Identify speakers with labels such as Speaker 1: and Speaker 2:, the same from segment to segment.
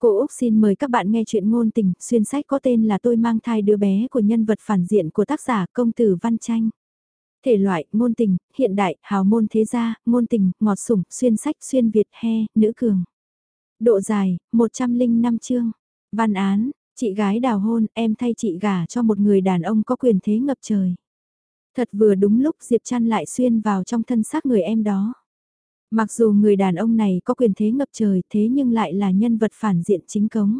Speaker 1: Cô Úc xin mời các bạn nghe chuyện ngôn tình, xuyên sách có tên là Tôi mang thai đứa bé của nhân vật phản diện của tác giả công tử Văn Tranh. Thể loại, ngôn tình, hiện đại, hào môn thế gia, ngôn tình, ngọt sủng, xuyên sách, xuyên Việt, he, nữ cường. Độ dài, 105 chương. Văn án, chị gái đào hôn, em thay chị gả cho một người đàn ông có quyền thế ngập trời. Thật vừa đúng lúc Diệp Trăn lại xuyên vào trong thân xác người em đó. Mặc dù người đàn ông này có quyền thế ngập trời thế nhưng lại là nhân vật phản diện chính cống.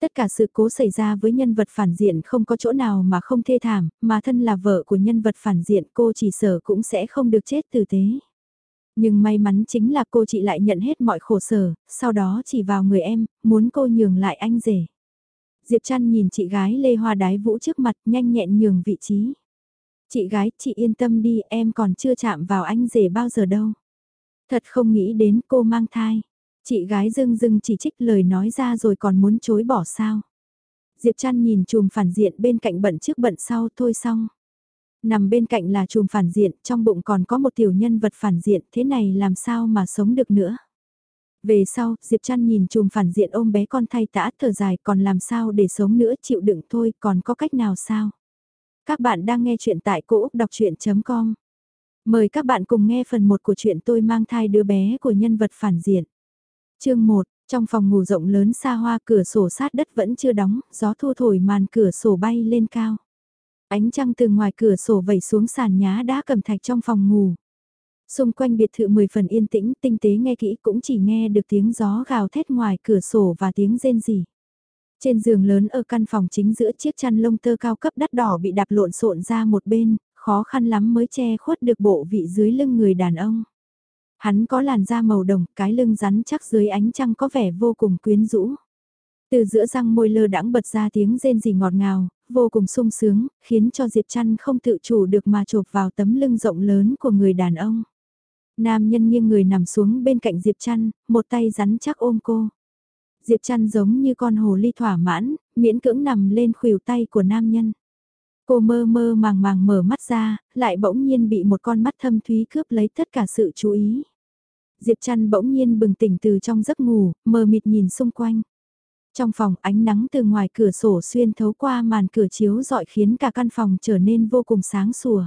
Speaker 1: Tất cả sự cố xảy ra với nhân vật phản diện không có chỗ nào mà không thê thảm, mà thân là vợ của nhân vật phản diện cô chỉ sở cũng sẽ không được chết tử tế. Nhưng may mắn chính là cô chị lại nhận hết mọi khổ sở, sau đó chỉ vào người em, muốn cô nhường lại anh rể. Diệp Trăn nhìn chị gái Lê Hoa Đái Vũ trước mặt nhanh nhẹn nhường vị trí. Chị gái, chị yên tâm đi, em còn chưa chạm vào anh rể bao giờ đâu. Thật không nghĩ đến cô mang thai. Chị gái dưng dưng chỉ trích lời nói ra rồi còn muốn chối bỏ sao. Diệp Trăn nhìn chùm phản diện bên cạnh bận trước bận sau thôi xong. Nằm bên cạnh là chùm phản diện, trong bụng còn có một tiểu nhân vật phản diện, thế này làm sao mà sống được nữa. Về sau, Diệp Trăn nhìn chùm phản diện ôm bé con thay tã thở dài còn làm sao để sống nữa chịu đựng thôi còn có cách nào sao. Các bạn đang nghe chuyện tại cỗ đọc chuyện.com Mời các bạn cùng nghe phần 1 của chuyện tôi mang thai đứa bé của nhân vật phản diện. Chương 1, trong phòng ngủ rộng lớn xa hoa cửa sổ sát đất vẫn chưa đóng, gió thu thổi màn cửa sổ bay lên cao. Ánh trăng từ ngoài cửa sổ vẩy xuống sàn nhá đá cầm thạch trong phòng ngủ. Xung quanh biệt thự 10 phần yên tĩnh, tinh tế nghe kỹ cũng chỉ nghe được tiếng gió gào thét ngoài cửa sổ và tiếng rên rỉ. Trên giường lớn ở căn phòng chính giữa chiếc chăn lông tơ cao cấp đắt đỏ bị đạp lộn xộn ra một bên, khó khăn lắm mới che khuất được bộ vị dưới lưng người đàn ông. Hắn có làn da màu đồng, cái lưng rắn chắc dưới ánh trăng có vẻ vô cùng quyến rũ. Từ giữa răng môi lơ đãng bật ra tiếng rên rỉ ngọt ngào, vô cùng sung sướng, khiến cho Diệp Trăn không tự chủ được mà chộp vào tấm lưng rộng lớn của người đàn ông. Nam nhân nghiêng người nằm xuống bên cạnh Diệp Trăn, một tay rắn chắc ôm cô. Diệp Trăn giống như con hồ ly thỏa mãn, miễn cưỡng nằm lên khuỷu tay của nam nhân. Cô mơ mơ màng màng mở mắt ra, lại bỗng nhiên bị một con mắt thâm thúy cướp lấy tất cả sự chú ý. Diệp Trăn bỗng nhiên bừng tỉnh từ trong giấc ngủ, mờ mịt nhìn xung quanh. Trong phòng ánh nắng từ ngoài cửa sổ xuyên thấu qua màn cửa chiếu dọi khiến cả căn phòng trở nên vô cùng sáng sủa.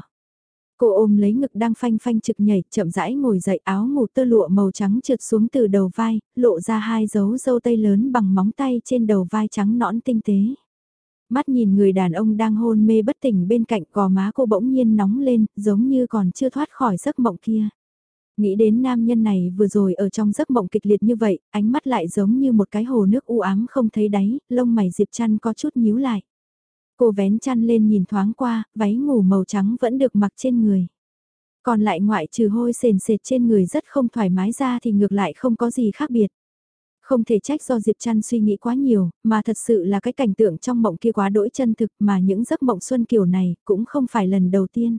Speaker 1: Cô ôm lấy ngực đang phanh phanh trực nhảy, chậm rãi ngồi dậy áo ngủ tơ lụa màu trắng trượt xuống từ đầu vai, lộ ra hai dấu dâu tây lớn bằng móng tay trên đầu vai trắng nõn tinh tế. Mắt nhìn người đàn ông đang hôn mê bất tỉnh bên cạnh gò má cô bỗng nhiên nóng lên, giống như còn chưa thoát khỏi giấc mộng kia. Nghĩ đến nam nhân này vừa rồi ở trong giấc mộng kịch liệt như vậy, ánh mắt lại giống như một cái hồ nước u ám không thấy đáy, lông mày Diệp chăn có chút nhíu lại. Cô vén chăn lên nhìn thoáng qua, váy ngủ màu trắng vẫn được mặc trên người. Còn lại ngoại trừ hôi sền sệt trên người rất không thoải mái ra thì ngược lại không có gì khác biệt. Không thể trách do Diệp Trăn suy nghĩ quá nhiều, mà thật sự là cái cảnh tượng trong mộng kia quá đỗi chân thực mà những giấc mộng xuân kiểu này cũng không phải lần đầu tiên.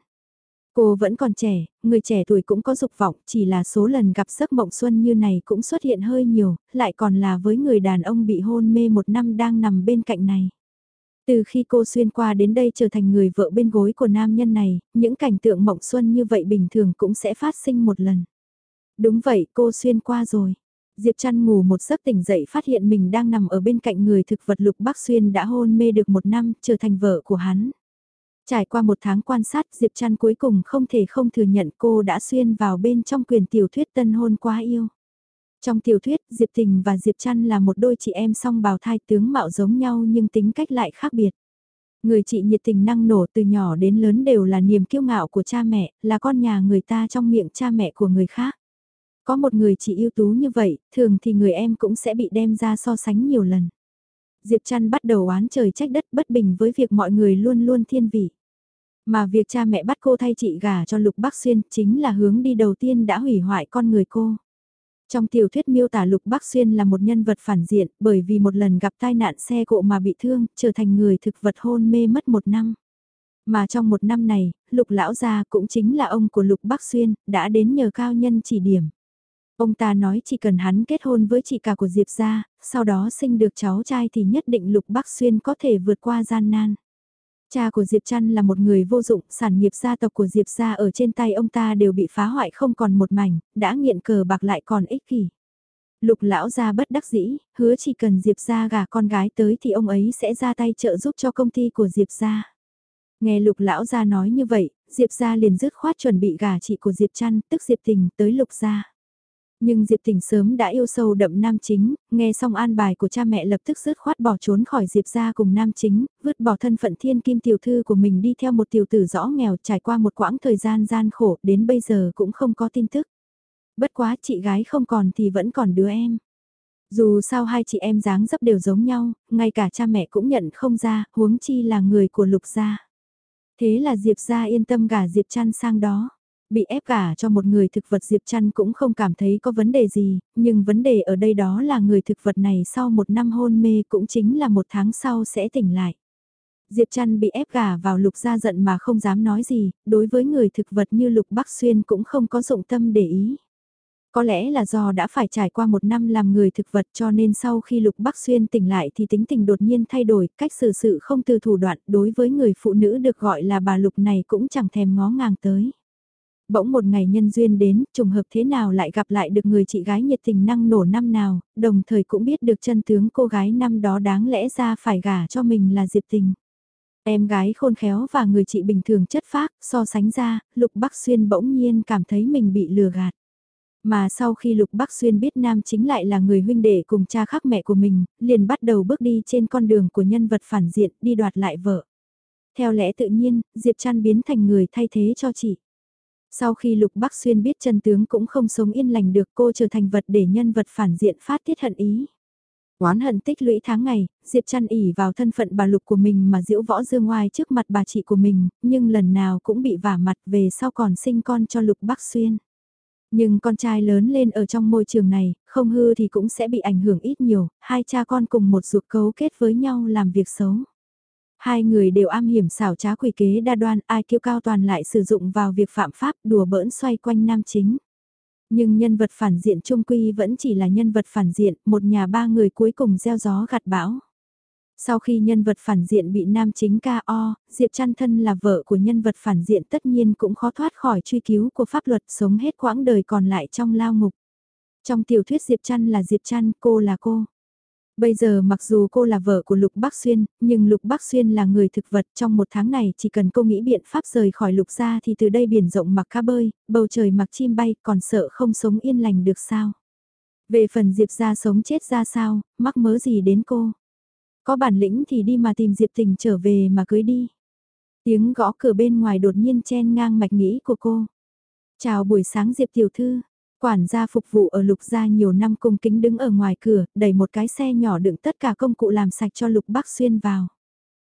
Speaker 1: Cô vẫn còn trẻ, người trẻ tuổi cũng có dục vọng, chỉ là số lần gặp giấc mộng xuân như này cũng xuất hiện hơi nhiều, lại còn là với người đàn ông bị hôn mê một năm đang nằm bên cạnh này. Từ khi cô xuyên qua đến đây trở thành người vợ bên gối của nam nhân này, những cảnh tượng mộng xuân như vậy bình thường cũng sẽ phát sinh một lần. Đúng vậy, cô xuyên qua rồi. Diệp Trăn ngủ một giấc tỉnh dậy phát hiện mình đang nằm ở bên cạnh người thực vật Lục Bắc Xuyên đã hôn mê được một năm, trở thành vợ của hắn. Trải qua một tháng quan sát Diệp Trăn cuối cùng không thể không thừa nhận cô đã xuyên vào bên trong quyền tiểu thuyết tân hôn quá yêu. Trong tiểu thuyết, Diệp Tình và Diệp Trăn là một đôi chị em song bào thai tướng mạo giống nhau nhưng tính cách lại khác biệt. Người chị nhiệt tình năng nổ từ nhỏ đến lớn đều là niềm kiêu ngạo của cha mẹ, là con nhà người ta trong miệng cha mẹ của người khác. Có một người chị ưu tú như vậy, thường thì người em cũng sẽ bị đem ra so sánh nhiều lần. Diệp Trăn bắt đầu oán trời trách đất bất bình với việc mọi người luôn luôn thiên vị. Mà việc cha mẹ bắt cô thay chị gả cho Lục Bắc Xuyên chính là hướng đi đầu tiên đã hủy hoại con người cô. Trong tiểu thuyết miêu tả Lục Bắc Xuyên là một nhân vật phản diện bởi vì một lần gặp tai nạn xe cộ mà bị thương, trở thành người thực vật hôn mê mất một năm. Mà trong một năm này, Lục Lão Gia cũng chính là ông của Lục Bắc Xuyên, đã đến nhờ cao nhân chỉ điểm. Ông ta nói chỉ cần hắn kết hôn với chị cả của Diệp gia, sau đó sinh được cháu trai thì nhất định Lục Bắc Xuyên có thể vượt qua gian nan. Cha của Diệp Trăn là một người vô dụng, sản nghiệp gia tộc của Diệp gia ở trên tay ông ta đều bị phá hoại không còn một mảnh, đã nghiện cờ bạc lại còn ích kỷ. Lục lão gia bất đắc dĩ, hứa chỉ cần Diệp gia gả con gái tới thì ông ấy sẽ ra tay trợ giúp cho công ty của Diệp gia. Nghe lục lão gia nói như vậy, Diệp gia liền dứt khoát chuẩn bị gả chị của Diệp Trăn, tức Diệp Tình, tới lục gia. Nhưng Diệp Tình sớm đã yêu sâu đậm nam chính, nghe xong an bài của cha mẹ lập tức dứt khoát bỏ trốn khỏi Diệp gia cùng nam chính, vứt bỏ thân phận thiên kim tiểu thư của mình đi theo một tiểu tử rõ nghèo trải qua một quãng thời gian gian khổ đến bây giờ cũng không có tin tức. Bất quá chị gái không còn thì vẫn còn đứa em. Dù sao hai chị em dáng dấp đều giống nhau, ngay cả cha mẹ cũng nhận không ra, huống chi là người của lục gia. Thế là Diệp gia yên tâm gả Diệp chăn sang đó. Bị ép gả cho một người thực vật Diệp trăn cũng không cảm thấy có vấn đề gì, nhưng vấn đề ở đây đó là người thực vật này sau một năm hôn mê cũng chính là một tháng sau sẽ tỉnh lại. Diệp trăn bị ép gả vào lục gia giận mà không dám nói gì, đối với người thực vật như lục Bắc Xuyên cũng không có dụng tâm để ý. Có lẽ là do đã phải trải qua một năm làm người thực vật cho nên sau khi Lục Bắc Xuyên tỉnh lại thì tính tình đột nhiên thay đổi, cách xử sự không từ thủ đoạn đối với người phụ nữ được gọi là bà Lục này cũng chẳng thèm ngó ngàng tới. Bỗng một ngày nhân duyên đến, trùng hợp thế nào lại gặp lại được người chị gái nhiệt tình năng nổ năm nào, đồng thời cũng biết được chân tướng cô gái năm đó đáng lẽ ra phải gả cho mình là Diệp Tình. Em gái khôn khéo và người chị bình thường chất phác, so sánh ra, Lục Bắc Xuyên bỗng nhiên cảm thấy mình bị lừa gạt. Mà sau khi Lục Bắc Xuyên biết Nam chính lại là người huynh đệ cùng cha khác mẹ của mình, liền bắt đầu bước đi trên con đường của nhân vật phản diện đi đoạt lại vợ. Theo lẽ tự nhiên, Diệp Trăn biến thành người thay thế cho chị. Sau khi Lục Bắc Xuyên biết chân tướng cũng không sống yên lành được cô trở thành vật để nhân vật phản diện phát tiết hận ý. Oán hận tích lũy tháng ngày, Diệp Trăn ỉ vào thân phận bà Lục của mình mà diễu võ dương ngoài trước mặt bà chị của mình, nhưng lần nào cũng bị vả mặt về sau còn sinh con cho Lục Bắc Xuyên. Nhưng con trai lớn lên ở trong môi trường này, không hư thì cũng sẽ bị ảnh hưởng ít nhiều, hai cha con cùng một ruột cấu kết với nhau làm việc xấu. Hai người đều am hiểm xảo trá quỷ kế đa đoan, ai kiêu cao toàn lại sử dụng vào việc phạm pháp đùa bỡn xoay quanh nam chính. Nhưng nhân vật phản diện trung quy vẫn chỉ là nhân vật phản diện, một nhà ba người cuối cùng gieo gió gặt bão. Sau khi nhân vật phản diện bị nam chính K.O., Diệp Trăn Thân là vợ của nhân vật phản diện tất nhiên cũng khó thoát khỏi truy cứu của pháp luật sống hết quãng đời còn lại trong lao ngục. Trong tiểu thuyết Diệp Trăn là Diệp Trăn, cô là cô. Bây giờ mặc dù cô là vợ của Lục Bắc Xuyên, nhưng Lục Bắc Xuyên là người thực vật trong một tháng này chỉ cần cô nghĩ biện pháp rời khỏi Lục ra thì từ đây biển rộng mặc cá bơi, bầu trời mặc chim bay còn sợ không sống yên lành được sao. Về phần Diệp ra sống chết ra sao, mắc mớ gì đến cô. Có bản lĩnh thì đi mà tìm Diệp Tình trở về mà cưới đi. Tiếng gõ cửa bên ngoài đột nhiên chen ngang mạch nghĩ của cô. Chào buổi sáng Diệp Tiểu Thư. Quản gia phục vụ ở Lục Gia nhiều năm cung kính đứng ở ngoài cửa, đẩy một cái xe nhỏ đựng tất cả công cụ làm sạch cho Lục Bắc Xuyên vào.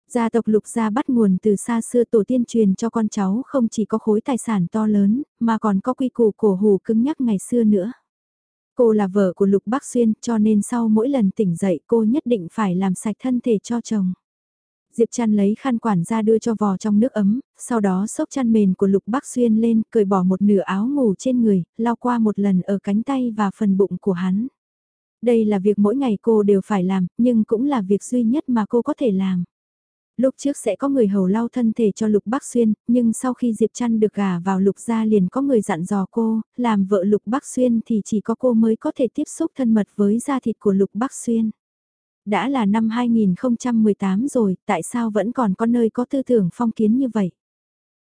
Speaker 1: Gia tộc Lục Gia bắt nguồn từ xa xưa tổ tiên truyền cho con cháu không chỉ có khối tài sản to lớn, mà còn có quy củ cổ hủ cứng nhắc ngày xưa nữa. Cô là vợ của Lục Bắc Xuyên cho nên sau mỗi lần tỉnh dậy cô nhất định phải làm sạch thân thể cho chồng. Diệp chăn lấy khăn quản ra đưa cho vò trong nước ấm, sau đó xốc chăn mền của Lục Bắc Xuyên lên, cởi bỏ một nửa áo ngủ trên người, lau qua một lần ở cánh tay và phần bụng của hắn. Đây là việc mỗi ngày cô đều phải làm, nhưng cũng là việc duy nhất mà cô có thể làm. Lúc trước sẽ có người hầu lau thân thể cho Lục Bắc Xuyên, nhưng sau khi Diệp Trăn được gả vào Lục gia liền có người dặn dò cô, làm vợ Lục Bắc Xuyên thì chỉ có cô mới có thể tiếp xúc thân mật với da thịt của Lục Bắc Xuyên. Đã là năm 2018 rồi, tại sao vẫn còn có nơi có tư tưởng phong kiến như vậy?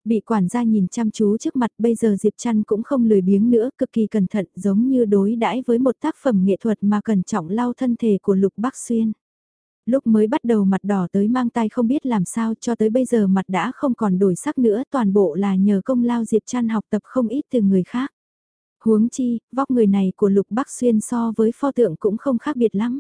Speaker 1: Bị quản gia nhìn chăm chú trước mặt bây giờ Diệp Trăn cũng không lười biếng nữa, cực kỳ cẩn thận giống như đối đãi với một tác phẩm nghệ thuật mà cẩn trọng lau thân thể của Lục Bắc Xuyên. Lúc mới bắt đầu mặt đỏ tới mang tay không biết làm sao cho tới bây giờ mặt đã không còn đổi sắc nữa toàn bộ là nhờ công lao Diệp Trăn học tập không ít từ người khác. Huống chi, vóc người này của Lục Bắc Xuyên so với pho tượng cũng không khác biệt lắm.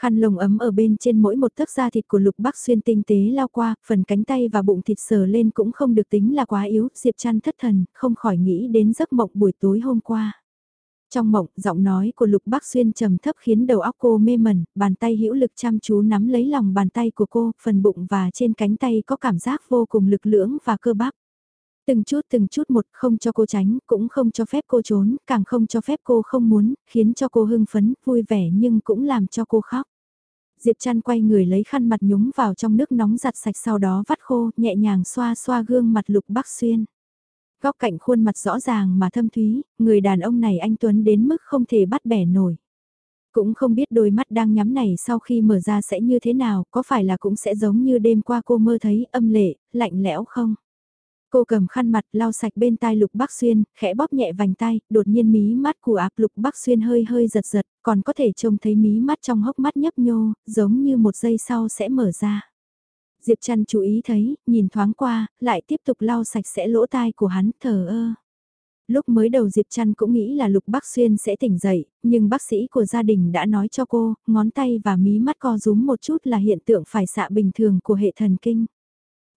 Speaker 1: Khăn lồng ấm ở bên trên mỗi một tấc da thịt của Lục Bắc Xuyên tinh tế lao qua, phần cánh tay và bụng thịt sờ lên cũng không được tính là quá yếu, Diệp Trăn thất thần, không khỏi nghĩ đến giấc mộng buổi tối hôm qua. Trong mộng, giọng nói của Lục Bắc Xuyên trầm thấp khiến đầu óc cô mê mẩn, bàn tay hữu lực chăm chú nắm lấy lòng bàn tay của cô, phần bụng và trên cánh tay có cảm giác vô cùng lực lưỡng và cơ bắp. Từng chút từng chút một không cho cô tránh, cũng không cho phép cô trốn, càng không cho phép cô không muốn, khiến cho cô hưng phấn, vui vẻ nhưng cũng làm cho cô khóc. Diệp Trăn quay người lấy khăn mặt nhúng vào trong nước nóng giặt sạch sau đó vắt khô, nhẹ nhàng xoa xoa gương mặt Lục Bắc Xuyên. Góc cạnh khuôn mặt rõ ràng mà thâm thúy, người đàn ông này anh Tuấn đến mức không thể bắt bẻ nổi. Cũng không biết đôi mắt đang nhắm này sau khi mở ra sẽ như thế nào, có phải là cũng sẽ giống như đêm qua cô mơ thấy âm lệ, lạnh lẽo không? Cô cầm khăn mặt lau sạch bên tai Lục Bắc Xuyên, khẽ bóp nhẹ vành tay, đột nhiên mí mắt của áp Lục Bắc Xuyên hơi hơi giật giật, còn có thể trông thấy mí mắt trong hốc mắt nhấp nhô, giống như một giây sau sẽ mở ra. Diệp Trăn chú ý thấy, nhìn thoáng qua, lại tiếp tục lau sạch sẽ lỗ tai của hắn, thờ ơ. Lúc mới đầu Diệp Trăn cũng nghĩ là Lục Bắc Xuyên sẽ tỉnh dậy, nhưng bác sĩ của gia đình đã nói cho cô, ngón tay và mí mắt co rúm một chút là hiện tượng phải xạ bình thường của hệ thần kinh.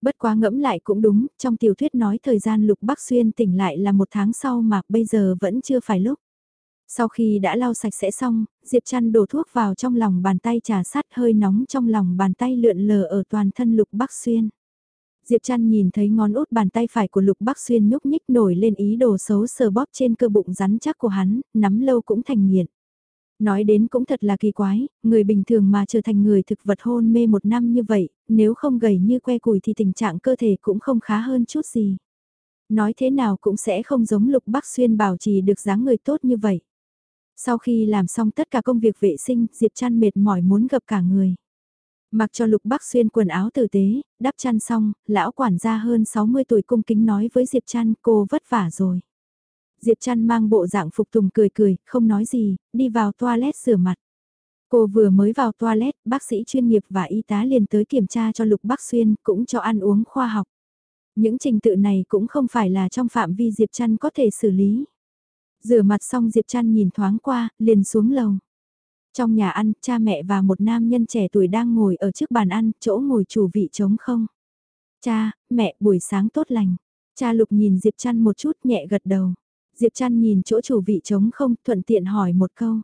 Speaker 1: Bất quá ngẫm lại cũng đúng, trong tiểu thuyết nói thời gian Lục Bắc Xuyên tỉnh lại là một tháng sau mà bây giờ vẫn chưa phải lúc. Sau khi đã lau sạch sẽ xong, Diệp Trăn đổ thuốc vào trong lòng bàn tay trà sát hơi nóng trong lòng bàn tay lượn lờ ở toàn thân Lục Bắc Xuyên. Diệp Trăn nhìn thấy ngón út bàn tay phải của Lục Bắc Xuyên nhúc nhích nổi lên ý đồ xấu sờ bóp trên cơ bụng rắn chắc của hắn, nắm lâu cũng thành nghiện. Nói đến cũng thật là kỳ quái, người bình thường mà trở thành người thực vật hôn mê một năm như vậy, nếu không gầy như que củi thì tình trạng cơ thể cũng không khá hơn chút gì. Nói thế nào cũng sẽ không giống Lục Bắc Xuyên bảo trì được dáng người tốt như vậy. Sau khi làm xong tất cả công việc vệ sinh, Diệp Trăn mệt mỏi muốn gặp cả người. Mặc cho Lục Bắc Xuyên quần áo tử tế, đắp chăn xong, lão quản gia hơn 60 tuổi cung kính nói với Diệp Trăn cô vất vả rồi. Diệp Trăn mang bộ dạng phục tùng cười cười, không nói gì, đi vào toilet rửa mặt. Cô vừa mới vào toilet, bác sĩ chuyên nghiệp và y tá liền tới kiểm tra cho Lục Bắc Xuyên, cũng cho ăn uống khoa học. Những trình tự này cũng không phải là trong phạm vi Diệp Trăn có thể xử lý. Rửa mặt xong Diệp Trăn nhìn thoáng qua, liền xuống lầu. Trong nhà ăn, cha mẹ và một nam nhân trẻ tuổi đang ngồi ở trước bàn ăn, chỗ ngồi chủ vị trống không. Cha, mẹ, buổi sáng tốt lành. Cha Lục nhìn Diệp Trăn một chút nhẹ gật đầu. Diệp Trăn nhìn chỗ chủ vị trống không, thuận tiện hỏi một câu.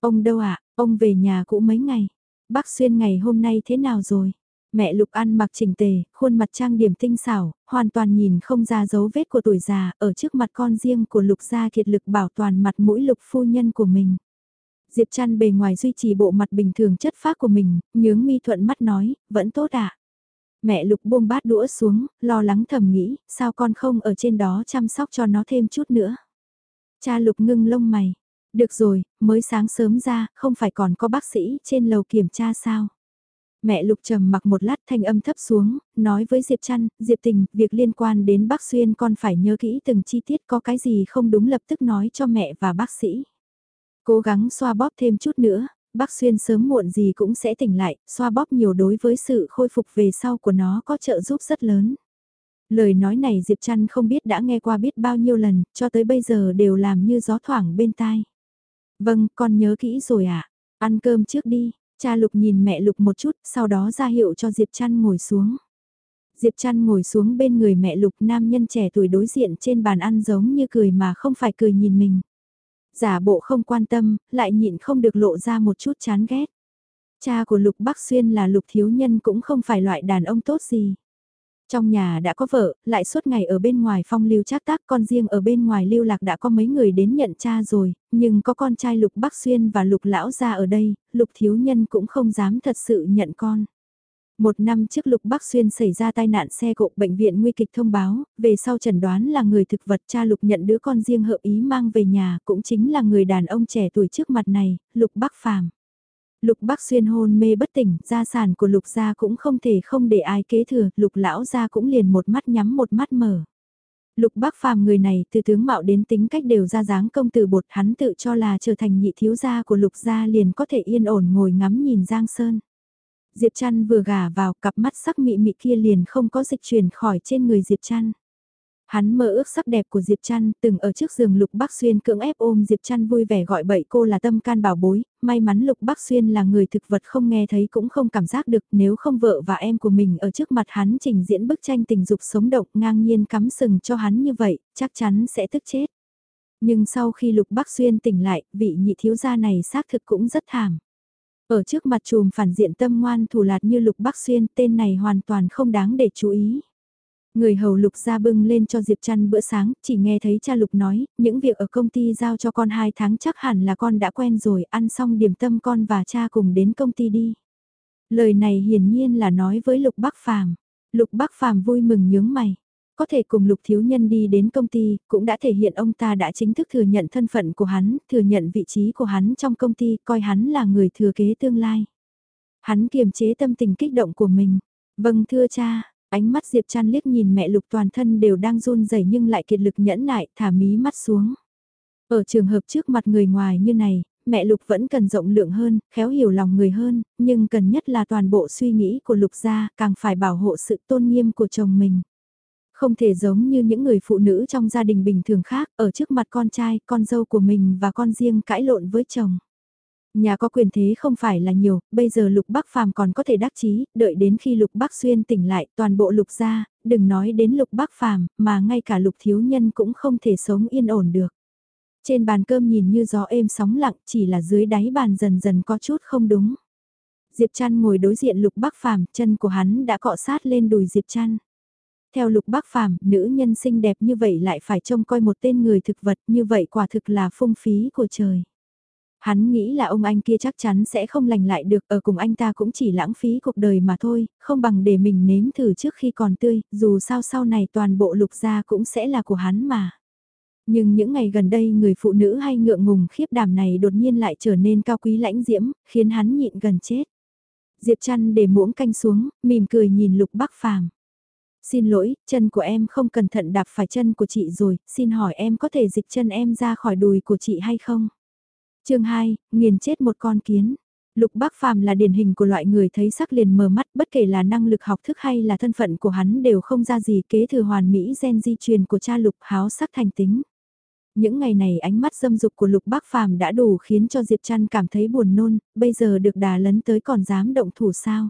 Speaker 1: Ông đâu ạ, ông về nhà cũ mấy ngày. Bác Xuyên ngày hôm nay thế nào rồi? Mẹ Lục ăn mặc chỉnh tề, khuôn mặt trang điểm tinh xảo, hoàn toàn nhìn không ra dấu vết của tuổi già, ở trước mặt con riêng của Lục gia kiệt lực bảo toàn mặt mũi Lục phu nhân của mình. Diệp Trăn bề ngoài duy trì bộ mặt bình thường chất phác của mình, nhướng mi thuận mắt nói, vẫn tốt ạ. À? Mẹ Lục buông bát đũa xuống, lo lắng thầm nghĩ, sao con không ở trên đó chăm sóc cho nó thêm chút nữa. Cha Lục ngưng lông mày, được rồi, mới sáng sớm ra, không phải còn có bác sĩ trên lầu kiểm tra sao. Mẹ Lục trầm mặc một lát thanh âm thấp xuống, nói với Diệp Trăn, Diệp Tình, việc liên quan đến bác Xuyên con phải nhớ kỹ từng chi tiết có cái gì không đúng lập tức nói cho mẹ và bác sĩ. Cố gắng xoa bóp thêm chút nữa, bác Xuyên sớm muộn gì cũng sẽ tỉnh lại, xoa bóp nhiều đối với sự khôi phục về sau của nó có trợ giúp rất lớn. Lời nói này Diệp Trăn không biết đã nghe qua biết bao nhiêu lần, cho tới bây giờ đều làm như gió thoảng bên tai. Vâng, con nhớ kỹ rồi ạ. À? Ăn cơm trước đi. Cha Lục nhìn mẹ Lục một chút, sau đó ra hiệu cho Diệp Trăn ngồi xuống. Diệp Trăn ngồi xuống bên người mẹ Lục nam nhân trẻ tuổi đối diện trên bàn ăn giống như cười mà không phải cười nhìn mình. Giả bộ không quan tâm, lại nhịn không được lộ ra một chút chán ghét. Cha của Lục Bắc Xuyên là Lục Thiếu Nhân cũng không phải loại đàn ông tốt gì. Trong nhà đã có vợ, lại suốt ngày ở bên ngoài phong lưu trác tác con riêng ở bên ngoài lưu lạc đã có mấy người đến nhận cha rồi, nhưng có con trai Lục Bắc Xuyên và Lục Lão ra ở đây, Lục Thiếu Nhân cũng không dám thật sự nhận con. Một năm trước Lục Bắc Xuyên xảy ra tai nạn xe cộ bệnh viện nguy kịch thông báo, về sau chẩn đoán là người thực vật cha Lục nhận đứa con riêng hợp ý mang về nhà cũng chính là người đàn ông trẻ tuổi trước mặt này, Lục Bắc Phàm. Lục Bắc Xuyên hôn mê bất tỉnh, gia sản của Lục gia cũng không thể không để ai kế thừa, Lục lão gia cũng liền một mắt nhắm một mắt mở. Lục Bắc Phàm người này từ tướng mạo đến tính cách đều ra dáng công tử bột hắn tự cho là trở thành nhị thiếu gia của Lục gia liền có thể yên ổn ngồi ngắm nhìn Giang Sơn. Diệp Trăn vừa gả vào cặp mắt sắc mị mị kia liền không có dịch chuyển khỏi trên người Diệp Trăn. Hắn mơ ước sắc đẹp của Diệp Trăn, từng ở trước giường Lục Bắc Xuyên cưỡng ép ôm Diệp Trăn vui vẻ gọi bậy cô là tâm can bảo bối, may mắn Lục Bắc Xuyên là người thực vật không nghe thấy cũng không cảm giác được nếu không vợ và em của mình ở trước mặt hắn trình diễn bức tranh tình dục sống động ngang nhiên cắm sừng cho hắn như vậy, chắc chắn sẽ tức chết. Nhưng sau khi Lục Bắc Xuyên tỉnh lại, vị nhị thiếu gia này xác thực cũng rất thảm. Ở trước mặt chùm phản diện tâm ngoan thủ lạt như Lục Bắc Xuyên tên này hoàn toàn không đáng để chú ý. Người hầu Lục ra bưng lên cho Diệp Trăn bữa sáng, chỉ nghe thấy cha Lục nói, những việc ở công ty giao cho con 2 tháng chắc hẳn là con đã quen rồi, ăn xong điểm tâm con và cha cùng đến công ty đi. Lời này hiển nhiên là nói với Lục Bắc Phàm. Lục Bắc Phàm vui mừng nhướng mày có thể cùng lục thiếu nhân đi đến công ty, cũng đã thể hiện ông ta đã chính thức thừa nhận thân phận của hắn, thừa nhận vị trí của hắn trong công ty, coi hắn là người thừa kế tương lai. Hắn kiềm chế tâm tình kích động của mình. Vâng thưa cha, ánh mắt Diệp Trăn liếc nhìn mẹ lục toàn thân đều đang run rẩy nhưng lại kiệt lực nhẫn nại, thả mí mắt xuống. Ở trường hợp trước mặt người ngoài như này, mẹ Lục vẫn cần rộng lượng hơn, khéo hiểu lòng người hơn, nhưng cần nhất là toàn bộ suy nghĩ của Lục gia càng phải bảo hộ sự tôn nghiêm của chồng mình. Không thể giống như những người phụ nữ trong gia đình bình thường khác, ở trước mặt con trai, con dâu của mình và con riêng cãi lộn với chồng. Nhà có quyền thế không phải là nhiều, bây giờ Lục Bắc Phàm còn có thể đắc chí, đợi đến khi Lục Bắc Xuyên tỉnh lại toàn bộ Lục gia, đừng nói đến Lục Bắc Phàm mà ngay cả Lục Thiếu Nhân cũng không thể sống yên ổn được. Trên bàn cơm nhìn như gió êm sóng lặng chỉ là dưới đáy bàn dần dần có chút không đúng. Diệp Trăn ngồi đối diện Lục Bắc Phàm, chân của hắn đã cọ sát lên đùi Diệp Trăn. Theo Lục Bắc Phàm, nữ nhân xinh đẹp như vậy lại phải trông coi một tên người thực vật, như vậy quả thực là phung phí của trời. Hắn nghĩ là ông anh kia chắc chắn sẽ không lành lại được, ở cùng anh ta cũng chỉ lãng phí cuộc đời mà thôi, không bằng để mình nếm thử trước khi còn tươi, dù sao sau này toàn bộ lục gia cũng sẽ là của hắn mà. Nhưng những ngày gần đây người phụ nữ hay ngượng ngùng khiếp đảm này đột nhiên lại trở nên cao quý lãnh diễm, khiến hắn nhịn gần chết. Diệp chăn để muỗng canh xuống, mỉm cười nhìn lục bắc phàm. Xin lỗi, chân của em không cẩn thận đạp phải chân của chị rồi, xin hỏi em có thể dịch chân em ra khỏi đùi của chị hay không? chương 2, nghiền chết một con kiến. Lục Bác Phàm là điển hình của loại người thấy sắc liền mờ mắt bất kể là năng lực học thức hay là thân phận của hắn đều không ra gì kế thừa hoàn mỹ gen di truyền của cha Lục háo sắc thành tính. Những ngày này ánh mắt dâm dục của Lục Bác Phàm đã đủ khiến cho Diệp Trăn cảm thấy buồn nôn, bây giờ được đà lấn tới còn dám động thủ sao.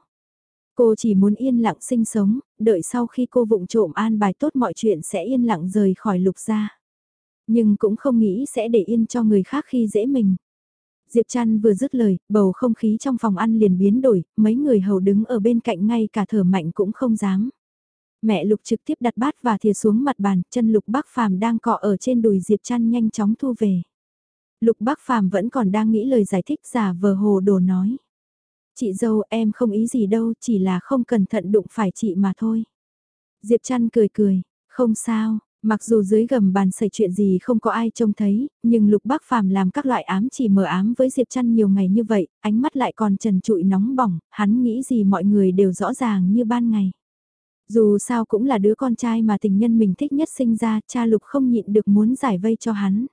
Speaker 1: Cô chỉ muốn yên lặng sinh sống, đợi sau khi cô vụng trộm an bài tốt mọi chuyện sẽ yên lặng rời khỏi Lục gia. Nhưng cũng không nghĩ sẽ để yên cho người khác khi dễ mình. Diệp Trăn vừa dứt lời, bầu không khí trong phòng ăn liền biến đổi, mấy người hầu đứng ở bên cạnh ngay cả thở mạnh cũng không dám. Mẹ Lục trực tiếp đặt bát và thìa xuống mặt bàn, chân Lục Bắc Phàm đang cọ ở trên đùi Diệp Trăn nhanh chóng thu về. Lục Bắc Phàm vẫn còn đang nghĩ lời giải thích giả vờ hồ đồ nói. Chị dâu em không ý gì đâu, chỉ là không cẩn thận đụng phải chị mà thôi. Diệp chăn cười cười, không sao, Mặc dù dưới gầm bàn xảy chuyện gì không có ai trông thấy, nhưng Lục Bác Phàm làm các loại ám chỉ mờ ám với Diệp Chăn nhiều ngày như vậy, ánh mắt lại còn trần trụi nóng bỏng, hắn nghĩ gì mọi người đều rõ ràng như ban ngày. Dù sao cũng là đứa con trai mà tình nhân mình thích nhất sinh ra, cha Lục không nhịn được muốn giải vây cho hắn.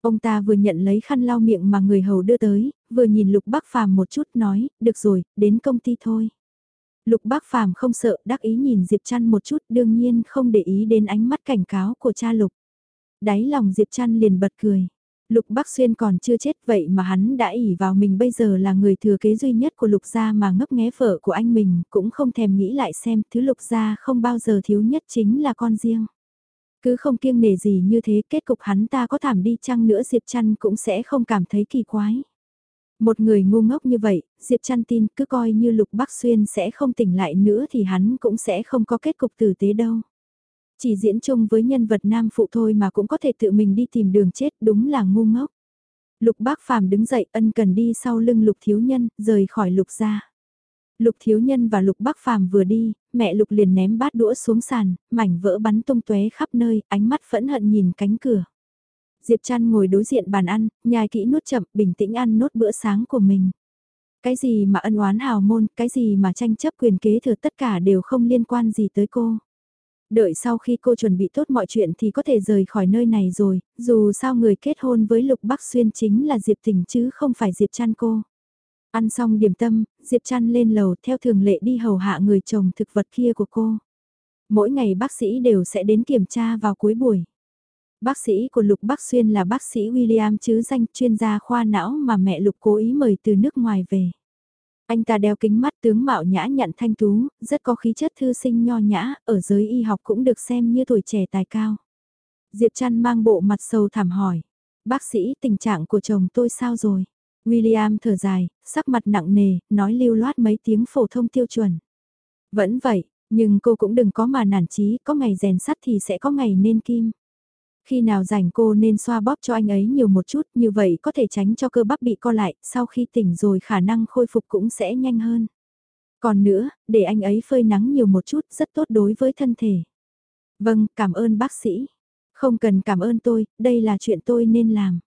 Speaker 1: Ông ta vừa nhận lấy khăn lau miệng mà người hầu đưa tới, vừa nhìn Lục Bác Phàm một chút nói, được rồi, đến công ty thôi. Lục Bác Phàm không sợ, đắc ý nhìn Diệp Trăn một chút, đương nhiên không để ý đến ánh mắt cảnh cáo của cha Lục. Đáy lòng Diệp Trăn liền bật cười. Lục Bắc Xuyên còn chưa chết vậy mà hắn đã ỉ vào mình bây giờ là người thừa kế duy nhất của Lục gia mà ngấp nghé vợ của anh mình, cũng không thèm nghĩ lại xem thứ Lục gia không bao giờ thiếu nhất chính là con riêng. Cứ không kiêng nể gì như thế kết cục hắn ta có thảm đi chăng nữa Diệp Trăn cũng sẽ không cảm thấy kỳ quái. Một người ngu ngốc như vậy, Diệp Trăn tin cứ coi như Lục Bắc Xuyên sẽ không tỉnh lại nữa thì hắn cũng sẽ không có kết cục tử tế đâu. Chỉ diễn chung với nhân vật nam phụ thôi mà cũng có thể tự mình đi tìm đường chết đúng là ngu ngốc. Lục Bác Phàm đứng dậy ân cần đi sau lưng Lục Thiếu Nhân, rời khỏi Lục ra. Lục Thiếu Nhân và Lục Bác Phàm vừa đi, mẹ Lục liền ném bát đũa xuống sàn, mảnh vỡ bắn tung tóe khắp nơi, ánh mắt phẫn hận nhìn cánh cửa. Diệp Trăn ngồi đối diện bàn ăn, nhai kỹ nuốt chậm, bình tĩnh ăn nốt bữa sáng của mình. Cái gì mà ân oán hào môn, cái gì mà tranh chấp quyền kế thừa tất cả đều không liên quan gì tới cô. Đợi sau khi cô chuẩn bị tốt mọi chuyện thì có thể rời khỏi nơi này rồi, dù sao người kết hôn với Lục Bắc Xuyên chính là Diệp Thỉnh chứ không phải Diệp Trăn cô. Ăn xong điểm tâm, Diệp Trăn lên lầu theo thường lệ đi hầu hạ người chồng thực vật kia của cô. Mỗi ngày bác sĩ đều sẽ đến kiểm tra vào cuối buổi. Bác sĩ của Lục Bắc Xuyên là bác sĩ William chứ danh chuyên gia khoa não mà mẹ Lục cố ý mời từ nước ngoài về. Anh ta đeo kính mắt tướng mạo nhã nhặn thanh tú, rất có khí chất thư sinh nho nhã, ở giới y học cũng được xem như tuổi trẻ tài cao. Diệp Trăn mang bộ mặt sâu thảm hỏi. Bác sĩ tình trạng của chồng tôi sao rồi? William thở dài, sắc mặt nặng nề, nói lưu loát mấy tiếng phổ thông tiêu chuẩn. Vẫn vậy, nhưng cô cũng đừng có mà nản chí, có ngày rèn sắt thì sẽ có ngày nên kim. Khi nào rảnh cô nên xoa bóp cho anh ấy nhiều một chút như vậy có thể tránh cho cơ bắp bị co lại, sau khi tỉnh rồi khả năng khôi phục cũng sẽ nhanh hơn. Còn nữa, để anh ấy phơi nắng nhiều một chút rất tốt đối với thân thể. Vâng, cảm ơn bác sĩ. Không cần cảm ơn tôi, đây là chuyện tôi nên làm.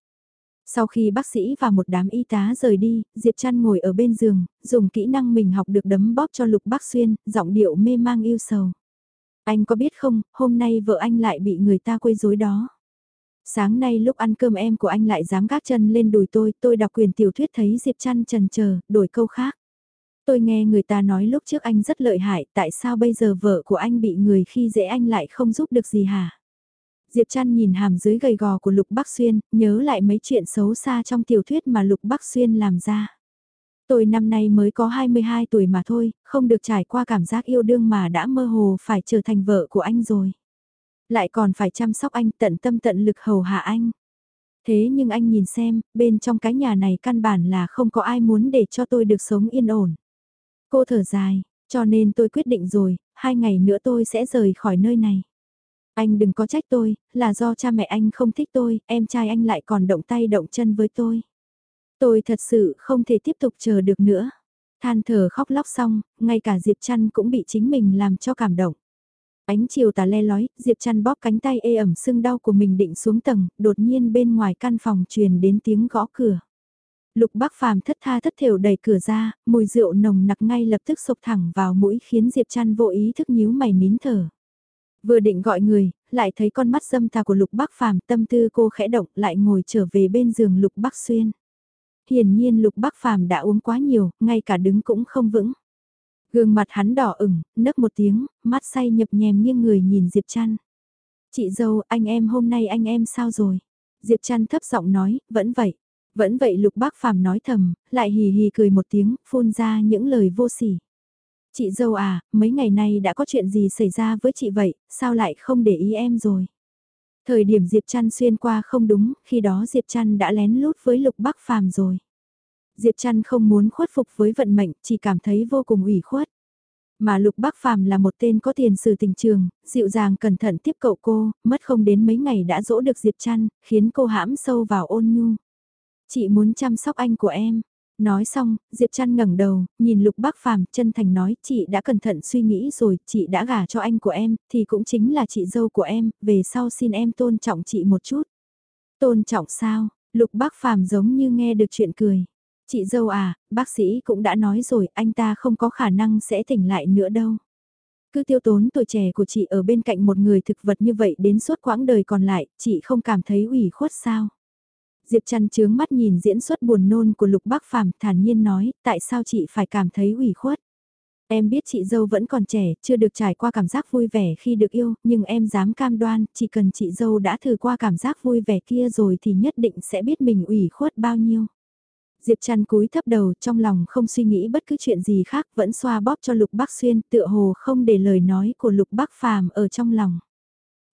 Speaker 1: Sau khi bác sĩ và một đám y tá rời đi, Diệp Trăn ngồi ở bên giường, dùng kỹ năng mình học được đấm bóp cho Lục Bác Xuyên, giọng điệu mê mang yêu sầu. Anh có biết không, hôm nay vợ anh lại bị người ta quấy rối đó. Sáng nay lúc ăn cơm em của anh lại dám gác chân lên đùi tôi, tôi đọc quyền tiểu thuyết thấy Diệp Trăn trần chờ đổi câu khác. Tôi nghe người ta nói lúc trước anh rất lợi hại, tại sao bây giờ vợ của anh bị người khi dễ anh lại không giúp được gì hả? Diệp Trăn nhìn hàm dưới gầy gò của Lục Bắc Xuyên, nhớ lại mấy chuyện xấu xa trong tiểu thuyết mà Lục Bắc Xuyên làm ra. Tôi năm nay mới có 22 tuổi mà thôi, không được trải qua cảm giác yêu đương mà đã mơ hồ phải trở thành vợ của anh rồi. Lại còn phải chăm sóc anh tận tâm tận lực hầu hạ anh. Thế nhưng anh nhìn xem, bên trong cái nhà này căn bản là không có ai muốn để cho tôi được sống yên ổn. Cô thở dài, cho nên tôi quyết định rồi, hai ngày nữa tôi sẽ rời khỏi nơi này. Anh đừng có trách tôi, là do cha mẹ anh không thích tôi, em trai anh lại còn động tay động chân với tôi. Tôi thật sự không thể tiếp tục chờ được nữa. Than thở khóc lóc xong, ngay cả Diệp Trăn cũng bị chính mình làm cho cảm động. Ánh chiều tà le lói, Diệp Trăn bóp cánh tay ê ẩm sưng đau của mình định xuống tầng, đột nhiên bên ngoài căn phòng truyền đến tiếng gõ cửa. Lục bác phàm thất tha thất thểu đẩy cửa ra, mùi rượu nồng nặc ngay lập tức sộc thẳng vào mũi khiến Diệp Trăn vô ý thức nhíu mày nín thở. Vừa định gọi người, lại thấy con mắt dâm tà của Lục Bắc Phàm, tâm tư cô khẽ động, lại ngồi trở về bên giường Lục Bắc Xuyên. Hiển nhiên Lục Bắc Phàm đã uống quá nhiều, ngay cả đứng cũng không vững. Gương mặt hắn đỏ ửng, nấc một tiếng, mắt say nhập nhèm nghiêng người nhìn Diệp Trăn. Chị dâu, anh em hôm nay anh em sao rồi? Diệp Trăn thấp giọng nói, vẫn vậy. Vẫn vậy Lục Bác Phàm nói thầm, lại hì hì cười một tiếng, phun ra những lời vô sỉ. Chị dâu à, mấy ngày nay đã có chuyện gì xảy ra với chị vậy, sao lại không để ý em rồi? Thời điểm Diệp Trăn xuyên qua không đúng, khi đó Diệp Trăn đã lén lút với Lục Bắc Phàm rồi. Diệp Trăn không muốn khuất phục với vận mệnh, chỉ cảm thấy vô cùng ủy khuất. Mà Lục Bắc Phàm là một tên có tiền sử tình trường, dịu dàng cẩn thận tiếp cậu cô, mất không đến mấy ngày đã dỗ được Diệp Trăn, khiến cô hãm sâu vào ôn nhu. Chị muốn chăm sóc anh của em, Nói xong, Diệp Trăn ngẩng đầu, nhìn Lục Bác Phàm chân thành nói chị đã cẩn thận suy nghĩ rồi, chị đã gả cho anh của em, thì cũng chính là chị dâu của em, về sau xin em tôn trọng chị một chút. Tôn trọng sao? Lục Bác Phàm giống như nghe được chuyện cười. Chị dâu à, bác sĩ cũng đã nói rồi, anh ta không có khả năng sẽ tỉnh lại nữa đâu. Cứ tiêu tốn tuổi trẻ của chị ở bên cạnh một người thực vật như vậy đến suốt quãng đời còn lại, chị không cảm thấy ủy khuất sao? Diệp Trăn chướng mắt nhìn diễn xuất buồn nôn của Lục Bác Phàm thản nhiên nói, tại sao chị phải cảm thấy ủy khuất? Em biết chị dâu vẫn còn trẻ, chưa được trải qua cảm giác vui vẻ khi được yêu, nhưng em dám cam đoan, chỉ cần chị dâu đã thử qua cảm giác vui vẻ kia rồi thì nhất định sẽ biết mình ủy khuất bao nhiêu. Diệp Trăn cúi thấp đầu trong lòng không suy nghĩ bất cứ chuyện gì khác vẫn xoa bóp cho Lục Bắc Xuyên tựa hồ không để lời nói của Lục Bắc Phàm ở trong lòng.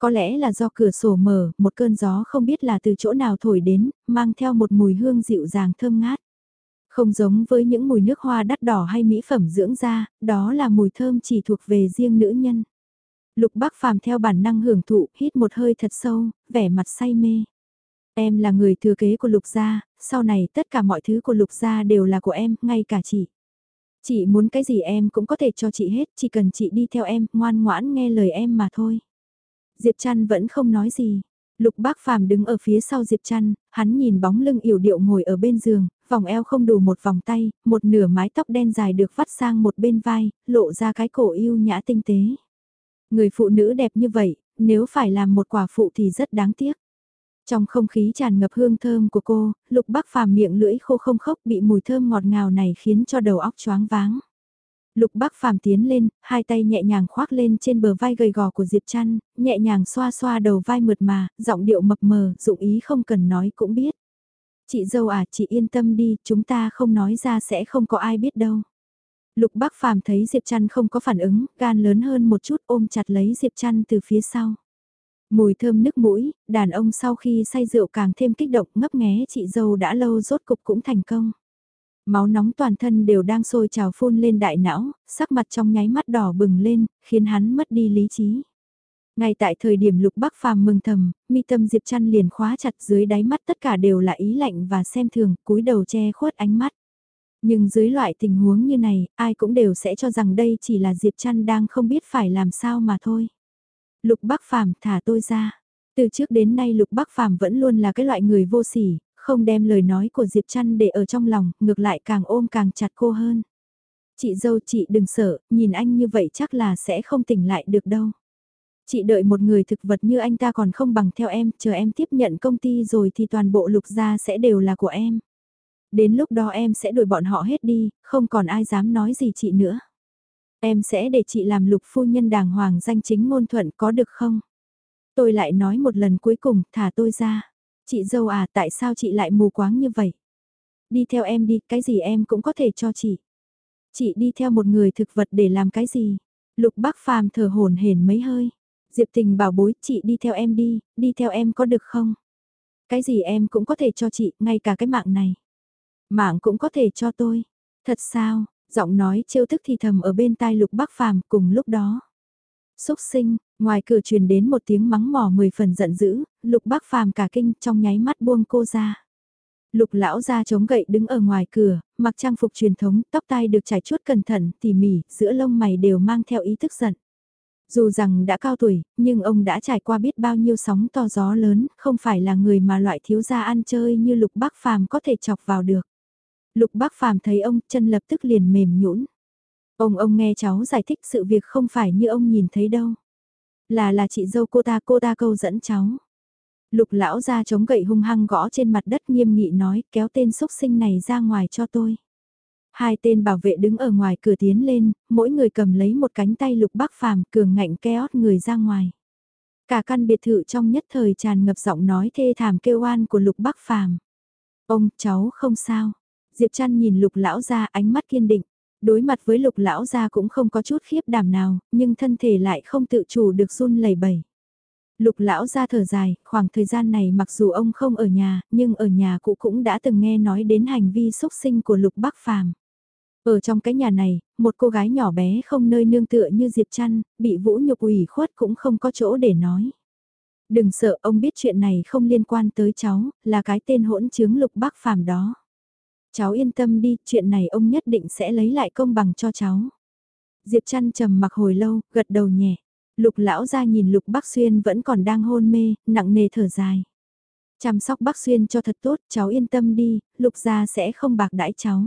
Speaker 1: Có lẽ là do cửa sổ mở, một cơn gió không biết là từ chỗ nào thổi đến, mang theo một mùi hương dịu dàng thơm ngát. Không giống với những mùi nước hoa đắt đỏ hay mỹ phẩm dưỡng da, đó là mùi thơm chỉ thuộc về riêng nữ nhân. Lục Bắc Phàm theo bản năng hưởng thụ, hít một hơi thật sâu, vẻ mặt say mê. Em là người thừa kế của Lục gia, sau này tất cả mọi thứ của Lục gia đều là của em, ngay cả chị. Chị muốn cái gì em cũng có thể cho chị hết, chỉ cần chị đi theo em, ngoan ngoãn nghe lời em mà thôi. Diệp Trăn vẫn không nói gì. Lục Bác Phàm đứng ở phía sau Diệp Trăn, hắn nhìn bóng lưng yểu điệu ngồi ở bên giường, vòng eo không đủ một vòng tay, một nửa mái tóc đen dài được vắt sang một bên vai, lộ ra cái cổ yêu nhã tinh tế. Người phụ nữ đẹp như vậy, nếu phải làm một quả phụ thì rất đáng tiếc. Trong không khí tràn ngập hương thơm của cô, Lục Bác Phàm miệng lưỡi khô không khốc bị mùi thơm ngọt ngào này khiến cho đầu óc choáng váng. Lục Bắc Phàm tiến lên, hai tay nhẹ nhàng khoác lên trên bờ vai gầy gò của Diệp Trăn, nhẹ nhàng xoa xoa đầu vai mượt mà, giọng điệu mập mờ, dụng ý không cần nói cũng biết. Chị dâu à, chị yên tâm đi, chúng ta không nói ra sẽ không có ai biết đâu. Lục Bắc Phàm thấy Diệp Trăn không có phản ứng, gan lớn hơn một chút ôm chặt lấy Diệp Trăn từ phía sau. Mùi thơm nước mũi, đàn ông sau khi say rượu càng thêm kích động ngấp nghé chị dâu đã lâu rốt cục cũng thành công. Máu nóng toàn thân đều đang sôi trào phun lên đại não, sắc mặt trong nháy mắt đỏ bừng lên, khiến hắn mất đi lý trí. Ngay tại thời điểm lục bắc phàm mừng thầm, mi tâm Diệp trăn liền khóa chặt dưới đáy mắt tất cả đều là ý lạnh và xem thường, cúi đầu che khuất ánh mắt. Nhưng dưới loại tình huống như này, ai cũng đều sẽ cho rằng đây chỉ là Diệp trăn đang không biết phải làm sao mà thôi. Lục Bắc Phàm thả tôi ra. Từ trước đến nay Lục Bắc Phàm vẫn luôn là cái loại người vô sỉ, không đem lời nói của Diệp Trăn để ở trong lòng, ngược lại càng ôm càng chặt cô hơn. Chị dâu chị đừng sợ, nhìn anh như vậy chắc là sẽ không tỉnh lại được đâu. Chị đợi một người thực vật như anh ta còn không bằng theo em, chờ em tiếp nhận công ty rồi thì toàn bộ lục gia sẽ đều là của em. Đến lúc đó em sẽ đuổi bọn họ hết đi, không còn ai dám nói gì chị nữa. Em sẽ để chị làm lục phu nhân đàng hoàng danh chính ngôn thuận có được không? Tôi lại nói một lần cuối cùng, thả tôi ra. Chị dâu à, tại sao chị lại mù quáng như vậy? Đi theo em đi, cái gì em cũng có thể cho chị. Chị đi theo một người thực vật để làm cái gì? Lục bác phàm thở hồn hển mấy hơi. Diệp tình bảo bối, chị đi theo em đi, đi theo em có được không? Cái gì em cũng có thể cho chị, ngay cả cái mạng này. Mạng cũng có thể cho tôi. Thật sao, giọng nói trêu thức thì thầm ở bên tai lục bác phàm cùng lúc đó. Xúc sinh, ngoài cửa truyền đến một tiếng mắng mỏ mười phần giận dữ, lục bác phàm cả kinh trong nháy mắt buông cô ra. Lục lão ra chống gậy đứng ở ngoài cửa, mặc trang phục truyền thống, tóc tai được trải chuốt cẩn thận, tỉ mỉ, giữa lông mày đều mang theo ý thức giận. Dù rằng đã cao tuổi, nhưng ông đã trải qua biết bao nhiêu sóng to gió lớn, không phải là người mà loại thiếu gia ăn chơi như lục bác phàm có thể chọc vào được. Lục bác phàm thấy ông chân lập tức liền mềm nhũn. Ông ông nghe cháu giải thích sự việc không phải như ông nhìn thấy đâu. Là là chị dâu cô ta cô ta câu dẫn cháu. Lục lão ra chống gậy hung hăng gõ trên mặt đất nghiêm nghị nói kéo tên xúc sinh này ra ngoài cho tôi. Hai tên bảo vệ đứng ở ngoài cửa tiến lên, mỗi người cầm lấy một cánh tay lục bác phàm cường ngạnh kéo người ra ngoài. Cả căn biệt thự trong nhất thời tràn ngập giọng nói thê thảm kêu oan của lục bác phàm. Ông, cháu không sao. Diệp chăn nhìn lục lão ra ánh mắt kiên định. Đối mặt với lục lão gia cũng không có chút khiếp đảm nào, nhưng thân thể lại không tự chủ được run lẩy bẩy. Lục lão gia thở dài, khoảng thời gian này mặc dù ông không ở nhà, nhưng ở nhà cụ cũng đã từng nghe nói đến hành vi xúc sinh của lục bắc phàm. Ở trong cái nhà này, một cô gái nhỏ bé không nơi nương tựa như Diệp Trăn, bị vũ nhục ủy khuất cũng không có chỗ để nói. Đừng sợ ông biết chuyện này không liên quan tới cháu, là cái tên hỗn chứng lục bác phàm đó. Cháu yên tâm đi, chuyện này ông nhất định sẽ lấy lại công bằng cho cháu. Diệp Trăn trầm mặc hồi lâu, gật đầu nhẹ. Lục lão ra nhìn Lục Bắc Xuyên vẫn còn đang hôn mê, nặng nề thở dài. Chăm sóc Bắc Xuyên cho thật tốt, cháu yên tâm đi, Lục gia sẽ không bạc đãi cháu.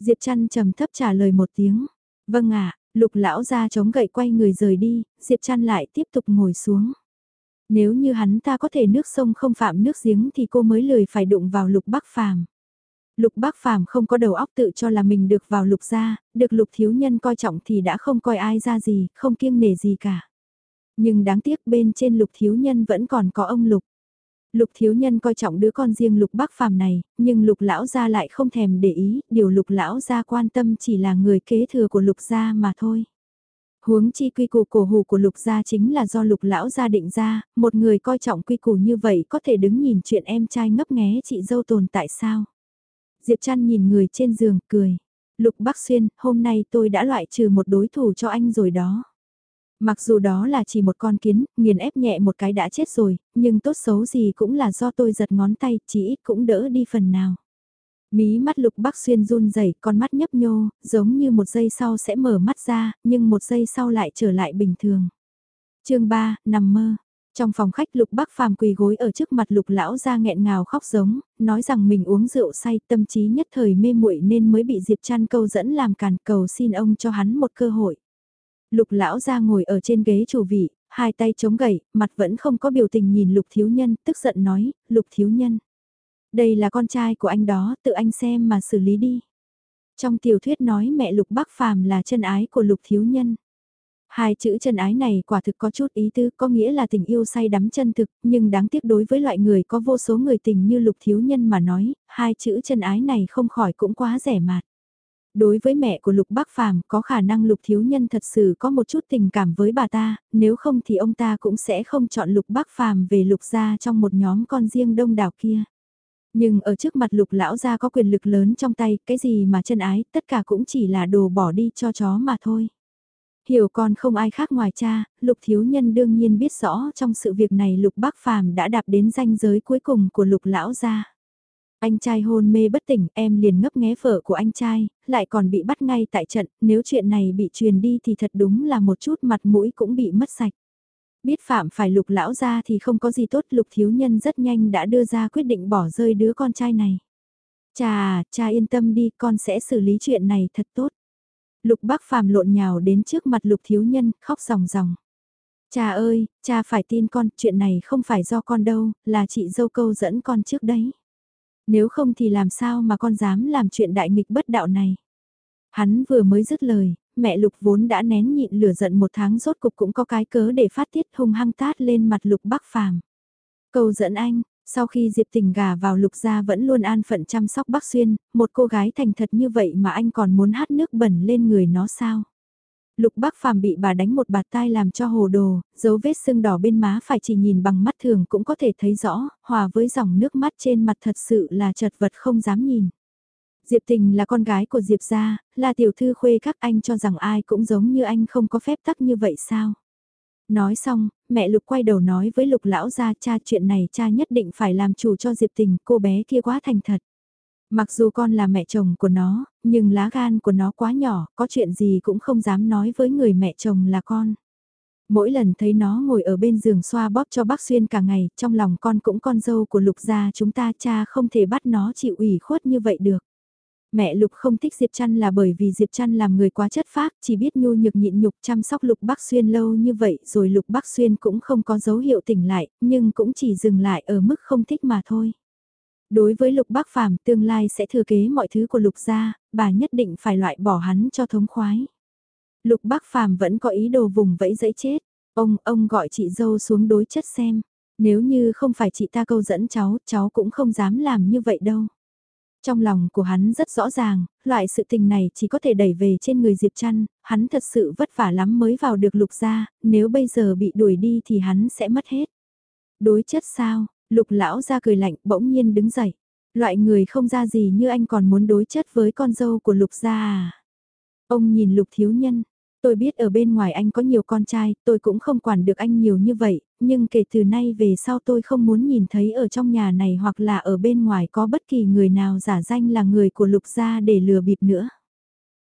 Speaker 1: Diệp Trăn trầm thấp trả lời một tiếng. Vâng ạ, Lục lão ra chống gậy quay người rời đi, Diệp Trăn lại tiếp tục ngồi xuống. Nếu như hắn ta có thể nước sông không phạm nước giếng thì cô mới lười phải đụng vào Lục Bắc Phàm. Lục Bác Phàm không có đầu óc tự cho là mình được vào lục gia, được lục thiếu nhân coi trọng thì đã không coi ai ra gì, không kiêng nể gì cả. Nhưng đáng tiếc bên trên lục thiếu nhân vẫn còn có ông lục. Lục thiếu nhân coi trọng đứa con riêng lục bác phàm này, nhưng lục lão gia lại không thèm để ý, điều lục lão gia quan tâm chỉ là người kế thừa của lục gia mà thôi. Huống chi quy củ cổ hủ của lục gia chính là do lục lão gia định ra, một người coi trọng quy củ như vậy có thể đứng nhìn chuyện em trai ngấp nghé chị dâu tồn tại sao? Diệp Trăn nhìn người trên giường, cười. Lục Bắc Xuyên, hôm nay tôi đã loại trừ một đối thủ cho anh rồi đó. Mặc dù đó là chỉ một con kiến, nghiền ép nhẹ một cái đã chết rồi, nhưng tốt xấu gì cũng là do tôi giật ngón tay, chỉ ít cũng đỡ đi phần nào. Mí mắt lục bắc xuyên run rẩy con mắt nhấp nhô, giống như một giây sau sẽ mở mắt ra, nhưng một giây sau lại trở lại bình thường. chương 3, nằm mơ. Trong phòng khách lục bác phàm quỳ gối ở trước mặt lục lão ra nghẹn ngào khóc giống, nói rằng mình uống rượu say tâm trí nhất thời mê muội nên mới bị Diệp Trăn câu dẫn làm càn cầu xin ông cho hắn một cơ hội. Lục lão ra ngồi ở trên ghế chủ vị, hai tay chống gậy, mặt vẫn không có biểu tình nhìn lục thiếu nhân, tức giận nói, lục thiếu nhân. Đây là con trai của anh đó, tự anh xem mà xử lý đi. Trong tiểu thuyết nói mẹ lục bác phàm là chân ái của lục thiếu nhân. Hai chữ chân ái này quả thực có chút ý tứ, có nghĩa là tình yêu say đắm chân thực, nhưng đáng tiếc đối với loại người có vô số người tình như lục thiếu nhân mà nói, hai chữ chân ái này không khỏi cũng quá rẻ mạt. Đối với mẹ của lục bác phàm có khả năng lục thiếu nhân thật sự có một chút tình cảm với bà ta, nếu không thì ông ta cũng sẽ không chọn lục bác phàm về lục gia trong một nhóm con riêng đông đảo kia. Nhưng ở trước mặt lục lão gia có quyền lực lớn trong tay, cái gì mà chân ái, tất cả cũng chỉ là đồ bỏ đi cho chó mà thôi. Hiểu con không ai khác ngoài cha, lục thiếu nhân đương nhiên biết rõ trong sự việc này lục bác phàm đã đạp đến ranh giới cuối cùng của lục lão gia. Anh trai hôn mê bất tỉnh, em liền ngấp nghé vợ của anh trai, lại còn bị bắt ngay tại trận, nếu chuyện này bị truyền đi thì thật đúng là một chút mặt mũi cũng bị mất sạch. Biết phạm phải lục lão ra thì không có gì tốt lục thiếu nhân rất nhanh đã đưa ra quyết định bỏ rơi đứa con trai này. Cha, cha yên tâm đi con sẽ xử lý chuyện này thật tốt. Lục bác phàm lộn nhào đến trước mặt lục thiếu nhân, khóc ròng ròng. Cha ơi, cha phải tin con, chuyện này không phải do con đâu, là chị dâu câu dẫn con trước đấy. Nếu không thì làm sao mà con dám làm chuyện đại nghịch bất đạo này. Hắn vừa mới dứt lời, mẹ Lục vốn đã nén nhịn lửa giận một tháng rốt cục cũng có cái cớ để phát tiết hung hăng tát lên mặt Lục Bắc Phàm. Câu dẫn anh, sau khi Diệp Tình gà vào Lục gia vẫn luôn an phận chăm sóc Bắc Xuyên, một cô gái thành thật như vậy mà anh còn muốn hát nước bẩn lên người nó sao? Lục Bắc Phàm bị bà đánh một bạt tai làm cho hồ đồ, dấu vết sưng đỏ bên má phải chỉ nhìn bằng mắt thường cũng có thể thấy rõ, hòa với dòng nước mắt trên mặt thật sự là chật vật không dám nhìn. Diệp Tình là con gái của Diệp gia, là tiểu thư khuê các anh cho rằng ai cũng giống như anh không có phép tắc như vậy sao? Nói xong, mẹ Lục quay đầu nói với Lục lão gia cha chuyện này cha nhất định phải làm chủ cho Diệp Tình, cô bé kia quá thành thật. Mặc dù con là mẹ chồng của nó, nhưng lá gan của nó quá nhỏ, có chuyện gì cũng không dám nói với người mẹ chồng là con. Mỗi lần thấy nó ngồi ở bên giường xoa bóp cho bác Xuyên cả ngày, trong lòng con cũng con dâu của Lục gia chúng ta cha không thể bắt nó chịu ủy khuất như vậy được. Mẹ Lục không thích Diệp Trăn là bởi vì Diệp Trăn làm người quá chất phác, chỉ biết nhu nhược nhịn nhục chăm sóc Lục Bắc Xuyên lâu như vậy rồi Lục Bắc Xuyên cũng không có dấu hiệu tỉnh lại, nhưng cũng chỉ dừng lại ở mức không thích mà thôi. Đối với Lục Bắc Phàm tương lai sẽ thừa kế mọi thứ của Lục gia, bà nhất định phải loại bỏ hắn cho thống khoái. Lục Bắc Phàm vẫn có ý đồ vùng vẫy dẫy chết. Ông, ông gọi chị dâu xuống đối chất xem. Nếu như không phải chị ta câu dẫn cháu, cháu cũng không dám làm như vậy đâu. Trong lòng của hắn rất rõ ràng, loại sự tình này chỉ có thể đẩy về trên người Diệp Trăn, hắn thật sự vất vả lắm mới vào được lục gia, nếu bây giờ bị đuổi đi thì hắn sẽ mất hết. Đối chất sao, lục lão ra cười lạnh bỗng nhiên đứng dậy. Loại người không ra gì như anh còn muốn đối chất với con dâu của lục gia à. Ông nhìn lục thiếu nhân, tôi biết ở bên ngoài anh có nhiều con trai, tôi cũng không quản được anh nhiều như vậy, nhưng kể từ nay về sau tôi không muốn nhìn thấy ở trong nhà này hoặc là ở bên ngoài có bất kỳ người nào giả danh là người của lục gia để lừa bịp nữa.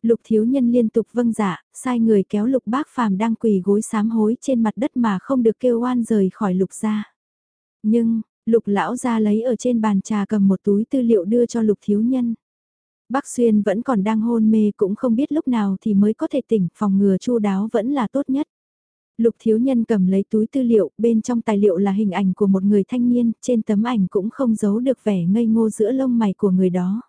Speaker 1: Lục thiếu nhân liên tục vâng dạ, sai người kéo lục bác phàm đang quỳ gối sám hối trên mặt đất mà không được kêu oan rời khỏi lục gia. Nhưng, lục lão ra lấy ở trên bàn trà cầm một túi tư liệu đưa cho lục thiếu nhân. Bác Xuyên vẫn còn đang hôn mê cũng không biết lúc nào thì mới có thể tỉnh, phòng ngừa chu đáo vẫn là tốt nhất. Lục thiếu nhân cầm lấy túi tư liệu, bên trong tài liệu là hình ảnh của một người thanh niên, trên tấm ảnh cũng không giấu được vẻ ngây ngô giữa lông mày của người đó.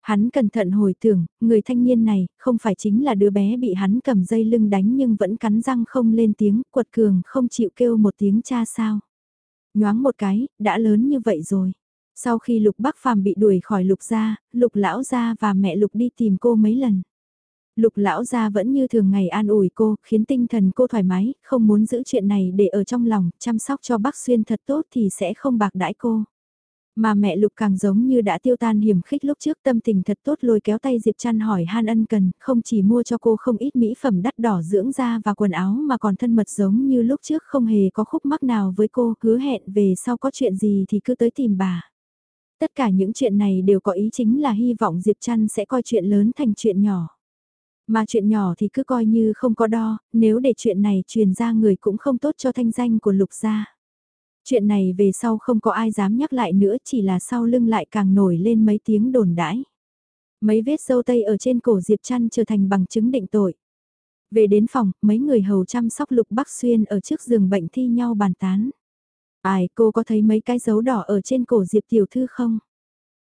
Speaker 1: Hắn cẩn thận hồi tưởng, người thanh niên này, không phải chính là đứa bé bị hắn cầm dây lưng đánh nhưng vẫn cắn răng không lên tiếng, quật cường không chịu kêu một tiếng cha sao. Nhoáng một cái, đã lớn như vậy rồi. Sau khi Lục Bắc Phàm bị đuổi khỏi Lục gia, Lục lão gia và mẹ Lục đi tìm cô mấy lần. Lục lão gia vẫn như thường ngày an ủi cô, khiến tinh thần cô thoải mái, không muốn giữ chuyện này để ở trong lòng, chăm sóc cho bác Xuyên thật tốt thì sẽ không bạc đãi cô. Mà mẹ Lục càng giống như đã tiêu tan hiểm khích lúc trước tâm tình thật tốt lôi kéo tay Diệp Trăn hỏi han ân cần, không chỉ mua cho cô không ít mỹ phẩm đắt đỏ dưỡng da và quần áo mà còn thân mật giống như lúc trước không hề có khúc mắc nào với cô, hứa hẹn về sau có chuyện gì thì cứ tới tìm bà. Tất cả những chuyện này đều có ý chính là hy vọng Diệp Trăn sẽ coi chuyện lớn thành chuyện nhỏ. Mà chuyện nhỏ thì cứ coi như không có đo, nếu để chuyện này truyền ra người cũng không tốt cho thanh danh của lục gia. Chuyện này về sau không có ai dám nhắc lại nữa chỉ là sau lưng lại càng nổi lên mấy tiếng đồn đãi. Mấy vết dâu tây ở trên cổ Diệp Trăn trở thành bằng chứng định tội. Về đến phòng, mấy người hầu chăm sóc Lục Bắc Xuyên ở trước giường bệnh thi nhau bàn tán. Ai, cô có thấy mấy cái dấu đỏ ở trên cổ Diệp Tiểu Thư không?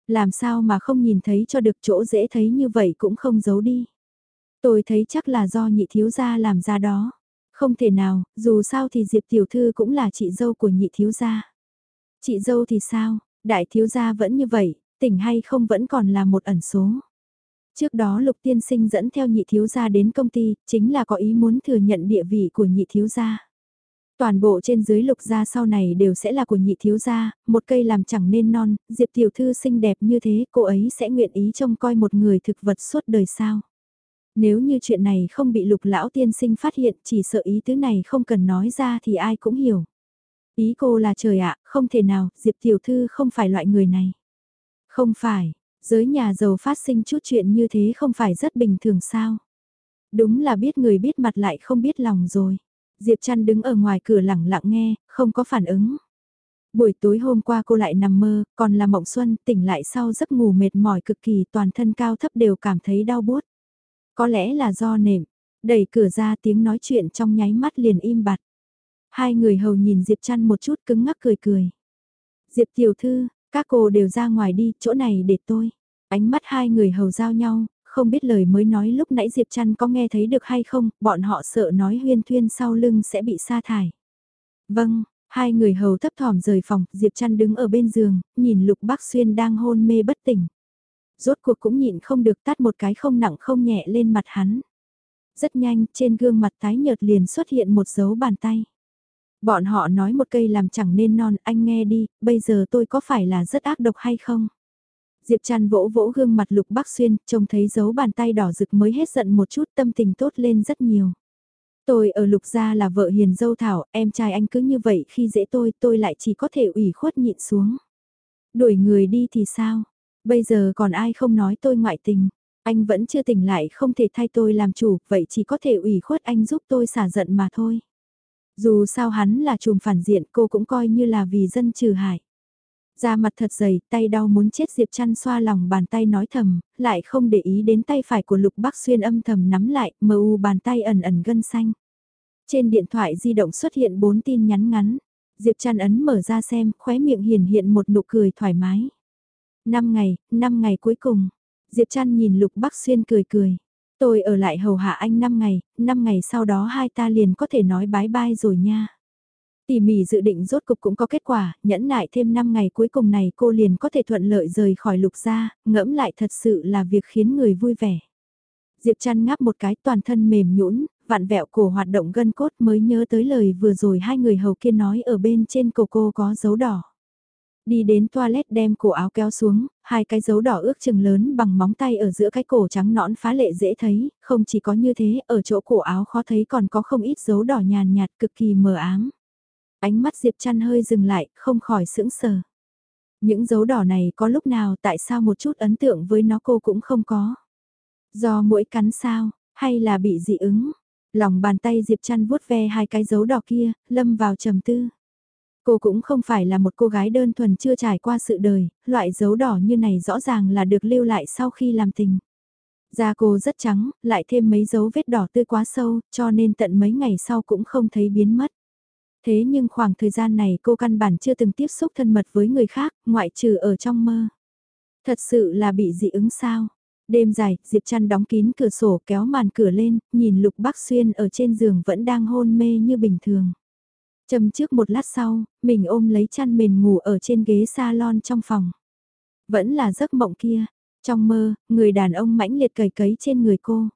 Speaker 1: Làm sao mà không nhìn thấy cho được chỗ dễ thấy như vậy cũng không giấu đi. Tôi thấy chắc là do nhị thiếu gia làm ra đó. Không thể nào, dù sao thì Diệp Tiểu Thư cũng là chị dâu của nhị thiếu gia. Chị dâu thì sao, đại thiếu gia vẫn như vậy, tỉnh hay không vẫn còn là một ẩn số. Trước đó Lục Tiên Sinh dẫn theo nhị thiếu gia đến công ty, chính là có ý muốn thừa nhận địa vị của nhị thiếu gia. Toàn bộ trên dưới lục gia sau này đều sẽ là của nhị thiếu gia, một cây làm chẳng nên non, Diệp tiểu thư xinh đẹp như thế, cô ấy sẽ nguyện ý trông coi một người thực vật suốt đời sao. Nếu như chuyện này không bị lục lão tiên sinh phát hiện, chỉ sợ ý tứ này không cần nói ra thì ai cũng hiểu. Ý cô là trời ạ, không thể nào, Diệp tiểu thư không phải loại người này. Không phải, giới nhà giàu phát sinh chút chuyện như thế không phải rất bình thường sao. Đúng là biết người biết mặt lại không biết lòng rồi. Diệp Trăn đứng ở ngoài cửa lặng lặng nghe, không có phản ứng. Buổi tối hôm qua cô lại nằm mơ, còn là mộng xuân, tỉnh lại sau giấc ngủ mệt mỏi cực kỳ toàn thân cao thấp đều cảm thấy đau buốt. Có lẽ là do nệm, đẩy cửa ra tiếng nói chuyện trong nháy mắt liền im bặt. Hai người hầu nhìn Diệp Trăn một chút cứng ngắc cười cười. Diệp tiểu thư, các cô đều ra ngoài đi, chỗ này để tôi. Ánh mắt hai người hầu giao nhau, không biết lời mới nói lúc nãy Diệp Trăn có nghe thấy được hay không, bọn họ sợ nói huyên thuyên sau lưng sẽ bị sa thải. Vâng, hai người hầu thấp thỏm rời phòng, Diệp Trăn đứng ở bên giường, nhìn Lục Bắc Xuyên đang hôn mê bất tỉnh. Rốt cuộc cũng nhịn không được tát một cái không nặng không nhẹ lên mặt hắn. Rất nhanh, trên gương mặt tái nhợt liền xuất hiện một dấu bàn tay. Bọn họ nói một cây làm chẳng nên non, anh nghe đi, bây giờ tôi có phải là rất ác độc hay không? Diệp Trăn vỗ vỗ gương mặt Lục Bắc Xuyên, trông thấy dấu bàn tay đỏ rực mới hết giận một chút tâm tình tốt lên rất nhiều. Tôi ở Lục gia là vợ hiền dâu Thảo, em trai anh cứ như vậy khi dễ tôi, tôi lại chỉ có thể ủy khuất nhịn xuống. Đuổi người đi thì sao? Bây giờ còn ai không nói tôi ngoại tình? Anh vẫn chưa tỉnh lại không thể thay tôi làm chủ, vậy chỉ có thể ủy khuất anh giúp tôi xả giận mà thôi. Dù sao hắn là chùm phản diện cô cũng coi như là vì dân trừ hại. Da mặt thật dày, tay đau muốn chết Diệp chăn xoa lòng bàn tay nói thầm, lại không để ý đến tay phải của Lục Bắc Xuyên âm thầm nắm lại, mờ u bàn tay ẩn ẩn gân xanh. Trên điện thoại di động xuất hiện bốn tin nhắn ngắn. Diệp chăn ấn mở ra xem, khóe miệng hiền hiện một nụ cười thoải mái. Năm ngày, năm ngày cuối cùng. Diệp Trăn nhìn Lục Bắc Xuyên cười cười. Tôi ở lại hầu hạ anh năm ngày, năm ngày sau đó hai ta liền có thể nói bái bai rồi nha. Tỉ mỉ dự định rốt cục cũng có kết quả, nhẫn nại thêm 5 ngày cuối cùng này cô liền có thể thuận lợi rời khỏi lục gia, ngẫm lại thật sự là việc khiến người vui vẻ. Diệp chăn ngáp một cái toàn thân mềm nhũn, vạn vẹo cổ hoạt động gân cốt mới nhớ tới lời vừa rồi hai người hầu kia nói ở bên trên cổ cô có dấu đỏ. Đi đến toilet đem cổ áo kéo xuống, hai cái dấu đỏ ước chừng lớn bằng móng tay ở giữa cái cổ trắng nõn phá lệ dễ thấy, không chỉ có như thế, ở chỗ cổ áo khó thấy còn có không ít dấu đỏ nhàn nhạt cực kỳ mờ ám. Ánh mắt Diệp Trăn hơi dừng lại, không khỏi sững sờ. Những dấu đỏ này có lúc nào tại sao một chút ấn tượng với nó cô cũng không có. Do mũi cắn sao, hay là bị dị ứng. Lòng bàn tay Diệp Trăn vuốt ve hai cái dấu đỏ kia, lâm vào trầm tư. Cô cũng không phải là một cô gái đơn thuần chưa trải qua sự đời, loại dấu đỏ như này rõ ràng là được lưu lại sau khi làm tình. Da cô rất trắng, lại thêm mấy dấu vết đỏ tươi quá sâu, cho nên tận mấy ngày sau cũng không thấy biến mất. Thế nhưng khoảng thời gian này cô căn bản chưa từng tiếp xúc thân mật với người khác, ngoại trừ ở trong mơ. Thật sự là bị dị ứng sao? Đêm dài, Diệp Trăn đóng kín cửa sổ kéo màn cửa lên, nhìn Lục Bắc Xuyên ở trên giường vẫn đang hôn mê như bình thường. Châm trước một lát sau, mình ôm lấy chăn mền ngủ ở trên ghế salon trong phòng. Vẫn là giấc mộng kia. Trong mơ, người đàn ông mãnh liệt cầy cấy trên người cô.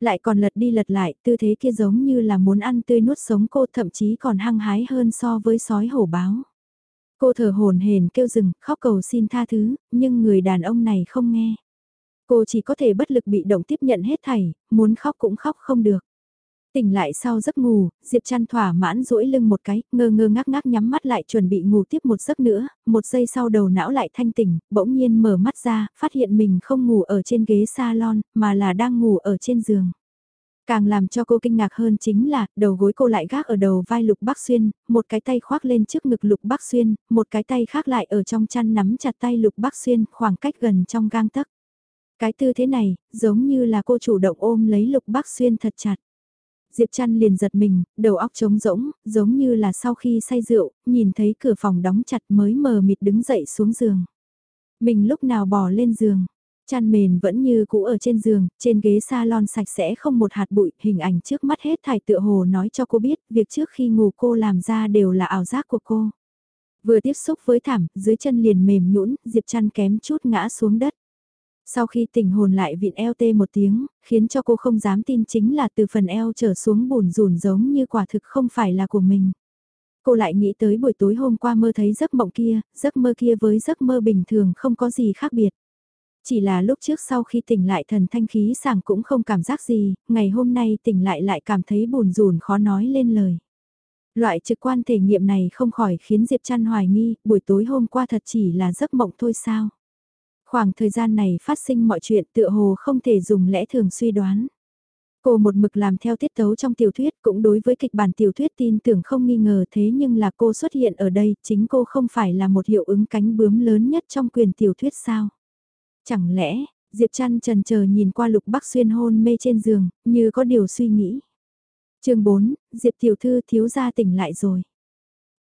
Speaker 1: Lại còn lật đi lật lại, tư thế kia giống như là muốn ăn tươi nuốt sống cô thậm chí còn hăng hái hơn so với sói hổ báo. Cô thở hồn hền kêu rừng, khóc cầu xin tha thứ, nhưng người đàn ông này không nghe. Cô chỉ có thể bất lực bị động tiếp nhận hết thảy, muốn khóc cũng khóc không được. Tỉnh lại sau giấc ngủ, Diệp Trăn thỏa mãn duỗi lưng một cái, ngơ ngơ ngác ngác nhắm mắt lại chuẩn bị ngủ tiếp một giấc nữa, một giây sau đầu não lại thanh tỉnh, bỗng nhiên mở mắt ra, phát hiện mình không ngủ ở trên ghế salon, mà là đang ngủ ở trên giường. Càng làm cho cô kinh ngạc hơn chính là, đầu gối cô lại gác ở đầu vai Lục Bắc Xuyên, một cái tay khoác lên trước ngực Lục Bắc Xuyên, một cái tay khác lại ở trong chăn nắm chặt tay Lục Bắc Xuyên, khoảng cách gần trong gang tấc. Cái tư thế này, giống như là cô chủ động ôm lấy Lục Bắc Xuyên thật chặt. Diệp Trăn liền giật mình, đầu óc trống rỗng, giống như là sau khi say rượu, nhìn thấy cửa phòng đóng chặt mới mờ mịt đứng dậy xuống giường. Mình lúc nào bỏ lên giường, chăn mền vẫn như cũ ở trên giường, trên ghế salon sạch sẽ không một hạt bụi, hình ảnh trước mắt hết thải tựa hồ nói cho cô biết, việc trước khi ngủ cô làm ra đều là ảo giác của cô. Vừa tiếp xúc với thảm, dưới chân liền mềm nhũn, Diệp Trăn kém chút ngã xuống đất. Sau khi tỉnh hồn lại vịn eo tê một tiếng, khiến cho cô không dám tin chính là từ phần eo trở xuống bùn rùn giống như quả thực không phải là của mình. Cô lại nghĩ tới buổi tối hôm qua mơ thấy giấc mộng kia, giấc mơ kia với giấc mơ bình thường không có gì khác biệt. Chỉ là lúc trước sau khi tỉnh lại thần thanh khí sảng cũng không cảm giác gì, ngày hôm nay tỉnh lại lại cảm thấy buồn rùn khó nói lên lời. Loại trực quan thể nghiệm này không khỏi khiến Diệp Trăn hoài nghi, buổi tối hôm qua thật chỉ là giấc mộng thôi sao. Khoảng thời gian này phát sinh mọi chuyện tựa hồ không thể dùng lẽ thường suy đoán. Cô một mực làm theo tiết tấu trong tiểu thuyết cũng đối với kịch bản tiểu thuyết tin tưởng không nghi ngờ thế nhưng là cô xuất hiện ở đây chính cô không phải là một hiệu ứng cánh bướm lớn nhất trong quyền tiểu thuyết sao. Chẳng lẽ, Diệp Trăn trần chờ nhìn qua Lục Bắc Xuyên hôn mê trên giường, như có điều suy nghĩ. chương 4, Diệp Tiểu Thư thiếu gia tỉnh lại rồi.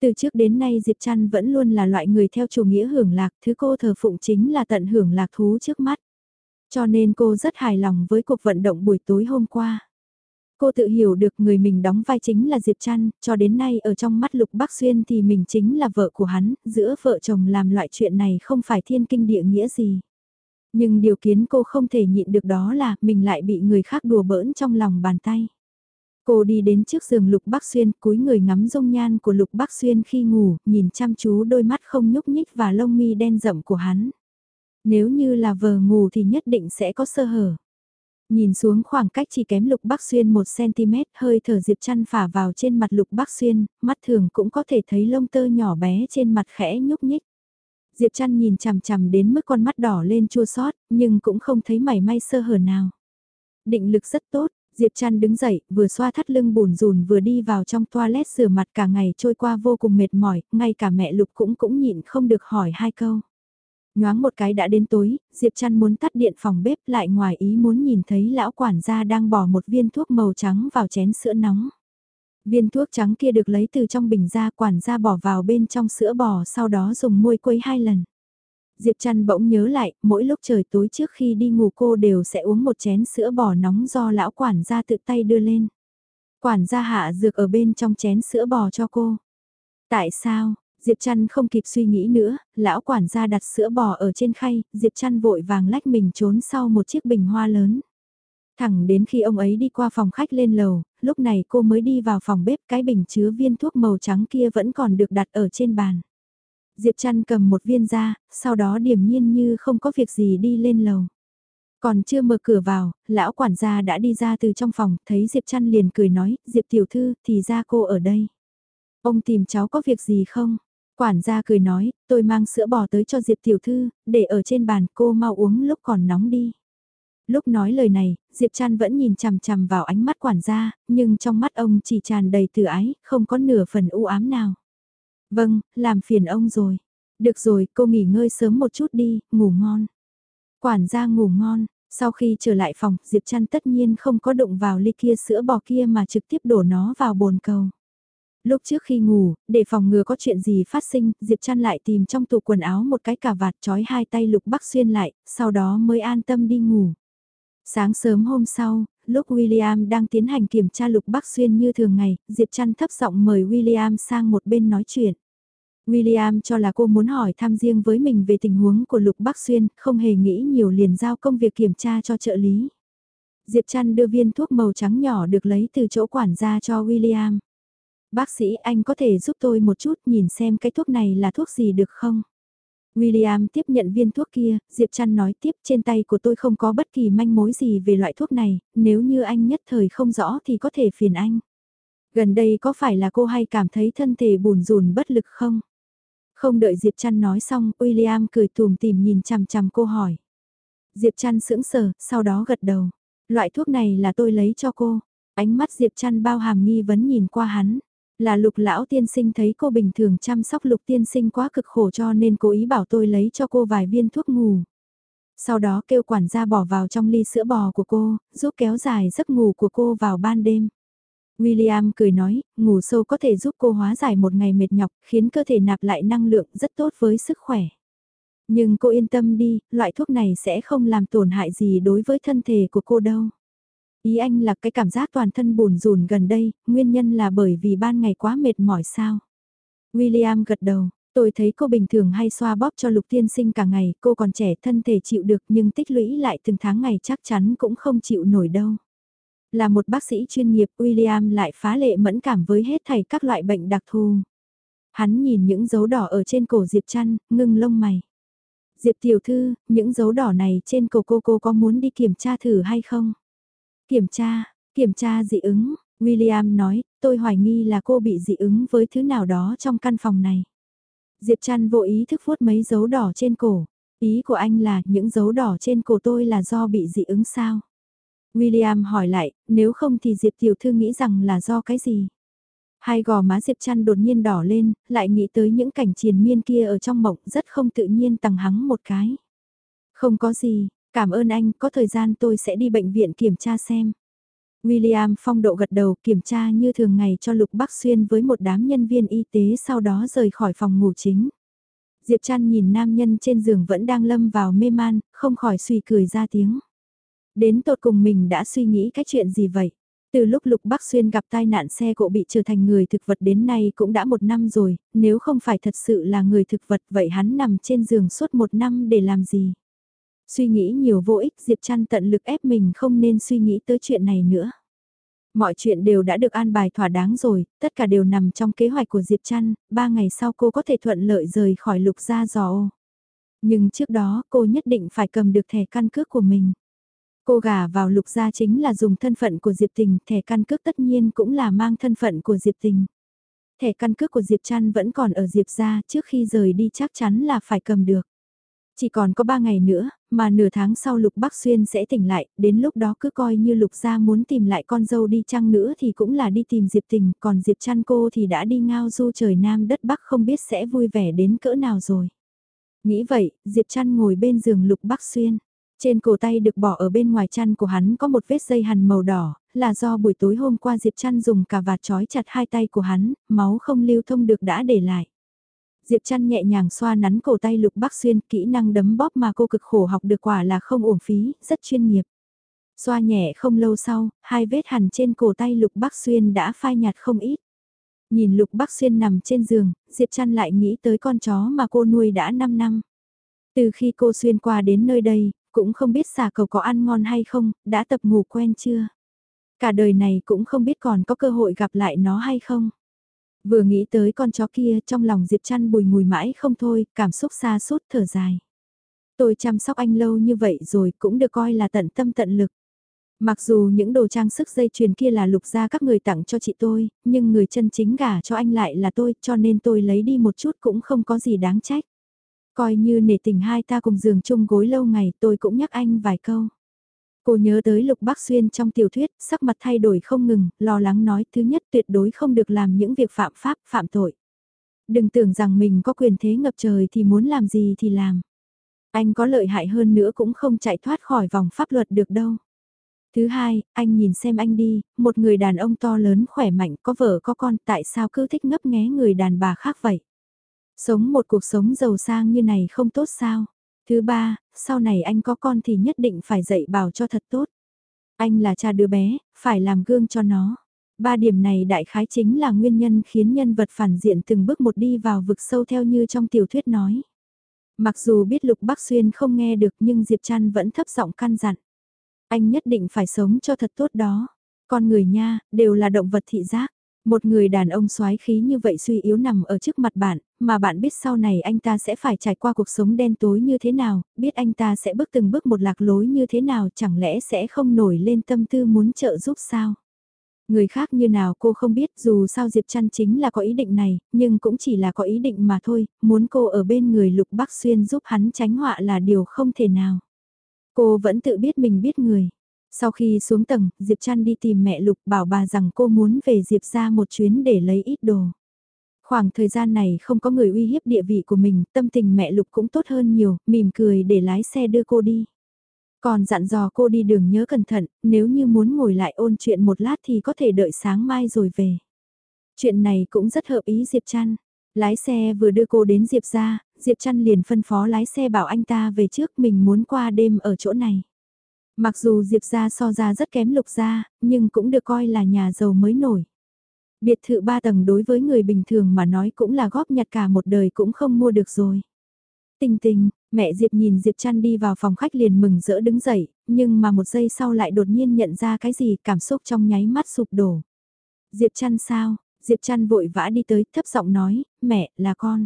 Speaker 1: Từ trước đến nay Diệp Trăn vẫn luôn là loại người theo chủ nghĩa hưởng lạc, thứ cô thờ phụng chính là tận hưởng lạc thú trước mắt. Cho nên cô rất hài lòng với cuộc vận động buổi tối hôm qua. Cô tự hiểu được người mình đóng vai chính là Diệp Trăn, cho đến nay ở trong mắt Lục Bắc Xuyên thì mình chính là vợ của hắn, giữa vợ chồng làm loại chuyện này không phải thiên kinh địa nghĩa gì. Nhưng điều kiến cô không thể nhịn được đó là mình lại bị người khác đùa bỡn trong lòng bàn tay. Cô đi đến trước giường Lục Bắc Xuyên, cúi người ngắm dung nhan của Lục Bắc Xuyên khi ngủ, nhìn chăm chú đôi mắt không nhúc nhích và lông mi đen rậm của hắn. Nếu như là vờ ngủ thì nhất định sẽ có sơ hở. Nhìn xuống khoảng cách chỉ kém Lục Bắc Xuyên 1cm, hơi thở Diệp chăn phả vào trên mặt Lục Bắc Xuyên, mắt thường cũng có thể thấy lông tơ nhỏ bé trên mặt khẽ nhúc nhích. Diệp chăn nhìn chằm chằm đến mức con mắt đỏ lên chua sót, nhưng cũng không thấy mảy may sơ hở nào. Định lực rất tốt, Diệp Trăn đứng dậy, vừa xoa thắt lưng bùn rùn vừa đi vào trong toilet rửa mặt cả ngày trôi qua vô cùng mệt mỏi, ngay cả mẹ Lục cũng cũng nhịn không được hỏi hai câu. Nhoáng một cái đã đến tối, Diệp Trăn muốn tắt điện phòng bếp lại ngoài ý muốn nhìn thấy lão quản gia đang bỏ một viên thuốc màu trắng vào chén sữa nóng. Viên thuốc trắng kia được lấy từ trong bình ra quản gia bỏ vào bên trong sữa bò sau đó dùng môi quấy hai lần. Diệp Trăn bỗng nhớ lại, mỗi lúc trời tối trước khi đi ngủ cô đều sẽ uống một chén sữa bò nóng do lão quản gia tự tay đưa lên. Quản gia hạ dược ở bên trong chén sữa bò cho cô. Tại sao? Diệp Trăn không kịp suy nghĩ nữa, lão quản gia đặt sữa bò ở trên khay, Diệp Trăn vội vàng lách mình trốn sau một chiếc bình hoa lớn. Thẳng đến khi ông ấy đi qua phòng khách lên lầu, lúc này cô mới đi vào phòng bếp cái bình chứa viên thuốc màu trắng kia vẫn còn được đặt ở trên bàn. Diệp Trăn cầm một viên ra, sau đó điềm nhiên như không có việc gì đi lên lầu. Còn chưa mở cửa vào, lão quản gia đã đi ra từ trong phòng, thấy Diệp Trăn liền cười nói, Diệp tiểu thư, thì ra cô ở đây. Ông tìm cháu có việc gì không? Quản gia cười nói, tôi mang sữa bò tới cho Diệp tiểu thư, để ở trên bàn cô mau uống lúc còn nóng đi. Lúc nói lời này, Diệp Trăn vẫn nhìn chằm chằm vào ánh mắt quản gia, nhưng trong mắt ông chỉ tràn đầy từ ái, không có nửa phần u ám nào. Vâng, làm phiền ông rồi. Được rồi, cô nghỉ ngơi sớm một chút đi, ngủ ngon. Quản gia ngủ ngon, sau khi trở lại phòng, Diệp Trăn tất nhiên không có đụng vào ly kia sữa bò kia mà trực tiếp đổ nó vào bồn cầu. Lúc trước khi ngủ, để phòng ngừa có chuyện gì phát sinh, Diệp Trăn lại tìm trong tủ quần áo một cái cà vạt trói hai tay lục bắc xuyên lại, sau đó mới an tâm đi ngủ. Sáng sớm hôm sau, lúc William đang tiến hành kiểm tra lục bắc xuyên như thường ngày, Diệp Trăn thấp giọng mời William sang một bên nói chuyện. William cho là cô muốn hỏi thăm riêng với mình về tình huống của Lục Bắc Xuyên, không hề nghĩ nhiều liền giao công việc kiểm tra cho trợ lý. Diệp Trăn đưa viên thuốc màu trắng nhỏ được lấy từ chỗ quản gia cho William. Bác sĩ anh có thể giúp tôi một chút nhìn xem cái thuốc này là thuốc gì được không? William tiếp nhận viên thuốc kia, Diệp Trăn nói tiếp trên tay của tôi không có bất kỳ manh mối gì về loại thuốc này, nếu như anh nhất thời không rõ thì có thể phiền anh. Gần đây có phải là cô hay cảm thấy thân thể bùn rùn bất lực không? Không đợi Diệp Trăn nói xong, William cười tùm tìm nhìn chằm chằm cô hỏi. Diệp Trăn sững sờ, sau đó gật đầu. Loại thuốc này là tôi lấy cho cô. Ánh mắt Diệp Trăn bao hàm nghi vấn nhìn qua hắn. Là lục lão tiên sinh thấy cô bình thường chăm sóc lục tiên sinh quá cực khổ cho nên cố ý bảo tôi lấy cho cô vài viên thuốc ngủ. Sau đó kêu quản gia bỏ vào trong ly sữa bò của cô, giúp kéo dài giấc ngủ của cô vào ban đêm. William cười nói, ngủ sâu có thể giúp cô hóa giải một ngày mệt nhọc, khiến cơ thể nạp lại năng lượng rất tốt với sức khỏe. Nhưng cô yên tâm đi, loại thuốc này sẽ không làm tổn hại gì đối với thân thể của cô đâu. Ý anh là cái cảm giác toàn thân buồn rùn gần đây, nguyên nhân là bởi vì ban ngày quá mệt mỏi sao. William gật đầu, tôi thấy cô bình thường hay xoa bóp cho lục tiên sinh cả ngày, cô còn trẻ thân thể chịu được nhưng tích lũy lại từng tháng ngày chắc chắn cũng không chịu nổi đâu. Là một bác sĩ chuyên nghiệp, William lại phá lệ mẫn cảm với hết thảy các loại bệnh đặc thù. Hắn nhìn những dấu đỏ ở trên cổ Diệp Trăn, ngưng lông mày. Diệp tiểu thư, những dấu đỏ này trên cổ cô cô có muốn đi kiểm tra thử hay không? Kiểm tra, kiểm tra dị ứng, William nói, tôi hoài nghi là cô bị dị ứng với thứ nào đó trong căn phòng này. Diệp Trăn vô ý thức vuốt mấy dấu đỏ trên cổ. Ý của anh là những dấu đỏ trên cổ tôi là do bị dị ứng sao? William hỏi lại, nếu không thì Diệp tiểu thư nghĩ rằng là do cái gì? Hai gò má Diệp Trăn đột nhiên đỏ lên, lại nghĩ tới những cảnh triền miên kia ở trong mộng rất không tự nhiên tằng hắng một cái. Không có gì, cảm ơn anh, có thời gian tôi sẽ đi bệnh viện kiểm tra xem. William phong độ gật đầu kiểm tra như thường ngày cho Lục Bắc Xuyên với một đám nhân viên y tế sau đó rời khỏi phòng ngủ chính. Diệp Trăn nhìn nam nhân trên giường vẫn đang lâm vào mê man, không khỏi suy cười ra tiếng. Đến tột cùng mình đã suy nghĩ cái chuyện gì vậy? Từ lúc Lục Bắc Xuyên gặp tai nạn xe cộ bị trở thành người thực vật đến nay cũng đã một năm rồi, nếu không phải thật sự là người thực vật vậy hắn nằm trên giường suốt một năm để làm gì? Suy nghĩ nhiều vô ích Diệp Trăn tận lực ép mình không nên suy nghĩ tới chuyện này nữa. Mọi chuyện đều đã được an bài thỏa đáng rồi, tất cả đều nằm trong kế hoạch của Diệp Trăn, ba ngày sau cô có thể thuận lợi rời khỏi lục gia giò Nhưng trước đó cô nhất định phải cầm được thẻ căn cước của mình. Cô gả vào lục gia chính là dùng thân phận của Diệp Tình, thẻ căn cước tất nhiên cũng là mang thân phận của Diệp Tình. Thẻ căn cước của Diệp Trăn vẫn còn ở Diệp gia trước khi rời đi chắc chắn là phải cầm được. Chỉ còn có 3 ngày nữa, mà nửa tháng sau Lục Bắc Xuyên sẽ tỉnh lại, đến lúc đó cứ coi như Lục gia muốn tìm lại con dâu đi chăng nữa thì cũng là đi tìm Diệp Tình, còn Diệp chăn cô thì đã đi ngao du trời Nam đất Bắc không biết sẽ vui vẻ đến cỡ nào rồi. Nghĩ vậy, Diệp chăn ngồi bên giường Lục Bắc Xuyên. Trên cổ tay được bỏ ở bên ngoài chăn của hắn có một vết dây hằn màu đỏ, là do buổi tối hôm qua Diệp chăn dùng cả vạt trói chặt hai tay của hắn, máu không lưu thông được đã để lại. Diệp chăn nhẹ nhàng xoa nắn cổ tay Lục Bắc Xuyên, kỹ năng đấm bóp mà cô cực khổ học được quả là không uổng phí, rất chuyên nghiệp. Xoa nhẹ không lâu sau, hai vết hằn trên cổ tay Lục Bắc Xuyên đã phai nhạt không ít. Nhìn Lục Bắc Xuyên nằm trên giường, Diệp chăn lại nghĩ tới con chó mà cô nuôi đã 5 năm. Từ khi cô xuyên qua đến nơi đây, cũng không biết xà cầu có ăn ngon hay không, đã tập ngủ quen chưa. Cả đời này cũng không biết còn có cơ hội gặp lại nó hay không. Vừa nghĩ tới con chó kia trong lòng Diệp trăn bùi ngùi mãi không thôi, cảm xúc xa suốt thở dài. Tôi chăm sóc anh lâu như vậy rồi cũng được coi là tận tâm tận lực. Mặc dù những đồ trang sức dây chuyền kia là lục gia các người tặng cho chị tôi, nhưng người chân chính gả cho anh lại là tôi cho nên tôi lấy đi một chút cũng không có gì đáng trách. Coi như nể tình hai ta cùng giường chung gối lâu ngày tôi cũng nhắc anh vài câu. Cô nhớ tới Lục Bắc Xuyên trong tiểu thuyết, sắc mặt thay đổi không ngừng, lo lắng nói thứ nhất tuyệt đối không được làm những việc phạm pháp, phạm tội. Đừng tưởng rằng mình có quyền thế ngập trời thì muốn làm gì thì làm. Anh có lợi hại hơn nữa cũng không chạy thoát khỏi vòng pháp luật được đâu. Thứ hai, anh nhìn xem anh đi, một người đàn ông to lớn khỏe mạnh có vợ có con tại sao cứ thích ngấp nghé người đàn bà khác vậy? Sống một cuộc sống giàu sang như này không tốt sao? Thứ ba, sau này anh có con thì nhất định phải dạy bảo cho thật tốt. Anh là cha đứa bé, phải làm gương cho nó. Ba điểm này đại khái chính là nguyên nhân khiến nhân vật phản diện từng bước một đi vào vực sâu theo như trong tiểu thuyết nói. Mặc dù biết Lục Bắc Xuyên không nghe được nhưng Diệp Trăn vẫn thấp giọng căn dặn. Anh nhất định phải sống cho thật tốt đó. Con người nha, đều là động vật thị giác. Một người đàn ông soái khí như vậy suy yếu nằm ở trước mặt bạn, mà bạn biết sau này anh ta sẽ phải trải qua cuộc sống đen tối như thế nào, biết anh ta sẽ bước từng bước một lạc lối như thế nào chẳng lẽ sẽ không nổi lên tâm tư muốn trợ giúp sao? Người khác như nào cô không biết dù sao Diệp Trăn chính là có ý định này, nhưng cũng chỉ là có ý định mà thôi, muốn cô ở bên người Lục Bắc Xuyên giúp hắn tránh họa là điều không thể nào. Cô vẫn tự biết mình biết người. Sau khi xuống tầng, Diệp Trăn đi tìm mẹ Lục bảo bà rằng cô muốn về Diệp ra một chuyến để lấy ít đồ. Khoảng thời gian này không có người uy hiếp địa vị của mình, tâm tình mẹ Lục cũng tốt hơn nhiều, mỉm cười để lái xe đưa cô đi. Còn dặn dò cô đi đường nhớ cẩn thận, nếu như muốn ngồi lại ôn chuyện một lát thì có thể đợi sáng mai rồi về. Chuyện này cũng rất hợp ý Diệp Trăn. Lái xe vừa đưa cô đến Diệp ra, Diệp Trăn liền phân phó lái xe bảo anh ta về trước mình muốn qua đêm ở chỗ này. Mặc dù Diệp gia so ra rất kém lục gia, nhưng cũng được coi là nhà giàu mới nổi. Biệt thự ba tầng đối với người bình thường mà nói cũng là góp nhặt cả một đời cũng không mua được rồi. Tình tình, mẹ Diệp nhìn Diệp chăn đi vào phòng khách liền mừng rỡ đứng dậy, nhưng mà một giây sau lại đột nhiên nhận ra cái gì cảm xúc trong nháy mắt sụp đổ. Diệp chăn sao? Diệp chăn vội vã đi tới thấp giọng nói, mẹ, là con.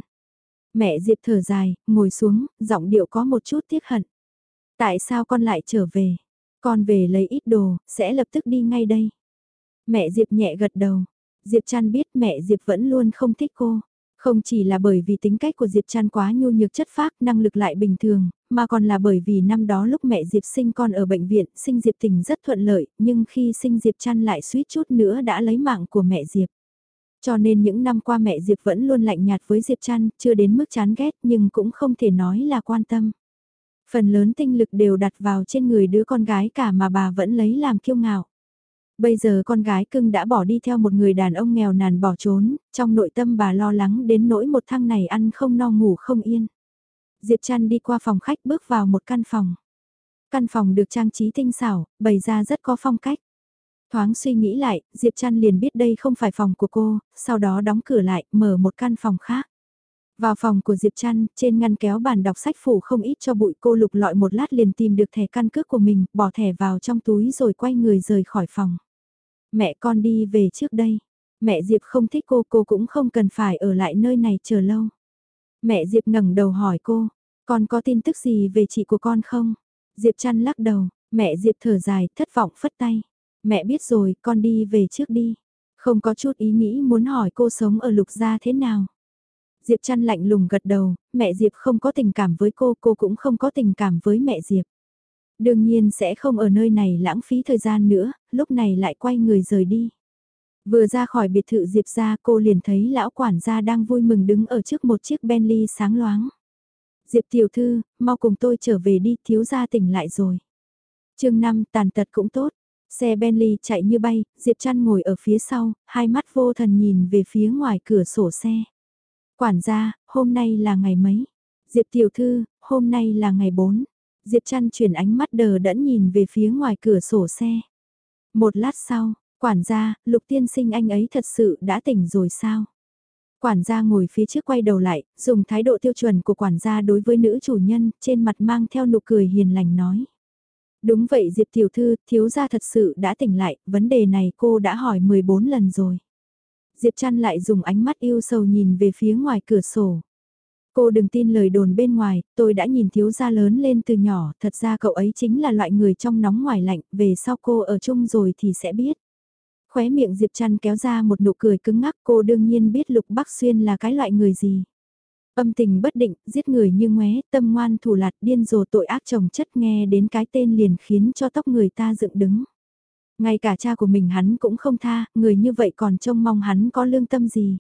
Speaker 1: Mẹ Diệp thở dài, ngồi xuống, giọng điệu có một chút tiếc hận. Tại sao con lại trở về? Con về lấy ít đồ, sẽ lập tức đi ngay đây. Mẹ Diệp nhẹ gật đầu. Diệp Trăn biết mẹ Diệp vẫn luôn không thích cô. Không chỉ là bởi vì tính cách của Diệp Trăn quá nhu nhược chất phác, năng lực lại bình thường, mà còn là bởi vì năm đó lúc mẹ Diệp sinh con ở bệnh viện, sinh Diệp tình rất thuận lợi, nhưng khi sinh Diệp Trăn lại suýt chút nữa đã lấy mạng của mẹ Diệp. Cho nên những năm qua mẹ Diệp vẫn luôn lạnh nhạt với Diệp Trăn, chưa đến mức chán ghét nhưng cũng không thể nói là quan tâm. Phần lớn tinh lực đều đặt vào trên người đứa con gái cả mà bà vẫn lấy làm kiêu ngạo. Bây giờ con gái cưng đã bỏ đi theo một người đàn ông nghèo nàn bỏ trốn, trong nội tâm bà lo lắng đến nỗi một thăng này ăn không no ngủ không yên. Diệp Trăn đi qua phòng khách bước vào một căn phòng. Căn phòng được trang trí tinh xảo, bày ra rất có phong cách. Thoáng suy nghĩ lại, Diệp Trăn liền biết đây không phải phòng của cô, sau đó đóng cửa lại, mở một căn phòng khác. Vào phòng của Diệp Trăn, trên ngăn kéo bàn đọc sách phủ không ít cho bụi cô lục lọi một lát liền tìm được thẻ căn cước của mình, bỏ thẻ vào trong túi rồi quay người rời khỏi phòng. Mẹ con đi về trước đây. Mẹ Diệp không thích cô, cô cũng không cần phải ở lại nơi này chờ lâu. Mẹ Diệp ngẩng đầu hỏi cô, con có tin tức gì về chị của con không? Diệp trăn lắc đầu, mẹ Diệp thở dài, thất vọng phất tay. Mẹ biết rồi, con đi về trước đi. Không có chút ý nghĩ muốn hỏi cô sống ở lục gia thế nào. Diệp chăn lạnh lùng gật đầu, mẹ Diệp không có tình cảm với cô, cô cũng không có tình cảm với mẹ Diệp. Đương nhiên sẽ không ở nơi này lãng phí thời gian nữa, lúc này lại quay người rời đi. Vừa ra khỏi biệt thự Diệp ra cô liền thấy lão quản gia đang vui mừng đứng ở trước một chiếc Bentley sáng loáng. Diệp tiểu thư, mau cùng tôi trở về đi, thiếu gia tỉnh lại rồi. chương 5 tàn tật cũng tốt. Xe Bentley chạy như bay, Diệp chăn ngồi ở phía sau, hai mắt vô thần nhìn về phía ngoài cửa sổ xe. Quản gia, hôm nay là ngày mấy? Diệp tiểu thư, hôm nay là ngày 4. Diệp chăn chuyển ánh mắt đờ đẫn nhìn về phía ngoài cửa sổ xe. Một lát sau, quản gia, lục tiên sinh anh ấy thật sự đã tỉnh rồi sao? Quản gia ngồi phía trước quay đầu lại, dùng thái độ tiêu chuẩn của quản gia đối với nữ chủ nhân, trên mặt mang theo nụ cười hiền lành nói. Đúng vậy Diệp Tiểu Thư, thiếu gia thật sự đã tỉnh lại, vấn đề này cô đã hỏi 14 lần rồi. Diệp Trăn lại dùng ánh mắt yêu sầu nhìn về phía ngoài cửa sổ. Cô đừng tin lời đồn bên ngoài, tôi đã nhìn thiếu gia lớn lên từ nhỏ, thật ra cậu ấy chính là loại người trong nóng ngoài lạnh, về sau cô ở chung rồi thì sẽ biết. Khóe miệng Diệp Trăn kéo ra một nụ cười cứng ngắc cô đương nhiên biết Lục Bắc Xuyên là cái loại người gì. Âm tình bất định, giết người như ngoé, tâm ngoan thủ lạt điên rồ tội ác chồng chất nghe đến cái tên liền khiến cho tóc người ta dựng đứng. Ngay cả cha của mình hắn cũng không tha, người như vậy còn trông mong hắn có lương tâm gì.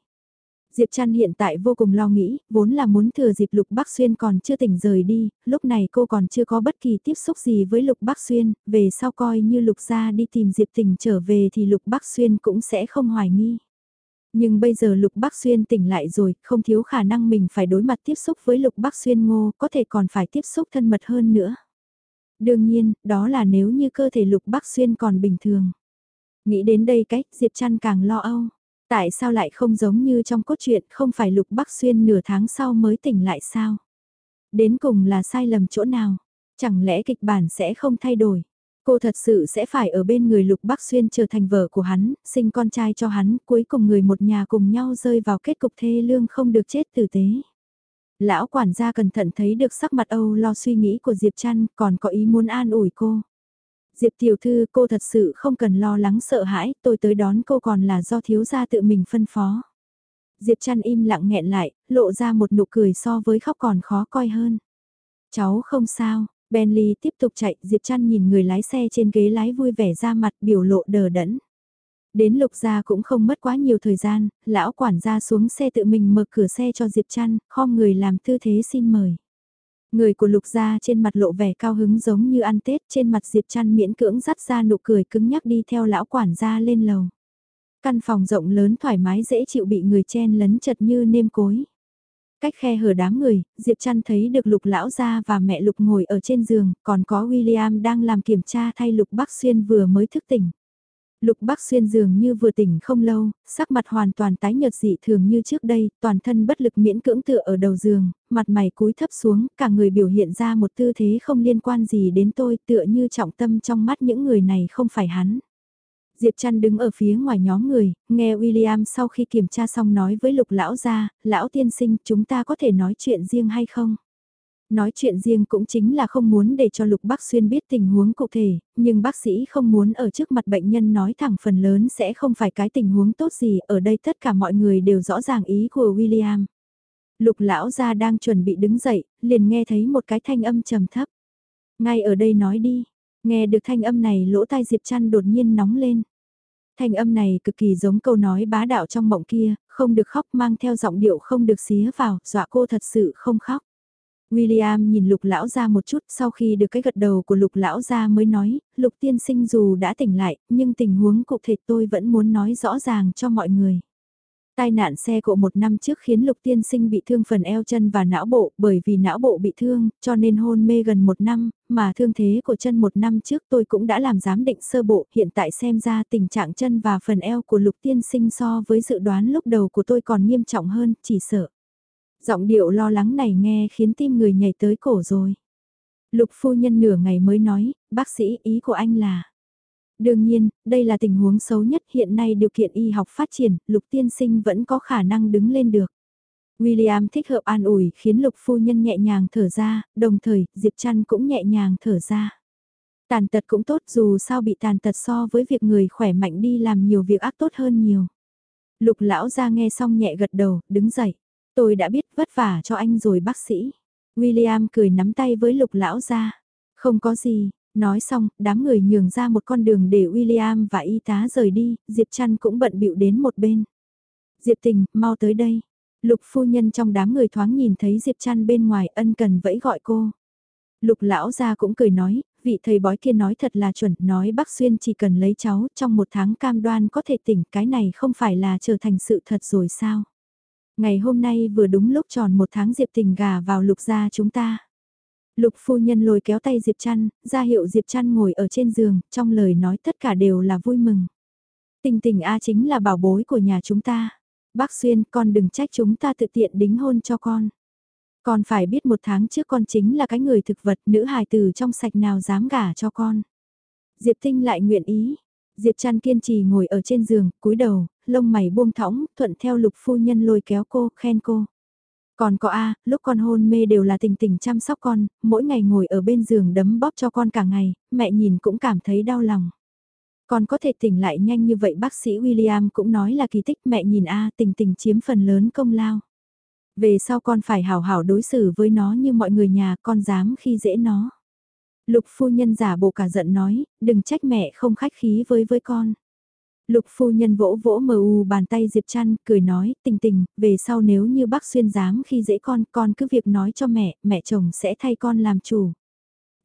Speaker 1: Diệp Trăn hiện tại vô cùng lo nghĩ, vốn là muốn thừa dịp Lục Bắc Xuyên còn chưa tỉnh rời đi, lúc này cô còn chưa có bất kỳ tiếp xúc gì với Lục Bắc Xuyên, về sau coi như Lục gia đi tìm Diệp Tình trở về thì Lục Bắc Xuyên cũng sẽ không hoài nghi. Nhưng bây giờ Lục Bắc Xuyên tỉnh lại rồi, không thiếu khả năng mình phải đối mặt tiếp xúc với Lục Bắc Xuyên ngô, có thể còn phải tiếp xúc thân mật hơn nữa. Đương nhiên, đó là nếu như cơ thể Lục Bắc Xuyên còn bình thường. Nghĩ đến đây cách, Diệp Trăn càng lo âu. Tại sao lại không giống như trong cốt truyện không phải Lục Bắc Xuyên nửa tháng sau mới tỉnh lại sao? Đến cùng là sai lầm chỗ nào? Chẳng lẽ kịch bản sẽ không thay đổi? Cô thật sự sẽ phải ở bên người Lục Bắc Xuyên trở thành vợ của hắn, sinh con trai cho hắn, cuối cùng người một nhà cùng nhau rơi vào kết cục thê lương không được chết tử tế. Lão quản gia cẩn thận thấy được sắc mặt Âu lo suy nghĩ của Diệp Trăn, còn có ý muốn an ủi cô. Diệp tiểu thư cô thật sự không cần lo lắng sợ hãi, tôi tới đón cô còn là do thiếu gia tự mình phân phó. Diệp trăn im lặng nghẹn lại, lộ ra một nụ cười so với khóc còn khó coi hơn. Cháu không sao, Bentley tiếp tục chạy, Diệp trăn nhìn người lái xe trên ghế lái vui vẻ ra mặt biểu lộ đờ đẫn. Đến lục gia cũng không mất quá nhiều thời gian, lão quản gia xuống xe tự mình mở cửa xe cho Diệp trăn khom người làm tư thế xin mời. Người của lục gia trên mặt lộ vẻ cao hứng giống như ăn Tết trên mặt Diệp Trăn miễn cưỡng dắt ra nụ cười cứng nhắc đi theo lão quản gia lên lầu. Căn phòng rộng lớn thoải mái dễ chịu bị người chen lấn chật như nêm cối. Cách khe hở đám người, Diệp Trăn thấy được lục lão gia và mẹ lục ngồi ở trên giường, còn có William đang làm kiểm tra thay lục bác xuyên vừa mới thức tỉnh. Lục Bắc Xuyên dường như vừa tỉnh không lâu, sắc mặt hoàn toàn tái nhợt dị thường như trước đây, toàn thân bất lực miễn cưỡng tựa ở đầu giường, mặt mày cúi thấp xuống, cả người biểu hiện ra một tư thế không liên quan gì đến tôi, tựa như trọng tâm trong mắt những người này không phải hắn. Diệp Trăn đứng ở phía ngoài nhóm người, nghe William sau khi kiểm tra xong nói với lục lão gia, lão tiên sinh chúng ta có thể nói chuyện riêng hay không? Nói chuyện riêng cũng chính là không muốn để cho Lục Bắc Xuyên biết tình huống cụ thể, nhưng bác sĩ không muốn ở trước mặt bệnh nhân nói thẳng phần lớn sẽ không phải cái tình huống tốt gì, ở đây tất cả mọi người đều rõ ràng ý của William. Lục lão gia đang chuẩn bị đứng dậy, liền nghe thấy một cái thanh âm trầm thấp. Ngay ở đây nói đi, nghe được thanh âm này lỗ tai Diệp Trăn đột nhiên nóng lên. Thanh âm này cực kỳ giống câu nói bá đạo trong mộng kia, không được khóc mang theo giọng điệu không được xía vào, dọa cô thật sự không khóc. William nhìn lục lão ra một chút sau khi được cái gật đầu của lục lão ra mới nói, lục tiên sinh dù đã tỉnh lại, nhưng tình huống cụ thể tôi vẫn muốn nói rõ ràng cho mọi người. Tai nạn xe cộ một năm trước khiến Lục Tiên Sinh bị thương phần eo chân và não bộ, bởi vì não bộ bị thương, cho nên hôn mê gần một năm, mà thương thế của chân một năm trước tôi cũng đã làm giám định sơ bộ, hiện tại xem ra tình trạng chân và phần eo của Lục Tiên Sinh so với dự đoán lúc đầu của tôi còn nghiêm trọng hơn, chỉ sợ. Giọng điệu lo lắng này nghe khiến tim người nhảy tới cổ rồi. Lục phu nhân nửa ngày mới nói, bác sĩ ý của anh là... Đương nhiên, đây là tình huống xấu nhất hiện nay điều kiện y học phát triển, lục tiên sinh vẫn có khả năng đứng lên được. William thích hợp an ủi khiến lục phu nhân nhẹ nhàng thở ra, đồng thời Diệp Trăn cũng nhẹ nhàng thở ra. Tàn tật cũng tốt dù sao bị tàn tật so với việc người khỏe mạnh đi làm nhiều việc ác tốt hơn nhiều. Lục lão ra nghe xong nhẹ gật đầu, đứng dậy. Tôi đã biết vất vả cho anh rồi bác sĩ. William cười nắm tay với lục lão ra. Không có gì, Nói xong, đám người nhường ra một con đường để William và y tá rời đi, Diệp Trăn cũng bận bịu đến một bên. Diệp Tình, mau tới đây. Lục phu nhân trong đám người thoáng nhìn thấy Diệp Trăn bên ngoài ân cần vẫy gọi cô. Lục lão gia cũng cười nói, vị thầy bói kia nói thật là chuẩn, nói bác Xuyên chỉ cần lấy cháu trong một tháng cam đoan có thể tỉnh, cái này không phải là trở thành sự thật rồi sao? Ngày hôm nay vừa đúng lúc tròn một tháng Diệp Tình gà vào lục gia chúng ta. Lục phu nhân lôi kéo tay Diệp Trăn, ra hiệu Diệp Trăn ngồi ở trên giường, trong lời nói tất cả đều là vui mừng. Tình tình A chính là bảo bối của nhà chúng ta. Bác Xuyên, con đừng trách chúng ta tự tiện đính hôn cho con. Con phải biết một tháng trước con chính là cái người thực vật nữ hài tử trong sạch nào dám gả cho con. Diệp Tinh lại nguyện ý. Diệp Trăn kiên trì ngồi ở trên giường, cúi đầu, lông mày buông thõng, thuận theo lục phu nhân lôi kéo cô, khen cô. Còn có A, lúc con hôn mê đều là tình tình chăm sóc con, mỗi ngày ngồi ở bên giường đấm bóp cho con cả ngày, mẹ nhìn cũng cảm thấy đau lòng. Con có thể tỉnh lại nhanh như vậy bác sĩ William cũng nói là kỳ tích mẹ nhìn A tình tình chiếm phần lớn công lao. Về sau con phải hảo hảo đối xử với nó như mọi người nhà con dám khi dễ nó. Lục phu nhân giả bộ cả giận nói, đừng trách mẹ không khách khí với với con. Lục phu nhân vỗ vỗ mờ u bàn tay Diệp Trăn, cười nói, tình tình, về sau nếu như bác xuyên dám khi dễ con, con cứ việc nói cho mẹ, mẹ chồng sẽ thay con làm chủ.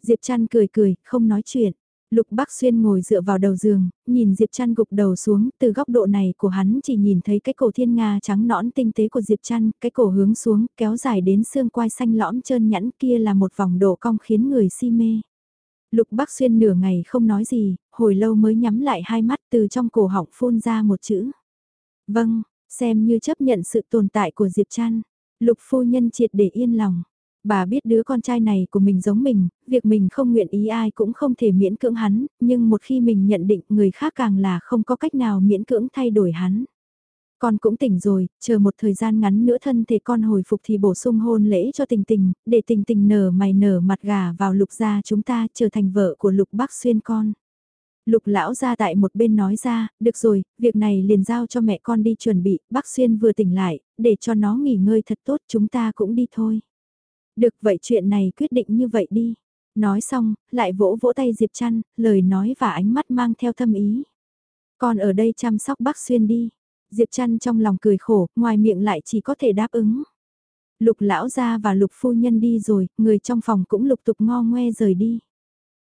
Speaker 1: Diệp Trăn cười cười, không nói chuyện. Lục Bắc Xuyên ngồi dựa vào đầu giường, nhìn Diệp Trăn gục đầu xuống, từ góc độ này của hắn chỉ nhìn thấy cái cổ thiên nga trắng nõn tinh tế của Diệp Trăn, cái cổ hướng xuống, kéo dài đến xương quai xanh lõm trơn nhẵn kia là một vòng độ cong khiến người si mê. Lục Bắc Xuyên nửa ngày không nói gì, hồi lâu mới nhắm lại hai mắt từ trong cổ họng phun ra một chữ. Vâng, xem như chấp nhận sự tồn tại của Diệp Trăn. Lục phu nhân triệt để yên lòng. Bà biết đứa con trai này của mình giống mình, việc mình không nguyện ý ai cũng không thể miễn cưỡng hắn, nhưng một khi mình nhận định người khác càng là không có cách nào miễn cưỡng thay đổi hắn. Con cũng tỉnh rồi, chờ một thời gian ngắn nữa thân thể con hồi phục thì bổ sung hôn lễ cho tình tình, để tình tình nở mày nở mặt gà vào lục gia chúng ta trở thành vợ của lục bác xuyên con. Lục lão ra tại một bên nói ra, được rồi, việc này liền giao cho mẹ con đi chuẩn bị, bác xuyên vừa tỉnh lại, để cho nó nghỉ ngơi thật tốt chúng ta cũng đi thôi. Được vậy chuyện này quyết định như vậy đi. Nói xong, lại vỗ vỗ tay Diệp Trăn, lời nói và ánh mắt mang theo thâm ý. Con ở đây chăm sóc bác xuyên đi. Diệp Trăn trong lòng cười khổ, ngoài miệng lại chỉ có thể đáp ứng. Lục lão gia và lục phu nhân đi rồi, người trong phòng cũng lục tục ngo ngoe rời đi.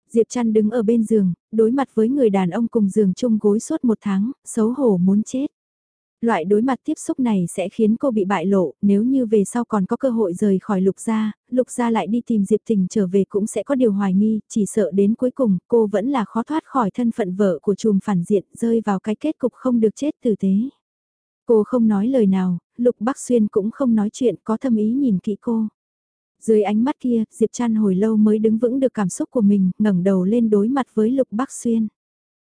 Speaker 1: Diệp Trăn đứng ở bên giường, đối mặt với người đàn ông cùng giường chung gối suốt một tháng, xấu hổ muốn chết. Loại đối mặt tiếp xúc này sẽ khiến cô bị bại lộ, nếu như về sau còn có cơ hội rời khỏi lục gia, lục gia lại đi tìm Diệp Tình trở về cũng sẽ có điều hoài nghi, chỉ sợ đến cuối cùng cô vẫn là khó thoát khỏi thân phận vợ của chùm phản diện rơi vào cái kết cục không được chết tử tế. Cô không nói lời nào, Lục Bắc Xuyên cũng không nói chuyện có thâm ý nhìn kỹ cô. Dưới ánh mắt kia, Diệp Trăn hồi lâu mới đứng vững được cảm xúc của mình, ngẩng đầu lên đối mặt với Lục Bắc Xuyên.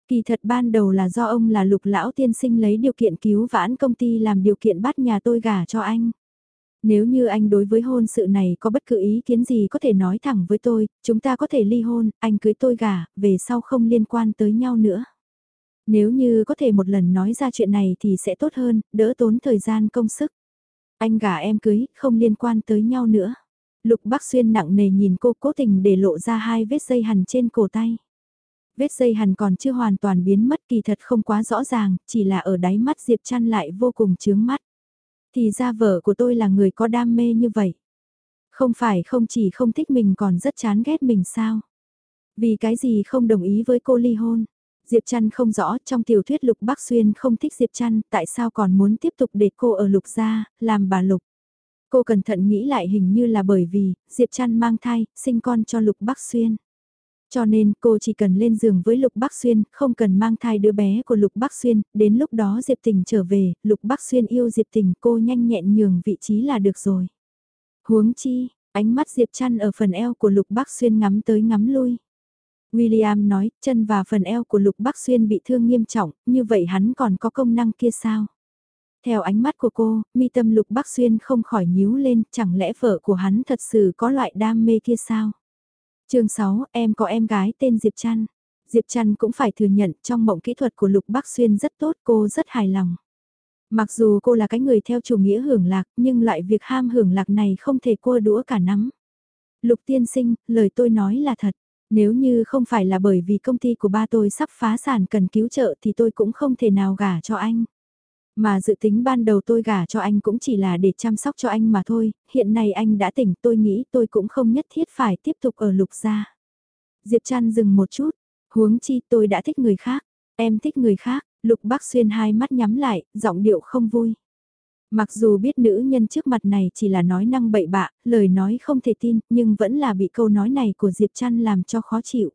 Speaker 1: Kỳ thật ban đầu là do ông là Lục Lão Tiên Sinh lấy điều kiện cứu vãn công ty làm điều kiện bắt nhà tôi gả cho anh. Nếu như anh đối với hôn sự này có bất cứ ý kiến gì có thể nói thẳng với tôi, chúng ta có thể ly hôn, anh cưới tôi gả, về sau không liên quan tới nhau nữa. Nếu như có thể một lần nói ra chuyện này thì sẽ tốt hơn, đỡ tốn thời gian công sức. Anh gả em cưới, không liên quan tới nhau nữa. Lục Bắc Xuyên nặng nề nhìn cô cố tình để lộ ra hai vết dây hằn trên cổ tay. Vết dây hằn còn chưa hoàn toàn biến mất kỳ thật không quá rõ ràng, chỉ là ở đáy mắt Diệp Trăn lại vô cùng chướng mắt. Thì ra vợ của tôi là người có đam mê như vậy. Không phải không chỉ không thích mình còn rất chán ghét mình sao? Vì cái gì không đồng ý với cô ly hôn? Diệp Trăn không rõ trong tiểu thuyết Lục Bắc Xuyên không thích Diệp Trăn, tại sao còn muốn tiếp tục để cô ở Lục gia, làm bà Lục. Cô cẩn thận nghĩ lại hình như là bởi vì, Diệp Trăn mang thai, sinh con cho Lục Bắc Xuyên. Cho nên cô chỉ cần lên giường với Lục Bắc Xuyên, không cần mang thai đứa bé của Lục Bắc Xuyên, đến lúc đó Diệp Tình trở về, Lục Bắc Xuyên yêu Diệp Tình cô nhanh nhẹn nhường vị trí là được rồi. Huống chi, ánh mắt Diệp Trăn ở phần eo của Lục Bắc Xuyên ngắm tới ngắm lui. William nói, chân và phần eo của Lục Bắc Xuyên bị thương nghiêm trọng, như vậy hắn còn có công năng kia sao? Theo ánh mắt của cô, mi tâm Lục Bắc Xuyên không khỏi nhíu lên, chẳng lẽ vợ của hắn thật sự có loại đam mê kia sao? chương 6, em có em gái tên Diệp Trăn. Diệp Trăn cũng phải thừa nhận trong mộng kỹ thuật của Lục Bắc Xuyên rất tốt cô rất hài lòng. Mặc dù cô là cái người theo chủ nghĩa hưởng lạc nhưng loại việc ham hưởng lạc này không thể cua đũa cả nắm. Lục tiên sinh, lời tôi nói là thật. Nếu như không phải là bởi vì công ty của ba tôi sắp phá sản cần cứu trợ thì tôi cũng không thể nào gả cho anh. Mà dự tính ban đầu tôi gả cho anh cũng chỉ là để chăm sóc cho anh mà thôi, hiện nay anh đã tỉnh tôi nghĩ tôi cũng không nhất thiết phải tiếp tục ở lục gia. Diệp Trăn dừng một chút, huống chi tôi đã thích người khác, em thích người khác, lục bác xuyên hai mắt nhắm lại, giọng điệu không vui. Mặc dù biết nữ nhân trước mặt này chỉ là nói năng bậy bạ, lời nói không thể tin, nhưng vẫn là bị câu nói này của Diệp Trăn làm cho khó chịu.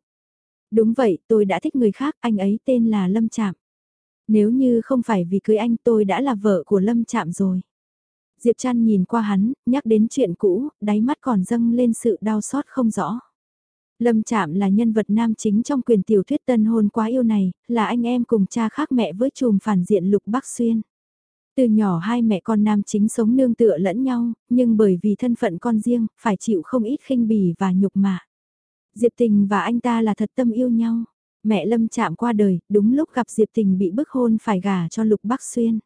Speaker 1: Đúng vậy, tôi đã thích người khác, anh ấy tên là Lâm Trạm. Nếu như không phải vì cưới anh tôi đã là vợ của Lâm Trạm rồi. Diệp Trăn nhìn qua hắn, nhắc đến chuyện cũ, đáy mắt còn dâng lên sự đau xót không rõ. Lâm Trạm là nhân vật nam chính trong quyền tiểu thuyết tân hôn quá yêu này, là anh em cùng cha khác mẹ với chùm phản diện Lục Bắc Xuyên. Từ nhỏ hai mẹ con nam chính sống nương tựa lẫn nhau, nhưng bởi vì thân phận con riêng, phải chịu không ít khinh bỉ và nhục mạ. Diệp Tình và anh ta là thật tâm yêu nhau. Mẹ Lâm chạm qua đời, đúng lúc gặp Diệp Tình bị bức hôn phải gả cho Lục Bắc Xuyên.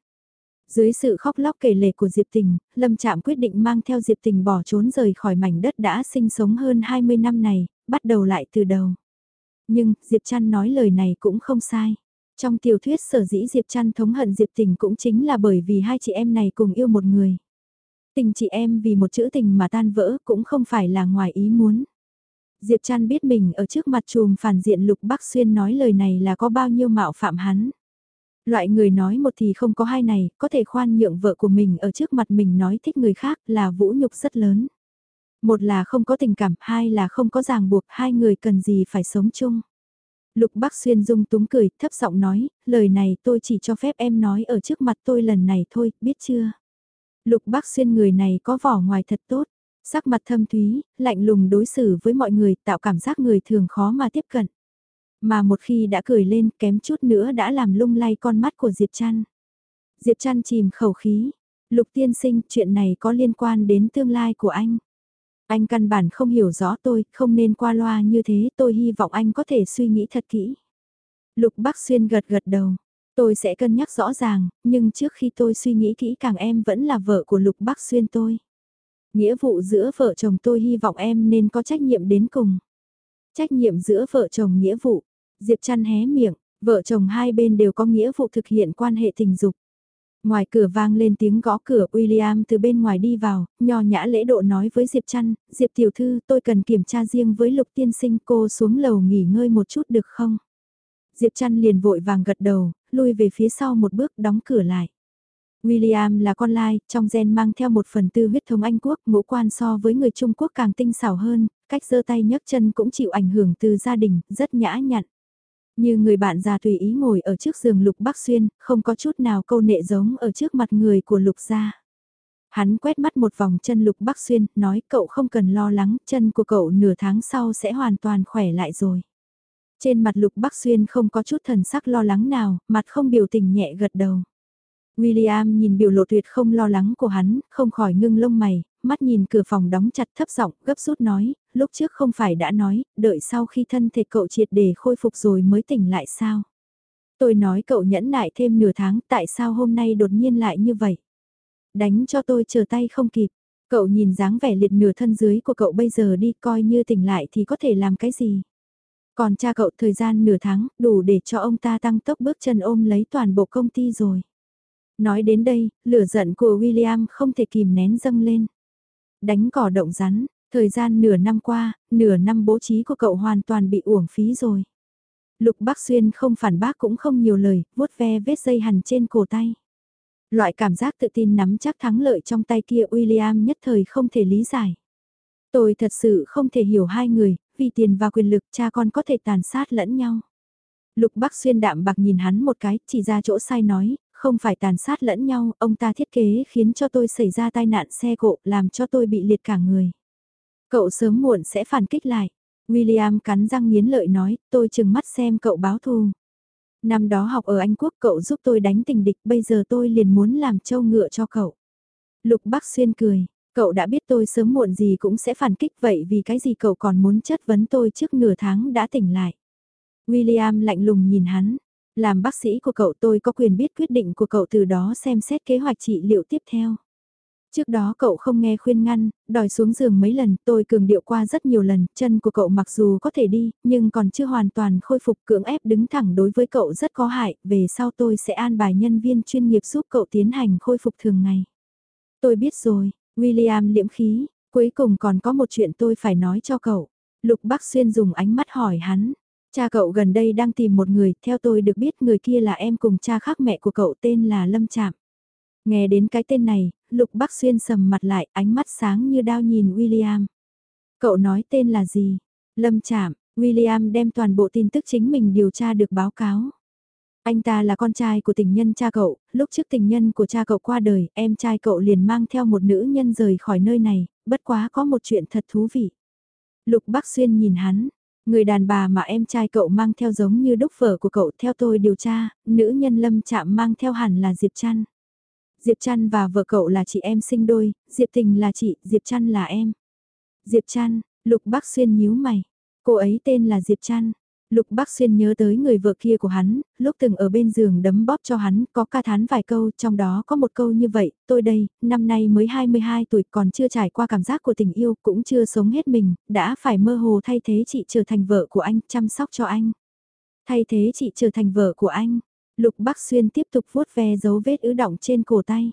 Speaker 1: Dưới sự khóc lóc kể lể của Diệp Tình, Lâm Trạm quyết định mang theo Diệp Tình bỏ trốn rời khỏi mảnh đất đã sinh sống hơn 20 năm này, bắt đầu lại từ đầu. Nhưng, Diệp Trăn nói lời này cũng không sai. Trong tiểu thuyết sở dĩ Diệp Trăn thống hận Diệp Tình cũng chính là bởi vì hai chị em này cùng yêu một người. Tình chị em vì một chữ tình mà tan vỡ cũng không phải là ngoài ý muốn. Diệp Trăn biết mình ở trước mặt chùm phản diện Lục Bắc Xuyên nói lời này là có bao nhiêu mạo phạm hắn. Loại người nói một thì không có hai này, có thể khoan nhượng vợ của mình ở trước mặt mình nói thích người khác là vũ nhục rất lớn. Một là không có tình cảm, hai là không có ràng buộc, hai người cần gì phải sống chung. Lục Bắc Xuyên dung túng cười, thấp giọng nói, lời này tôi chỉ cho phép em nói ở trước mặt tôi lần này thôi, biết chưa? Lục Bắc Xuyên người này có vỏ ngoài thật tốt, sắc mặt thâm thúy, lạnh lùng đối xử với mọi người tạo cảm giác người thường khó mà tiếp cận. Mà một khi đã cười lên kém chút nữa đã làm lung lay con mắt của Diệp Trăn. Diệp Trăn chìm khẩu khí, Lục tiên sinh chuyện này có liên quan đến tương lai của anh. Anh căn bản không hiểu rõ tôi, không nên qua loa như thế, tôi hy vọng anh có thể suy nghĩ thật kỹ. Lục Bắc Xuyên gật gật đầu. Tôi sẽ cân nhắc rõ ràng, nhưng trước khi tôi suy nghĩ kỹ càng em vẫn là vợ của Lục Bắc Xuyên tôi. Nghĩa vụ giữa vợ chồng tôi hy vọng em nên có trách nhiệm đến cùng. Trách nhiệm giữa vợ chồng nghĩa vụ. Diệp chăn hé miệng, vợ chồng hai bên đều có nghĩa vụ thực hiện quan hệ tình dục. Ngoài cửa vang lên tiếng gõ cửa William từ bên ngoài đi vào, nho nhã lễ độ nói với Diệp Trăn, Diệp tiểu thư tôi cần kiểm tra riêng với lục tiên sinh cô xuống lầu nghỉ ngơi một chút được không? Diệp Trăn liền vội vàng gật đầu, lui về phía sau một bước đóng cửa lại. William là con lai, trong gen mang theo một phần tư huyết thống Anh Quốc, ngũ quan so với người Trung Quốc càng tinh xảo hơn, cách giơ tay nhấc chân cũng chịu ảnh hưởng từ gia đình, rất nhã nhặn. Như người bạn già tùy ý ngồi ở trước giường Lục Bắc Xuyên, không có chút nào câu nệ giống ở trước mặt người của Lục gia. Hắn quét mắt một vòng chân Lục Bắc Xuyên, nói cậu không cần lo lắng, chân của cậu nửa tháng sau sẽ hoàn toàn khỏe lại rồi. Trên mặt Lục Bắc Xuyên không có chút thần sắc lo lắng nào, mặt không biểu tình nhẹ gật đầu. William nhìn biểu lộ tuyệt không lo lắng của hắn, không khỏi ngưng lông mày, mắt nhìn cửa phòng đóng chặt thấp giọng gấp rút nói, lúc trước không phải đã nói, đợi sau khi thân thể cậu triệt để khôi phục rồi mới tỉnh lại sao? Tôi nói cậu nhẫn nại thêm nửa tháng, tại sao hôm nay đột nhiên lại như vậy? Đánh cho tôi chờ tay không kịp. Cậu nhìn dáng vẻ liệt nửa thân dưới của cậu bây giờ đi coi như tỉnh lại thì có thể làm cái gì. Còn cha cậu thời gian nửa tháng đủ để cho ông ta tăng tốc bước chân ôm lấy toàn bộ công ty rồi. Nói đến đây, lửa giận của William không thể kìm nén dâng lên. Đánh cỏ động rắn, thời gian nửa năm qua, nửa năm bố trí của cậu hoàn toàn bị uổng phí rồi. Lục Bắc Xuyên không phản bác cũng không nhiều lời, vuốt ve vết dây hằn trên cổ tay. Loại cảm giác tự tin nắm chắc thắng lợi trong tay kia William nhất thời không thể lý giải. Tôi thật sự không thể hiểu hai người, vì tiền và quyền lực cha con có thể tàn sát lẫn nhau. Lục Bắc Xuyên đạm bạc nhìn hắn một cái, chỉ ra chỗ sai nói, không phải tàn sát lẫn nhau, ông ta thiết kế khiến cho tôi xảy ra tai nạn xe cộ, làm cho tôi bị liệt cả người. Cậu sớm muộn sẽ phản kích lại. William cắn răng nghiến lợi nói, tôi chừng mắt xem cậu báo thù. Năm đó học ở Anh Quốc cậu giúp tôi đánh tình địch, bây giờ tôi liền muốn làm trâu ngựa cho cậu. Lục Bắc Xuyên cười, cậu đã biết tôi sớm muộn gì cũng sẽ phản kích vậy vì cái gì cậu còn muốn chất vấn tôi trước nửa tháng đã tỉnh lại. William lạnh lùng nhìn hắn, làm bác sĩ của cậu tôi có quyền biết quyết định của cậu từ đó xem xét kế hoạch trị liệu tiếp theo. Trước đó cậu không nghe khuyên ngăn, đòi xuống giường mấy lần, tôi cường điệu qua rất nhiều lần, chân của cậu mặc dù có thể đi, nhưng còn chưa hoàn toàn khôi phục cưỡng ép đứng thẳng đối với cậu rất có hại, về sau tôi sẽ an bài nhân viên chuyên nghiệp giúp cậu tiến hành khôi phục thường ngày. Tôi biết rồi, William liễm khí, cuối cùng còn có một chuyện tôi phải nói cho cậu. Lục Bắc Xuyên dùng ánh mắt hỏi hắn, cha cậu gần đây đang tìm một người, theo tôi được biết người kia là em cùng cha khác mẹ của cậu tên là Lâm Trạm. Nghe đến cái tên này, Lục Bắc Xuyên sầm mặt lại, ánh mắt sáng như đao nhìn William. Cậu nói tên là gì? Lâm Trạm, William đem toàn bộ tin tức chính mình điều tra được báo cáo. Anh ta là con trai của tình nhân cha cậu, lúc trước tình nhân của cha cậu qua đời, em trai cậu liền mang theo một nữ nhân rời khỏi nơi này, bất quá có một chuyện thật thú vị. Lục Bắc Xuyên nhìn hắn, người đàn bà mà em trai cậu mang theo giống như đúc vở của cậu theo tôi điều tra, nữ nhân lâm chạm mang theo hẳn là Diệp Trăn. Diệp Trăn và vợ cậu là chị em sinh đôi, Diệp Tình là chị, Diệp Trăn là em. Diệp Trăn, Lục Bắc Xuyên nhíu mày. Cô ấy tên là Diệp Trăn. Lục Bắc Xuyên nhớ tới người vợ kia của hắn, lúc từng ở bên giường đấm bóp cho hắn, có ca thán vài câu, trong đó có một câu như vậy, tôi đây, năm nay mới 22 tuổi còn chưa trải qua cảm giác của tình yêu, cũng chưa sống hết mình, đã phải mơ hồ thay thế chị trở thành vợ của anh, chăm sóc cho anh. Thay thế chị trở thành vợ của anh, Lục Bắc Xuyên tiếp tục vuốt ve dấu vết ứ động trên cổ tay.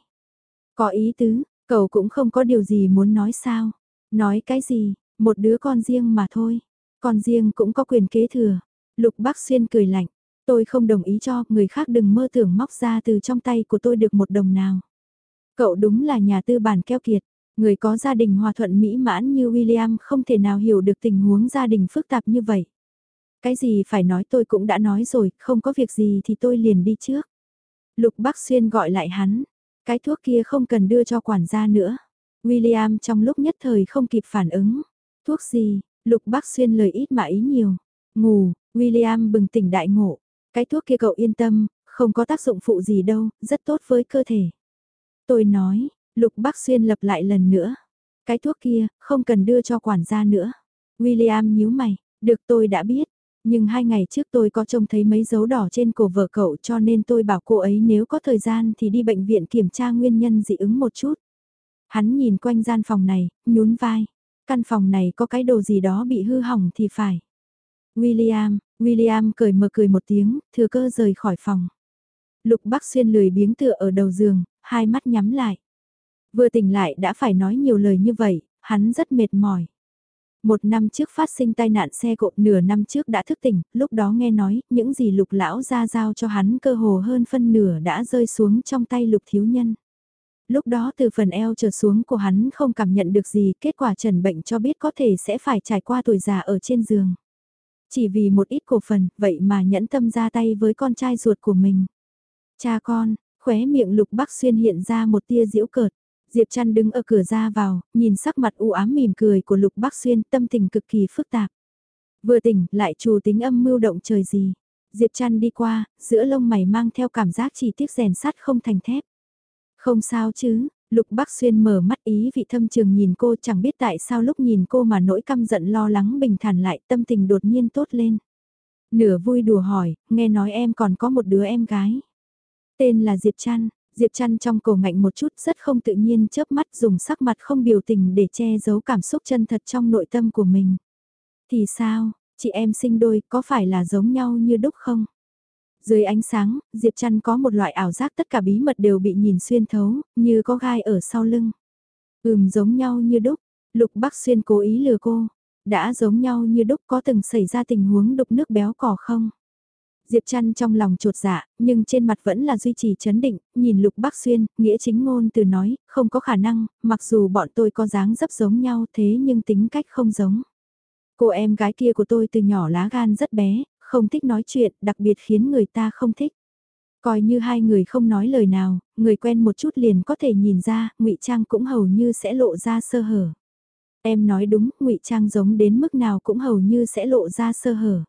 Speaker 1: Có ý tứ, cậu cũng không có điều gì muốn nói sao. Nói cái gì, một đứa con riêng mà thôi. Con riêng cũng có quyền kế thừa. Lục Bắc Xuyên cười lạnh. Tôi không đồng ý cho người khác đừng mơ tưởng móc ra từ trong tay của tôi được một đồng nào. Cậu đúng là nhà tư bản keo kiệt. Người có gia đình hòa thuận mỹ mãn như William không thể nào hiểu được tình huống gia đình phức tạp như vậy. Cái gì phải nói tôi cũng đã nói rồi, không có việc gì thì tôi liền đi trước. Lục Bắc Xuyên gọi lại hắn, cái thuốc kia không cần đưa cho quản gia nữa. William trong lúc nhất thời không kịp phản ứng. Thuốc gì? Lục Bắc Xuyên lời ít mà ý nhiều. Ngủ, William bừng tỉnh đại ngộ. Cái thuốc kia cậu yên tâm, không có tác dụng phụ gì đâu, rất tốt với cơ thể. Tôi nói, Lục Bắc Xuyên lập lại lần nữa. Cái thuốc kia, không cần đưa cho quản gia nữa. William nhíu mày, được tôi đã biết, nhưng hai ngày trước tôi có trông thấy mấy dấu đỏ trên cổ vợ cậu cho nên tôi bảo cô ấy nếu có thời gian thì đi bệnh viện kiểm tra nguyên nhân dị ứng một chút. Hắn nhìn quanh gian phòng này, nhún vai. Căn phòng này có cái đồ gì đó bị hư hỏng thì phải. William, William cười mờ cười một tiếng, thừa cơ rời khỏi phòng. Lục Bắc Xuyên lười biếng tựa ở đầu giường, hai mắt nhắm lại. Vừa tỉnh lại đã phải nói nhiều lời như vậy, hắn rất mệt mỏi. Một năm trước phát sinh tai nạn xe cộ nửa năm trước đã thức tỉnh, lúc đó nghe nói, những gì lục lão ra giao cho hắn cơ hồ hơn phân nửa đã rơi xuống trong tay lục thiếu nhân. Lúc đó từ phần eo trở xuống của hắn không cảm nhận được gì, kết quả trần bệnh cho biết có thể sẽ phải trải qua tuổi già ở trên giường. Chỉ vì một ít cổ phần, vậy mà nhẫn tâm ra tay với con trai ruột của mình. Cha con, khóe miệng lục bắc xuyên hiện ra một tia diễu cợt. Diệp Trăn đứng ở cửa ra vào, nhìn sắc mặt u ám mỉm cười của Lục Bắc Xuyên, tâm tình cực kỳ phức tạp. Vừa tỉnh, lại trù tính âm mưu động trời gì. Diệp Trăn đi qua, giữa lông mày mang theo cảm giác chỉ tiếc rèn sắt không thành thép. Không sao chứ, Lục Bắc Xuyên mở mắt ý vị thâm trường nhìn cô chẳng biết tại sao lúc nhìn cô mà nỗi căm giận lo lắng bình thản lại tâm tình đột nhiên tốt lên. Nửa vui đùa hỏi, nghe nói em còn có một đứa em gái. Tên là Diệp Trăn, Diệp Trăn trong cổ ngạnh một chút rất không tự nhiên chớp mắt dùng sắc mặt không biểu tình để che giấu cảm xúc chân thật trong nội tâm của mình. Thì sao, chị em sinh đôi có phải là giống nhau như đúc không? Dưới ánh sáng, Diệp trăn có một loại ảo giác tất cả bí mật đều bị nhìn xuyên thấu, như có gai ở sau lưng. Ừm giống nhau như đúc, Lục Bắc Xuyên cố ý lừa cô, đã giống nhau như đúc có từng xảy ra tình huống đục nước béo cỏ không? Diệp Trăn trong lòng trột dạ, nhưng trên mặt vẫn là duy trì chấn định, nhìn Lục Bắc Xuyên, nghĩa chính ngôn từ nói, không có khả năng, mặc dù bọn tôi có dáng dấp giống nhau thế nhưng tính cách không giống. Cô em gái kia của tôi từ nhỏ lá gan rất bé, không thích nói chuyện, đặc biệt khiến người ta không thích. Coi như hai người không nói lời nào, người quen một chút liền có thể nhìn ra, ngụy Trang cũng hầu như sẽ lộ ra sơ hở. Em nói đúng, ngụy Trang giống đến mức nào cũng hầu như sẽ lộ ra sơ hở.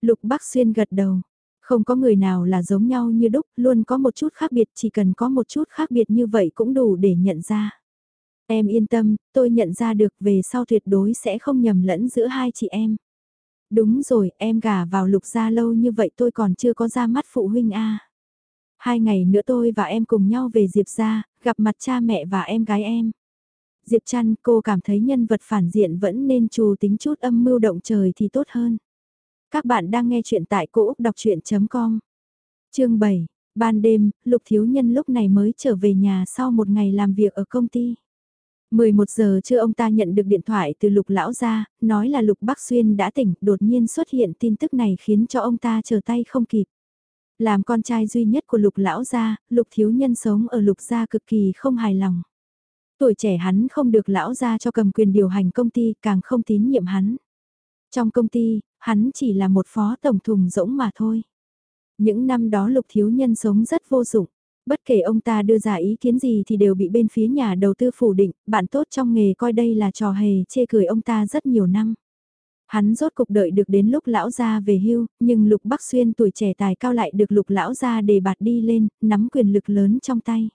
Speaker 1: Lục Bắc Xuyên gật đầu. Không có người nào là giống nhau như đúc, luôn có một chút khác biệt, chỉ cần có một chút khác biệt như vậy cũng đủ để nhận ra. Em yên tâm, tôi nhận ra được về sau tuyệt đối sẽ không nhầm lẫn giữa hai chị em. Đúng rồi, em gả vào lục gia lâu như vậy tôi còn chưa có ra mắt phụ huynh a. Hai ngày nữa tôi và em cùng nhau về Diệp gia, gặp mặt cha mẹ và em gái em. Diệp chăn cô cảm thấy nhân vật phản diện vẫn nên trù tính chút âm mưu động trời thì tốt hơn. Các bạn đang nghe chuyện tại cỗ đọc chuyện.com Chương 7, ban đêm, Lục Thiếu Nhân lúc này mới trở về nhà sau một ngày làm việc ở công ty. 11 giờ trưa ông ta nhận được điện thoại từ Lục Lão ra, nói là Lục Bắc Xuyên đã tỉnh, đột nhiên xuất hiện tin tức này khiến cho ông ta chờ tay không kịp. Làm con trai duy nhất của Lục Lão gia, Lục Thiếu Nhân sống ở Lục gia cực kỳ không hài lòng. Tuổi trẻ hắn không được Lão gia cho cầm quyền điều hành công ty, càng không tín nhiệm hắn. Trong công ty, hắn chỉ là một phó tổng thùng rỗng mà thôi. Những năm đó lục thiếu nhân sống rất vô dụng. Bất kể ông ta đưa ra ý kiến gì thì đều bị bên phía nhà đầu tư phủ định, bạn tốt trong nghề coi đây là trò hề chê cười ông ta rất nhiều năm. Hắn rốt cục đợi được đến lúc lão gia về hưu, nhưng lục bắc xuyên tuổi trẻ tài cao lại được lục lão gia đề bạt đi lên, nắm quyền lực lớn trong tay.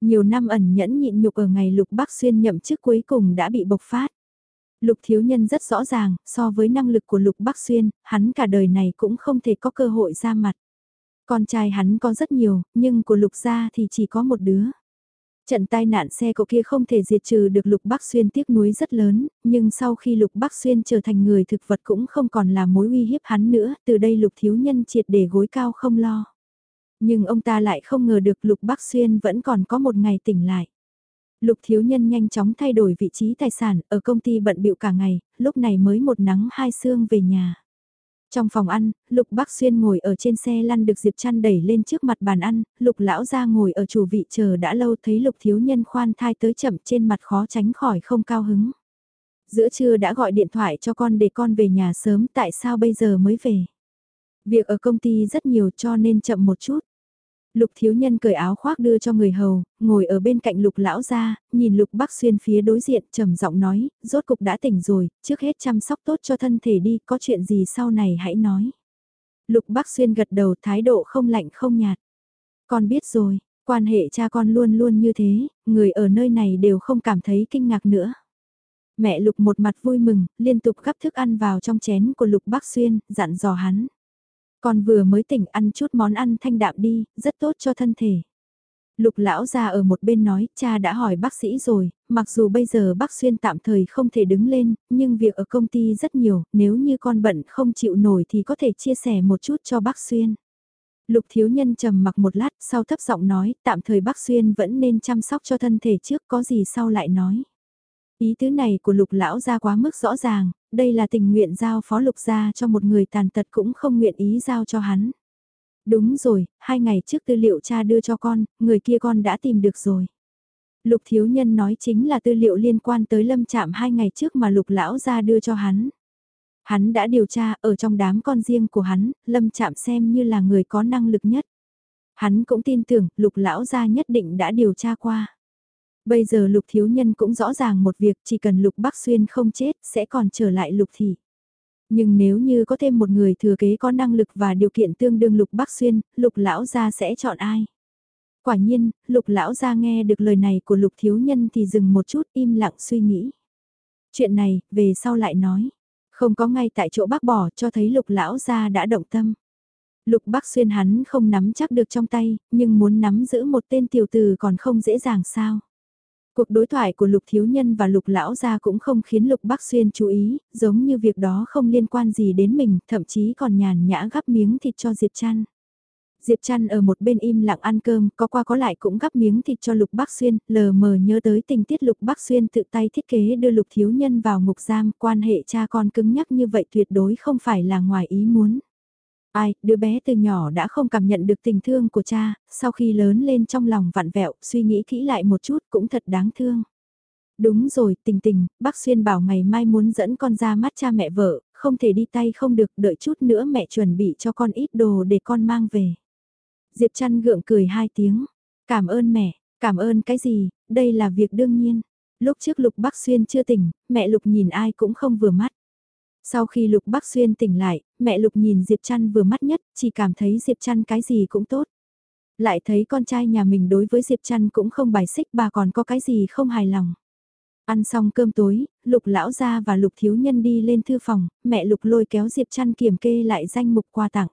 Speaker 1: Nhiều năm ẩn nhẫn nhịn nhục ở ngày lục bắc xuyên nhậm chức cuối cùng đã bị bộc phát. Lục thiếu nhân rất rõ ràng, so với năng lực của Lục Bắc Xuyên, hắn cả đời này cũng không thể có cơ hội ra mặt. Con trai hắn có rất nhiều, nhưng của Lục gia thì chỉ có một đứa. Trận tai nạn xe cậu kia không thể diệt trừ được Lục Bắc Xuyên tiếc nuối rất lớn, nhưng sau khi Lục Bắc Xuyên trở thành người thực vật cũng không còn là mối uy hiếp hắn nữa, từ đây Lục Thiếu Nhân triệt để gối cao không lo. Nhưng ông ta lại không ngờ được Lục Bắc Xuyên vẫn còn có một ngày tỉnh lại. Lục thiếu nhân nhanh chóng thay đổi vị trí tài sản, ở công ty bận bịu cả ngày, lúc này mới một nắng hai sương về nhà. Trong phòng ăn, Lục Bắc Xuyên ngồi ở trên xe lăn được Diệp Trăn đẩy lên trước mặt bàn ăn, Lục lão ra ngồi ở chủ vị chờ đã lâu thấy Lục thiếu nhân khoan thai tới chậm trên mặt khó tránh khỏi không cao hứng. Giữa trưa đã gọi điện thoại cho con để con về nhà sớm tại sao bây giờ mới về. Việc ở công ty rất nhiều cho nên chậm một chút. Lục thiếu nhân cởi áo khoác đưa cho người hầu, ngồi ở bên cạnh lục lão ra, nhìn lục bắc xuyên phía đối diện trầm giọng nói, rốt cục đã tỉnh rồi, trước hết chăm sóc tốt cho thân thể đi, có chuyện gì sau này hãy nói. Lục bắc xuyên gật đầu thái độ không lạnh không nhạt. Con biết rồi, quan hệ cha con luôn luôn như thế, người ở nơi này đều không cảm thấy kinh ngạc nữa. Mẹ Lục một mặt vui mừng, liên tục gắp thức ăn vào trong chén của Lục Bắc Xuyên, dặn dò hắn. Con vừa mới tỉnh ăn chút món ăn thanh đạm đi, rất tốt cho thân thể. Lục lão già ở một bên nói, cha đã hỏi bác sĩ rồi, mặc dù bây giờ bác Xuyên tạm thời không thể đứng lên, nhưng việc ở công ty rất nhiều, nếu như con bận không chịu nổi thì có thể chia sẻ một chút cho bác Xuyên. Lục thiếu nhân trầm mặc một lát, sau thấp giọng nói, tạm thời bác Xuyên vẫn nên chăm sóc cho thân thể trước, có gì sau lại nói. Ý tứ này của lục lão ra quá mức rõ ràng, đây là tình nguyện giao phó lục gia cho một người tàn tật cũng không nguyện ý giao cho hắn. Đúng rồi, hai ngày trước tư liệu cha đưa cho con, người kia con đã tìm được rồi. Lục thiếu nhân nói chính là tư liệu liên quan tới lâm chạm hai ngày trước mà lục lão ra đưa cho hắn. Hắn đã điều tra ở trong đám con riêng của hắn, lâm chạm xem như là người có năng lực nhất. Hắn cũng tin tưởng lục lão gia nhất định đã điều tra qua. Bây giờ lục thiếu nhân cũng rõ ràng một việc chỉ cần lục bắc xuyên không chết sẽ còn trở lại lục thị. Nhưng nếu như có thêm một người thừa kế có năng lực và điều kiện tương đương lục bắc xuyên, lục lão gia sẽ chọn ai? Quả nhiên, lục lão gia nghe được lời này của lục thiếu nhân thì dừng một chút im lặng suy nghĩ. Chuyện này, về sau lại nói. Không có ngay tại chỗ bác bỏ cho thấy lục lão gia đã động tâm. Lục Bắc Xuyên hắn không nắm chắc được trong tay, nhưng muốn nắm giữ một tên tiểu tử còn không dễ dàng sao. Cuộc đối thoại của Lục Thiếu Nhân và Lục Lão Gia cũng không khiến Lục Bắc Xuyên chú ý, giống như việc đó không liên quan gì đến mình, thậm chí còn nhàn nhã gắp miếng thịt cho Diệp Trăn. Diệp Trăn ở một bên im lặng ăn cơm, có qua có lại cũng gắp miếng thịt cho Lục Bắc Xuyên, lờ mờ nhớ tới tình tiết Lục Bắc Xuyên tự tay thiết kế đưa Lục Thiếu Nhân vào ngục giam, quan hệ cha con cứng nhắc như vậy tuyệt đối không phải là ngoài ý muốn. Ai, đứa bé từ nhỏ đã không cảm nhận được tình thương của cha, sau khi lớn lên trong lòng vặn vẹo, suy nghĩ kỹ lại một chút cũng thật đáng thương. Đúng rồi, tình tình, bác Xuyên bảo ngày mai muốn dẫn con ra mắt cha mẹ vợ, không thể đi tay không được, đợi chút nữa mẹ chuẩn bị cho con ít đồ để con mang về. Diệp chăn gượng cười hai tiếng, cảm ơn mẹ, cảm ơn cái gì, đây là việc đương nhiên. Lúc trước Lục Bắc Xuyên chưa tỉnh, mẹ Lục nhìn ai cũng không vừa mắt. Sau khi Lục Bắc Xuyên tỉnh lại, mẹ Lục nhìn Diệp Trăn vừa mắt nhất, chỉ cảm thấy Diệp Trăn cái gì cũng tốt. Lại thấy con trai nhà mình đối với Diệp Trăn cũng không bài xích bà còn có cái gì không hài lòng. Ăn xong cơm tối, Lục lão gia và Lục thiếu nhân đi lên thư phòng, mẹ Lục lôi kéo Diệp Trăn kiểm kê lại danh mục quà tặng.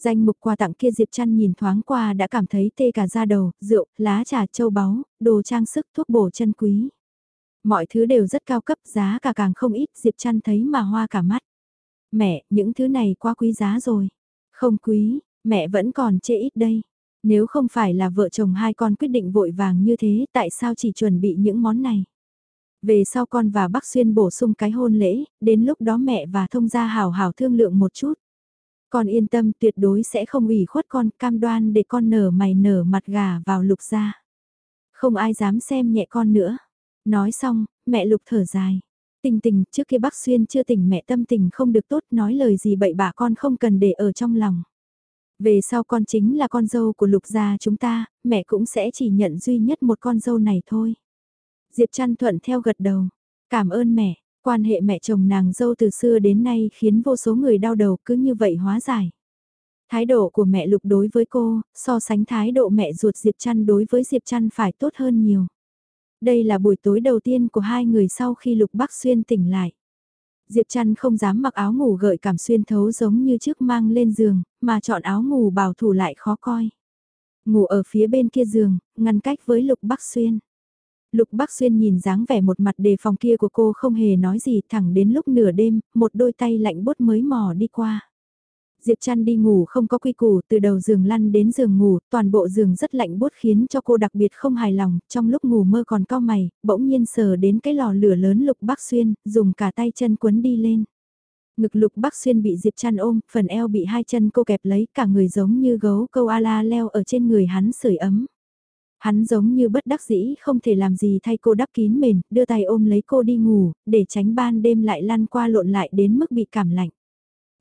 Speaker 1: Danh mục quà tặng kia Diệp Trăn nhìn thoáng qua đã cảm thấy tê cả da đầu, rượu, lá trà châu báu, đồ trang sức thuốc bổ chân quý. Mọi thứ đều rất cao cấp, giá cả càng không ít, Diệp Trăn thấy mà hoa cả mắt. Mẹ, những thứ này quá quý giá rồi. Không quý, mẹ vẫn còn chê ít đây. Nếu không phải là vợ chồng hai con quyết định vội vàng như thế, tại sao chỉ chuẩn bị những món này? Về sau con và bác Xuyên bổ sung cái hôn lễ, đến lúc đó mẹ và thông gia hào hào thương lượng một chút. Con yên tâm tuyệt đối sẽ không ủy khuất con cam đoan để con nở mày nở mặt gà vào lục gia. Không ai dám xem nhẹ con nữa. Nói xong, mẹ lục thở dài. Tình tình, trước kia bác Xuyên chưa tỉnh mẹ tâm tình không được tốt nói lời gì bậy bạ con không cần để ở trong lòng. Về sau con chính là con dâu của lục gia chúng ta, mẹ cũng sẽ chỉ nhận duy nhất một con dâu này thôi. Diệp Trăn thuận theo gật đầu. Cảm ơn mẹ, quan hệ mẹ chồng nàng dâu từ xưa đến nay khiến vô số người đau đầu cứ như vậy hóa giải. Thái độ của mẹ Lục đối với cô, so sánh thái độ mẹ ruột Diệp Trăn đối với Diệp Trăn phải tốt hơn nhiều. Đây là buổi tối đầu tiên của hai người sau khi Lục Bắc Xuyên tỉnh lại. Diệp Trăn không dám mặc áo ngủ gợi cảm xuyên thấu giống như trước mang lên giường, mà chọn áo ngủ bảo thủ lại khó coi. Ngủ ở phía bên kia giường, ngăn cách với Lục Bắc Xuyên. Lục Bắc Xuyên nhìn dáng vẻ một mặt đề phòng kia của cô không hề nói gì thẳng đến lúc nửa đêm, một đôi tay lạnh bút mới mò đi qua. Diệp Trăn đi ngủ không có quy củ, từ đầu giường lăn đến giường ngủ, toàn bộ giường rất lạnh bút khiến cho cô đặc biệt không hài lòng, trong lúc ngủ mơ còn cao mày, bỗng nhiên sờ đến cái lò lửa lớn Lục Bắc Xuyên, dùng cả tay chân quấn đi lên. Ngực Lục Bắc Xuyên bị Diệp Trăn ôm, phần eo bị hai chân cô kẹp lấy, cả người giống như gấu câu ala leo ở trên người hắn sưởi ấm. Hắn giống như bất đắc dĩ không thể làm gì thay cô đắp kín mền, đưa tay ôm lấy cô đi ngủ, để tránh ban đêm lại lăn qua lộn lại đến mức bị cảm lạnh.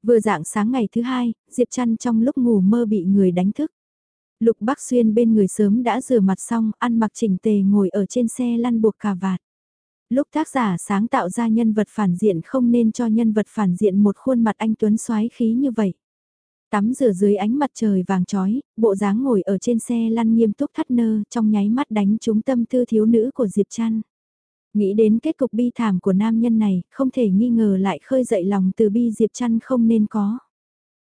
Speaker 1: Vừa dạng sáng ngày thứ hai, Diệp Trăn trong lúc ngủ mơ bị người đánh thức. Lục Bắc Xuyên bên người sớm đã rửa mặt xong, ăn mặc chỉnh tề ngồi ở trên xe lăn buộc cà vạt. Lúc tác giả sáng tạo ra nhân vật phản diện không nên cho nhân vật phản diện một khuôn mặt anh Tuấn xoái khí như vậy. Tắm rửa dưới ánh mặt trời vàng trói, bộ dáng ngồi ở trên xe lăn nghiêm túc thắt nơ trong nháy mắt đánh trúng tâm tư thiếu nữ của Diệp Trăn. Nghĩ đến kết cục bi thảm của nam nhân này, không thể nghi ngờ lại khơi dậy lòng từ bi Diệp Trăn không nên có.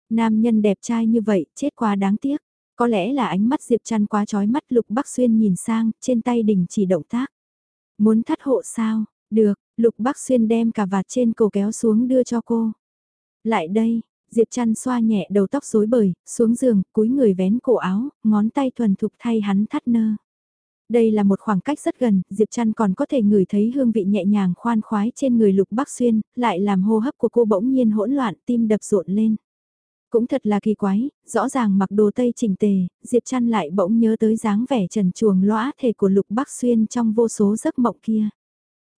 Speaker 1: Nam nhân đẹp trai như vậy, chết quá đáng tiếc. Có lẽ là ánh mắt Diệp Trăn quá trói mắt Lục Bắc Xuyên nhìn sang, trên tay đình chỉ động tác. Muốn thắt hộ sao? Được, Lục Bắc Xuyên đem cả vạt trên cổ kéo xuống đưa cho cô. Lại đây, Diệp Trăn xoa nhẹ đầu tóc rối bời, xuống giường, cúi người vén cổ áo, ngón tay thuần thục thay hắn thắt nơ. Đây là một khoảng cách rất gần, Diệp Trăn còn có thể ngửi thấy hương vị nhẹ nhàng khoan khoái trên người Lục Bắc Xuyên, lại làm hô hấp của cô bỗng nhiên hỗn loạn, tim đập rộn lên. Cũng thật là kỳ quái, rõ ràng mặc đồ tây chỉnh tề, Diệp Trăn lại bỗng nhớ tới dáng vẻ trần chuồng lõa thể của Lục Bắc Xuyên trong vô số giấc mộng kia.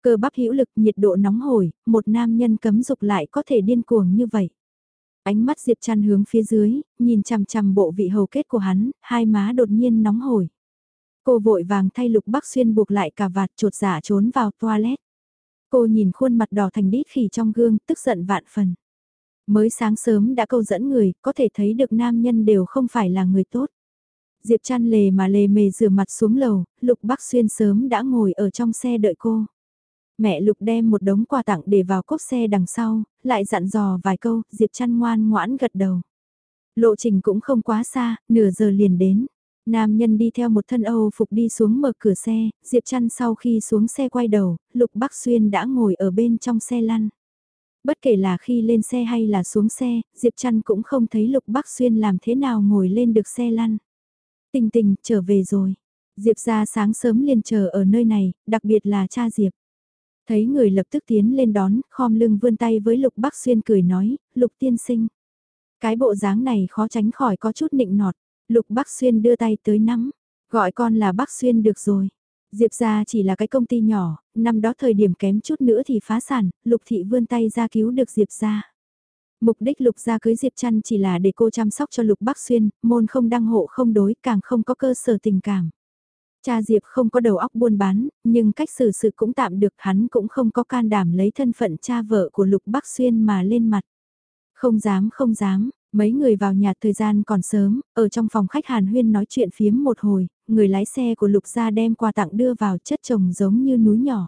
Speaker 1: Cơ bắp hữu lực, nhiệt độ nóng hổi, một nam nhân cấm dục lại có thể điên cuồng như vậy. Ánh mắt Diệp Trăn hướng phía dưới, nhìn chằm chằm bộ vị hầu kết của hắn, hai má đột nhiên nóng hổi. Cô vội vàng thay lục bắc xuyên buộc lại cả vạt trột giả trốn vào toilet. Cô nhìn khuôn mặt đỏ thành đít khỉ trong gương, tức giận vạn phần. Mới sáng sớm đã câu dẫn người, có thể thấy được nam nhân đều không phải là người tốt. Diệp chăn lề mà lề mề rửa mặt xuống lầu, Lục Bắc Xuyên sớm đã ngồi ở trong xe đợi cô. Mẹ Lục đem một đống quà tặng để vào cốp xe đằng sau, lại dặn dò vài câu, Diệp chăn ngoan ngoãn gật đầu. Lộ trình cũng không quá xa, nửa giờ liền đến. Nam nhân đi theo một thân Âu phục đi xuống mở cửa xe, Diệp Trăn sau khi xuống xe quay đầu, Lục Bắc Xuyên đã ngồi ở bên trong xe lăn. Bất kể là khi lên xe hay là xuống xe, Diệp Trăn cũng không thấy Lục Bắc Xuyên làm thế nào ngồi lên được xe lăn. Tình tình, trở về rồi. Diệp ra sáng sớm liền chờ ở nơi này, đặc biệt là cha Diệp. Thấy người lập tức tiến lên đón, khom lưng vươn tay với Lục Bắc Xuyên cười nói, Lục tiên sinh. Cái bộ dáng này khó tránh khỏi có chút nịnh nọt. Lục Bắc Xuyên đưa tay tới nắm, gọi con là Bắc Xuyên được rồi. Diệp ra chỉ là cái công ty nhỏ, năm đó thời điểm kém chút nữa thì phá sản, Lục Thị vươn tay ra cứu được Diệp ra. Mục đích Lục ra cưới Diệp Trăn chỉ là để cô chăm sóc cho Lục Bắc Xuyên, môn không đăng hộ không đối, càng không có cơ sở tình cảm. Cha Diệp không có đầu óc buôn bán, nhưng cách xử sự cũng tạm được hắn cũng không có can đảm lấy thân phận cha vợ của Lục Bắc Xuyên mà lên mặt. Không dám không dám, mấy người vào nhà thời gian còn sớm, ở trong phòng khách Hàn Huyên nói chuyện phiếm một hồi, người lái xe của Lục gia đem quà tặng đưa vào chất trồng giống như núi nhỏ.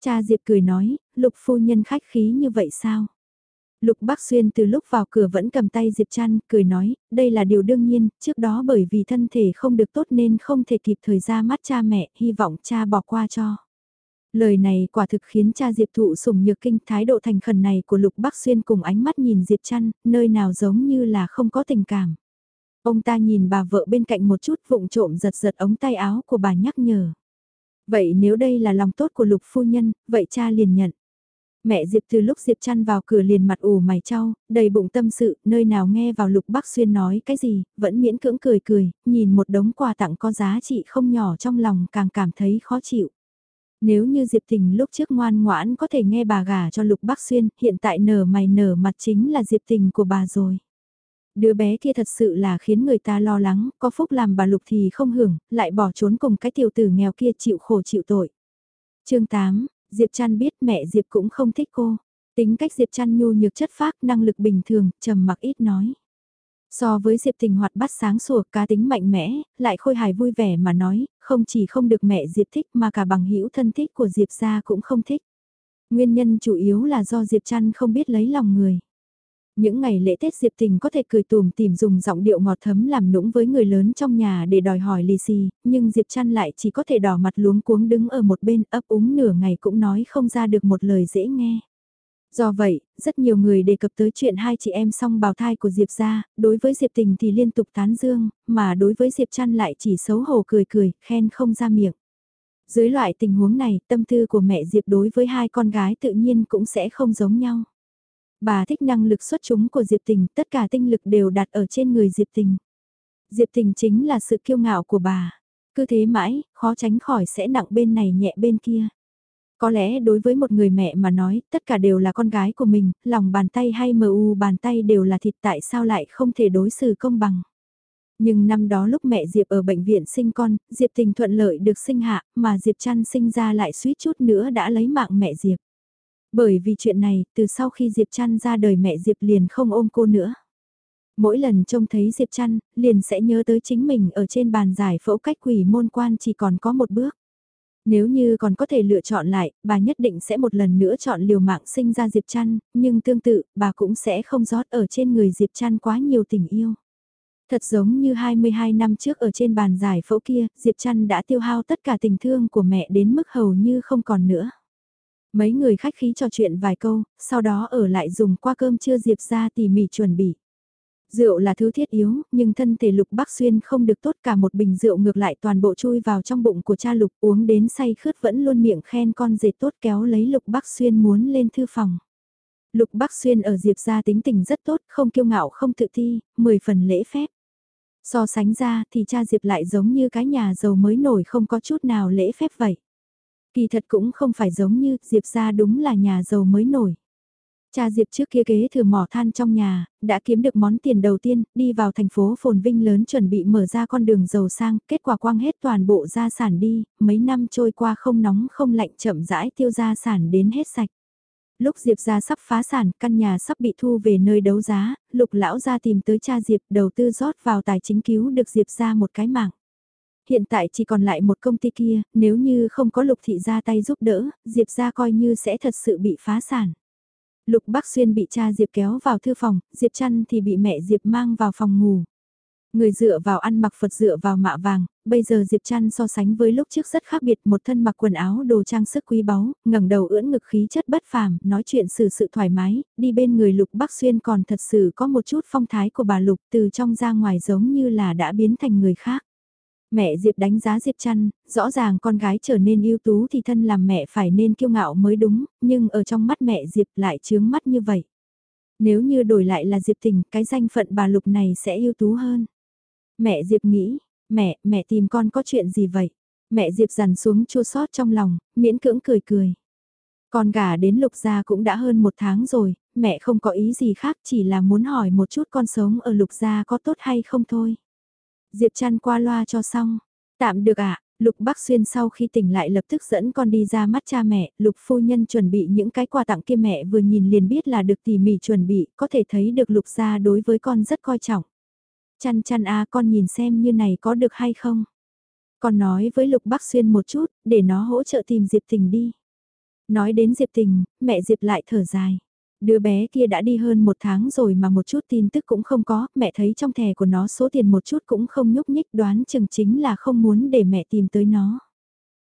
Speaker 1: Cha Diệp cười nói, Lục phu nhân khách khí như vậy sao? Lục Bắc Xuyên từ lúc vào cửa vẫn cầm tay Diệp Trăn, cười nói, đây là điều đương nhiên, trước đó bởi vì thân thể không được tốt nên không thể kịp thời ra mắt cha mẹ, hy vọng cha bỏ qua cho. Lời này quả thực khiến cha Diệp thụ sủng nhược kinh thái độ thành khẩn này của Lục Bắc Xuyên cùng ánh mắt nhìn Diệp Trăn, nơi nào giống như là không có tình cảm. Ông ta nhìn bà vợ bên cạnh một chút vụng trộm giật giật ống tay áo của bà nhắc nhở. Vậy nếu đây là lòng tốt của Lục phu nhân, vậy cha liền nhận. Mẹ Diệp từ lúc Diệp trăn vào cửa liền mặt ủ mày trao, đầy bụng tâm sự, nơi nào nghe vào Lục Bắc Xuyên nói cái gì, vẫn miễn cưỡng cười cười, nhìn một đống quà tặng có giá trị không nhỏ trong lòng càng cảm thấy khó chịu. Nếu như Diệp Tình lúc trước ngoan ngoãn có thể nghe bà gả cho Lục Bắc Xuyên, hiện tại nở mày nở mặt chính là Diệp Tình của bà rồi. Đứa bé kia thật sự là khiến người ta lo lắng, có phúc làm bà Lục thì không hưởng, lại bỏ trốn cùng cái tiểu tử nghèo kia chịu khổ chịu tội. chương 8, Diệp Trăn biết mẹ Diệp cũng không thích cô. Tính cách Diệp Trăn nhu nhược chất phác, năng lực bình thường, trầm mặc ít nói. So với Diệp Tình hoạt bát sáng sủa cá tính mạnh mẽ, lại khôi hài vui vẻ mà nói, không chỉ không được mẹ Diệp thích mà cả bằng hữu thân thích của Diệp gia cũng không thích. Nguyên nhân chủ yếu là do Diệp Trăn không biết lấy lòng người. Những ngày lễ Tết Diệp Tình có thể cười tùm tìm dùng giọng điệu ngọt thấm làm nũng với người lớn trong nhà để đòi hỏi lì xì, nhưng Diệp Trăn lại chỉ có thể đỏ mặt luống cuống đứng ở một bên ấp úng nửa ngày cũng nói không ra được một lời dễ nghe. Do vậy, rất nhiều người đề cập tới chuyện hai chị em song bào thai của Diệp gia, đối với Diệp Tình thì liên tục tán dương, mà đối với Diệp chăn lại chỉ xấu hổ cười cười, khen không ra miệng. Dưới loại tình huống này, tâm tư của mẹ Diệp đối với hai con gái tự nhiên cũng sẽ không giống nhau. Bà thích năng lực xuất chúng của Diệp Tình, tất cả tinh lực đều đặt ở trên người Diệp Tình. Diệp Tình chính là sự kiêu ngạo của bà. Cứ thế mãi, khó tránh khỏi sẽ nặng bên này nhẹ bên kia. Có lẽ đối với một người mẹ mà nói, tất cả đều là con gái của mình, lòng bàn tay hay mờ u bàn tay đều là thịt tại sao lại không thể đối xử công bằng. Nhưng năm đó lúc mẹ Diệp ở bệnh viện sinh con, Diệp tình thuận lợi được sinh hạ, mà Diệp chăn sinh ra lại suýt chút nữa đã lấy mạng mẹ Diệp. Bởi vì chuyện này, từ sau khi Diệp chăn ra đời mẹ Diệp liền không ôm cô nữa. Mỗi lần trông thấy Diệp chăn, liền sẽ nhớ tới chính mình ở trên bàn giải phẫu cách quỷ môn quan chỉ còn có một bước. Nếu như còn có thể lựa chọn lại, bà nhất định sẽ một lần nữa chọn liều mạng sinh ra Diệp Trăn, nhưng tương tự, bà cũng sẽ không rót ở trên người Diệp Trăn quá nhiều tình yêu. Thật giống như 22 năm trước ở trên bàn giải phẫu kia, Diệp Trăn đã tiêu hao tất cả tình thương của mẹ đến mức hầu như không còn nữa. Mấy người khách khí trò chuyện vài câu, sau đó ở lại dùng qua cơm trưa Diệp ra tỉ mỉ chuẩn bị. Rượu là thứ thiết yếu, nhưng thân thể Lục Bắc Xuyên không được tốt cả một bình rượu ngược lại toàn bộ chui vào trong bụng của cha Lục uống đến say khướt vẫn luôn miệng khen con dệt tốt kéo lấy Lục Bắc Xuyên muốn lên thư phòng. Lục Bắc Xuyên ở Diệp gia tính tình rất tốt, không kiêu ngạo không tự thi, mười phần lễ phép. So sánh ra thì cha Diệp lại giống như cái nhà giàu mới nổi không có chút nào lễ phép vậy. Kỳ thật cũng không phải giống như Diệp gia đúng là nhà giàu mới nổi. Cha Diệp trước kia kế thừa mỏ than trong nhà, đã kiếm được món tiền đầu tiên, đi vào thành phố phồn vinh lớn chuẩn bị mở ra con đường giàu sang, kết quả quang hết toàn bộ gia sản đi, mấy năm trôi qua không nóng không lạnh chậm rãi tiêu gia sản đến hết sạch. Lúc Diệp gia sắp phá sản, căn nhà sắp bị thu về nơi đấu giá, lục lão gia tìm tới cha Diệp đầu tư rót vào tài chính cứu được Diệp gia một cái mạng. Hiện tại chỉ còn lại một công ty kia, nếu như không có lục thị ra tay giúp đỡ, Diệp gia coi như sẽ thật sự bị phá sản. Lục Bắc Xuyên bị cha Diệp kéo vào thư phòng, Diệp Trăn thì bị mẹ Diệp mang vào phòng ngủ. Người dựa vào ăn mặc Phật dựa vào mạ vàng, bây giờ Diệp Trăn so sánh với lúc trước rất khác biệt một thân mặc quần áo đồ trang sức quý báu, ngẩng đầu ưỡn ngực khí chất bất phàm, nói chuyện xử sự thoải mái, đi bên người Lục Bắc Xuyên còn thật sự có một chút phong thái của bà Lục từ trong ra ngoài giống như là đã biến thành người khác. Mẹ Diệp đánh giá Diệp Trăn, rõ ràng con gái trở nên ưu tú thì thân làm mẹ phải nên kiêu ngạo mới đúng, nhưng ở trong mắt mẹ Diệp lại chướng mắt như vậy. Nếu như đổi lại là Diệp Tình, cái danh phận bà Lục này sẽ ưu tú hơn. Mẹ Diệp nghĩ, mẹ, mẹ tìm con có chuyện gì vậy? Mẹ Diệp dằn xuống chua sót trong lòng, miễn cưỡng cười cười. Con gà đến lục gia cũng đã hơn một tháng rồi, mẹ không có ý gì khác chỉ là muốn hỏi một chút con sống ở lục gia có tốt hay không thôi. Diệp chăn qua loa cho xong, tạm được ạ, Lục Bắc Xuyên sau khi tỉnh lại lập tức dẫn con đi ra mắt cha mẹ, Lục phu nhân chuẩn bị những cái quà tặng kia mẹ vừa nhìn liền biết là được tỉ mỉ chuẩn bị, có thể thấy được Lục gia đối với con rất coi trọng. Chăn chăn a con nhìn xem như này có được hay không. Con nói với Lục Bắc Xuyên một chút, để nó hỗ trợ tìm Diệp Tình đi. Nói đến Diệp Tình, mẹ Diệp lại thở dài. Đứa bé kia đã đi hơn một tháng rồi mà một chút tin tức cũng không có, mẹ thấy trong thẻ của nó số tiền một chút cũng không nhúc nhích đoán chừng chính là không muốn để mẹ tìm tới nó.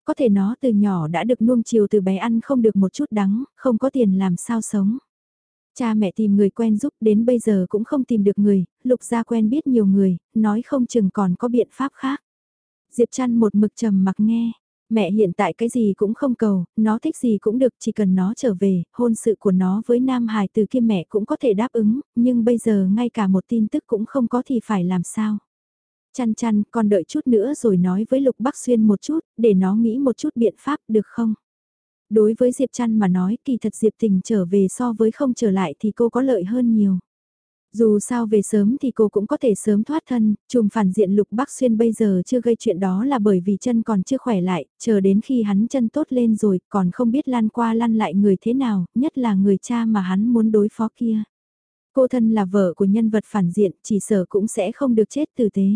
Speaker 1: Có thể nó từ nhỏ đã được nuông chiều từ bé ăn không được một chút đắng, không có tiền làm sao sống. Cha mẹ tìm người quen giúp đến bây giờ cũng không tìm được người, lục gia quen biết nhiều người, nói không chừng còn có biện pháp khác. Diệp chăn một mực trầm mặc nghe, mẹ hiện tại cái gì cũng không cầu, nó thích gì cũng được chỉ cần nó trở về, hôn sự của nó với Nam Hải từ kia mẹ cũng có thể đáp ứng, nhưng bây giờ ngay cả một tin tức cũng không có thì phải làm sao. Chăn chăn, con đợi chút nữa rồi nói với Lục Bắc Xuyên một chút, để nó nghĩ một chút biện pháp được không? Đối với Diệp Trăn mà nói kỳ thật Diệp Tình trở về so với không trở lại thì cô có lợi hơn nhiều. Dù sao về sớm thì cô cũng có thể sớm thoát thân, trùm phản diện Lục Bắc Xuyên bây giờ chưa gây chuyện đó là bởi vì chân còn chưa khỏe lại, chờ đến khi hắn chân tốt lên rồi còn không biết lan qua lăn lại người thế nào, nhất là người cha mà hắn muốn đối phó kia. Cô thân là vợ của nhân vật phản diện, chỉ sợ cũng sẽ không được chết tử tế.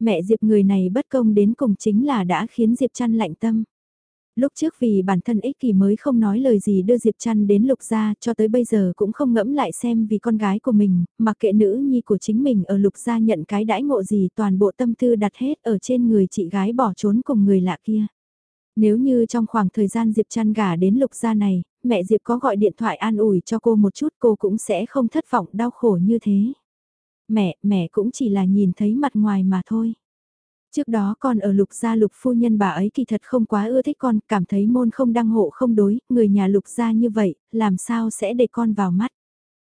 Speaker 1: Mẹ Diệp người này bất công đến cùng chính là đã khiến Diệp chăn lạnh tâm. Lúc trước vì bản thân ích kỷ mới không nói lời gì đưa Diệp Trăn đến lục gia cho tới bây giờ cũng không ngẫm lại xem vì con gái của mình, mặc kệ nữ nhi của chính mình ở lục gia nhận cái đãi ngộ gì toàn bộ tâm tư đặt hết ở trên người chị gái bỏ trốn cùng người lạ kia. Nếu như trong khoảng thời gian Diệp Trăn gả đến lục gia này, mẹ Diệp có gọi điện thoại an ủi cho cô một chút cô cũng sẽ không thất vọng đau khổ như thế. Mẹ, mẹ cũng chỉ là nhìn thấy mặt ngoài mà thôi. Trước đó còn ở lục gia lục phu nhân bà ấy kỳ thật không quá ưa thích con, cảm thấy môn không đăng hộ không đối, người nhà lục gia như vậy, làm sao sẽ để con vào mắt.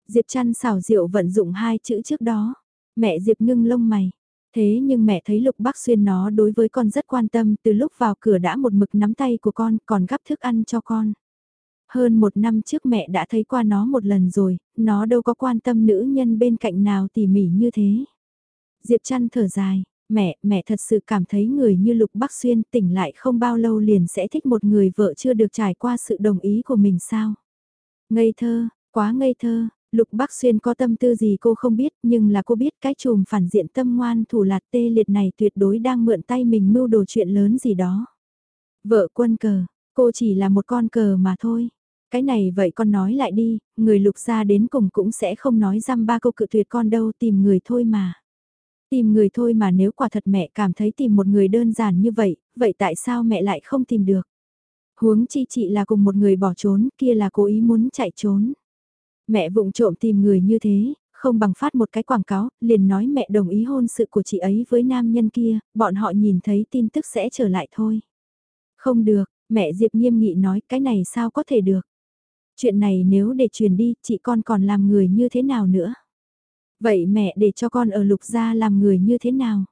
Speaker 1: Diệp chăn xảo diệu vận dụng hai chữ trước đó. Mẹ Diệp ngưng lông mày. Thế nhưng mẹ thấy Lục Bắc Xuyên nó đối với con rất quan tâm từ lúc vào cửa đã một mực nắm tay của con còn gắp thức ăn cho con. Hơn một năm trước mẹ đã thấy qua nó một lần rồi, nó đâu có quan tâm nữ nhân bên cạnh nào tỉ mỉ như thế. Diệp chăn thở dài, Mẹ, mẹ thật sự cảm thấy người như Lục Bắc Xuyên tỉnh lại không bao lâu liền sẽ thích một người vợ chưa được trải qua sự đồng ý của mình sao? Ngây thơ, quá ngây thơ, Lục Bắc Xuyên có tâm tư gì cô không biết nhưng là cô biết cái chùm phản diện tâm ngoan thủ lạt tê liệt này tuyệt đối đang mượn tay mình mưu đồ chuyện lớn gì đó. Vợ quân cờ, cô chỉ là một con cờ mà thôi. Cái này vậy con nói lại đi, người lục gia đến cùng cũng sẽ không nói răm ba câu cự tuyệt con đâu tìm người thôi mà. Tìm người thôi mà nếu quả thật mẹ cảm thấy tìm một người đơn giản như vậy, vậy tại sao mẹ lại không tìm được? Huống chi chị là cùng một người bỏ trốn, kia là cố ý muốn chạy trốn. Mẹ vụng trộm tìm người như thế, không bằng phát một cái quảng cáo, liền nói mẹ đồng ý hôn sự của chị ấy với nam nhân kia, bọn họ nhìn thấy tin tức sẽ trở lại thôi. Không được, mẹ Diệp nghiêm nghị nói cái này sao có thể được. Chuyện này nếu để truyền đi, chị con còn làm người như thế nào nữa? Vậy mẹ để cho con ở lục gia làm người như thế nào?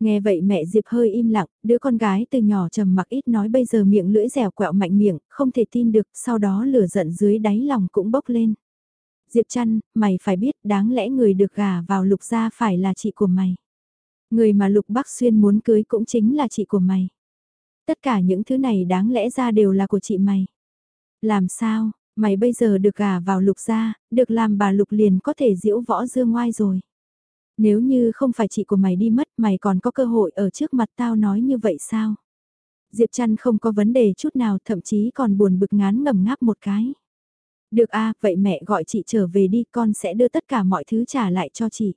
Speaker 1: Nghe vậy mẹ Diệp hơi im lặng, đứa con gái từ nhỏ trầm mặc ít nói bây giờ miệng lưỡi dẻo quẹo mạnh miệng, không thể tin được, sau đó lửa giận dưới đáy lòng cũng bốc lên. Diệp chăn, mày phải biết đáng lẽ người được gả vào lục gia phải là chị của mày. Người mà lục bắc xuyên muốn cưới cũng chính là chị của mày. Tất cả những thứ này đáng lẽ ra đều là của chị mày. Làm sao, Mày bây giờ được gả vào lục gia, được làm bà lục liền có thể diễu võ dương ngoai rồi. Nếu như không phải chị của mày đi mất mày còn có cơ hội ở trước mặt tao nói như vậy sao? Diệp chăn không có vấn đề chút nào thậm chí còn buồn bực ngán ngầm ngáp một cái. Được a vậy mẹ gọi chị trở về đi con sẽ đưa tất cả mọi thứ trả lại cho chị.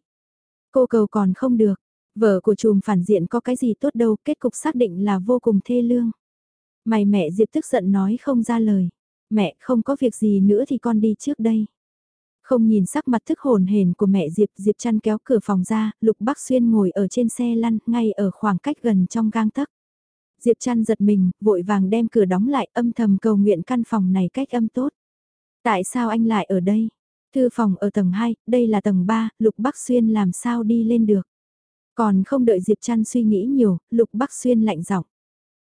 Speaker 1: Cô cầu còn không được, vợ của chùm phản diện có cái gì tốt đâu, kết cục xác định là vô cùng thê lương. Mày mẹ Diệp tức giận nói không ra lời. Mẹ không có việc gì nữa thì con đi trước đây. Không nhìn sắc mặt thức hồn hển của mẹ Diệp, Diệp chăn kéo cửa phòng ra, Lục Bắc Xuyên ngồi ở trên xe lăn, ngay ở khoảng cách gần trong gang tấc. Diệp chăn giật mình, vội vàng đem cửa đóng lại, âm thầm cầu nguyện căn phòng này cách âm tốt. Tại sao anh lại ở đây? Thư phòng ở tầng 2, đây là tầng 3, Lục Bắc Xuyên làm sao đi lên được? Còn không đợi Diệp chăn suy nghĩ nhiều, Lục Bắc Xuyên lạnh giọng.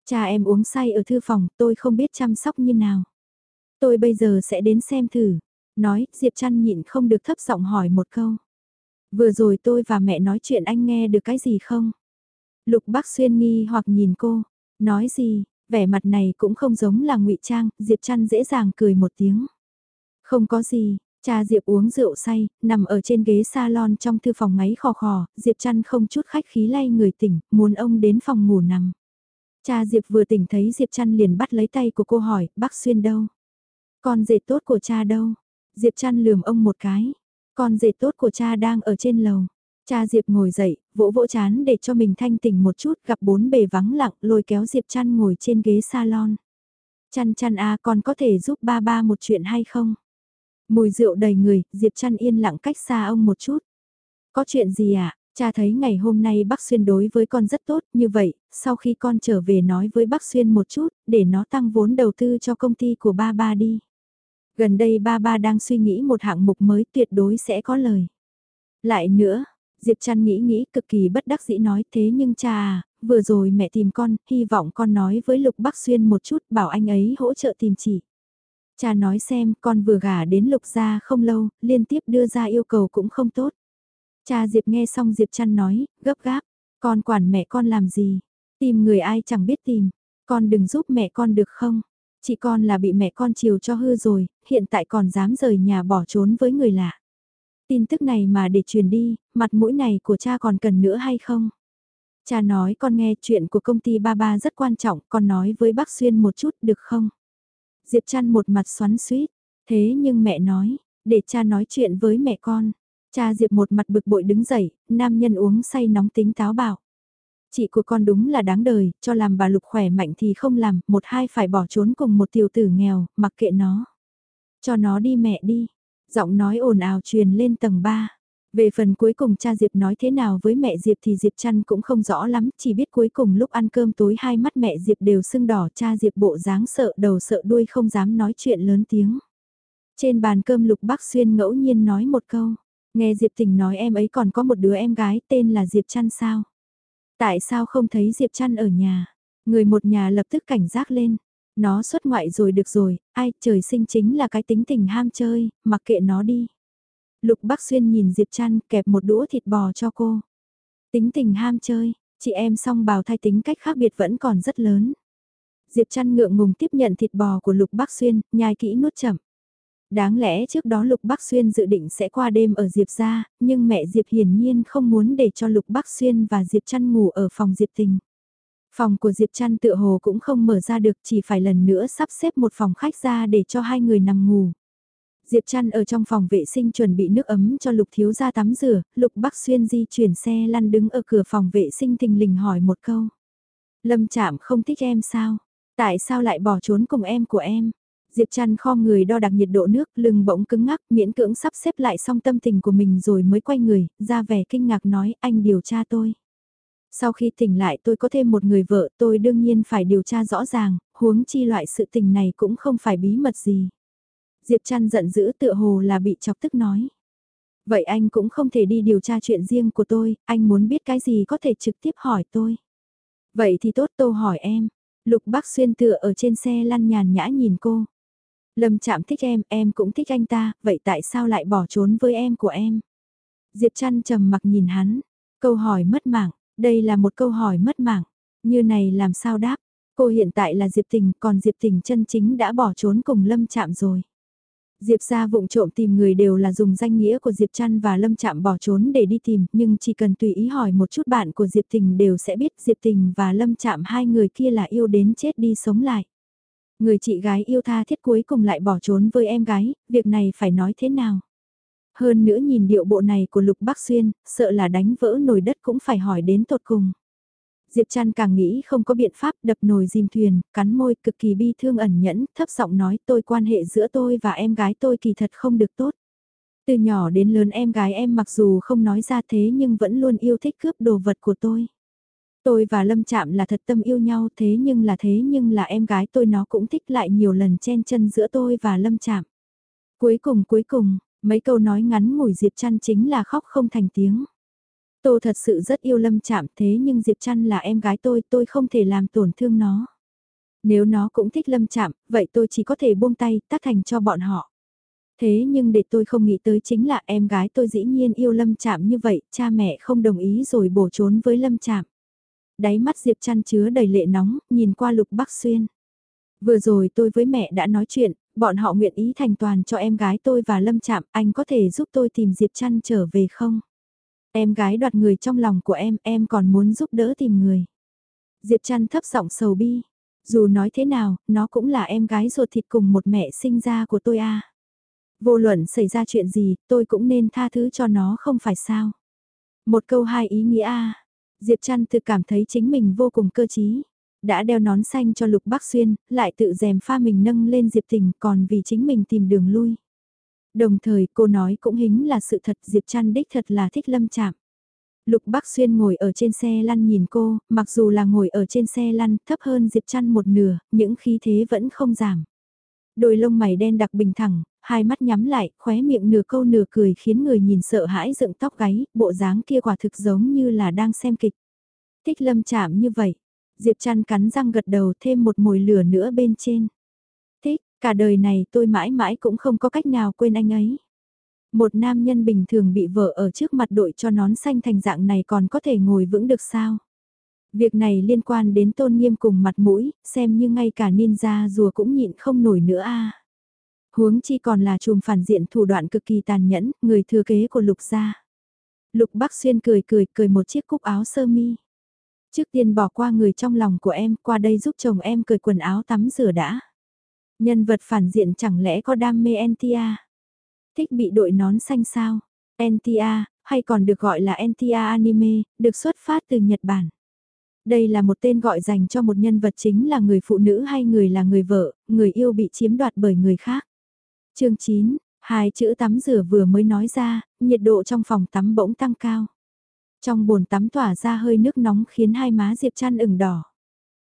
Speaker 1: Cha em uống say ở thư phòng, tôi không biết chăm sóc như nào. Tôi bây giờ sẽ đến xem thử. Nói, Diệp trăn nhịn không được thấp giọng hỏi một câu. Vừa rồi tôi và mẹ nói chuyện anh nghe được cái gì không? Lục Bắc Xuyên nghi hoặc nhìn cô. Nói gì, vẻ mặt này cũng không giống là ngụy Trang, Diệp trăn dễ dàng cười một tiếng. Không có gì, cha Diệp uống rượu say, nằm ở trên ghế salon trong thư phòng ngáy khò khò, Diệp trăn không chút khách khí lay người tỉnh, muốn ông đến phòng ngủ nằm. Cha Diệp vừa tỉnh thấy Diệp trăn liền bắt lấy tay của cô hỏi, bác Xuyên đâu? Con dệt tốt của cha đâu? Diệp chăn lườm ông một cái. Con dệt tốt của cha đang ở trên lầu. Cha Diệp ngồi dậy, vỗ vỗ chán để cho mình thanh tỉnh một chút gặp bốn bề vắng lặng lôi kéo Diệp chăn ngồi trên ghế salon. Chăn chăn à, con có thể giúp ba ba một chuyện hay không? Mùi rượu đầy người, Diệp chăn yên lặng cách xa ông một chút. Có chuyện gì ạ? À? Cha thấy ngày hôm nay bác Xuyên đối với con rất tốt, như vậy, sau khi con trở về nói với bác Xuyên một chút, để nó tăng vốn đầu tư cho công ty của ba ba đi. Gần đây ba ba đang suy nghĩ một hạng mục mới tuyệt đối sẽ có lời. Lại nữa, Diệp Trăn nghĩ nghĩ cực kỳ bất đắc dĩ nói thế nhưng cha à, vừa rồi mẹ tìm con, hy vọng con nói với Lục Bắc Xuyên một chút bảo anh ấy hỗ trợ tìm chỉ. Cha nói xem con vừa gả đến Lục gia không lâu, liên tiếp đưa ra yêu cầu cũng không tốt. Cha Diệp nghe xong Diệp Trăn nói, gấp gáp, con quản mẹ con làm gì, tìm người ai chẳng biết tìm, con đừng giúp mẹ con được không? Chị con là bị mẹ con chiều cho hư rồi, hiện tại còn dám rời nhà bỏ trốn với người lạ. Tin tức này mà để truyền đi, mặt mũi này của cha còn cần nữa hay không? Cha nói con nghe chuyện của công ty ba ba rất quan trọng, con nói với bác Xuyên một chút được không? Diệp chăn một mặt xoắn suýt, thế nhưng mẹ nói, để cha nói chuyện với mẹ con. Cha Diệp một mặt bực bội đứng dậy, nam nhân uống say nóng tính táo bạo. Chị của con đúng là đáng đời, cho làm bà Lục khỏe mạnh thì không làm, một hai phải bỏ trốn cùng một tiểu tử nghèo, mặc kệ nó. Cho nó đi mẹ đi. Giọng nói ồn ào truyền lên tầng 3. Về phần cuối cùng cha Diệp nói thế nào với mẹ Diệp thì Diệp chăn cũng không rõ lắm, chỉ biết cuối cùng lúc ăn cơm tối hai mắt mẹ Diệp đều sưng đỏ cha Diệp bộ dáng sợ đầu sợ đuôi không dám nói chuyện lớn tiếng. Trên bàn cơm Lục Bắc Xuyên ngẫu nhiên nói một câu, nghe Diệp Tình nói em ấy còn có một đứa em gái tên là Diệp chăn sao. Tại sao không thấy Diệp chăn ở nhà? Người một nhà lập tức cảnh giác lên. Nó xuất ngoại rồi được rồi, ai trời sinh chính là cái tính tình ham chơi, mặc kệ nó đi. Lục Bắc Xuyên nhìn Diệp Trăn kẹp một đũa thịt bò cho cô. Tính tình ham chơi, chị em song bào thai tính cách khác biệt vẫn còn rất lớn. Diệp Trăn ngượng ngùng tiếp nhận thịt bò của Lục Bắc Xuyên, nhai kỹ nuốt chậm. Đáng lẽ trước đó Lục Bắc Xuyên dự định sẽ qua đêm ở Diệp gia, nhưng mẹ Diệp hiển nhiên không muốn để cho Lục Bắc Xuyên và Diệp Trăn ngủ ở phòng Diệp Tình. Phòng của Diệp Trăn tựa hồ cũng không mở ra được chỉ phải lần nữa sắp xếp một phòng khách ra để cho hai người nằm ngủ. Diệp Trăn ở trong phòng vệ sinh chuẩn bị nước ấm cho Lục Thiếu gia tắm rửa, Lục Bắc Xuyên di chuyển xe lăn đứng ở cửa phòng vệ sinh thình lình hỏi một câu. Lâm Trạm không thích em sao? Tại sao lại bỏ trốn cùng em của em? Diệp Trăn kho người đo đạc nhiệt độ nước, lưng bỗng cứng ngắc, miễn cưỡng sắp xếp lại xong tâm tình của mình rồi mới quay người, ra vẻ kinh ngạc nói anh điều tra tôi. Sau khi tỉnh lại tôi có thêm một người vợ tôi đương nhiên phải điều tra rõ ràng, huống chi loại sự tình này cũng không phải bí mật gì. Diệp Trăn giận dữ tựa hồ là bị chọc tức nói. Vậy anh cũng không thể đi điều tra chuyện riêng của tôi, anh muốn biết cái gì có thể trực tiếp hỏi tôi. Vậy thì tốt tôi hỏi em. Lục Bắc Xuyên tựa ở trên xe lăn nhàn nhã nhìn cô. Lâm Trạm thích em, em cũng thích anh ta, vậy tại sao lại bỏ trốn với em của em? Diệp Trăn trầm mặc nhìn hắn, câu hỏi mất mạng, đây là một câu hỏi mất mạng, như này làm sao đáp? Cô hiện tại là Diệp Tình, còn Diệp Tình chân chính đã bỏ trốn cùng Lâm Trạm rồi. Diệp ra vụng trộm tìm người đều là dùng danh nghĩa của Diệp Trăn và Lâm Trạm bỏ trốn để đi tìm, nhưng chỉ cần tùy ý hỏi một chút bạn của Diệp Tình đều sẽ biết Diệp Tình và Lâm Trạm hai người kia là yêu đến chết đi sống lại. Người chị gái yêu tha thiết cuối cùng lại bỏ trốn với em gái, việc này phải nói thế nào? Hơn nữa nhìn điệu bộ này của Lục Bắc Xuyên, sợ là đánh vỡ nồi đất cũng phải hỏi đến tột cùng. Diệp Trăn càng nghĩ không có biện pháp đập nồi dìm thuyền, cắn môi cực kỳ bi thương ẩn nhẫn, thấp giọng nói tôi quan hệ giữa tôi và em gái tôi kỳ thật không được tốt. Từ nhỏ đến lớn em gái em mặc dù không nói ra thế nhưng vẫn luôn yêu thích cướp đồ vật của tôi. Tôi và Lâm Trạm là thật tâm yêu nhau thế nhưng là thế nhưng là em gái tôi nó cũng thích lại nhiều lần chen chân giữa tôi và Lâm Trạm. Cuối cùng cuối cùng, mấy câu nói ngắn ngủi Diệp Trăn chính là khóc không thành tiếng. Tô thật sự rất yêu Lâm Trạm thế nhưng Diệp Trăn là em gái tôi, tôi không thể làm tổn thương nó. Nếu nó cũng thích Lâm Trạm, vậy tôi chỉ có thể buông tay, tác thành cho bọn họ. Thế nhưng để tôi không nghĩ tới chính là em gái tôi dĩ nhiên yêu Lâm Trạm như vậy, cha mẹ không đồng ý rồi bổ trốn với Lâm Trạm. Đáy mắt Diệp Trăn chứa đầy lệ nóng, nhìn qua Lục Bắc Xuyên. Vừa rồi tôi với mẹ đã nói chuyện, bọn họ nguyện ý thành toàn cho em gái tôi và Lâm Trạm, anh có thể giúp tôi tìm Diệp Trăn trở về không? Em gái đoạt người trong lòng của em, em còn muốn giúp đỡ tìm người. Diệp Trăn thấp giọng sầu bi. Dù nói thế nào, nó cũng là em gái ruột thịt cùng một mẹ sinh ra của tôi à. Vô luận xảy ra chuyện gì, tôi cũng nên tha thứ cho nó không phải sao. Một câu hai ý nghĩa a Diệp Trăn tự cảm thấy chính mình vô cùng cơ trí. Đã đeo nón xanh cho Lục Bắc Xuyên, lại tự dèm pha mình nâng lên Diệp Tình còn vì chính mình tìm đường lui. Đồng thời cô nói cũng hính là sự thật Diệp Trăn đích thật là thích lâm chạm. Lục Bắc Xuyên ngồi ở trên xe lăn nhìn cô, mặc dù là ngồi ở trên xe lăn thấp hơn Diệp Trăn một nửa, những khí thế vẫn không giảm. Đôi lông mày đen đặc bình thẳng, hai mắt nhắm lại, khóe miệng nửa câu nửa cười khiến người nhìn sợ hãi dựng tóc gáy, bộ dáng kia quả thực giống như là đang xem kịch. Thích lâm chạm như vậy, Diệp Trăn cắn răng gật đầu thêm một mồi lửa nữa bên trên. Thích, cả đời này tôi mãi mãi cũng không có cách nào quên anh ấy. Một nam nhân bình thường bị vợ ở trước mặt đội cho nón xanh thành dạng này còn có thể ngồi vững được sao? Việc này liên quan đến tôn nghiêm cùng mặt mũi, xem như ngay cả ninja rùa cũng nhịn không nổi nữa a. Huống chi còn là chùm phản diện thủ đoạn cực kỳ tàn nhẫn, người thừa kế của Lục gia. Lục Bắc Xuyên cười cười cười một chiếc cúc áo sơ mi. Trước tiên bỏ qua người trong lòng của em, qua đây giúp chồng em cởi quần áo tắm rửa đã. Nhân vật phản diện chẳng lẽ có đam mê Entia? Thích bị đội nón xanh sao? Entia, hay còn được gọi là Entia Anime, được xuất phát từ Nhật Bản. Đây là một tên gọi dành cho một nhân vật chính là người phụ nữ hay người là người vợ, người yêu bị chiếm đoạt bởi người khác. chương 9, hai chữ tắm rửa vừa mới nói ra, nhiệt độ trong phòng tắm bỗng tăng cao. Trong bồn tắm tỏa ra hơi nước nóng khiến hai má Diệp Trăn ửng đỏ.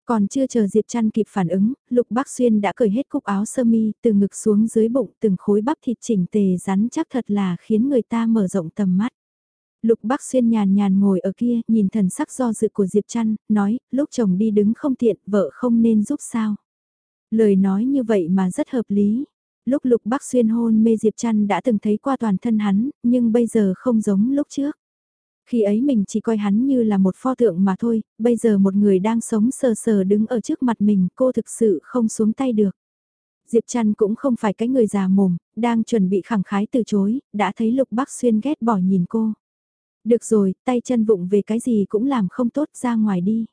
Speaker 1: Còn chưa chờ Diệp Trăn kịp phản ứng, Lục Bác Xuyên đã cởi hết cúc áo sơ mi từ ngực xuống dưới bụng từng khối bắp thịt chỉnh tề rắn chắc thật là khiến người ta mở rộng tầm mắt. Lục Bắc Xuyên nhàn nhàn ngồi ở kia, nhìn thần sắc do dự của Diệp Trăn, nói, lúc chồng đi đứng không tiện, vợ không nên giúp sao. Lời nói như vậy mà rất hợp lý. Lúc Lục Bắc Xuyên hôn mê Diệp Trăn đã từng thấy qua toàn thân hắn, nhưng bây giờ không giống lúc trước. Khi ấy mình chỉ coi hắn như là một pho tượng mà thôi, bây giờ một người đang sống sờ sờ đứng ở trước mặt mình, cô thực sự không xuống tay được. Diệp Trăn cũng không phải cái người già mồm, đang chuẩn bị khẳng khái từ chối, đã thấy Lục Bắc Xuyên ghét bỏ nhìn cô. Được rồi, tay chân vụng về cái gì cũng làm không tốt ra ngoài đi.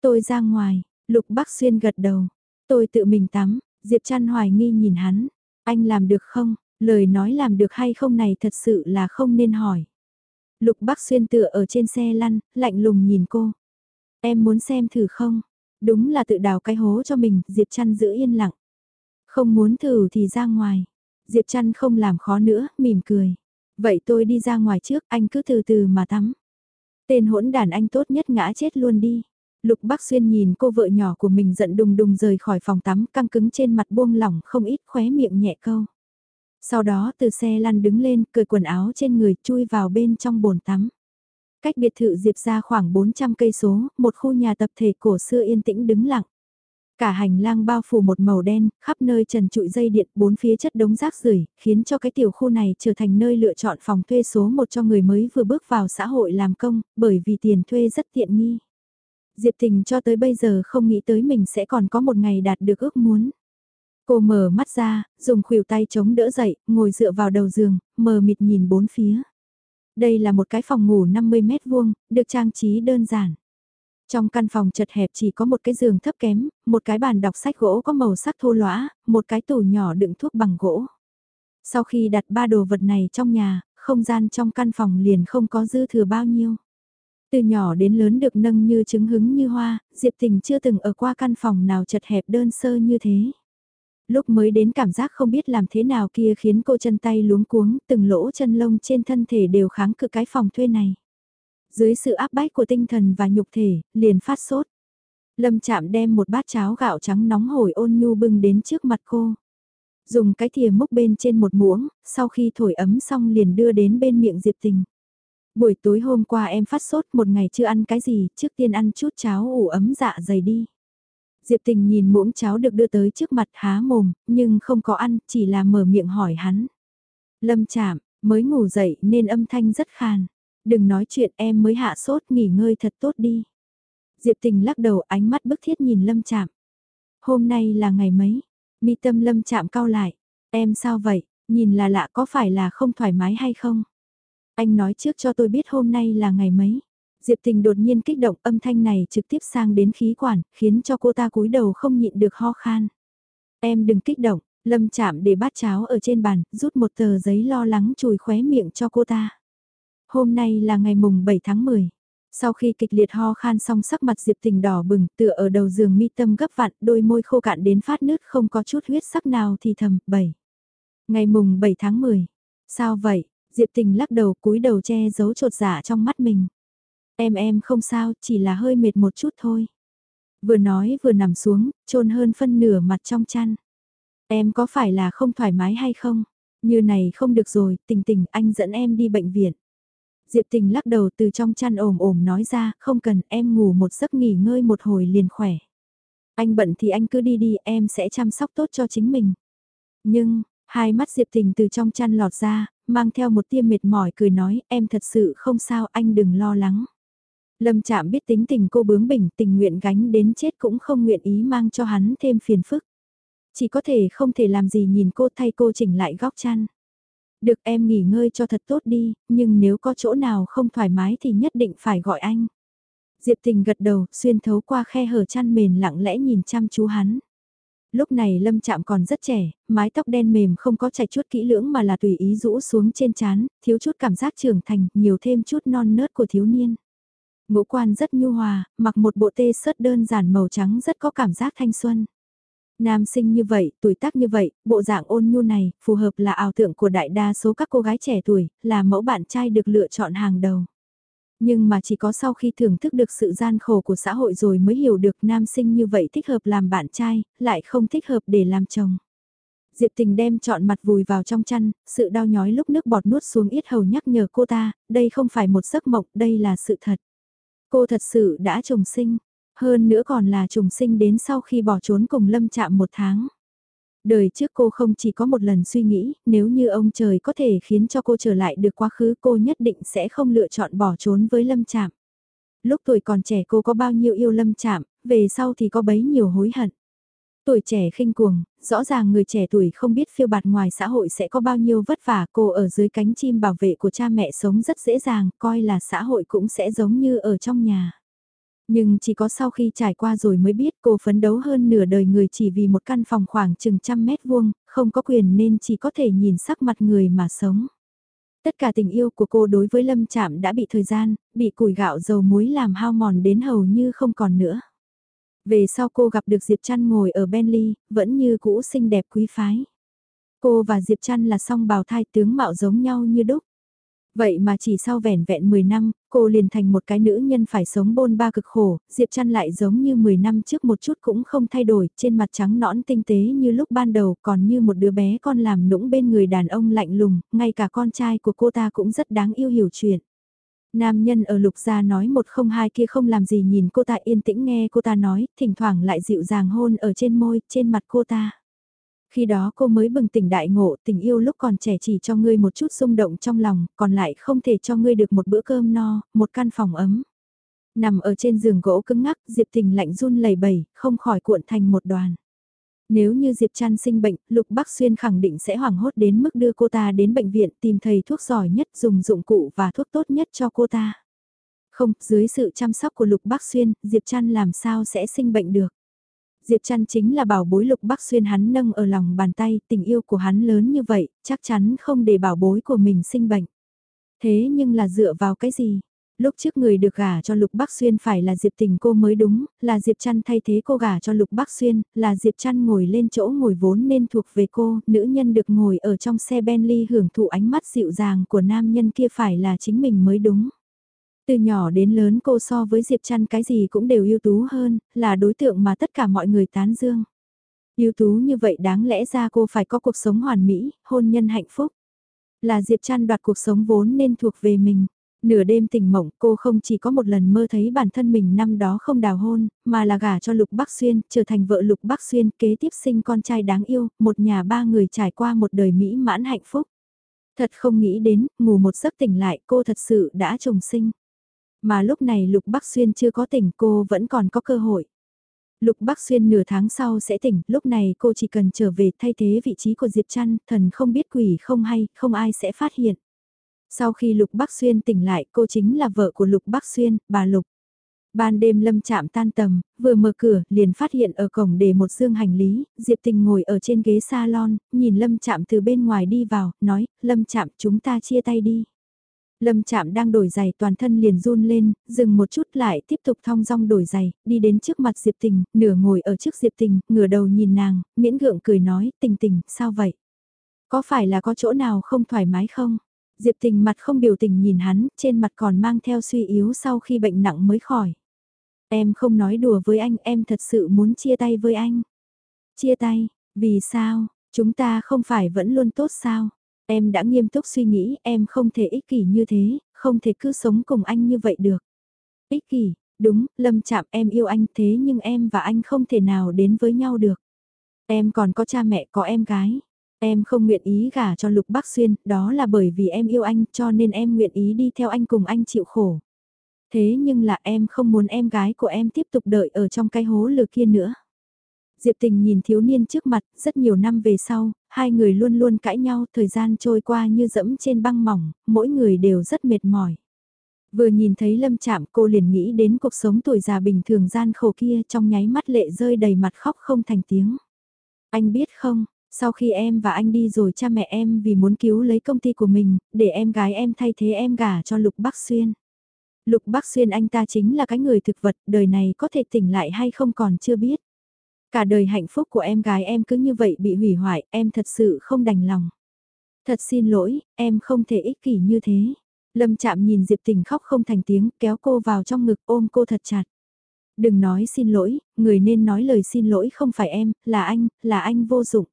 Speaker 1: Tôi ra ngoài, Lục Bắc Xuyên gật đầu. Tôi tự mình tắm, Diệp Trăn hoài nghi nhìn hắn. Anh làm được không? Lời nói làm được hay không này thật sự là không nên hỏi. Lục Bắc Xuyên tựa ở trên xe lăn, lạnh lùng nhìn cô. Em muốn xem thử không? Đúng là tự đào cái hố cho mình, Diệp Trăn giữ yên lặng. Không muốn thử thì ra ngoài. Diệp Trăn không làm khó nữa, mỉm cười. Vậy tôi đi ra ngoài trước, anh cứ từ từ mà tắm. Tên hỗn đàn anh tốt nhất ngã chết luôn đi. Lục Bắc Xuyên nhìn cô vợ nhỏ của mình giận đùng đùng rời khỏi phòng tắm căng cứng trên mặt buông lỏng không ít khóe miệng nhẹ câu. Sau đó từ xe lăn đứng lên, cởi quần áo trên người chui vào bên trong bồn tắm. Cách biệt thự Diệp ra khoảng 400 cây số, một khu nhà tập thể cổ xưa yên tĩnh đứng lặng. Cả hành lang bao phủ một màu đen, khắp nơi trần trụi dây điện, bốn phía chất đống rác rưởi, khiến cho cái tiểu khu này trở thành nơi lựa chọn phòng thuê số một cho người mới vừa bước vào xã hội làm công, bởi vì tiền thuê rất tiện nghi. Diệp Tình cho tới bây giờ không nghĩ tới mình sẽ còn có một ngày đạt được ước muốn. Cô mở mắt ra, dùng khuỷu tay chống đỡ dậy, ngồi dựa vào đầu giường, mờ mịt nhìn bốn phía. Đây là một cái phòng ngủ 50 mét vuông, được trang trí đơn giản. Trong căn phòng chật hẹp chỉ có một cái giường thấp kém, một cái bàn đọc sách gỗ có màu sắc thô lõa, một cái tủ nhỏ đựng thuốc bằng gỗ. Sau khi đặt ba đồ vật này trong nhà, không gian trong căn phòng liền không có dư thừa bao nhiêu. Từ nhỏ đến lớn được nâng như trứng hứng như hoa, Diệp Tình chưa từng ở qua căn phòng nào chật hẹp đơn sơ như thế. Lúc mới đến cảm giác không biết làm thế nào kia khiến cô chân tay luống cuống, từng lỗ chân lông trên thân thể đều kháng cự cái phòng thuê này. Dưới sự áp bách của tinh thần và nhục thể, liền phát sốt. Lâm chạm đem một bát cháo gạo trắng nóng hổi ôn nhu bưng đến trước mặt cô. Dùng cái thìa múc bên trên một muỗng, sau khi thổi ấm xong liền đưa đến bên miệng Diệp Tình. Buổi tối hôm qua em phát sốt một ngày chưa ăn cái gì, trước tiên ăn chút cháo ủ ấm dạ dày đi. Diệp Tình nhìn muỗng cháo được đưa tới trước mặt há mồm, nhưng không có ăn, chỉ là mở miệng hỏi hắn. Lâm chạm, mới ngủ dậy nên âm thanh rất khàn. Đừng nói chuyện em mới hạ sốt nghỉ ngơi thật tốt đi. Diệp Tình lắc đầu ánh mắt bức thiết nhìn Lâm chạm. Hôm nay là ngày mấy? Mi tâm Lâm chạm cao lại. Em sao vậy? Nhìn là lạ có phải là không thoải mái hay không? Anh nói trước cho tôi biết hôm nay là ngày mấy. Diệp Tình đột nhiên kích động âm thanh này trực tiếp sang đến khí quản, khiến cho cô ta cúi đầu không nhịn được ho khan. Em đừng kích động, Lâm chạm để bát cháo ở trên bàn, rút một tờ giấy lo lắng chùi khóe miệng cho cô ta. Hôm nay là ngày mùng 7 tháng 10. Sau khi kịch liệt ho khan xong sắc mặt Diệp Tình đỏ bừng, tựa ở đầu giường mi tâm gấp vặn, đôi môi khô cạn đến phát nước không có chút huyết sắc nào thì thầm, 7. Ngày mùng 7 tháng 10. Sao vậy? Diệp Tình lắc đầu cúi đầu che giấu trột giả dạ trong mắt mình. Em em không sao, chỉ là hơi mệt một chút thôi. Vừa nói vừa nằm xuống, trôn hơn phân nửa mặt trong chăn. Em có phải là không thoải mái hay không? Như này không được rồi, tình tình anh dẫn em đi bệnh viện. Diệp tình lắc đầu từ trong chăn ồm ồm nói ra, không cần em ngủ một giấc nghỉ ngơi một hồi liền khỏe. Anh bận thì anh cứ đi đi, em sẽ chăm sóc tốt cho chính mình. Nhưng, hai mắt Diệp tình từ trong chăn lọt ra, mang theo một tia mệt mỏi cười nói, em thật sự không sao, anh đừng lo lắng. Lâm Trạm biết tính tình cô bướng bỉnh tình nguyện gánh đến chết cũng không nguyện ý mang cho hắn thêm phiền phức. Chỉ có thể không thể làm gì nhìn cô thay cô chỉnh lại góc chăn. Được em nghỉ ngơi cho thật tốt đi, nhưng nếu có chỗ nào không thoải mái thì nhất định phải gọi anh. Diệp tình gật đầu, xuyên thấu qua khe hở chăn mền lặng lẽ nhìn chăm chú hắn. Lúc này Lâm Trạm còn rất trẻ, mái tóc đen mềm không có chảy chút kỹ lưỡng mà là tùy ý rũ xuống trên trán, thiếu chút cảm giác trưởng thành, nhiều thêm chút non nớt của thiếu niên. Ngũ quan rất nhu hòa, mặc một bộ tê sớt đơn giản màu trắng rất có cảm giác thanh xuân. Nam sinh như vậy, tuổi tác như vậy, bộ dạng ôn nhu này, phù hợp là ảo tưởng của đại đa số các cô gái trẻ tuổi, là mẫu bạn trai được lựa chọn hàng đầu. Nhưng mà chỉ có sau khi thưởng thức được sự gian khổ của xã hội rồi mới hiểu được nam sinh như vậy thích hợp làm bạn trai, lại không thích hợp để làm chồng. Diệp tình đem chọn mặt vùi vào trong chăn, sự đau nhói lúc nước bọt nuốt xuống yết hầu nhắc nhở cô ta, đây không phải một giấc mộng, đây là sự thật. Cô thật sự đã trùng sinh, hơn nữa còn là trùng sinh đến sau khi bỏ trốn cùng lâm chạm một tháng. Đời trước cô không chỉ có một lần suy nghĩ, nếu như ông trời có thể khiến cho cô trở lại được quá khứ cô nhất định sẽ không lựa chọn bỏ trốn với lâm chạm. Lúc tuổi còn trẻ cô có bao nhiêu yêu lâm chạm, về sau thì có bấy nhiều hối hận. Tuổi trẻ khinh cuồng, rõ ràng người trẻ tuổi không biết phiêu bạt ngoài xã hội sẽ có bao nhiêu vất vả cô ở dưới cánh chim bảo vệ của cha mẹ sống rất dễ dàng, coi là xã hội cũng sẽ giống như ở trong nhà. Nhưng chỉ có sau khi trải qua rồi mới biết cô phấn đấu hơn nửa đời người chỉ vì một căn phòng khoảng chừng trăm mét vuông, không có quyền nên chỉ có thể nhìn sắc mặt người mà sống. Tất cả tình yêu của cô đối với Lâm Trạm đã bị thời gian, bị củi gạo dầu muối làm hao mòn đến hầu như không còn nữa. Về sau cô gặp được Diệp Trăn ngồi ở Bentley, vẫn như cũ xinh đẹp quý phái. Cô và Diệp Trăn là song bào thai tướng mạo giống nhau như đúc. Vậy mà chỉ sau vẻn vẹn 10 năm, cô liền thành một cái nữ nhân phải sống bôn ba cực khổ, Diệp Trăn lại giống như 10 năm trước một chút cũng không thay đổi, trên mặt trắng nõn tinh tế như lúc ban đầu còn như một đứa bé con làm nũng bên người đàn ông lạnh lùng, ngay cả con trai của cô ta cũng rất đáng yêu hiểu chuyện. Nam nhân ở lục gia nói một không hai kia không làm gì nhìn cô ta yên tĩnh nghe cô ta nói, thỉnh thoảng lại dịu dàng hôn ở trên môi, trên mặt cô ta. Khi đó cô mới bừng tỉnh đại ngộ, tình yêu lúc còn trẻ chỉ cho ngươi một chút xung động trong lòng, còn lại không thể cho ngươi được một bữa cơm no, một căn phòng ấm. Nằm ở trên giường gỗ cứng ngắc, Diệp Tình lạnh run lẩy bẩy, không khỏi cuộn thành một đoàn. Nếu như Diệp Trăn sinh bệnh, Lục Bắc Xuyên khẳng định sẽ hoảng hốt đến mức đưa cô ta đến bệnh viện tìm thầy thuốc giỏi nhất dùng dụng cụ và thuốc tốt nhất cho cô ta. Không, dưới sự chăm sóc của Lục Bắc Xuyên, Diệp Trăn làm sao sẽ sinh bệnh được. Diệp Trăn chính là bảo bối Lục Bắc Xuyên hắn nâng ở lòng bàn tay, tình yêu của hắn lớn như vậy, chắc chắn không để bảo bối của mình sinh bệnh. Thế nhưng là dựa vào cái gì? Lúc trước người được gả cho Lục Bắc Xuyên phải là Diệp Tình cô mới đúng, là Diệp Trăn thay thế cô gả cho Lục Bắc Xuyên, là Diệp Trăn ngồi lên chỗ ngồi vốn nên thuộc về cô, nữ nhân được ngồi ở trong xe Bentley hưởng thụ ánh mắt dịu dàng của nam nhân kia phải là chính mình mới đúng. Từ nhỏ đến lớn cô so với Diệp Trăn cái gì cũng đều ưu tú hơn, là đối tượng mà tất cả mọi người tán dương. ưu tú như vậy đáng lẽ ra cô phải có cuộc sống hoàn mỹ, hôn nhân hạnh phúc. Là Diệp Trăn đoạt cuộc sống vốn nên thuộc về mình. Nửa đêm tỉnh mộng cô không chỉ có một lần mơ thấy bản thân mình năm đó không đào hôn, mà là gả cho Lục Bắc Xuyên, trở thành vợ Lục Bắc Xuyên kế tiếp sinh con trai đáng yêu, một nhà ba người trải qua một đời mỹ mãn hạnh phúc. Thật không nghĩ đến, ngủ một giấc tỉnh lại cô thật sự đã trùng sinh. Mà lúc này Lục Bắc Xuyên chưa có tỉnh cô vẫn còn có cơ hội. Lục Bắc Xuyên nửa tháng sau sẽ tỉnh, lúc này cô chỉ cần trở về thay thế vị trí của Diệp Trăn, thần không biết quỷ không hay, không ai sẽ phát hiện. Sau khi Lục Bắc Xuyên tỉnh lại cô chính là vợ của Lục Bắc Xuyên, bà Lục. Ban đêm lâm chạm tan tầm, vừa mở cửa, liền phát hiện ở cổng để một dương hành lý, Diệp Tình ngồi ở trên ghế salon, nhìn lâm chạm từ bên ngoài đi vào, nói, lâm chạm chúng ta chia tay đi. Lâm chạm đang đổi giày toàn thân liền run lên, dừng một chút lại tiếp tục thong dong đổi giày, đi đến trước mặt Diệp Tình, nửa ngồi ở trước Diệp Tình, ngửa đầu nhìn nàng, miễn gượng cười nói, tình tình, sao vậy? Có phải là có chỗ nào không thoải mái không? Diệp tình mặt không biểu tình nhìn hắn, trên mặt còn mang theo suy yếu sau khi bệnh nặng mới khỏi. Em không nói đùa với anh, em thật sự muốn chia tay với anh. Chia tay, vì sao, chúng ta không phải vẫn luôn tốt sao? Em đã nghiêm túc suy nghĩ, em không thể ích kỷ như thế, không thể cứ sống cùng anh như vậy được. Ích kỷ, đúng, lâm chạm em yêu anh thế nhưng em và anh không thể nào đến với nhau được. Em còn có cha mẹ có em gái. Em không nguyện ý gả cho Lục Bắc Xuyên, đó là bởi vì em yêu anh cho nên em nguyện ý đi theo anh cùng anh chịu khổ. Thế nhưng là em không muốn em gái của em tiếp tục đợi ở trong cái hố lửa kia nữa. Diệp tình nhìn thiếu niên trước mặt, rất nhiều năm về sau, hai người luôn luôn cãi nhau, thời gian trôi qua như dẫm trên băng mỏng, mỗi người đều rất mệt mỏi. Vừa nhìn thấy lâm chạm cô liền nghĩ đến cuộc sống tuổi già bình thường gian khổ kia trong nháy mắt lệ rơi đầy mặt khóc không thành tiếng. Anh biết không, sau khi em và anh đi rồi cha mẹ em vì muốn cứu lấy công ty của mình, để em gái em thay thế em gả cho Lục Bắc Xuyên. Lục Bắc Xuyên anh ta chính là cái người thực vật, đời này có thể tỉnh lại hay không còn chưa biết. Cả đời hạnh phúc của em gái em cứ như vậy bị hủy hoại, em thật sự không đành lòng. Thật xin lỗi, em không thể ích kỷ như thế. Lâm chạm nhìn Diệp Tình khóc không thành tiếng, kéo cô vào trong ngực ôm cô thật chặt. Đừng nói xin lỗi, người nên nói lời xin lỗi không phải em, là anh, là anh vô dụng.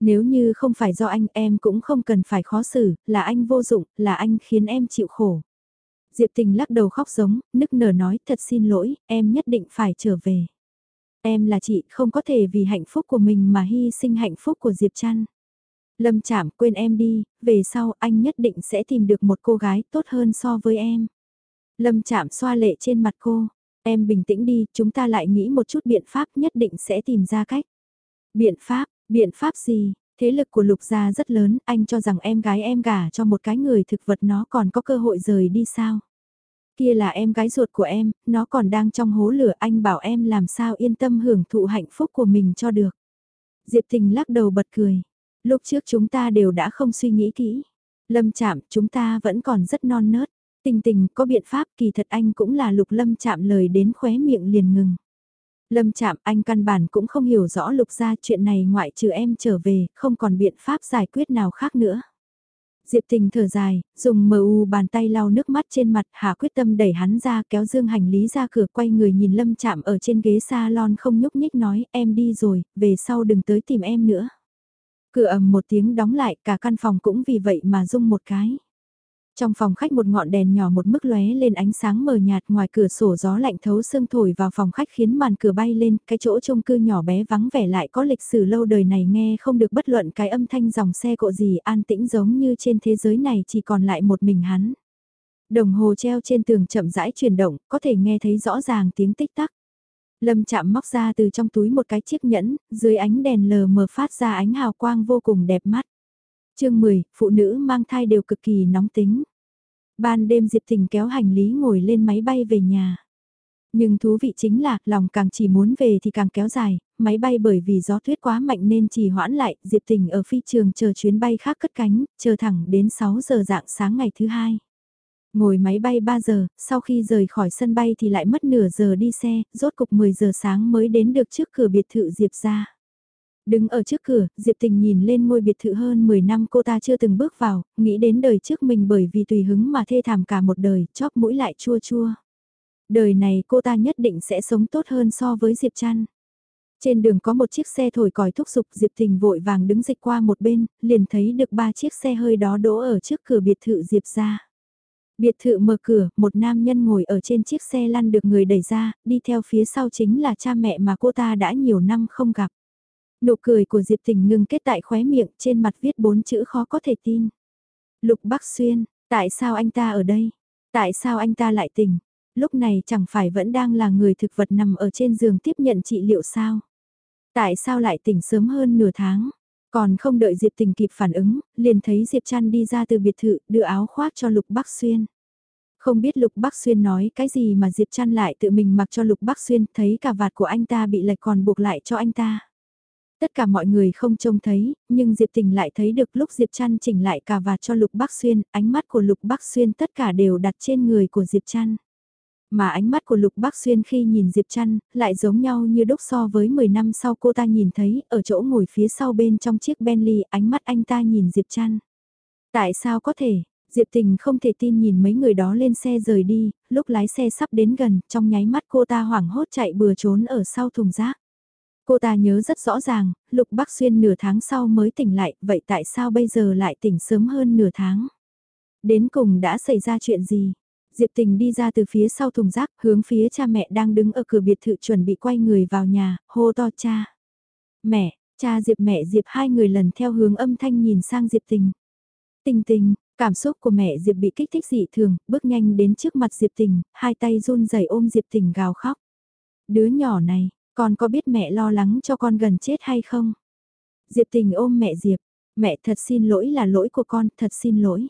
Speaker 1: Nếu như không phải do anh em cũng không cần phải khó xử, là anh vô dụng, là anh khiến em chịu khổ. Diệp tình lắc đầu khóc giống, nức nở nói thật xin lỗi, em nhất định phải trở về. Em là chị không có thể vì hạnh phúc của mình mà hy sinh hạnh phúc của Diệp Trăn. Lâm chạm quên em đi, về sau anh nhất định sẽ tìm được một cô gái tốt hơn so với em. Lâm chạm xoa lệ trên mặt cô, em bình tĩnh đi, chúng ta lại nghĩ một chút biện pháp nhất định sẽ tìm ra cách. Biện pháp, Biện pháp gì? Thế lực của lục gia rất lớn, anh cho rằng em gái em gả cho một cái người thực vật nó còn có cơ hội rời đi sao? Kia là em gái ruột của em, nó còn đang trong hố lửa anh bảo em làm sao yên tâm hưởng thụ hạnh phúc của mình cho được. Diệp Tình lắc đầu bật cười. Lúc trước chúng ta đều đã không suy nghĩ kỹ. Lâm chạm chúng ta vẫn còn rất non nớt. Tình tình có biện pháp kỳ thật anh cũng là lục lâm chạm lời đến khóe miệng liền ngừng. Lâm chạm anh căn bản cũng không hiểu rõ lục ra chuyện này ngoại trừ em trở về, không còn biện pháp giải quyết nào khác nữa. Diệp tình thở dài, dùng mờ u bàn tay lau nước mắt trên mặt, hạ quyết tâm đẩy hắn ra kéo dương hành lý ra cửa quay người nhìn lâm chạm ở trên ghế salon không nhúc nhích nói em đi rồi, về sau đừng tới tìm em nữa. Cửa ầm một tiếng đóng lại cả căn phòng cũng vì vậy mà rung một cái. Trong phòng khách một ngọn đèn nhỏ một mức lóe lên ánh sáng mờ nhạt ngoài cửa sổ gió lạnh thấu sương thổi vào phòng khách khiến màn cửa bay lên, cái chỗ chung cư nhỏ bé vắng vẻ lại có lịch sử lâu đời này nghe không được bất luận cái âm thanh dòng xe cộ gì an tĩnh giống như trên thế giới này chỉ còn lại một mình hắn. Đồng hồ treo trên tường chậm rãi chuyển động, có thể nghe thấy rõ ràng tiếng tích tắc. Lâm chạm móc ra từ trong túi một cái chiếc nhẫn, dưới ánh đèn lờ mờ phát ra ánh hào quang vô cùng đẹp mắt chương 10, phụ nữ mang thai đều cực kỳ nóng tính. Ban đêm Diệp Tình kéo hành lý ngồi lên máy bay về nhà. Nhưng thú vị chính là, lòng càng chỉ muốn về thì càng kéo dài, máy bay bởi vì gió tuyết quá mạnh nên chỉ hoãn lại, Diệp Tình ở phi trường chờ chuyến bay khác cất cánh, chờ thẳng đến 6 giờ dạng sáng ngày thứ hai. Ngồi máy bay 3 giờ, sau khi rời khỏi sân bay thì lại mất nửa giờ đi xe, rốt cục 10 giờ sáng mới đến được trước cửa biệt thự Diệp ra. Đứng ở trước cửa, Diệp Tình nhìn lên ngôi biệt thự hơn 10 năm cô ta chưa từng bước vào, nghĩ đến đời trước mình bởi vì tùy hứng mà thê thảm cả một đời, chóp mũi lại chua chua. Đời này cô ta nhất định sẽ sống tốt hơn so với Diệp Trăn. Trên đường có một chiếc xe thổi còi thúc giục Diệp Tình vội vàng đứng dịch qua một bên, liền thấy được ba chiếc xe hơi đó đỗ ở trước cửa biệt thự Diệp ra. Biệt thự mở cửa, một nam nhân ngồi ở trên chiếc xe lăn được người đẩy ra, đi theo phía sau chính là cha mẹ mà cô ta đã nhiều năm không gặp. Nụ cười của Diệp Tình ngừng kết tại khóe miệng, trên mặt viết bốn chữ khó có thể tin. Lục Bắc Xuyên, tại sao anh ta ở đây? Tại sao anh ta lại tỉnh? Lúc này chẳng phải vẫn đang là người thực vật nằm ở trên giường tiếp nhận trị liệu sao? Tại sao lại tỉnh sớm hơn nửa tháng? Còn không đợi Diệp Tình kịp phản ứng, liền thấy Diệp Trăn đi ra từ biệt thự, đưa áo khoác cho Lục Bắc Xuyên. Không biết Lục Bắc Xuyên nói cái gì mà Diệp Trăn lại tự mình mặc cho Lục Bắc Xuyên, thấy cả vạt của anh ta bị lệch còn buộc lại cho anh ta. Tất cả mọi người không trông thấy, nhưng Diệp Tình lại thấy được lúc Diệp Trăn chỉnh lại cà vạt cho Lục Bắc Xuyên, ánh mắt của Lục Bắc Xuyên tất cả đều đặt trên người của Diệp Trăn. Mà ánh mắt của Lục Bắc Xuyên khi nhìn Diệp Trăn, lại giống nhau như đúc so với 10 năm sau cô ta nhìn thấy, ở chỗ ngồi phía sau bên trong chiếc Bentley, ánh mắt anh ta nhìn Diệp Trăn. Tại sao có thể, Diệp Tình không thể tin nhìn mấy người đó lên xe rời đi, lúc lái xe sắp đến gần, trong nháy mắt cô ta hoảng hốt chạy bừa trốn ở sau thùng rác. Cô ta nhớ rất rõ ràng, Lục Bắc Xuyên nửa tháng sau mới tỉnh lại, vậy tại sao bây giờ lại tỉnh sớm hơn nửa tháng? Đến cùng đã xảy ra chuyện gì? Diệp Tình đi ra từ phía sau thùng rác, hướng phía cha mẹ đang đứng ở cửa biệt thự chuẩn bị quay người vào nhà, hô to cha. Mẹ, cha Diệp mẹ Diệp hai người lần theo hướng âm thanh nhìn sang Diệp Tình. Tình tình, cảm xúc của mẹ Diệp bị kích thích dị thường, bước nhanh đến trước mặt Diệp Tình, hai tay run rẩy ôm Diệp Tình gào khóc. Đứa nhỏ này, con có biết mẹ lo lắng cho con gần chết hay không? Diệp Tình ôm mẹ Diệp, mẹ thật xin lỗi là lỗi của con, thật xin lỗi.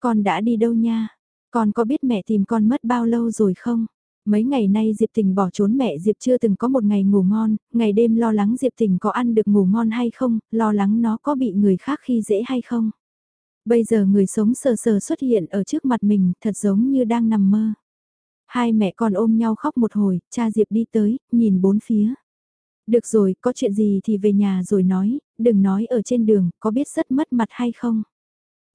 Speaker 1: Con đã đi đâu nha? Con có biết mẹ tìm con mất bao lâu rồi không? Mấy ngày nay Diệp Tình bỏ trốn mẹ Diệp chưa từng có một ngày ngủ ngon, ngày đêm lo lắng Diệp Tình có ăn được ngủ ngon hay không, lo lắng nó có bị người khác khi dễ hay không. Bây giờ người sống sờ sờ xuất hiện ở trước mặt mình thật giống như đang nằm mơ. Hai mẹ con ôm nhau khóc một hồi, cha Diệp đi tới, nhìn bốn phía. Được rồi, có chuyện gì thì về nhà rồi nói, đừng nói ở trên đường, có biết rất mất mặt hay không?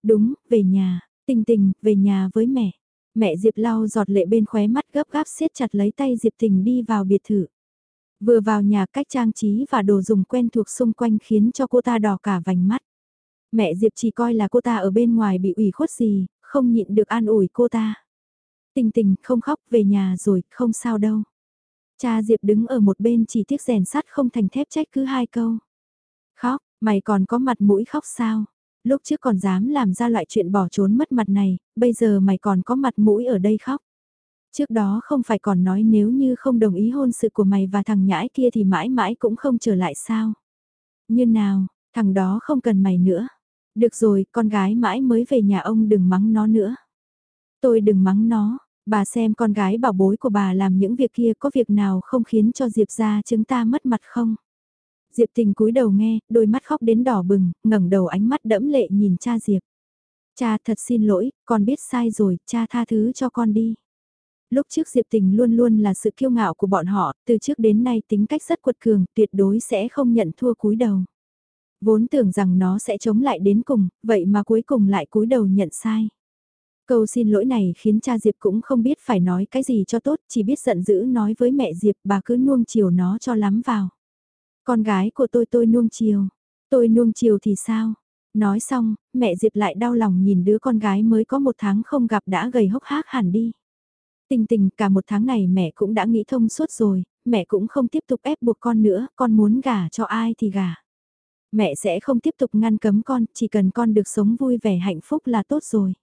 Speaker 1: Đúng, về nhà, Tình tình, về nhà với mẹ. Mẹ Diệp lau giọt lệ bên khóe mắt gấp gáp siết chặt lấy tay Diệp Tình đi vào biệt thự. Vừa vào nhà cách trang trí và đồ dùng quen thuộc xung quanh khiến cho cô ta đỏ cả vành mắt. Mẹ Diệp chỉ coi là cô ta ở bên ngoài bị ủy khuất gì, không nhịn được an ủi cô ta. Tình tình không khóc về nhà rồi, không sao đâu. Cha Diệp đứng ở một bên chỉ tiếc rèn sắt không thành thép trách cứ hai câu. Khóc, mày còn có mặt mũi khóc sao? Lúc trước còn dám làm ra loại chuyện bỏ trốn mất mặt này, bây giờ mày còn có mặt mũi ở đây khóc. Trước đó không phải còn nói nếu như không đồng ý hôn sự của mày và thằng nhãi kia thì mãi mãi cũng không trở lại sao. Như nào, thằng đó không cần mày nữa. Được rồi, con gái mãi mới về nhà ông đừng mắng nó nữa. Tôi đừng mắng nó, bà xem con gái bảo bối của bà làm những việc kia có việc nào không khiến cho Diệp ra chúng ta mất mặt không? Diệp tình cúi đầu nghe, đôi mắt khóc đến đỏ bừng, ngẩng đầu ánh mắt đẫm lệ nhìn cha Diệp. Cha thật xin lỗi, con biết sai rồi, cha tha thứ cho con đi. Lúc trước Diệp tình luôn luôn là sự kiêu ngạo của bọn họ, từ trước đến nay tính cách rất quật cường, tuyệt đối sẽ không nhận thua cúi đầu. Vốn tưởng rằng nó sẽ chống lại đến cùng, vậy mà cuối cùng lại cúi đầu nhận sai. Câu xin lỗi này khiến cha Diệp cũng không biết phải nói cái gì cho tốt, chỉ biết giận dữ nói với mẹ Diệp bà cứ nuông chiều nó cho lắm vào. Con gái của tôi tôi nuông chiều. Tôi nuông chiều thì sao? Nói xong, mẹ Diệp lại đau lòng nhìn đứa con gái mới có một tháng không gặp đã gầy hốc hác hẳn đi. Tình tình cả một tháng này mẹ cũng đã nghĩ thông suốt rồi, mẹ cũng không tiếp tục ép buộc con nữa, con muốn gả cho ai thì gả. Mẹ sẽ không tiếp tục ngăn cấm con, chỉ cần con được sống vui vẻ hạnh phúc là tốt rồi.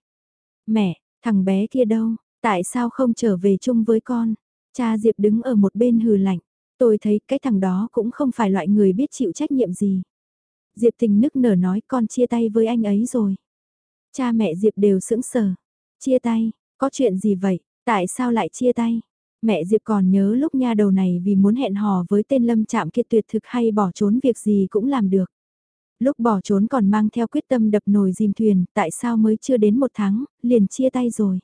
Speaker 1: Mẹ, thằng bé kia đâu, tại sao không trở về chung với con? Cha Diệp đứng ở một bên hừ lạnh. Tôi thấy cái thằng đó cũng không phải loại người biết chịu trách nhiệm gì. Diệp tình nức nở nói con chia tay với anh ấy rồi. Cha mẹ Diệp đều sững sờ. Chia tay, có chuyện gì vậy, tại sao lại chia tay? Mẹ Diệp còn nhớ lúc nha đầu này vì muốn hẹn hò với tên lâm chạm kia tuyệt thực hay bỏ trốn việc gì cũng làm được. Lúc bỏ trốn còn mang theo quyết tâm đập nồi dìm thuyền, tại sao mới chưa đến một tháng, liền chia tay rồi.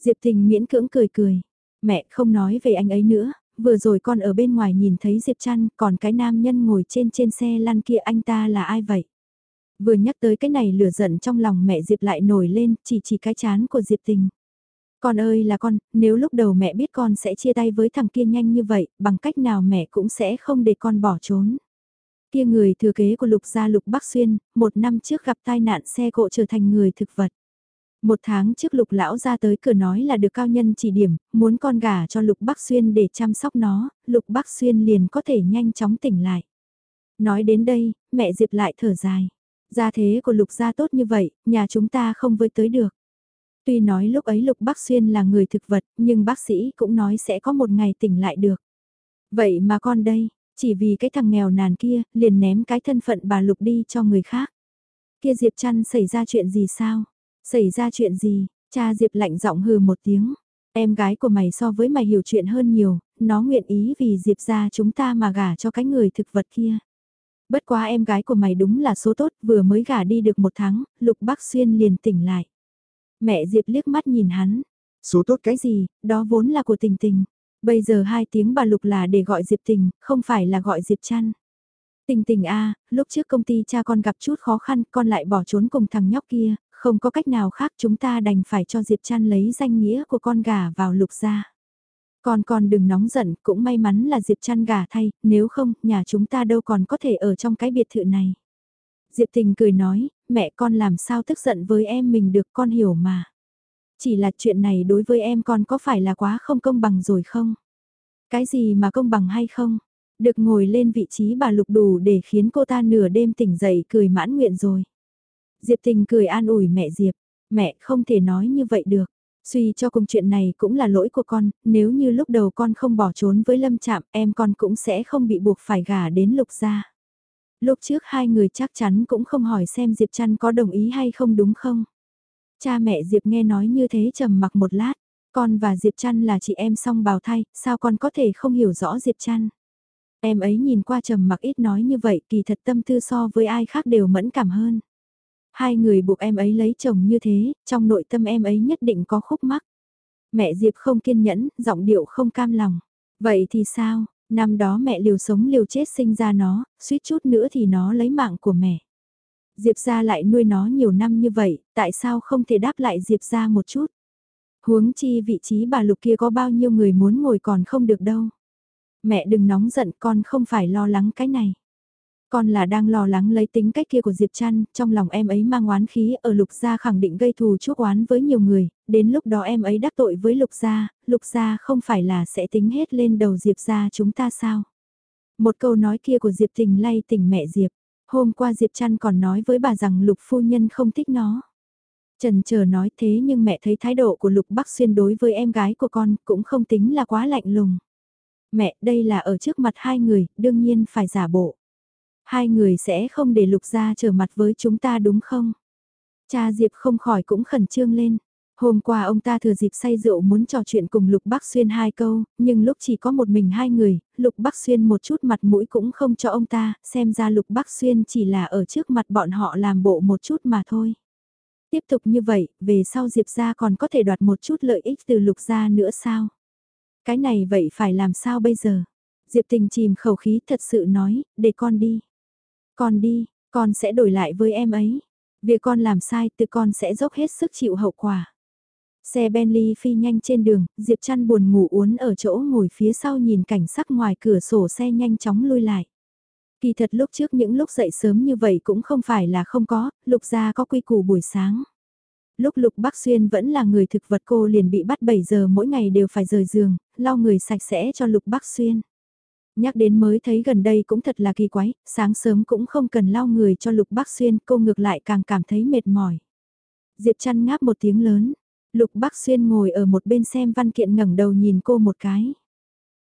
Speaker 1: Diệp Tình miễn cưỡng cười cười. Mẹ không nói về anh ấy nữa, vừa rồi con ở bên ngoài nhìn thấy Diệp Trăn, còn cái nam nhân ngồi trên trên xe lăn kia anh ta là ai vậy? Vừa nhắc tới cái này lửa giận trong lòng mẹ Diệp lại nổi lên, chỉ chỉ cái chán của Diệp Tình. Con ơi là con, nếu lúc đầu mẹ biết con sẽ chia tay với thằng kia nhanh như vậy, bằng cách nào mẹ cũng sẽ không để con bỏ trốn. Kia người thừa kế của Lục gia Lục Bắc Xuyên, một năm trước gặp tai nạn xe cộ trở thành người thực vật. Một tháng trước Lục lão ra tới cửa nói là được cao nhân chỉ điểm, muốn con gả cho Lục Bắc Xuyên để chăm sóc nó, Lục Bắc Xuyên liền có thể nhanh chóng tỉnh lại. Nói đến đây, mẹ Diệp lại thở dài. Gia thế của Lục gia tốt như vậy, nhà chúng ta không với tới được. Tuy nói lúc ấy Lục Bắc Xuyên là người thực vật, nhưng bác sĩ cũng nói sẽ có một ngày tỉnh lại được. Vậy mà con đây, chỉ vì cái thằng nghèo nàn kia, liền ném cái thân phận bà Lục đi cho người khác. Kia Diệp Trăn xảy ra chuyện gì sao? Xảy ra chuyện gì? Cha Diệp lạnh giọng hừ một tiếng. Em gái của mày so với mày hiểu chuyện hơn nhiều, nó nguyện ý vì Diệp ra chúng ta mà gả cho cái người thực vật kia. Bất quá em gái của mày đúng là số tốt, vừa mới gả đi được một tháng, Lục Bắc Xuyên liền tỉnh lại. Mẹ Diệp liếc mắt nhìn hắn. Số tốt cái gì, đó vốn là của tình tình. Bây giờ hai tiếng bà Lục là để gọi Diệp tình, không phải là gọi Diệp trăn Tình tình a lúc trước công ty cha con gặp chút khó khăn, con lại bỏ trốn cùng thằng nhóc kia, không có cách nào khác chúng ta đành phải cho Diệp trăn lấy danh nghĩa của con gà vào lục gia. Con con đừng nóng giận, cũng may mắn là Diệp trăn gà thay, nếu không, nhà chúng ta đâu còn có thể ở trong cái biệt thự này. Diệp tình cười nói, mẹ con làm sao tức giận với em mình được con hiểu mà. Chỉ là chuyện này đối với em con có phải là quá không công bằng rồi không? Cái gì mà công bằng hay không? Được ngồi lên vị trí bà lục đủ để khiến cô ta nửa đêm tỉnh dậy cười mãn nguyện rồi. Diệp tình cười an ủi mẹ Diệp, mẹ không thể nói như vậy được. Suy cho cùng chuyện này cũng là lỗi của con, nếu như lúc đầu con không bỏ trốn với lâm chạm em con cũng sẽ không bị buộc phải gả đến lục gia. Lúc trước hai người chắc chắn cũng không hỏi xem Diệp Trăn có đồng ý hay không đúng không. Cha mẹ Diệp nghe nói như thế trầm mặc một lát, con và Diệp Trăn là chị em song bào thai, sao con có thể không hiểu rõ Diệp Trăn. Em ấy nhìn qua trầm mặc ít nói như vậy kỳ thật tâm tư so với ai khác đều mẫn cảm hơn. Hai người buộc em ấy lấy chồng như thế, trong nội tâm em ấy nhất định có khúc mắc. Mẹ Diệp không kiên nhẫn, giọng điệu không cam lòng. Vậy thì sao, năm đó mẹ liều sống liều chết sinh ra nó, suýt chút nữa thì nó lấy mạng của mẹ. Diệp ra lại nuôi nó nhiều năm như vậy, tại sao không thể đáp lại Diệp ra một chút? Huống chi vị trí bà Lục kia có bao nhiêu người muốn ngồi còn không được đâu. Mẹ đừng nóng giận con không phải lo lắng cái này. Con là đang lo lắng lấy tính cách kia của Diệp Trăn, trong lòng em ấy mang oán khí ở Lục Gia khẳng định gây thù chuốc oán với nhiều người, đến lúc đó em ấy đắc tội với Lục Gia, Lục Gia không phải là sẽ tính hết lên đầu Diệp Gia chúng ta sao? Một câu nói kia của Diệp Tình lay tỉnh mẹ Diệp, hôm qua Diệp Trăn còn nói với bà rằng Lục Phu Nhân không thích nó. Trần chờ nói thế nhưng mẹ thấy thái độ của Lục Bắc Xuyên đối với em gái của con cũng không tính là quá lạnh lùng. Mẹ, đây là ở trước mặt hai người, đương nhiên phải giả bộ. Hai người sẽ không để lục gia trở mặt với chúng ta đúng không? Cha Diệp không khỏi cũng khẩn trương lên. Hôm qua ông ta thừa dịp say rượu muốn trò chuyện cùng Lục Bắc Xuyên hai câu, nhưng lúc chỉ có một mình hai người, Lục Bắc Xuyên một chút mặt mũi cũng không cho ông ta, xem ra Lục Bắc Xuyên chỉ là ở trước mặt bọn họ làm bộ một chút mà thôi. Tiếp tục như vậy, về sau Diệp gia còn có thể đoạt một chút lợi ích từ Lục gia nữa sao? Cái này vậy phải làm sao bây giờ? Diệp tình chìm khẩu khí thật sự nói, để con đi. Con đi, con sẽ đổi lại với em ấy. Việc con làm sai tự con sẽ dốc hết sức chịu hậu quả. Xe Bentley phi nhanh trên đường, Diệp Trăn buồn ngủ uốn ở chỗ ngồi phía sau nhìn cảnh sắc ngoài cửa sổ xe nhanh chóng lui lại. Kỳ thật lúc trước những lúc dậy sớm như vậy cũng không phải là không có, lục gia có quy củ buổi sáng. Lúc lục Bắc Xuyên vẫn là người thực vật cô liền bị bắt 7 giờ mỗi ngày đều phải rời giường, lau người sạch sẽ cho lục Bắc Xuyên. Nhắc đến mới thấy gần đây cũng thật là kỳ quái, sáng sớm cũng không cần lau người cho Lục Bắc Xuyên, cô ngược lại càng cảm thấy mệt mỏi. Diệp chăn ngáp một tiếng lớn, Lục Bắc Xuyên ngồi ở một bên xem văn kiện ngẩng đầu nhìn cô một cái.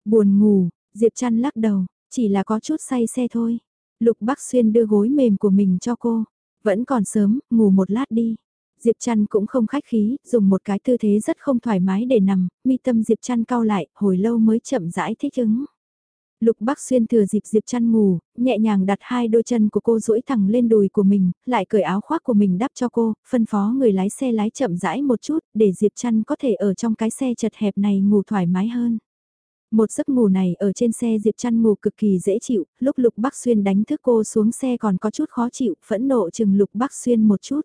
Speaker 1: Buồn ngủ, Diệp Trăn lắc đầu, chỉ là có chút say xe thôi. Lục Bắc Xuyên đưa gối mềm của mình cho cô, vẫn còn sớm, ngủ một lát đi. Diệp Trăn cũng không khách khí, dùng một cái tư thế rất không thoải mái để nằm, mi tâm Diệp Trăn cau lại, hồi lâu mới chậm rãi thích ứng. Lục Bắc Xuyên thừa dịp Diệp Trăn ngủ, nhẹ nhàng đặt hai đôi chân của cô duỗi thẳng lên đùi của mình, lại cởi áo khoác của mình đắp cho cô, phân phó người lái xe lái chậm rãi một chút, để Diệp Trăn có thể ở trong cái xe chật hẹp này ngủ thoải mái hơn. Một giấc ngủ này ở trên xe Diệp Trăn ngủ cực kỳ dễ chịu, lúc Lục Bắc Xuyên đánh thức cô xuống xe còn có chút khó chịu, phẫn nộ chừng Lục Bắc Xuyên một chút.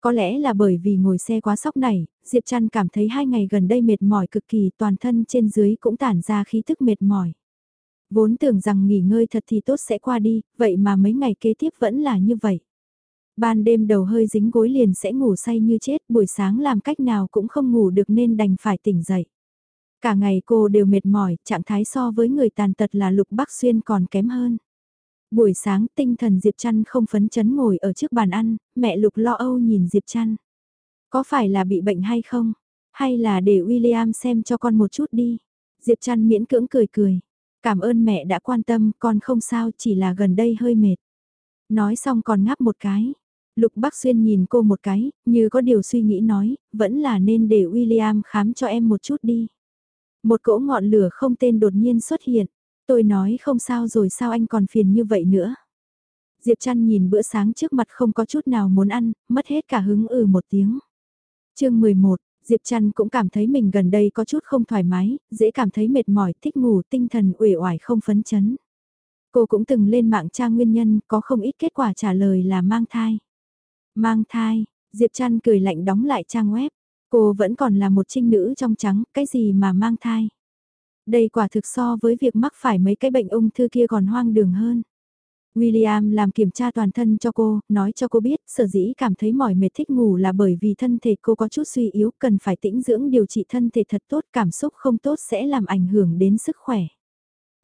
Speaker 1: Có lẽ là bởi vì ngồi xe quá sóc này, Diệp Trăn cảm thấy hai ngày gần đây mệt mỏi cực kỳ toàn thân trên dưới cũng tản ra khí thức mệt mỏi. Vốn tưởng rằng nghỉ ngơi thật thì tốt sẽ qua đi, vậy mà mấy ngày kế tiếp vẫn là như vậy. Ban đêm đầu hơi dính gối liền sẽ ngủ say như chết, buổi sáng làm cách nào cũng không ngủ được nên đành phải tỉnh dậy. Cả ngày cô đều mệt mỏi, trạng thái so với người tàn tật là Lục Bắc Xuyên còn kém hơn. Buổi sáng tinh thần Diệp Trăn không phấn chấn ngồi ở trước bàn ăn, mẹ Lục lo âu nhìn Diệp Trăn. Có phải là bị bệnh hay không? Hay là để William xem cho con một chút đi? Diệp Trăn miễn cưỡng cười cười. Cảm ơn mẹ đã quan tâm, con không sao, chỉ là gần đây hơi mệt. Nói xong còn ngáp một cái. Lục Bắc Xuyên nhìn cô một cái, như có điều suy nghĩ nói, vẫn là nên để William khám cho em một chút đi. Một cỗ ngọn lửa không tên đột nhiên xuất hiện. Tôi nói không sao rồi sao anh còn phiền như vậy nữa. Diệp Trăn nhìn bữa sáng trước mặt không có chút nào muốn ăn, mất hết cả hứng ừ một tiếng. chương 11, Diệp Trăn cũng cảm thấy mình gần đây có chút không thoải mái, dễ cảm thấy mệt mỏi, thích ngủ, tinh thần uể oải không phấn chấn. Cô cũng từng lên mạng tra nguyên nhân, có không ít kết quả trả lời là mang thai. Mang thai, Diệp Trăn cười lạnh đóng lại trang web. Cô vẫn còn là một trinh nữ trong trắng, cái gì mà mang thai. Đây quả thực so với việc mắc phải mấy cái bệnh ung thư kia còn hoang đường hơn. William làm kiểm tra toàn thân cho cô, nói cho cô biết sở dĩ cảm thấy mỏi mệt thích ngủ là bởi vì thân thể cô có chút suy yếu cần phải tĩnh dưỡng điều trị thân thể thật tốt cảm xúc không tốt sẽ làm ảnh hưởng đến sức khỏe.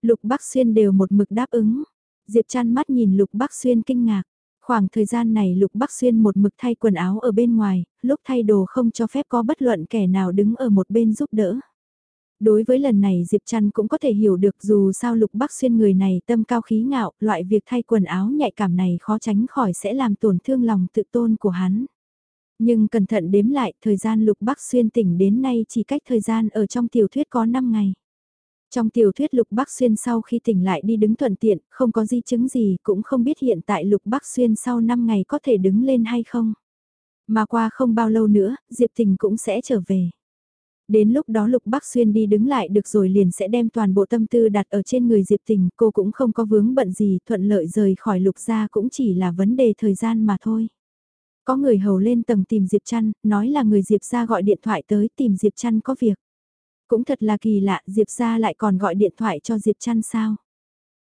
Speaker 1: Lục Bắc Xuyên đều một mực đáp ứng. Diệp chăn mắt nhìn Lục Bắc Xuyên kinh ngạc. Khoảng thời gian này Lục Bắc Xuyên một mực thay quần áo ở bên ngoài, lúc thay đồ không cho phép có bất luận kẻ nào đứng ở một bên giúp đỡ. Đối với lần này Diệp Trăn cũng có thể hiểu được dù sao Lục Bắc Xuyên người này tâm cao khí ngạo, loại việc thay quần áo nhạy cảm này khó tránh khỏi sẽ làm tổn thương lòng tự tôn của hắn. Nhưng cẩn thận đếm lại, thời gian Lục Bắc Xuyên tỉnh đến nay chỉ cách thời gian ở trong tiểu thuyết có 5 ngày. Trong tiểu thuyết Lục Bắc Xuyên sau khi tỉnh lại đi đứng thuận tiện, không có di chứng gì, cũng không biết hiện tại Lục Bắc Xuyên sau 5 ngày có thể đứng lên hay không. Mà qua không bao lâu nữa, Diệp Tình cũng sẽ trở về. Đến lúc đó Lục Bắc Xuyên đi đứng lại được rồi liền sẽ đem toàn bộ tâm tư đặt ở trên người Diệp Tình, cô cũng không có vướng bận gì, thuận lợi rời khỏi Lục gia cũng chỉ là vấn đề thời gian mà thôi. Có người hầu lên tầng tìm Diệp Trăn, nói là người Diệp gia gọi điện thoại tới tìm Diệp Trăn có việc. Cũng thật là kỳ lạ, Diệp gia lại còn gọi điện thoại cho Diệp Trăn sao?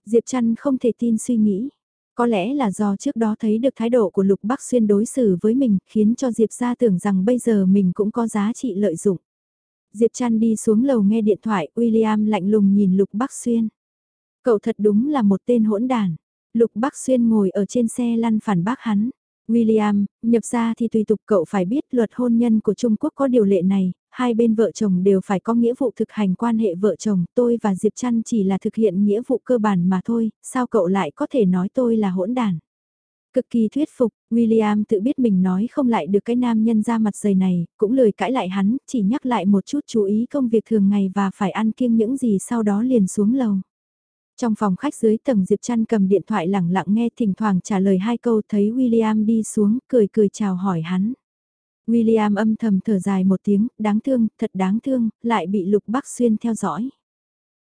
Speaker 1: Diệp Trăn không thể tin suy nghĩ. Có lẽ là do trước đó thấy được thái độ của Lục Bắc Xuyên đối xử với mình, khiến cho Diệp gia tưởng rằng bây giờ mình cũng có giá trị lợi dụng. Diệp Trăn đi xuống lầu nghe điện thoại, William lạnh lùng nhìn Lục Bắc Xuyên. Cậu thật đúng là một tên hỗn đàn. Lục Bắc Xuyên ngồi ở trên xe lăn phản bác hắn. William, nhập ra thì tùy tục cậu phải biết luật hôn nhân của Trung Quốc có điều lệ này, hai bên vợ chồng đều phải có nghĩa vụ thực hành quan hệ vợ chồng, tôi và Diệp Trăn chỉ là thực hiện nghĩa vụ cơ bản mà thôi, sao cậu lại có thể nói tôi là hỗn đàn? Cực kỳ thuyết phục, William tự biết mình nói không lại được cái nam nhân ra mặt dày này, cũng lời cãi lại hắn, chỉ nhắc lại một chút chú ý công việc thường ngày và phải ăn kiêng những gì sau đó liền xuống lầu. Trong phòng khách dưới tầng Diệp Trăn cầm điện thoại lẳng lặng nghe thỉnh thoảng trả lời hai câu thấy William đi xuống, cười cười chào hỏi hắn. William âm thầm thở dài một tiếng, đáng thương, thật đáng thương, lại bị Lục Bắc Xuyên theo dõi.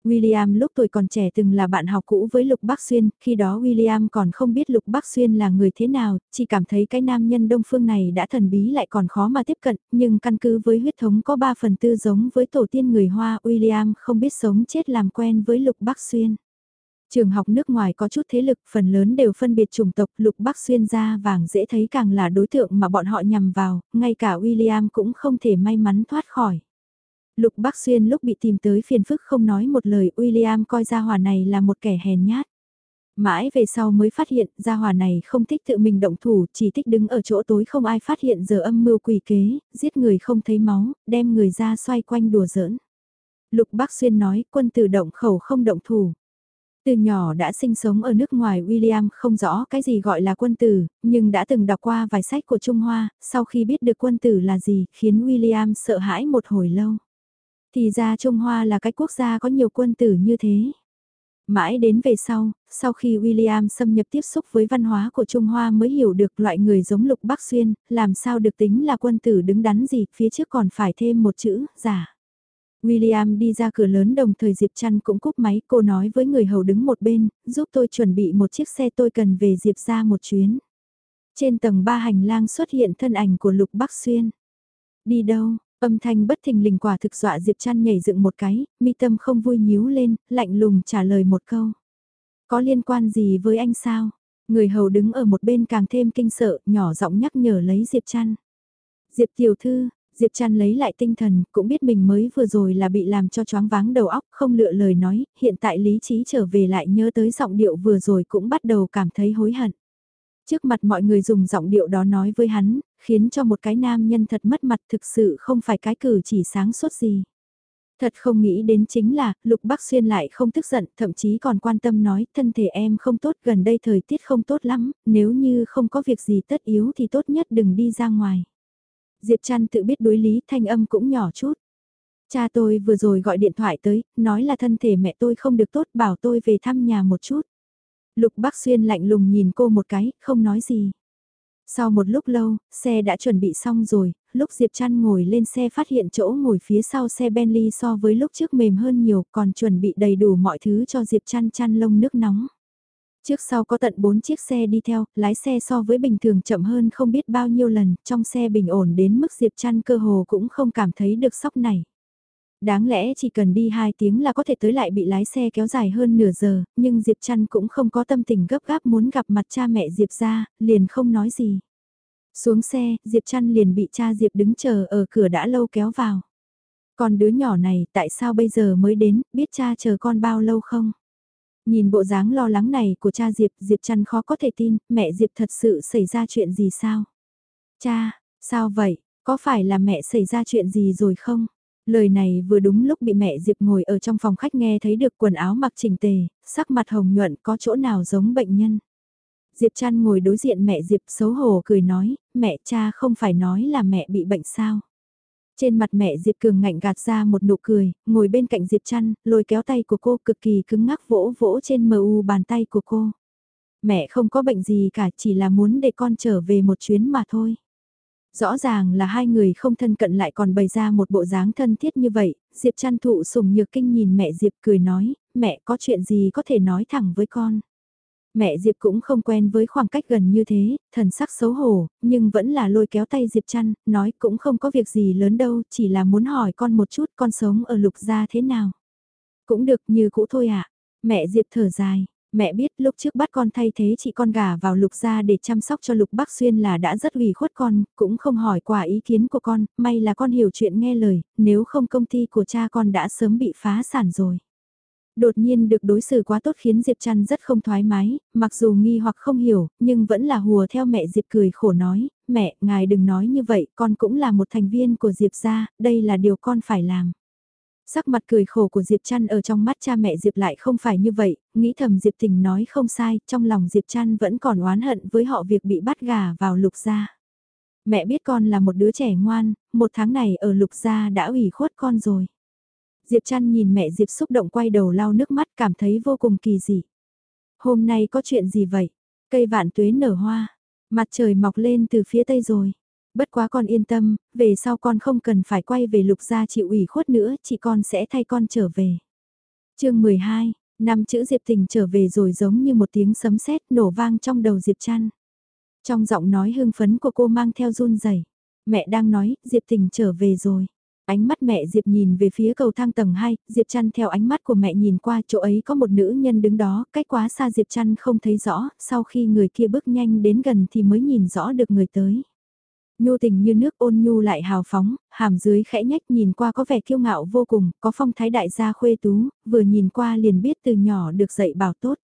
Speaker 1: William lúc tuổi còn trẻ từng là bạn học cũ với Lục Bắc Xuyên, khi đó William còn không biết Lục Bắc Xuyên là người thế nào, chỉ cảm thấy cái nam nhân đông phương này đã thần bí lại còn khó mà tiếp cận, nhưng căn cứ với huyết thống có 3 phần tư giống với tổ tiên người Hoa, William không biết sống chết làm quen với Lục Bắc Xuyên. Trường học nước ngoài có chút thế lực, phần lớn đều phân biệt chủng tộc, Lục Bắc Xuyên da vàng dễ thấy càng là đối tượng mà bọn họ nhằm vào, ngay cả William cũng không thể may mắn thoát khỏi. Lục Bắc Xuyên lúc bị tìm tới phiền phức không nói một lời William coi gia hỏa này là một kẻ hèn nhát. Mãi về sau mới phát hiện gia hỏa này không thích tự mình động thủ, chỉ thích đứng ở chỗ tối không ai phát hiện giờ âm mưu quỷ kế, giết người không thấy máu, đem người ra xoay quanh đùa giỡn. Lục Bắc Xuyên nói quân tử động khẩu không động thủ. Từ nhỏ đã sinh sống ở nước ngoài William không rõ cái gì gọi là quân tử, nhưng đã từng đọc qua vài sách của Trung Hoa, sau khi biết được quân tử là gì khiến William sợ hãi một hồi lâu. Thì ra Trung Hoa là cái quốc gia có nhiều quân tử như thế. Mãi đến về sau, sau khi William xâm nhập tiếp xúc với văn hóa của Trung Hoa mới hiểu được loại người giống Lục Bắc Xuyên, làm sao được tính là quân tử đứng đắn gì, phía trước còn phải thêm một chữ, giả. William đi ra cửa lớn đồng thời Diệp Trăn cũng cúp máy, cô nói với người hầu đứng một bên, giúp tôi chuẩn bị một chiếc xe tôi cần về Diệp ra một chuyến. Trên tầng ba hành lang xuất hiện thân ảnh của Lục Bắc Xuyên. Đi đâu? Âm thanh bất thình lình quả thực dọa Diệp Trăn nhảy dựng một cái, mi tâm không vui nhíu lên, lạnh lùng trả lời một câu. Có liên quan gì với anh sao? Người hầu đứng ở một bên càng thêm kinh sợ, nhỏ giọng nhắc nhở lấy Diệp Trăn. Diệp tiểu thư, Diệp Trăn lấy lại tinh thần, cũng biết mình mới vừa rồi là bị làm cho choáng váng đầu óc, không lựa lời nói, hiện tại lý trí trở về lại nhớ tới giọng điệu vừa rồi cũng bắt đầu cảm thấy hối hận. Trước mặt mọi người dùng giọng điệu đó nói với hắn, khiến cho một cái nam nhân thật mất mặt thực sự không phải cái cử chỉ sáng suốt gì. Thật không nghĩ đến chính là, Lục Bắc Xuyên lại không tức giận, thậm chí còn quan tâm nói, thân thể em không tốt gần đây thời tiết không tốt lắm, nếu như không có việc gì tất yếu thì tốt nhất đừng đi ra ngoài. Diệp Trăn tự biết đối lý thanh âm cũng nhỏ chút. Cha tôi vừa rồi gọi điện thoại tới, nói là thân thể mẹ tôi không được tốt bảo tôi về thăm nhà một chút. Lục Bắc Xuyên lạnh lùng nhìn cô một cái, không nói gì. Sau một lúc lâu, xe đã chuẩn bị xong rồi, lúc Diệp Trăn ngồi lên xe phát hiện chỗ ngồi phía sau xe Bentley so với lúc trước mềm hơn nhiều còn chuẩn bị đầy đủ mọi thứ cho Diệp Trăn chăn lông nước nóng. Trước sau có tận 4 chiếc xe đi theo, lái xe so với bình thường chậm hơn không biết bao nhiêu lần, trong xe bình ổn đến mức Diệp Trăn cơ hồ cũng không cảm thấy được sóc này. Đáng lẽ chỉ cần đi 2 tiếng là có thể tới lại bị lái xe kéo dài hơn nửa giờ, nhưng Diệp Trăn cũng không có tâm tình gấp gáp muốn gặp mặt cha mẹ Diệp ra, liền không nói gì. Xuống xe, Diệp Trăn liền bị cha Diệp đứng chờ ở cửa đã lâu kéo vào. Còn đứa nhỏ này tại sao bây giờ mới đến, biết cha chờ con bao lâu không? Nhìn bộ dáng lo lắng này của cha Diệp, Diệp Trăn khó có thể tin, mẹ Diệp thật sự xảy ra chuyện gì sao? Cha, sao vậy, có phải là mẹ xảy ra chuyện gì rồi không? Lời này vừa đúng lúc bị mẹ Diệp ngồi ở trong phòng khách nghe thấy được quần áo mặc chỉnh tề, sắc mặt hồng nhuận có chỗ nào giống bệnh nhân. Diệp chăn ngồi đối diện mẹ Diệp xấu hổ cười nói, mẹ cha không phải nói là mẹ bị bệnh sao? Trên mặt mẹ Diệp Cường ngạnh gạt ra một nụ cười, ngồi bên cạnh Diệp Trăn, lôi kéo tay của cô cực kỳ cứng ngắc vỗ vỗ trên mờ u bàn tay của cô. Mẹ không có bệnh gì cả, chỉ là muốn để con trở về một chuyến mà thôi. Rõ ràng là hai người không thân cận lại còn bày ra một bộ dáng thân thiết như vậy, Diệp chăn thụ sùng nhược kinh nhìn mẹ Diệp cười nói, mẹ có chuyện gì có thể nói thẳng với con. Mẹ Diệp cũng không quen với khoảng cách gần như thế, thần sắc xấu hổ, nhưng vẫn là lôi kéo tay Diệp chăn, nói cũng không có việc gì lớn đâu, chỉ là muốn hỏi con một chút con sống ở lục gia thế nào. Cũng được như cũ thôi ạ. À. Mẹ Diệp thở dài, mẹ biết lúc trước bắt con thay thế chị con gà vào lục gia để chăm sóc cho lục bác xuyên là đã rất ủy khuất con, cũng không hỏi quả ý kiến của con, may là con hiểu chuyện nghe lời, nếu không công ty của cha con đã sớm bị phá sản rồi. Đột nhiên được đối xử quá tốt khiến Diệp Trăn rất không thoải mái, mặc dù nghi hoặc không hiểu, nhưng vẫn là hùa theo mẹ Diệp cười khổ nói, mẹ, ngài đừng nói như vậy, con cũng là một thành viên của Diệp gia, đây là điều con phải làm. Sắc mặt cười khổ của Diệp Trăn ở trong mắt cha mẹ Diệp lại không phải như vậy, nghĩ thầm Diệp Tình nói không sai, trong lòng Diệp Trăn vẫn còn oán hận với họ việc bị bắt gà vào lục gia. Mẹ biết con là một đứa trẻ ngoan, một tháng này ở lục gia đã ủy khuất con rồi. Diệp Trăn nhìn mẹ Diệp xúc động quay đầu lau nước mắt cảm thấy vô cùng kỳ dị. Hôm nay có chuyện gì vậy? Cây vạn tuế nở hoa, mặt trời mọc lên từ phía tây rồi. Bất quá con yên tâm, về sau con không cần phải quay về lục gia chịu ủy khuất nữa, chị con sẽ thay con trở về. chương 12, năm chữ Diệp Tình trở về rồi giống như một tiếng sấm sét nổ vang trong đầu Diệp Trăn. Trong giọng nói hưng phấn của cô mang theo run rẩy Mẹ đang nói, Diệp Tình trở về rồi. Ánh mắt mẹ Diệp nhìn về phía cầu thang tầng 2, Diệp Trăn theo ánh mắt của mẹ nhìn qua chỗ ấy có một nữ nhân đứng đó, cách quá xa Diệp Trăn không thấy rõ, sau khi người kia bước nhanh đến gần thì mới nhìn rõ được người tới. Nhu tình như nước ôn nhu lại hào phóng, hàm dưới khẽ nhách nhìn qua có vẻ kiêu ngạo vô cùng, có phong thái đại gia khuê tú, vừa nhìn qua liền biết từ nhỏ được dạy bảo tốt.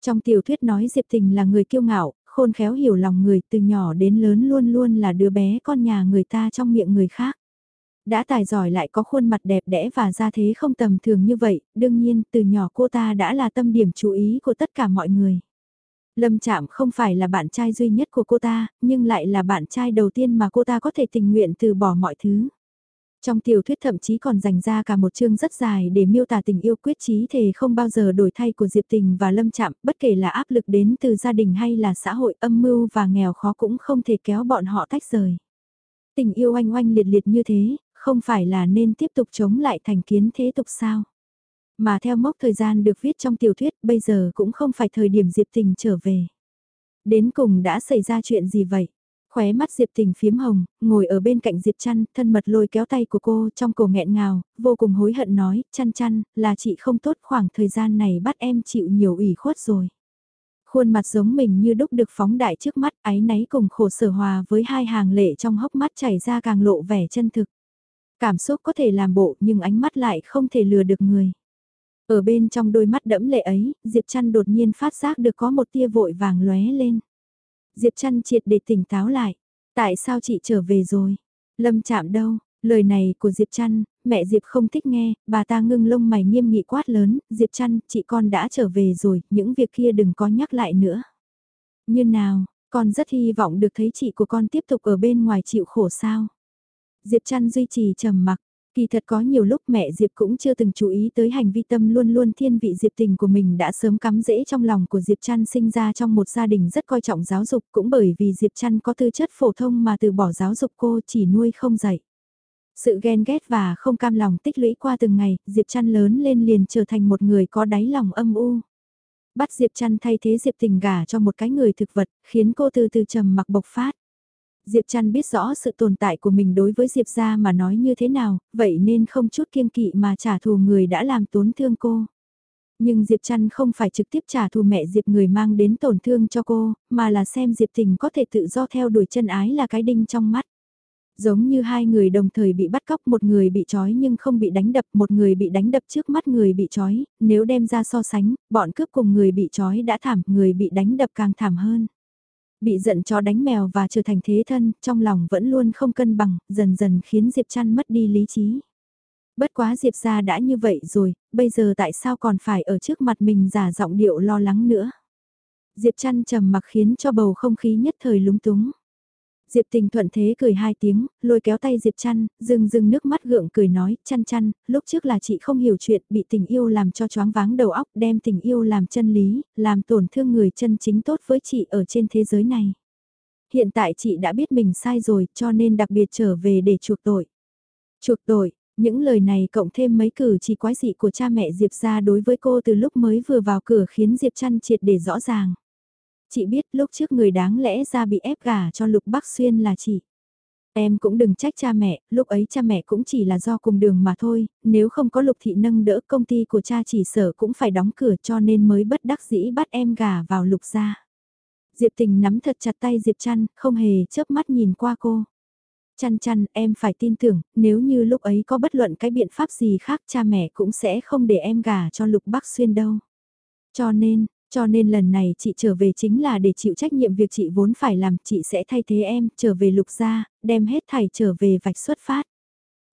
Speaker 1: Trong tiểu thuyết nói Diệp Tình là người kiêu ngạo, khôn khéo hiểu lòng người từ nhỏ đến lớn luôn luôn là đứa bé con nhà người ta trong miệng người khác. Đã tài giỏi lại có khuôn mặt đẹp đẽ và ra thế không tầm thường như vậy, đương nhiên từ nhỏ cô ta đã là tâm điểm chú ý của tất cả mọi người. Lâm Trạm không phải là bạn trai duy nhất của cô ta, nhưng lại là bạn trai đầu tiên mà cô ta có thể tình nguyện từ bỏ mọi thứ. Trong tiểu thuyết thậm chí còn dành ra cả một chương rất dài để miêu tả tình yêu quyết chí thề không bao giờ đổi thay của Diệp Tình và Lâm Trạm, bất kể là áp lực đến từ gia đình hay là xã hội âm mưu và nghèo khó cũng không thể kéo bọn họ tách rời. Tình yêu oanh oanh liệt liệt như thế, không phải là nên tiếp tục chống lại thành kiến thế tục sao? Mà theo mốc thời gian được viết trong tiểu thuyết bây giờ cũng không phải thời điểm Diệp Tình trở về. Đến cùng đã xảy ra chuyện gì vậy? Khóe mắt Diệp Tình phiếm hồng, ngồi ở bên cạnh Diệp Trăn, thân mật lôi kéo tay của cô trong cổ nghẹn ngào, vô cùng hối hận nói, Trăn Trăn, là chị không tốt khoảng thời gian này bắt em chịu nhiều ủy khuất rồi. Khuôn mặt giống mình như đúc được phóng đại trước mắt, ái náy cùng khổ sở hòa với hai hàng lệ trong hốc mắt chảy ra càng lộ vẻ chân thực. Cảm xúc có thể làm bộ nhưng ánh mắt lại không thể lừa được người. Ở bên trong đôi mắt đẫm lệ ấy, Diệp Trăn đột nhiên phát giác được có một tia vội vàng lóe lên. Diệp Trăn triệt để tỉnh táo lại. Tại sao chị trở về rồi? Lâm chạm đâu? Lời này của Diệp Trăn, mẹ Diệp không thích nghe, bà ta ngưng lông mày nghiêm nghị quát lớn, Diệp Trăn, chị con đã trở về rồi, những việc kia đừng có nhắc lại nữa. Như nào, con rất hy vọng được thấy chị của con tiếp tục ở bên ngoài chịu khổ sao. Diệp Trăn duy trì trầm mặc, Kỳ thật có nhiều lúc mẹ Diệp cũng chưa từng chú ý tới hành vi tâm luôn luôn thiên vị Diệp tình của mình đã sớm cắm rễ trong lòng của Diệp Trăn sinh ra trong một gia đình rất coi trọng giáo dục cũng bởi vì Diệp Trăn có tư chất phổ thông mà từ bỏ giáo dục cô chỉ nuôi không dạy. Sự ghen ghét và không cam lòng tích lũy qua từng ngày, Diệp Trăn lớn lên liền trở thành một người có đáy lòng âm u. Bắt Diệp Trăn thay thế Diệp tình gả cho một cái người thực vật, khiến cô từ từ trầm mặc bộc phát. Diệp Trăn biết rõ sự tồn tại của mình đối với Diệp gia mà nói như thế nào, vậy nên không chút kiêng kỵ mà trả thù người đã làm tổn thương cô. Nhưng Diệp Trăn không phải trực tiếp trả thù mẹ Diệp người mang đến tổn thương cho cô, mà là xem Diệp Tình có thể tự do theo đuổi chân ái là cái đinh trong mắt. Giống như hai người đồng thời bị bắt cóc một người bị trói nhưng không bị đánh đập một người bị đánh đập trước mắt người bị trói, nếu đem ra so sánh, bọn cướp cùng người bị trói đã thảm, người bị đánh đập càng thảm hơn. Bị giận chó đánh mèo và trở thành thế thân, trong lòng vẫn luôn không cân bằng, dần dần khiến Diệp Trăn mất đi lý trí. Bất quá Diệp ra đã như vậy rồi, bây giờ tại sao còn phải ở trước mặt mình giả giọng điệu lo lắng nữa. Diệp Trăn trầm mặc khiến cho bầu không khí nhất thời lúng túng. Diệp tình thuận thế cười hai tiếng, lôi kéo tay Diệp chăn, dưng dưng nước mắt gượng cười nói, chăn chăn, lúc trước là chị không hiểu chuyện, bị tình yêu làm cho choáng váng đầu óc, đem tình yêu làm chân lý, làm tổn thương người chân chính tốt với chị ở trên thế giới này. Hiện tại chị đã biết mình sai rồi, cho nên đặc biệt trở về để chuộc tội. Chuộc tội, những lời này cộng thêm mấy cử chỉ quái dị của cha mẹ Diệp ra đối với cô từ lúc mới vừa vào cửa khiến Diệp chăn triệt để rõ ràng. Chị biết lúc trước người đáng lẽ ra bị ép gả cho Lục Bắc Xuyên là chị. Em cũng đừng trách cha mẹ, lúc ấy cha mẹ cũng chỉ là do cùng đường mà thôi, nếu không có Lục Thị nâng đỡ công ty của cha chỉ sở cũng phải đóng cửa cho nên mới bất đắc dĩ bắt em gả vào Lục gia. Diệp Tình nắm thật chặt tay Diệp Trăn, không hề chớp mắt nhìn qua cô. Chăn chăn, em phải tin tưởng, nếu như lúc ấy có bất luận cái biện pháp gì khác cha mẹ cũng sẽ không để em gả cho Lục Bắc Xuyên đâu. Cho nên, cho nên lần này chị trở về chính là để chịu trách nhiệm việc chị vốn phải làm, chị sẽ thay thế em, trở về lục gia, đem hết thảy trở về vạch xuất phát.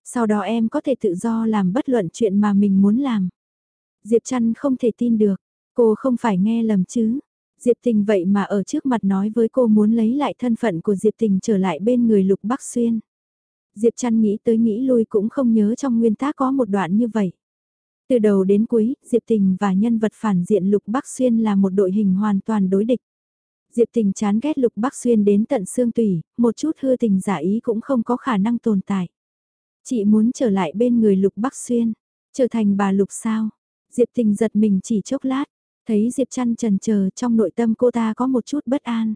Speaker 1: Sau đó em có thể tự do làm bất luận chuyện mà mình muốn làm. Diệp Trăn không thể tin được, cô không phải nghe lầm chứ. Diệp Tình vậy mà ở trước mặt nói với cô muốn lấy lại thân phận của Diệp Tình trở lại bên người Lục Bắc Xuyên. Diệp Trăn nghĩ tới nghĩ lui cũng không nhớ trong nguyên tác có một đoạn như vậy. Từ đầu đến cuối, Diệp Tình và nhân vật phản diện Lục Bắc Xuyên là một đội hình hoàn toàn đối địch. Diệp Tình chán ghét Lục Bắc Xuyên đến tận xương tủy, một chút hư tình giả ý cũng không có khả năng tồn tại. Chị muốn trở lại bên người Lục Bắc Xuyên, trở thành bà Lục sao? Diệp Tình giật mình chỉ chốc lát, thấy Diệp trăn trần chờ trong nội tâm cô ta có một chút bất an.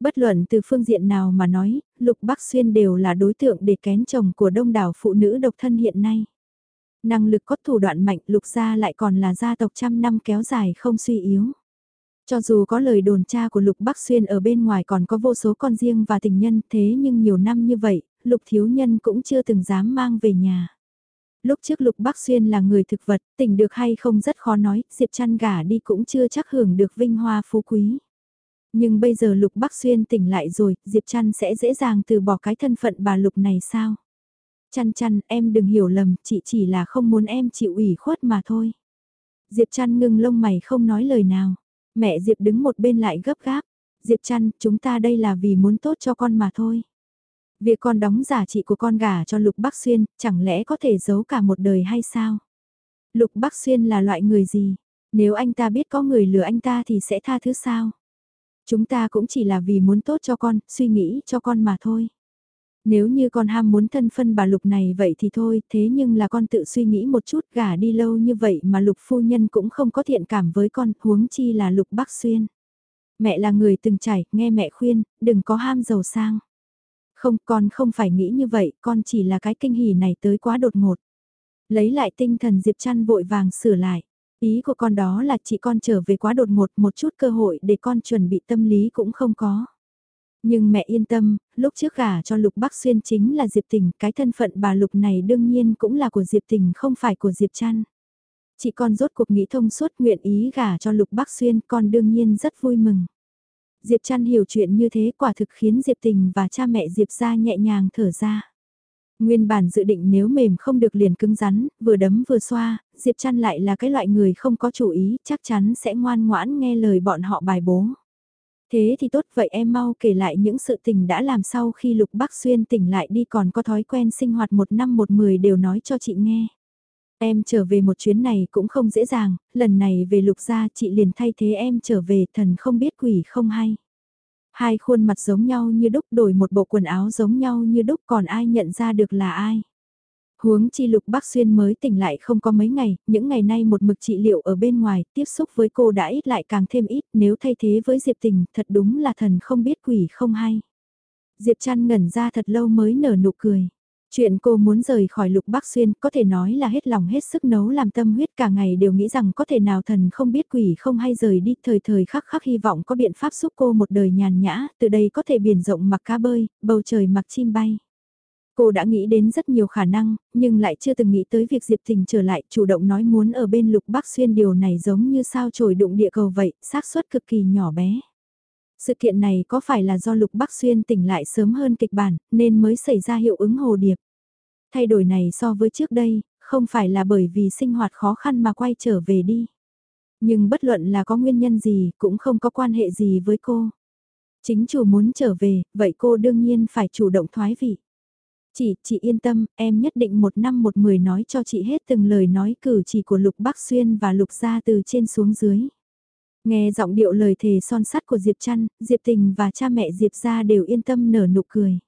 Speaker 1: Bất luận từ phương diện nào mà nói, Lục Bắc Xuyên đều là đối tượng để kén chồng của đông đảo phụ nữ độc thân hiện nay. Năng lực có thủ đoạn mạnh lục gia lại còn là gia tộc trăm năm kéo dài không suy yếu. Cho dù có lời đồn cha của Lục Bắc Xuyên ở bên ngoài còn có vô số con riêng và tình nhân thế nhưng nhiều năm như vậy, Lục Thiếu Nhân cũng chưa từng dám mang về nhà. Lúc trước Lục Bắc Xuyên là người thực vật, tình được hay không rất khó nói, Diệp chăn gả đi cũng chưa chắc hưởng được vinh hoa phú quý. Nhưng bây giờ Lục Bắc Xuyên tỉnh lại rồi, Diệp chăn sẽ dễ dàng từ bỏ cái thân phận bà Lục này sao? Chăn chăn, em đừng hiểu lầm, chị chỉ là không muốn em chịu ủy khuất mà thôi. Diệp chăn ngưng lông mày không nói lời nào. Mẹ Diệp đứng một bên lại gấp gáp. Diệp chăn, chúng ta đây là vì muốn tốt cho con mà thôi. Việc con đóng giả trị của con gả cho Lục Bắc Xuyên, chẳng lẽ có thể giấu cả một đời hay sao? Lục Bắc Xuyên là loại người gì? Nếu anh ta biết có người lừa anh ta thì sẽ tha thứ sao? Chúng ta cũng chỉ là vì muốn tốt cho con, suy nghĩ cho con mà thôi. Nếu như con ham muốn thân phân bà Lục này vậy thì thôi, thế nhưng là con tự suy nghĩ một chút gả đi lâu như vậy mà Lục phu nhân cũng không có thiện cảm với con, huống chi là Lục Bắc Xuyên. Mẹ là người từng trải, nghe mẹ khuyên, đừng có ham giàu sang. Không, con không phải nghĩ như vậy, con chỉ là cái kinh hỉ này tới quá đột ngột. Lấy lại tinh thần Diệp Trăn vội vàng sửa lại. Ý của con đó là chị con trở về quá đột ngột một chút cơ hội để con chuẩn bị tâm lý cũng không có. Nhưng mẹ yên tâm, lúc trước gả cho Lục Bắc Xuyên chính là Diệp Tình, cái thân phận bà Lục này đương nhiên cũng là của Diệp Tình không phải của Diệp Trăn. Chị con rốt cuộc nghĩ thông suốt nguyện ý gả cho Lục Bắc Xuyên, con đương nhiên rất vui mừng. Diệp Trăn hiểu chuyện như thế quả thực khiến Diệp Tình và cha mẹ Diệp ra nhẹ nhàng thở ra. Nguyên bản dự định nếu mềm không được liền cứng rắn, vừa đấm vừa xoa, Diệp Trăn lại là cái loại người không có chủ ý, chắc chắn sẽ ngoan ngoãn nghe lời bọn họ bài bố. Thế thì tốt vậy em mau kể lại những sự tình đã làm sau khi Lục Bắc Xuyên tỉnh lại đi còn có thói quen sinh hoạt một năm một mười đều nói cho chị nghe. Em trở về một chuyến này cũng không dễ dàng, lần này về lục gia chị liền thay thế em trở về thần không biết quỷ không hay. Hai khuôn mặt giống nhau như đúc đổi một bộ quần áo giống nhau như đúc còn ai nhận ra được là ai. Huống chi lục bác xuyên mới tỉnh lại không có mấy ngày, những ngày nay một mực trị liệu ở bên ngoài, tiếp xúc với cô đã ít lại càng thêm ít, nếu thay thế với Diệp Tình, thật đúng là thần không biết quỷ không hay. Diệp chăn ngẩn ra thật lâu mới nở nụ cười. Chuyện cô muốn rời khỏi lục bác xuyên có thể nói là hết lòng hết sức nấu làm tâm huyết cả ngày đều nghĩ rằng có thể nào thần không biết quỷ không hay rời đi thời thời khắc khắc hy vọng có biện pháp giúp cô một đời nhàn nhã, từ đây có thể biển rộng mặc cá bơi, bầu trời mặc chim bay. Cô đã nghĩ đến rất nhiều khả năng, nhưng lại chưa từng nghĩ tới việc Diệp Tình trở lại chủ động nói muốn ở bên lục bắc xuyên điều này giống như sao trồi đụng địa cầu vậy, xác suất cực kỳ nhỏ bé. Sự kiện này có phải là do Lục Bắc Xuyên tỉnh lại sớm hơn kịch bản, nên mới xảy ra hiệu ứng hồ điệp. Thay đổi này so với trước đây, không phải là bởi vì sinh hoạt khó khăn mà quay trở về đi. Nhưng bất luận là có nguyên nhân gì, cũng không có quan hệ gì với cô. Chính chủ muốn trở về, vậy cô đương nhiên phải chủ động thoái vị. Chị, chị yên tâm, em nhất định một năm một mười nói cho chị hết từng lời nói cử chỉ của Lục Bắc Xuyên và Lục Gia từ trên xuống dưới. Nghe giọng điệu lời thề son sắt của Diệp Trăn, Diệp Tình và cha mẹ Diệp gia đều yên tâm nở nụ cười.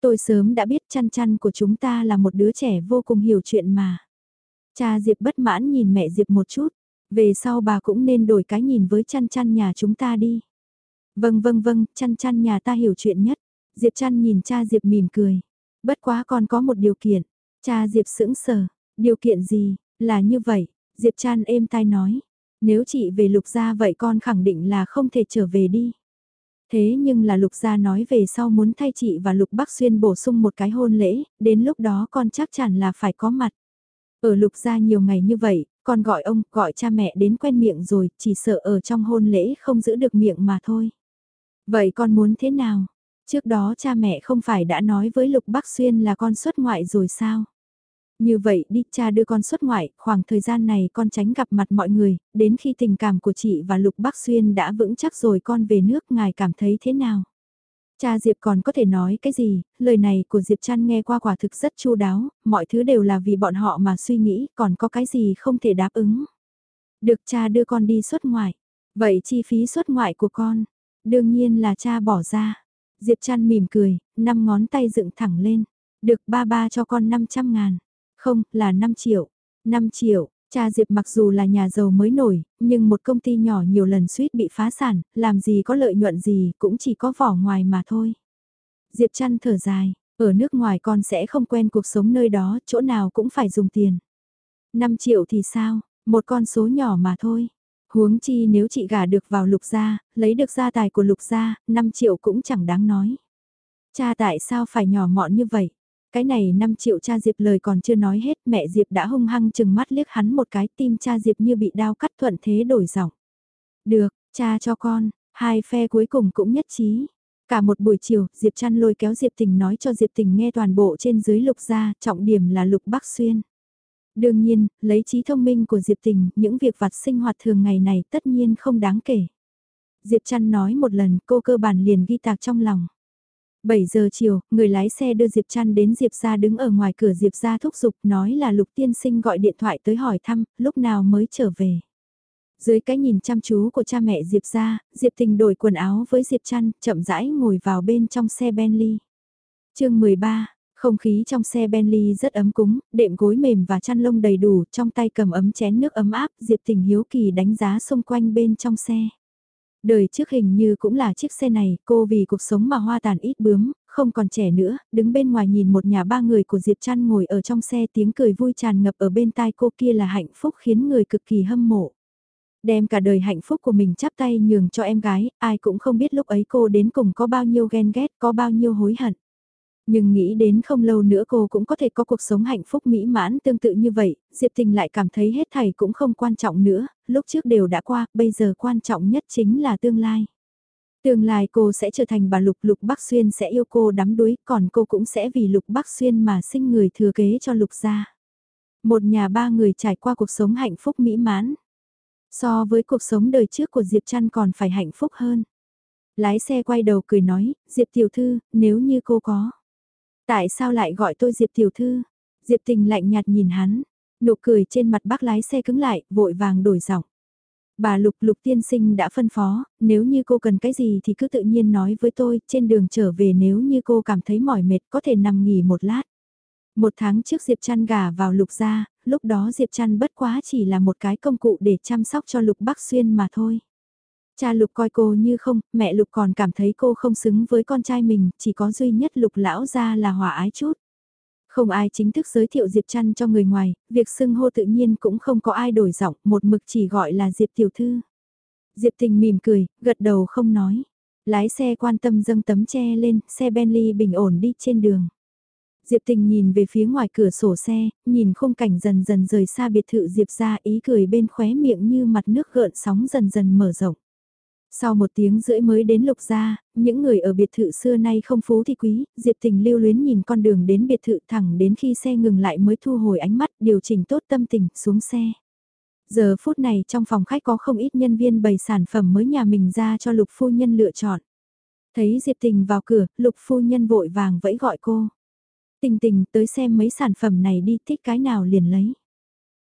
Speaker 1: Tôi sớm đã biết trăn trăn của chúng ta là một đứa trẻ vô cùng hiểu chuyện mà. Cha Diệp bất mãn nhìn mẹ Diệp một chút, về sau bà cũng nên đổi cái nhìn với trăn trăn nhà chúng ta đi. Vâng vâng vâng, trăn trăn nhà ta hiểu chuyện nhất. Diệp trăn nhìn cha Diệp mỉm cười. Bất quá còn có một điều kiện. Cha Diệp sững sờ. Điều kiện gì? Là như vậy. Diệp Chan êm tai nói. Nếu chị về lục gia vậy con khẳng định là không thể trở về đi. Thế nhưng là lục gia nói về sau muốn thay chị và lục bắc xuyên bổ sung một cái hôn lễ, đến lúc đó con chắc chắn là phải có mặt. Ở lục gia nhiều ngày như vậy, con gọi ông, gọi cha mẹ đến quen miệng rồi, chỉ sợ ở trong hôn lễ không giữ được miệng mà thôi. Vậy con muốn thế nào? Trước đó cha mẹ không phải đã nói với Lục Bắc Xuyên là con xuất ngoại rồi sao? Như vậy đi cha đưa con xuất ngoại, khoảng thời gian này con tránh gặp mặt mọi người, đến khi tình cảm của chị và Lục Bắc Xuyên đã vững chắc rồi con về nước ngài cảm thấy thế nào? Cha Diệp còn có thể nói cái gì, lời này của Diệp Trăn nghe qua quả thực rất chu đáo, mọi thứ đều là vì bọn họ mà suy nghĩ, còn có cái gì không thể đáp ứng. Được cha đưa con đi xuất ngoại, vậy chi phí xuất ngoại của con, đương nhiên là cha bỏ ra. Diệp Trăn mỉm cười, năm ngón tay dựng thẳng lên, được ba ba cho con 500 ngàn. Không, là 5 triệu. 5 triệu, cha Diệp mặc dù là nhà giàu mới nổi, nhưng một công ty nhỏ nhiều lần suýt bị phá sản, làm gì có lợi nhuận gì, cũng chỉ có vỏ ngoài mà thôi. Diệp chăn thở dài, ở nước ngoài con sẽ không quen cuộc sống nơi đó, chỗ nào cũng phải dùng tiền. 5 triệu thì sao, một con số nhỏ mà thôi. Huống chi nếu chị gả được vào lục gia, lấy được gia tài của lục gia, 5 triệu cũng chẳng đáng nói. Cha tại sao phải nhỏ mọn như vậy? Cái này 5 triệu cha Diệp lời còn chưa nói hết, mẹ Diệp đã hung hăng chừng mắt liếc hắn một cái tim cha Diệp như bị đao cắt thuận thế đổi giọng. Được, cha cho con, hai phe cuối cùng cũng nhất trí. Cả một buổi chiều, Diệp Trăn lôi kéo Diệp Tình nói cho Diệp Tình nghe toàn bộ trên dưới lục gia, trọng điểm là lục Bắc Xuyên. Đương nhiên, lấy trí thông minh của Diệp Tình, những việc vặt sinh hoạt thường ngày này tất nhiên không đáng kể. Diệp Trăn nói một lần, cô cơ bản liền ghi tạc trong lòng. 7 giờ chiều, người lái xe đưa Diệp Trăn đến Diệp gia đứng ở ngoài cửa Diệp gia thúc giục nói là Lục Tiên Sinh gọi điện thoại tới hỏi thăm, lúc nào mới trở về. Dưới cái nhìn chăm chú của cha mẹ Diệp gia, Diệp Tình đổi quần áo với Diệp Trăn, chậm rãi ngồi vào bên trong xe Bentley. chương 13, không khí trong xe Bentley rất ấm cúng, đệm gối mềm và chăn lông đầy đủ, trong tay cầm ấm chén nước ấm áp, Diệp Tình hiếu kỳ đánh giá xung quanh bên trong xe. Đời trước hình như cũng là chiếc xe này, cô vì cuộc sống mà hoa tàn ít bướm, không còn trẻ nữa, đứng bên ngoài nhìn một nhà ba người của Diệp Trăn ngồi ở trong xe tiếng cười vui tràn ngập ở bên tai cô kia là hạnh phúc khiến người cực kỳ hâm mộ. Đem cả đời hạnh phúc của mình chắp tay nhường cho em gái, ai cũng không biết lúc ấy cô đến cùng có bao nhiêu ghen ghét, có bao nhiêu hối hận. Nhưng nghĩ đến không lâu nữa cô cũng có thể có cuộc sống hạnh phúc mỹ mãn tương tự như vậy, Diệp Tình lại cảm thấy hết thảy cũng không quan trọng nữa, lúc trước đều đã qua, bây giờ quan trọng nhất chính là tương lai. Tương lai cô sẽ trở thành bà Lục Lục Bắc Xuyên sẽ yêu cô đắm đuối, còn cô cũng sẽ vì Lục Bắc Xuyên mà sinh người thừa kế cho Lục gia. Một nhà ba người trải qua cuộc sống hạnh phúc mỹ mãn. So với cuộc sống đời trước của Diệp Trăn còn phải hạnh phúc hơn. Lái xe quay đầu cười nói, Diệp Tiểu Thư, nếu như cô có. Tại sao lại gọi tôi Diệp Tiểu Thư? Diệp Tình lạnh nhạt nhìn hắn, nụ cười trên mặt bác lái xe cứng lại, vội vàng đổi giọng. Bà Lục Lục tiên sinh đã phân phó, nếu như cô cần cái gì thì cứ tự nhiên nói với tôi, trên đường trở về nếu như cô cảm thấy mỏi mệt có thể nằm nghỉ một lát. Một tháng trước Diệp Trăn gả vào Lục gia, lúc đó Diệp Trăn bất quá chỉ là một cái công cụ để chăm sóc cho Lục Bắc Xuyên mà thôi. Cha Lục coi cô như không, mẹ Lục còn cảm thấy cô không xứng với con trai mình, chỉ có duy nhất Lục lão gia là hòa ái chút. Không ai chính thức giới thiệu Diệp Trăn cho người ngoài, việc xưng hô tự nhiên cũng không có ai đổi giọng, một mực chỉ gọi là Diệp Tiểu Thư. Diệp Tình mỉm cười, gật đầu không nói. Lái xe quan tâm dâng tấm che lên, xe Bentley bình ổn đi trên đường. Diệp Tình nhìn về phía ngoài cửa sổ xe, nhìn khung cảnh dần dần rời xa biệt thự Diệp ra ý cười bên khóe miệng như mặt nước gợn sóng dần dần mở rộng. Sau một tiếng rưỡi mới đến lục gia, những người ở biệt thự xưa nay không phú thì quý, Diệp Tình lưu luyến nhìn con đường đến biệt thự thẳng đến khi xe ngừng lại mới thu hồi ánh mắt điều chỉnh tốt tâm tình xuống xe. Giờ phút này trong phòng khách có không ít nhân viên bày sản phẩm mới nhà mình ra cho lục phu nhân lựa chọn. Thấy Diệp Tình vào cửa, lục phu nhân vội vàng vẫy gọi cô. Tình tình tới xem mấy sản phẩm này đi thích cái nào liền lấy.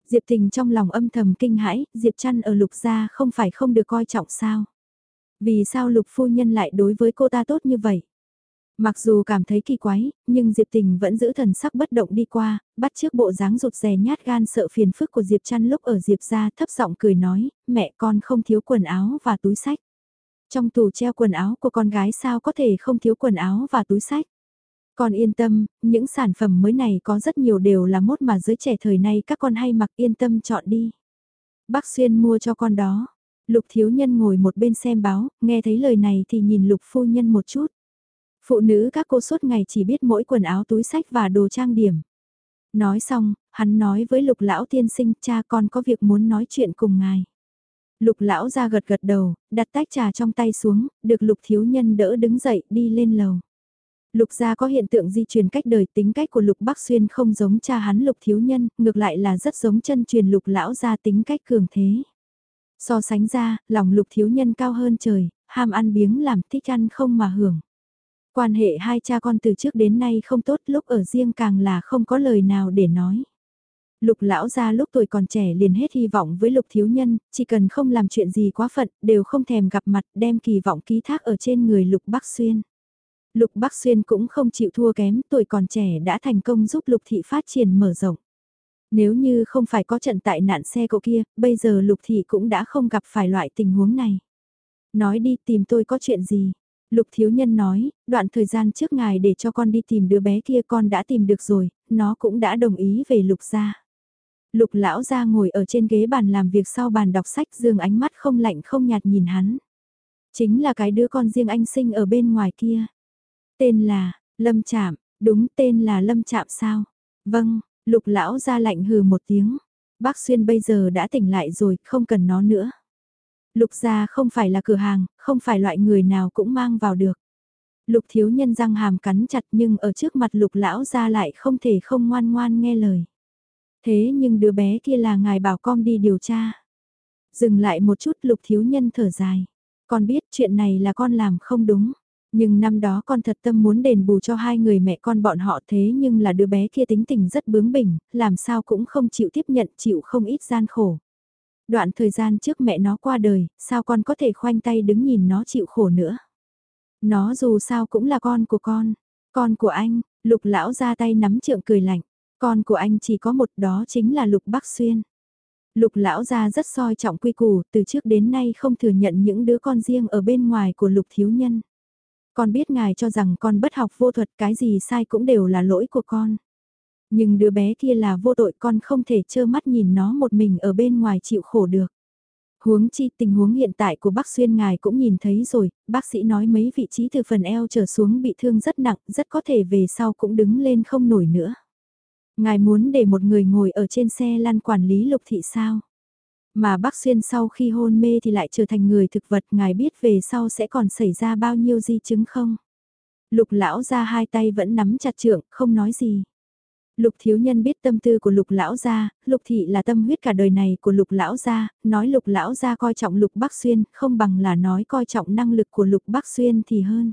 Speaker 1: Diệp Tình trong lòng âm thầm kinh hãi, Diệp Trăn ở lục gia không phải không được coi trọng sao. Vì sao lục phu nhân lại đối với cô ta tốt như vậy? Mặc dù cảm thấy kỳ quái, nhưng Diệp Tình vẫn giữ thần sắc bất động đi qua, bắt trước bộ dáng rụt rè nhát gan sợ phiền phức của Diệp Trăn lúc ở Diệp ra thấp giọng cười nói, mẹ con không thiếu quần áo và túi sách. Trong tủ treo quần áo của con gái sao có thể không thiếu quần áo và túi sách. Con yên tâm, những sản phẩm mới này có rất nhiều đều là mốt mà giới trẻ thời nay các con hay mặc yên tâm chọn đi. Bác Xuyên mua cho con đó. Lục thiếu nhân ngồi một bên xem báo, nghe thấy lời này thì nhìn lục phu nhân một chút. Phụ nữ các cô suốt ngày chỉ biết mỗi quần áo túi sách và đồ trang điểm. Nói xong, hắn nói với lục lão tiên sinh cha con có việc muốn nói chuyện cùng ngài. Lục lão ra gật gật đầu, đặt tách trà trong tay xuống, được lục thiếu nhân đỡ đứng dậy đi lên lầu. Lục gia có hiện tượng di truyền cách đời tính cách của Lục Bắc Xuyên không giống cha hắn Lục Thiếu Nhân, ngược lại là rất giống chân truyền Lục Lão gia tính cách cường thế. So sánh ra, lòng Lục Thiếu Nhân cao hơn trời, ham ăn biếng làm thích ăn không mà hưởng. Quan hệ hai cha con từ trước đến nay không tốt lúc ở riêng càng là không có lời nào để nói. Lục lão gia lúc tuổi còn trẻ liền hết hy vọng với lục thiếu nhân, chỉ cần không làm chuyện gì quá phận, đều không thèm gặp mặt đem kỳ vọng ký thác ở trên người lục bắc xuyên. Lục Bắc Xuyên cũng không chịu thua kém, tuổi còn trẻ đã thành công giúp Lục Thị phát triển mở rộng. Nếu như không phải có trận tại nạn xe cộ kia, bây giờ Lục Thị cũng đã không gặp phải loại tình huống này. Nói đi tìm tôi có chuyện gì? Lục Thiếu Nhân nói, đoạn thời gian trước ngài để cho con đi tìm đứa bé kia con đã tìm được rồi, nó cũng đã đồng ý về Lục gia. Lục lão ra ngồi ở trên ghế bàn làm việc sau bàn đọc sách dương ánh mắt không lạnh không nhạt nhìn hắn. Chính là cái đứa con riêng anh sinh ở bên ngoài kia. Tên là, Lâm Trạm, đúng tên là Lâm Trạm sao? Vâng, lục lão ra lạnh hừ một tiếng. Bác Xuyên bây giờ đã tỉnh lại rồi, không cần nó nữa. Lục gia không phải là cửa hàng, không phải loại người nào cũng mang vào được. Lục thiếu nhân răng hàm cắn chặt nhưng ở trước mặt lục lão ra lại không thể không ngoan ngoan nghe lời. Thế nhưng đứa bé kia là ngài bảo con đi điều tra. Dừng lại một chút lục thiếu nhân thở dài. Con biết chuyện này là con làm không đúng. Nhưng năm đó con thật tâm muốn đền bù cho hai người mẹ con bọn họ thế nhưng là đứa bé kia tính tình rất bướng bỉnh, làm sao cũng không chịu tiếp nhận chịu không ít gian khổ. Đoạn thời gian trước mẹ nó qua đời, sao con có thể khoanh tay đứng nhìn nó chịu khổ nữa. Nó dù sao cũng là con của con, con của anh, lục lão ra tay nắm trượng cười lạnh, con của anh chỉ có một đó chính là lục bắc xuyên. Lục lão gia rất soi trọng quy củ, từ trước đến nay không thừa nhận những đứa con riêng ở bên ngoài của lục thiếu nhân. Con biết ngài cho rằng con bất học vô thuật cái gì sai cũng đều là lỗi của con. Nhưng đứa bé kia là vô tội con không thể trơ mắt nhìn nó một mình ở bên ngoài chịu khổ được. Huống chi tình huống hiện tại của bác Xuyên ngài cũng nhìn thấy rồi, bác sĩ nói mấy vị trí từ phần eo trở xuống bị thương rất nặng, rất có thể về sau cũng đứng lên không nổi nữa. Ngài muốn để một người ngồi ở trên xe lăn quản lý lục thị sao? Mà bác Xuyên sau khi hôn mê thì lại trở thành người thực vật, ngài biết về sau sẽ còn xảy ra bao nhiêu di chứng không? Lục lão ra hai tay vẫn nắm chặt trượng, không nói gì. Lục thiếu nhân biết tâm tư của lục lão gia, lục thị là tâm huyết cả đời này của lục lão gia, nói lục lão gia coi trọng lục bắc xuyên, không bằng là nói coi trọng năng lực của lục bắc xuyên thì hơn.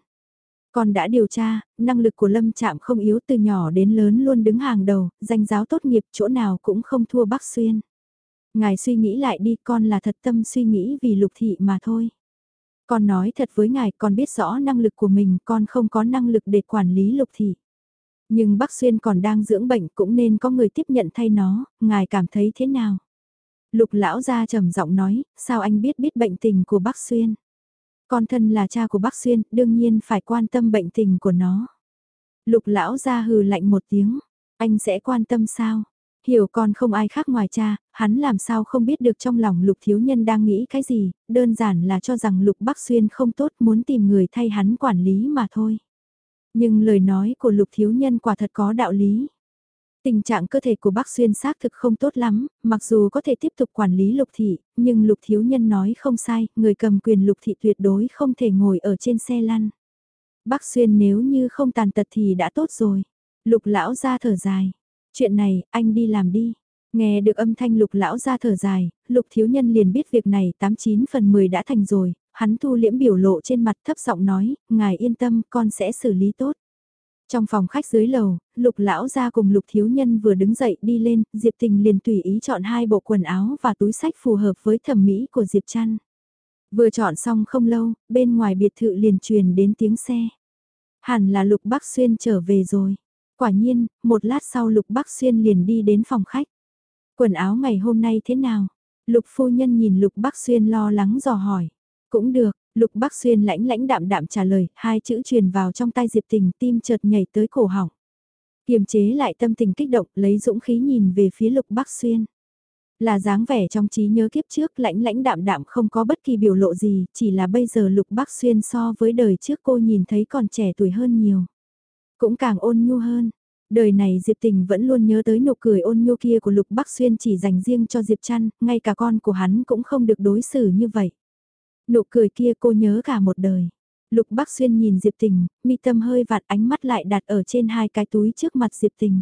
Speaker 1: Còn đã điều tra, năng lực của lâm chạm không yếu từ nhỏ đến lớn luôn đứng hàng đầu, danh giáo tốt nghiệp chỗ nào cũng không thua bắc xuyên. Ngài suy nghĩ lại đi con là thật tâm suy nghĩ vì lục thị mà thôi. Con nói thật với ngài con biết rõ năng lực của mình con không có năng lực để quản lý lục thị. Nhưng bác Xuyên còn đang dưỡng bệnh cũng nên có người tiếp nhận thay nó, ngài cảm thấy thế nào? Lục lão ra trầm giọng nói, sao anh biết biết bệnh tình của bác Xuyên? Con thân là cha của bác Xuyên, đương nhiên phải quan tâm bệnh tình của nó. Lục lão ra hừ lạnh một tiếng, anh sẽ quan tâm sao? Hiểu con không ai khác ngoài cha, hắn làm sao không biết được trong lòng lục thiếu nhân đang nghĩ cái gì, đơn giản là cho rằng lục bác xuyên không tốt muốn tìm người thay hắn quản lý mà thôi. Nhưng lời nói của lục thiếu nhân quả thật có đạo lý. Tình trạng cơ thể của bác Xuyên xác thực không tốt lắm, mặc dù có thể tiếp tục quản lý lục thị, nhưng lục thiếu nhân nói không sai, người cầm quyền lục thị tuyệt đối không thể ngồi ở trên xe lăn. Bác Xuyên nếu như không tàn tật thì đã tốt rồi. Lục lão ra thở dài. Chuyện này, anh đi làm đi. Nghe được âm thanh lục lão ra thở dài, lục thiếu nhân liền biết việc này 89 phần 10 đã thành rồi, hắn thu liễm biểu lộ trên mặt thấp giọng nói, ngài yên tâm, con sẽ xử lý tốt. Trong phòng khách dưới lầu, lục lão ra cùng lục thiếu nhân vừa đứng dậy đi lên, Diệp Tình liền tùy ý chọn hai bộ quần áo và túi sách phù hợp với thẩm mỹ của Diệp Trăn. Vừa chọn xong không lâu, bên ngoài biệt thự liền truyền đến tiếng xe. Hẳn là lục bác xuyên trở về rồi. Quả nhiên, một lát sau lục bác xuyên liền đi đến phòng khách. Quần áo ngày hôm nay thế nào? Lục phu nhân nhìn lục bác xuyên lo lắng dò hỏi. Cũng được, Lục Bắc Xuyên lãnh lãnh đạm đạm trả lời, hai chữ truyền vào trong tay Diệp Tình tim chợt nhảy tới cổ họng. Kiềm chế lại tâm tình kích động, lấy dũng khí nhìn về phía Lục Bắc Xuyên. Là dáng vẻ trong trí nhớ kiếp trước lãnh lãnh đạm đạm không có bất kỳ biểu lộ gì, chỉ là bây giờ Lục Bắc Xuyên so với đời trước cô nhìn thấy còn trẻ tuổi hơn nhiều. Cũng càng ôn nhu hơn. Đời này Diệp Tình vẫn luôn nhớ tới nụ cười ôn nhu kia của Lục Bắc Xuyên chỉ dành riêng cho Diệp Trăn, ngay cả con của hắn cũng không được đối xử như vậy. Nụ cười kia cô nhớ cả một đời. Lục Bắc Xuyên nhìn Diệp Tình, mi tâm hơi vạt ánh mắt lại đặt ở trên hai cái túi trước mặt Diệp Tình.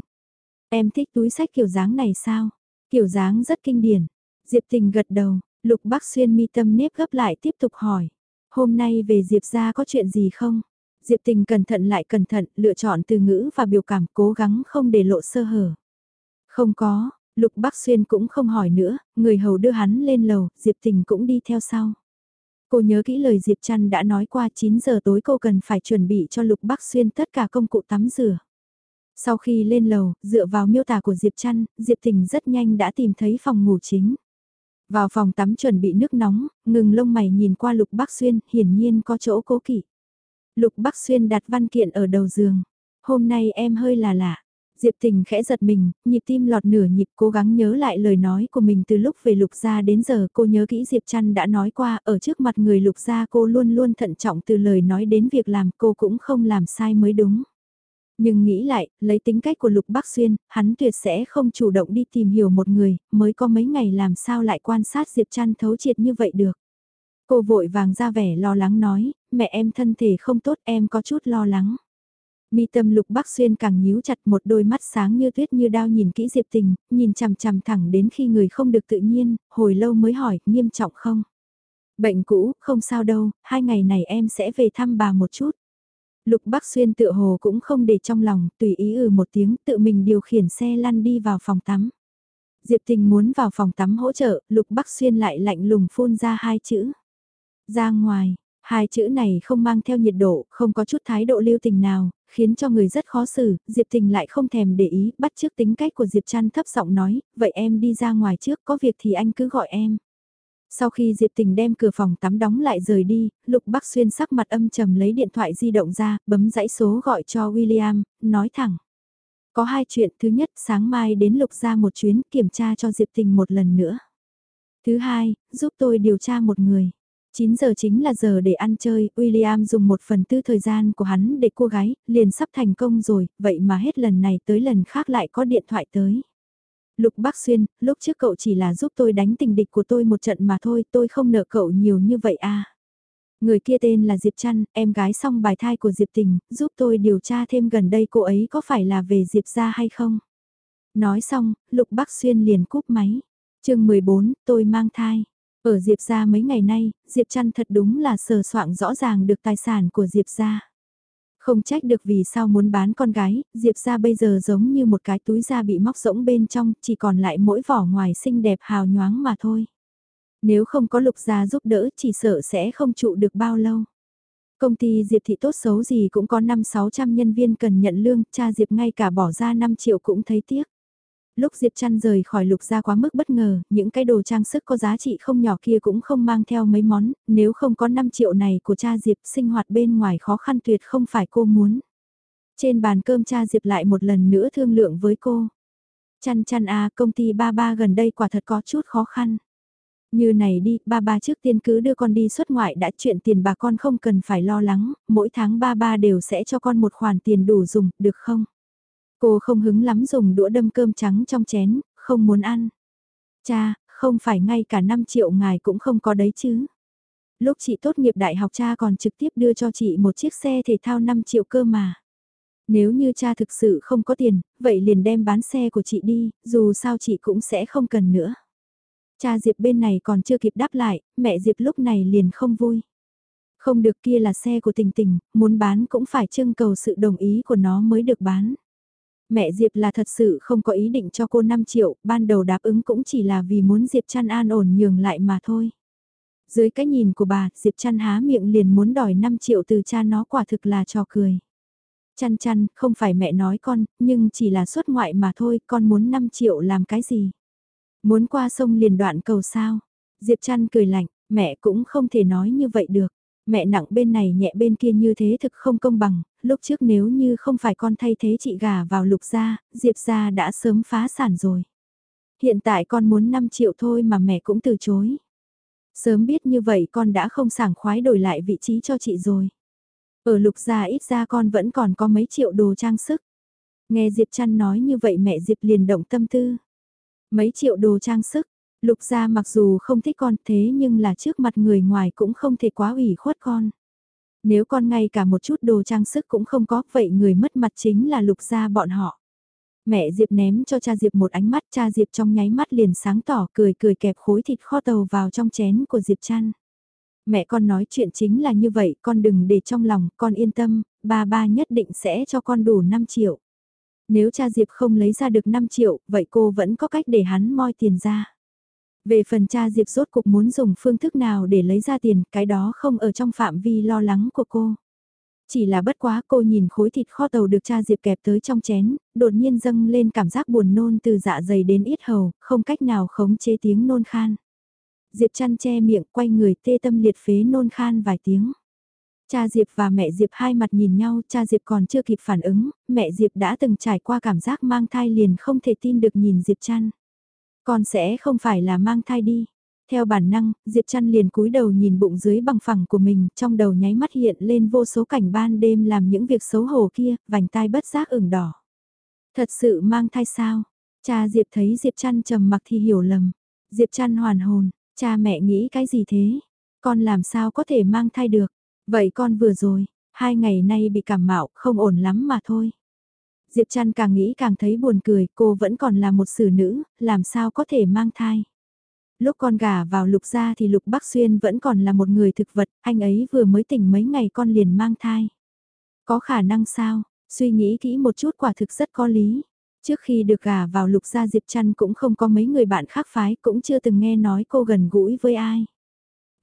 Speaker 1: Em thích túi sách kiểu dáng này sao? Kiểu dáng rất kinh điển. Diệp Tình gật đầu, Lục Bắc Xuyên mi tâm nếp gấp lại tiếp tục hỏi. Hôm nay về Diệp ra có chuyện gì không? Diệp Tình cẩn thận lại cẩn thận, lựa chọn từ ngữ và biểu cảm cố gắng không để lộ sơ hở. Không có, Lục Bắc Xuyên cũng không hỏi nữa, người hầu đưa hắn lên lầu, Diệp Tình cũng đi theo sau. Cô nhớ kỹ lời Diệp Trăn đã nói qua 9 giờ tối cô cần phải chuẩn bị cho Lục Bắc Xuyên tất cả công cụ tắm rửa. Sau khi lên lầu, dựa vào miêu tả của Diệp Trăn, Diệp Tình rất nhanh đã tìm thấy phòng ngủ chính. Vào phòng tắm chuẩn bị nước nóng, ngừng lông mày nhìn qua Lục Bắc Xuyên, hiển nhiên có chỗ cố kỵ. Lục Bắc Xuyên đặt văn kiện ở đầu giường. Hôm nay em hơi là lạ. Diệp Tình khẽ giật mình, nhịp tim lọt nửa nhịp cố gắng nhớ lại lời nói của mình từ lúc về lục gia đến giờ cô nhớ kỹ Diệp Trăn đã nói qua ở trước mặt người lục gia cô luôn luôn thận trọng từ lời nói đến việc làm cô cũng không làm sai mới đúng. Nhưng nghĩ lại, lấy tính cách của Lục Bắc Xuyên, hắn tuyệt sẽ không chủ động đi tìm hiểu một người, mới có mấy ngày làm sao lại quan sát Diệp Trăn thấu triệt như vậy được. Cô vội vàng ra vẻ lo lắng nói, mẹ em thân thể không tốt em có chút lo lắng. Mi tâm lục bắc xuyên càng nhíu chặt một đôi mắt sáng như tuyết như đao nhìn kỹ Diệp Tình, nhìn chằm chằm thẳng đến khi người không được tự nhiên, hồi lâu mới hỏi, nghiêm trọng không? Bệnh cũ, không sao đâu, hai ngày này em sẽ về thăm bà một chút. Lục Bắc Xuyên tựa hồ cũng không để trong lòng, tùy ý ừ một tiếng tự mình điều khiển xe lăn đi vào phòng tắm. Diệp Tình muốn vào phòng tắm hỗ trợ, Lục Bắc Xuyên lại lạnh lùng phun ra hai chữ. Ra ngoài, hai chữ này không mang theo nhiệt độ, không có chút thái độ lưu tình nào, khiến cho người rất khó xử, Diệp Tình lại không thèm để ý, bắt trước tính cách của Diệp Trăn thấp giọng nói, vậy em đi ra ngoài trước, có việc thì anh cứ gọi em. Sau khi Diệp Tình đem cửa phòng tắm đóng lại rời đi, Lục Bắc Xuyên sắc mặt âm trầm lấy điện thoại di động ra, bấm dãy số gọi cho William, nói thẳng. Có hai chuyện, thứ nhất sáng mai đến Lục ra một chuyến kiểm tra cho Diệp Tình một lần nữa. Thứ hai, giúp tôi điều tra một người. 9 giờ chính là giờ để ăn chơi, William dùng một phần tư thời gian của hắn để cô gái, liền sắp thành công rồi, vậy mà hết lần này tới lần khác lại có điện thoại tới. Lục Bắc Xuyên, lúc trước cậu chỉ là giúp tôi đánh tình địch của tôi một trận mà thôi, tôi không nợ cậu nhiều như vậy à. Người kia tên là Diệp Trăn, em gái xong bài thai của Diệp Tình, giúp tôi điều tra thêm gần đây cô ấy có phải là về Diệp ra hay không. Nói xong, Lục Bắc Xuyên liền cúp máy. chương 14, tôi mang thai. Ở Diệp gia mấy ngày nay, Diệp Trăn thật đúng là sờ soạng rõ ràng được tài sản của Diệp gia Không trách được vì sao muốn bán con gái, Diệp gia bây giờ giống như một cái túi da bị móc rỗng bên trong, chỉ còn lại mỗi vỏ ngoài xinh đẹp hào nhoáng mà thôi. Nếu không có lục gia giúp đỡ chỉ sợ sẽ không trụ được bao lâu. Công ty Diệp thị tốt xấu gì cũng có 5-600 nhân viên cần nhận lương, cha Diệp ngay cả bỏ ra 5 triệu cũng thấy tiếc. Lúc Diệp Trăn rời khỏi lục gia quá mức bất ngờ, những cái đồ trang sức có giá trị không nhỏ kia cũng không mang theo mấy món, nếu không có 5 triệu này của cha Diệp sinh hoạt bên ngoài khó khăn tuyệt không phải cô muốn. Trên bàn cơm cha Diệp lại một lần nữa thương lượng với cô. Chăn chăn à công ty ba ba gần đây quả thật có chút khó khăn. Như này đi, ba ba trước tiên cứ đưa con đi xuất ngoại đã chuyện tiền bà con không cần phải lo lắng, mỗi tháng ba ba đều sẽ cho con một khoản tiền đủ dùng, được không? Cô không hứng lắm dùng đũa đâm cơm trắng trong chén, không muốn ăn. Cha, không phải ngay cả 5 triệu ngài cũng không có đấy chứ. Lúc chị tốt nghiệp đại học cha còn trực tiếp đưa cho chị một chiếc xe thể thao 5 triệu cơ mà. Nếu như cha thực sự không có tiền, vậy liền đem bán xe của chị đi, dù sao chị cũng sẽ không cần nữa. Cha Diệp bên này còn chưa kịp đáp lại, mẹ Diệp lúc này liền không vui. Không được kia là xe của tình tình, muốn bán cũng phải trưng cầu sự đồng ý của nó mới được bán. Mẹ Diệp là thật sự không có ý định cho cô 5 triệu, ban đầu đáp ứng cũng chỉ là vì muốn Diệp chăn an ổn nhường lại mà thôi. Dưới cái nhìn của bà, Diệp chăn há miệng liền muốn đòi 5 triệu từ cha nó quả thực là trò cười. Chăn chăn, không phải mẹ nói con, nhưng chỉ là xuất ngoại mà thôi, con muốn 5 triệu làm cái gì? Muốn qua sông liền đoạn cầu sao? Diệp chăn cười lạnh, mẹ cũng không thể nói như vậy được mẹ nặng bên này nhẹ bên kia như thế thực không công bằng, lúc trước nếu như không phải con thay thế chị gà vào lục gia, Diệp gia đã sớm phá sản rồi. Hiện tại con muốn 5 triệu thôi mà mẹ cũng từ chối. Sớm biết như vậy con đã không sảng khoái đổi lại vị trí cho chị rồi. Ở lục gia ít ra con vẫn còn có mấy triệu đồ trang sức. Nghe Diệp chăn nói như vậy mẹ Diệp liền động tâm tư. Mấy triệu đồ trang sức, Lục gia mặc dù không thích con thế nhưng là trước mặt người ngoài cũng không thể quá ủy khuất con. Nếu con ngay cả một chút đồ trang sức cũng không có vậy người mất mặt chính là lục gia bọn họ. Mẹ Diệp ném cho cha Diệp một ánh mắt, cha Diệp trong nháy mắt liền sáng tỏ cười cười kẹp khối thịt kho tàu vào trong chén của Diệp chăn. Mẹ con nói chuyện chính là như vậy, con đừng để trong lòng, con yên tâm, ba ba nhất định sẽ cho con đủ 5 triệu. Nếu cha Diệp không lấy ra được 5 triệu, vậy cô vẫn có cách để hắn moi tiền ra. Về phần cha Diệp rốt cục muốn dùng phương thức nào để lấy ra tiền, cái đó không ở trong phạm vi lo lắng của cô. Chỉ là bất quá cô nhìn khối thịt kho tàu được cha Diệp kẹp tới trong chén, đột nhiên dâng lên cảm giác buồn nôn từ dạ dày đến ít hầu, không cách nào khống chế tiếng nôn khan. Diệp chăn che miệng quay người tê tâm liệt phế nôn khan vài tiếng. Cha Diệp và mẹ Diệp hai mặt nhìn nhau, cha Diệp còn chưa kịp phản ứng, mẹ Diệp đã từng trải qua cảm giác mang thai liền không thể tin được nhìn Diệp chăn. Con sẽ không phải là mang thai đi. Theo bản năng, Diệp Trăn liền cúi đầu nhìn bụng dưới bằng phẳng của mình, trong đầu nháy mắt hiện lên vô số cảnh ban đêm làm những việc xấu hổ kia, vành tai bất giác ửng đỏ. Thật sự mang thai sao? Cha Diệp thấy Diệp Trăn trầm mặc thì hiểu lầm. Diệp Trăn hoàn hồn, cha mẹ nghĩ cái gì thế? Con làm sao có thể mang thai được? Vậy con vừa rồi, hai ngày nay bị cảm mạo, không ổn lắm mà thôi. Diệp Trăn càng nghĩ càng thấy buồn cười, cô vẫn còn là một xử nữ, làm sao có thể mang thai. Lúc con gả vào lục gia thì lục Bắc Xuyên vẫn còn là một người thực vật, anh ấy vừa mới tỉnh mấy ngày con liền mang thai. Có khả năng sao, suy nghĩ kỹ một chút quả thực rất có lý. Trước khi được gả vào lục gia Diệp Trăn cũng không có mấy người bạn khác phái, cũng chưa từng nghe nói cô gần gũi với ai.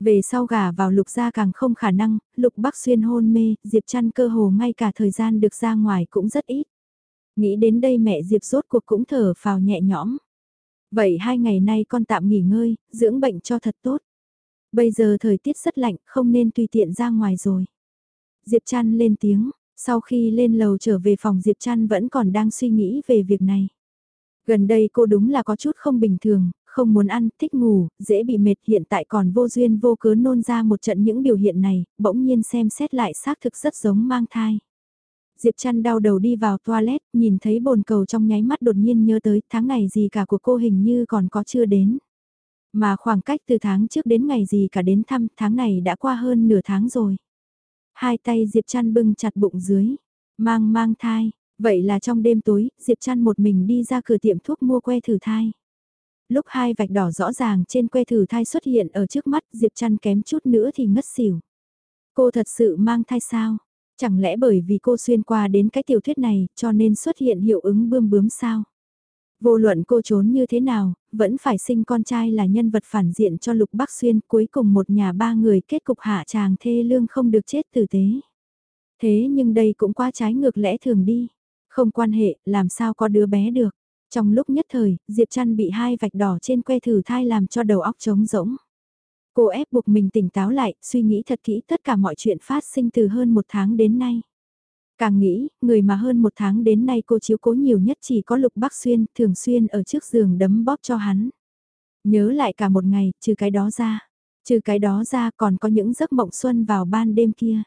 Speaker 1: Về sau gả vào lục gia càng không khả năng, lục bắc xuyên hôn mê, Diệp Trăn cơ hồ ngay cả thời gian được ra ngoài cũng rất ít. Nghĩ đến đây mẹ Diệp rốt cuộc cũng thở phào nhẹ nhõm. Vậy hai ngày nay con tạm nghỉ ngơi, dưỡng bệnh cho thật tốt. Bây giờ thời tiết rất lạnh, không nên tùy tiện ra ngoài rồi. Diệp Trăn lên tiếng, sau khi lên lầu trở về phòng Diệp Trăn vẫn còn đang suy nghĩ về việc này. Gần đây cô đúng là có chút không bình thường, không muốn ăn, thích ngủ, dễ bị mệt hiện tại còn vô duyên vô cớ nôn ra một trận những biểu hiện này, bỗng nhiên xem xét lại xác thực rất giống mang thai. Diệp chăn đau đầu đi vào toilet, nhìn thấy bồn cầu trong nháy mắt đột nhiên nhớ tới tháng ngày gì cả của cô hình như còn có chưa đến. Mà khoảng cách từ tháng trước đến ngày gì cả đến thăm tháng này đã qua hơn nửa tháng rồi. Hai tay Diệp chăn bưng chặt bụng dưới, mang mang thai, vậy là trong đêm tối, Diệp chăn một mình đi ra cửa tiệm thuốc mua que thử thai. Lúc hai vạch đỏ rõ ràng trên que thử thai xuất hiện ở trước mắt Diệp chăn kém chút nữa thì ngất xỉu. Cô thật sự mang thai sao? Chẳng lẽ bởi vì cô xuyên qua đến cái tiểu thuyết này cho nên xuất hiện hiệu ứng bươm bướm sao? Vô luận cô trốn như thế nào, vẫn phải sinh con trai là nhân vật phản diện cho Lục Bắc Xuyên cuối cùng một nhà ba người kết cục hạ chàng thê lương không được chết tử tế. Thế nhưng đây cũng quá trái ngược lẽ thường đi. Không quan hệ, làm sao có đứa bé được. Trong lúc nhất thời, Diệp Trăn bị hai vạch đỏ trên que thử thai làm cho đầu óc trống rỗng. Cô ép buộc mình tỉnh táo lại, suy nghĩ thật kỹ tất cả mọi chuyện phát sinh từ hơn một tháng đến nay. Càng nghĩ, người mà hơn một tháng đến nay cô chiếu cố nhiều nhất chỉ có Lục Bắc Xuyên, thường xuyên ở trước giường đấm bóp cho hắn. Nhớ lại cả một ngày, trừ cái đó ra. Trừ cái đó ra còn có những giấc mộng xuân vào ban đêm kia.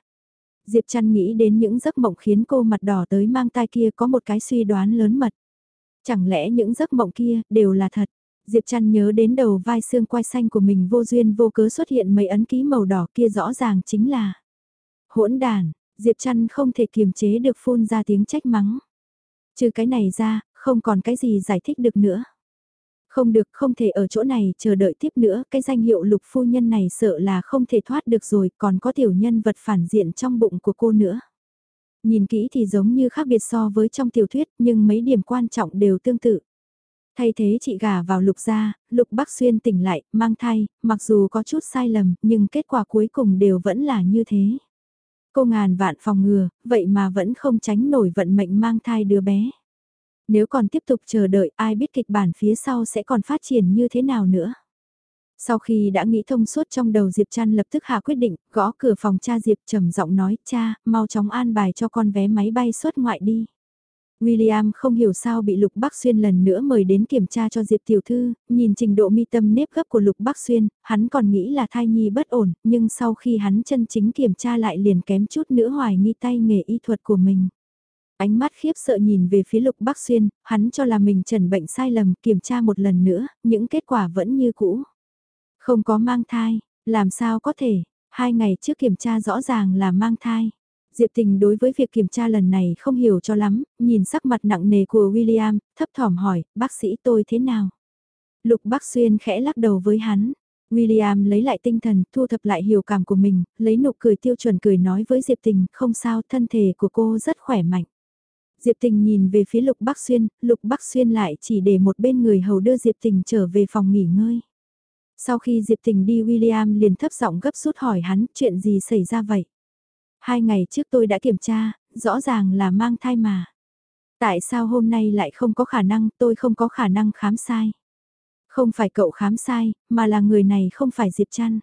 Speaker 1: Diệp Trăn nghĩ đến những giấc mộng khiến cô mặt đỏ tới mang tai kia có một cái suy đoán lớn mật. Chẳng lẽ những giấc mộng kia đều là thật? Diệp Trăn nhớ đến đầu vai xương quai xanh của mình vô duyên vô cớ xuất hiện mấy ấn ký màu đỏ kia rõ ràng chính là hỗn đàn, Diệp Trăn không thể kiềm chế được phun ra tiếng trách mắng. Trừ cái này ra, không còn cái gì giải thích được nữa. Không được, không thể ở chỗ này chờ đợi tiếp nữa, cái danh hiệu lục phu nhân này sợ là không thể thoát được rồi, còn có tiểu nhân vật phản diện trong bụng của cô nữa. Nhìn kỹ thì giống như khác biệt so với trong tiểu thuyết, nhưng mấy điểm quan trọng đều tương tự. Thay thế chị gả vào lục gia, lục bắc xuyên tỉnh lại, mang thai, mặc dù có chút sai lầm, nhưng kết quả cuối cùng đều vẫn là như thế. Cô ngàn vạn phòng ngừa, vậy mà vẫn không tránh nổi vận mệnh mang thai đứa bé. Nếu còn tiếp tục chờ đợi ai biết kịch bản phía sau sẽ còn phát triển như thế nào nữa. Sau khi đã nghĩ thông suốt trong đầu Diệp Trăn lập tức hạ quyết định, gõ cửa phòng cha Diệp trầm giọng nói, cha, mau chóng an bài cho con vé máy bay xuất ngoại đi. William không hiểu sao bị Lục Bắc Xuyên lần nữa mời đến kiểm tra cho Diệp Tiểu Thư, nhìn trình độ mi tâm nếp gấp của Lục Bắc Xuyên, hắn còn nghĩ là thai nhi bất ổn, nhưng sau khi hắn chân chính kiểm tra lại liền kém chút nữa hoài nghi tay nghề y thuật của mình. Ánh mắt khiếp sợ nhìn về phía Lục Bắc Xuyên, hắn cho là mình trần bệnh sai lầm, kiểm tra một lần nữa, những kết quả vẫn như cũ. Không có mang thai, làm sao có thể, hai ngày trước kiểm tra rõ ràng là mang thai. Diệp Tình đối với việc kiểm tra lần này không hiểu cho lắm, nhìn sắc mặt nặng nề của William, thấp thỏm hỏi, bác sĩ tôi thế nào? Lục Bắc Xuyên khẽ lắc đầu với hắn. William lấy lại tinh thần, thu thập lại hiểu cảm của mình, lấy nụ cười tiêu chuẩn cười nói với Diệp Tình, không sao, thân thể của cô rất khỏe mạnh. Diệp Tình nhìn về phía Lục Bắc Xuyên, Lục Bắc Xuyên lại chỉ để một bên người hầu đưa Diệp Tình trở về phòng nghỉ ngơi. Sau khi Diệp Tình đi William liền thấp giọng gấp rút hỏi hắn chuyện gì xảy ra vậy. Hai ngày trước tôi đã kiểm tra, rõ ràng là mang thai mà. Tại sao hôm nay lại không có khả năng, tôi không có khả năng khám sai. Không phải cậu khám sai, mà là người này không phải Diệp Trăn.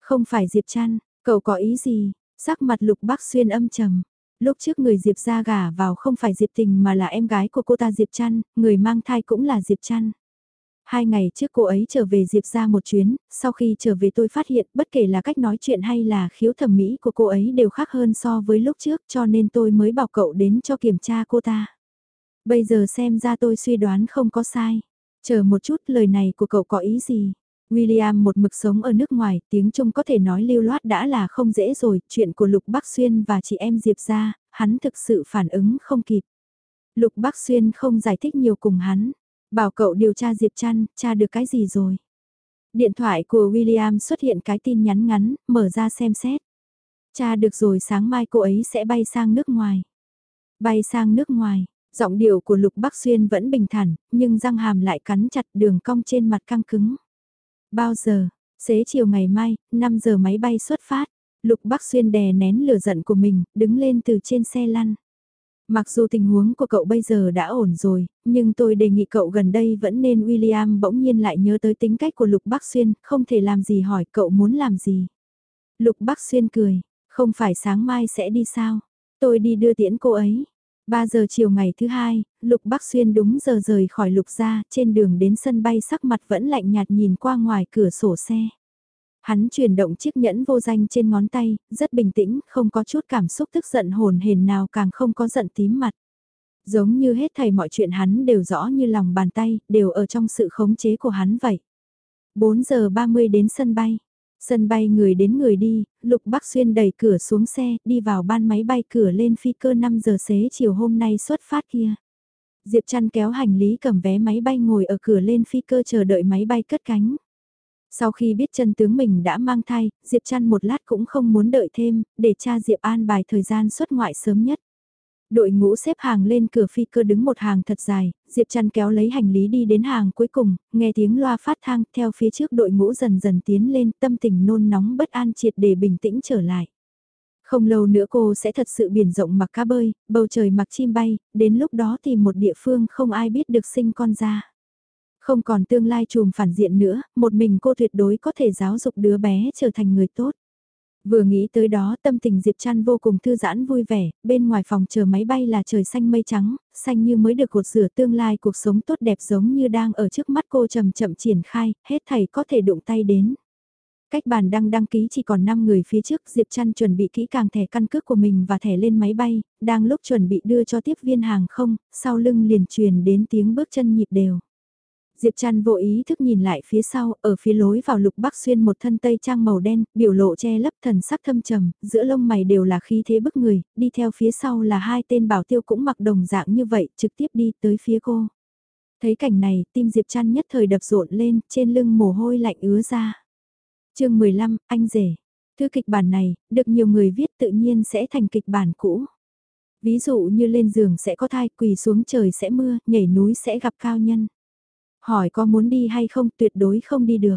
Speaker 1: Không phải Diệp Trăn, cậu có ý gì? Sắc mặt lục bác xuyên âm trầm. Lúc trước người Diệp ra gả vào không phải Diệp Tình mà là em gái của cô ta Diệp Trăn, người mang thai cũng là Diệp Trăn. Hai ngày trước cô ấy trở về Diệp ra một chuyến, sau khi trở về tôi phát hiện bất kể là cách nói chuyện hay là khiếu thẩm mỹ của cô ấy đều khác hơn so với lúc trước cho nên tôi mới bảo cậu đến cho kiểm tra cô ta. Bây giờ xem ra tôi suy đoán không có sai. Chờ một chút lời này của cậu có ý gì? William một mực sống ở nước ngoài, tiếng Trung có thể nói lưu loát đã là không dễ rồi, chuyện của Lục Bắc Xuyên và chị em Diệp ra, hắn thực sự phản ứng không kịp. Lục Bắc Xuyên không giải thích nhiều cùng hắn, bảo cậu điều tra Diệp Trăn, tra được cái gì rồi. Điện thoại của William xuất hiện cái tin nhắn ngắn, mở ra xem xét. Cha được rồi sáng mai cô ấy sẽ bay sang nước ngoài. Bay sang nước ngoài, giọng điệu của Lục Bắc Xuyên vẫn bình thản, nhưng răng hàm lại cắn chặt đường cong trên mặt căng cứng. Bao giờ? Xế chiều ngày mai, 5 giờ máy bay xuất phát. Lục Bắc Xuyên đè nén lửa giận của mình, đứng lên từ trên xe lăn. Mặc dù tình huống của cậu bây giờ đã ổn rồi, nhưng tôi đề nghị cậu gần đây vẫn nên William bỗng nhiên lại nhớ tới tính cách của Lục Bắc Xuyên, không thể làm gì hỏi cậu muốn làm gì. Lục Bắc Xuyên cười, không phải sáng mai sẽ đi sao? Tôi đi đưa tiễn cô ấy. 3 giờ chiều ngày thứ hai, Lục Bắc Xuyên đúng giờ rời khỏi Lục gia, trên đường đến sân bay sắc mặt vẫn lạnh nhạt nhìn qua ngoài cửa sổ xe. Hắn chuyển động chiếc nhẫn vô danh trên ngón tay, rất bình tĩnh, không có chút cảm xúc tức giận hồn hền nào càng không có giận tím mặt. Giống như hết thầy mọi chuyện hắn đều rõ như lòng bàn tay, đều ở trong sự khống chế của hắn vậy. 4 giờ 30 đến sân bay. Sân bay người đến người đi, Lục Bắc Xuyên đẩy cửa xuống xe, đi vào ban máy bay cửa lên phi cơ 5 giờ xế chiều hôm nay xuất phát kia. Diệp Trăn kéo hành lý cầm vé máy bay ngồi ở cửa lên phi cơ chờ đợi máy bay cất cánh. Sau khi biết chân tướng mình đã mang thai, Diệp Trăn một lát cũng không muốn đợi thêm, để cha Diệp an bài thời gian xuất ngoại sớm nhất. Đội ngũ xếp hàng lên cửa phi cơ đứng một hàng thật dài, Diệp Trăn kéo lấy hành lý đi đến hàng cuối cùng, nghe tiếng loa phát thang theo phía trước đội ngũ dần dần tiến lên tâm tình nôn nóng bất an triệt để bình tĩnh trở lại. Không lâu nữa cô sẽ thật sự biển rộng mặc cá bơi, bầu trời mặc chim bay, đến lúc đó tìm một địa phương không ai biết được sinh con ra. Không còn tương lai trùm phản diện nữa, một mình cô tuyệt đối có thể giáo dục đứa bé trở thành người tốt. Vừa nghĩ tới đó tâm tình Diệp Trăn vô cùng thư giãn vui vẻ, bên ngoài phòng chờ máy bay là trời xanh mây trắng, xanh như mới được cột rửa tương lai cuộc sống tốt đẹp giống như đang ở trước mắt cô chậm chậm triển khai, hết thầy có thể đụng tay đến. Cách bàn đăng đăng ký chỉ còn 5 người phía trước, Diệp Trăn chuẩn bị kỹ càng thẻ căn cước của mình và thẻ lên máy bay, đang lúc chuẩn bị đưa cho tiếp viên hàng không, sau lưng liền truyền đến tiếng bước chân nhịp đều. Diệp Trăn vô ý thức nhìn lại phía sau, ở phía lối vào lục bắc xuyên một thân tây trang màu đen, biểu lộ che lấp thần sắc thâm trầm, giữa lông mày đều là khí thế bức người, đi theo phía sau là hai tên bảo tiêu cũng mặc đồng dạng như vậy, trực tiếp đi tới phía cô. Thấy cảnh này, tim Diệp Trăn nhất thời đập rộn lên, trên lưng mồ hôi lạnh ứa ra. chương 15, anh rể. Thư kịch bản này, được nhiều người viết tự nhiên sẽ thành kịch bản cũ. Ví dụ như lên giường sẽ có thai, quỳ xuống trời sẽ mưa, nhảy núi sẽ gặp cao nhân. Hỏi có muốn đi hay không tuyệt đối không đi được.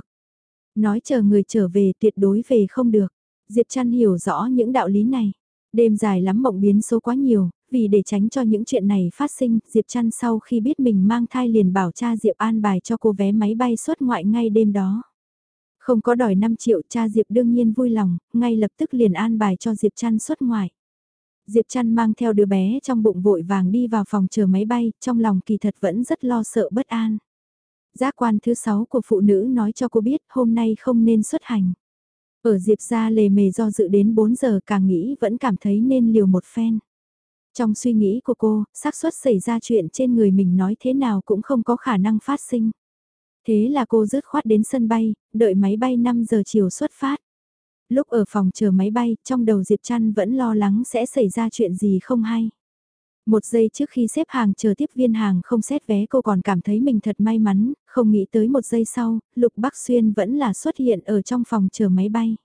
Speaker 1: Nói chờ người trở về tuyệt đối về không được. Diệp Trăn hiểu rõ những đạo lý này. Đêm dài lắm mộng biến số quá nhiều, vì để tránh cho những chuyện này phát sinh, Diệp Trăn sau khi biết mình mang thai liền bảo cha Diệp an bài cho cô vé máy bay xuất ngoại ngay đêm đó. Không có đòi 5 triệu cha Diệp đương nhiên vui lòng, ngay lập tức liền an bài cho Diệp Trăn xuất ngoại. Diệp Trăn mang theo đứa bé trong bụng vội vàng đi vào phòng chờ máy bay, trong lòng kỳ thật vẫn rất lo sợ bất an. Giác quan thứ sáu của phụ nữ nói cho cô biết hôm nay không nên xuất hành. Ở Diệp ra lề mề do dự đến 4 giờ càng nghĩ vẫn cảm thấy nên liều một phen. Trong suy nghĩ của cô, xác suất xảy ra chuyện trên người mình nói thế nào cũng không có khả năng phát sinh. Thế là cô rứt khoát đến sân bay, đợi máy bay 5 giờ chiều xuất phát. Lúc ở phòng chờ máy bay, trong đầu Diệp Trăn vẫn lo lắng sẽ xảy ra chuyện gì không hay. Một giây trước khi xếp hàng chờ tiếp viên hàng không xét vé cô còn cảm thấy mình thật may mắn, không nghĩ tới một giây sau, Lục Bắc Xuyên vẫn là xuất hiện ở trong phòng chờ máy bay.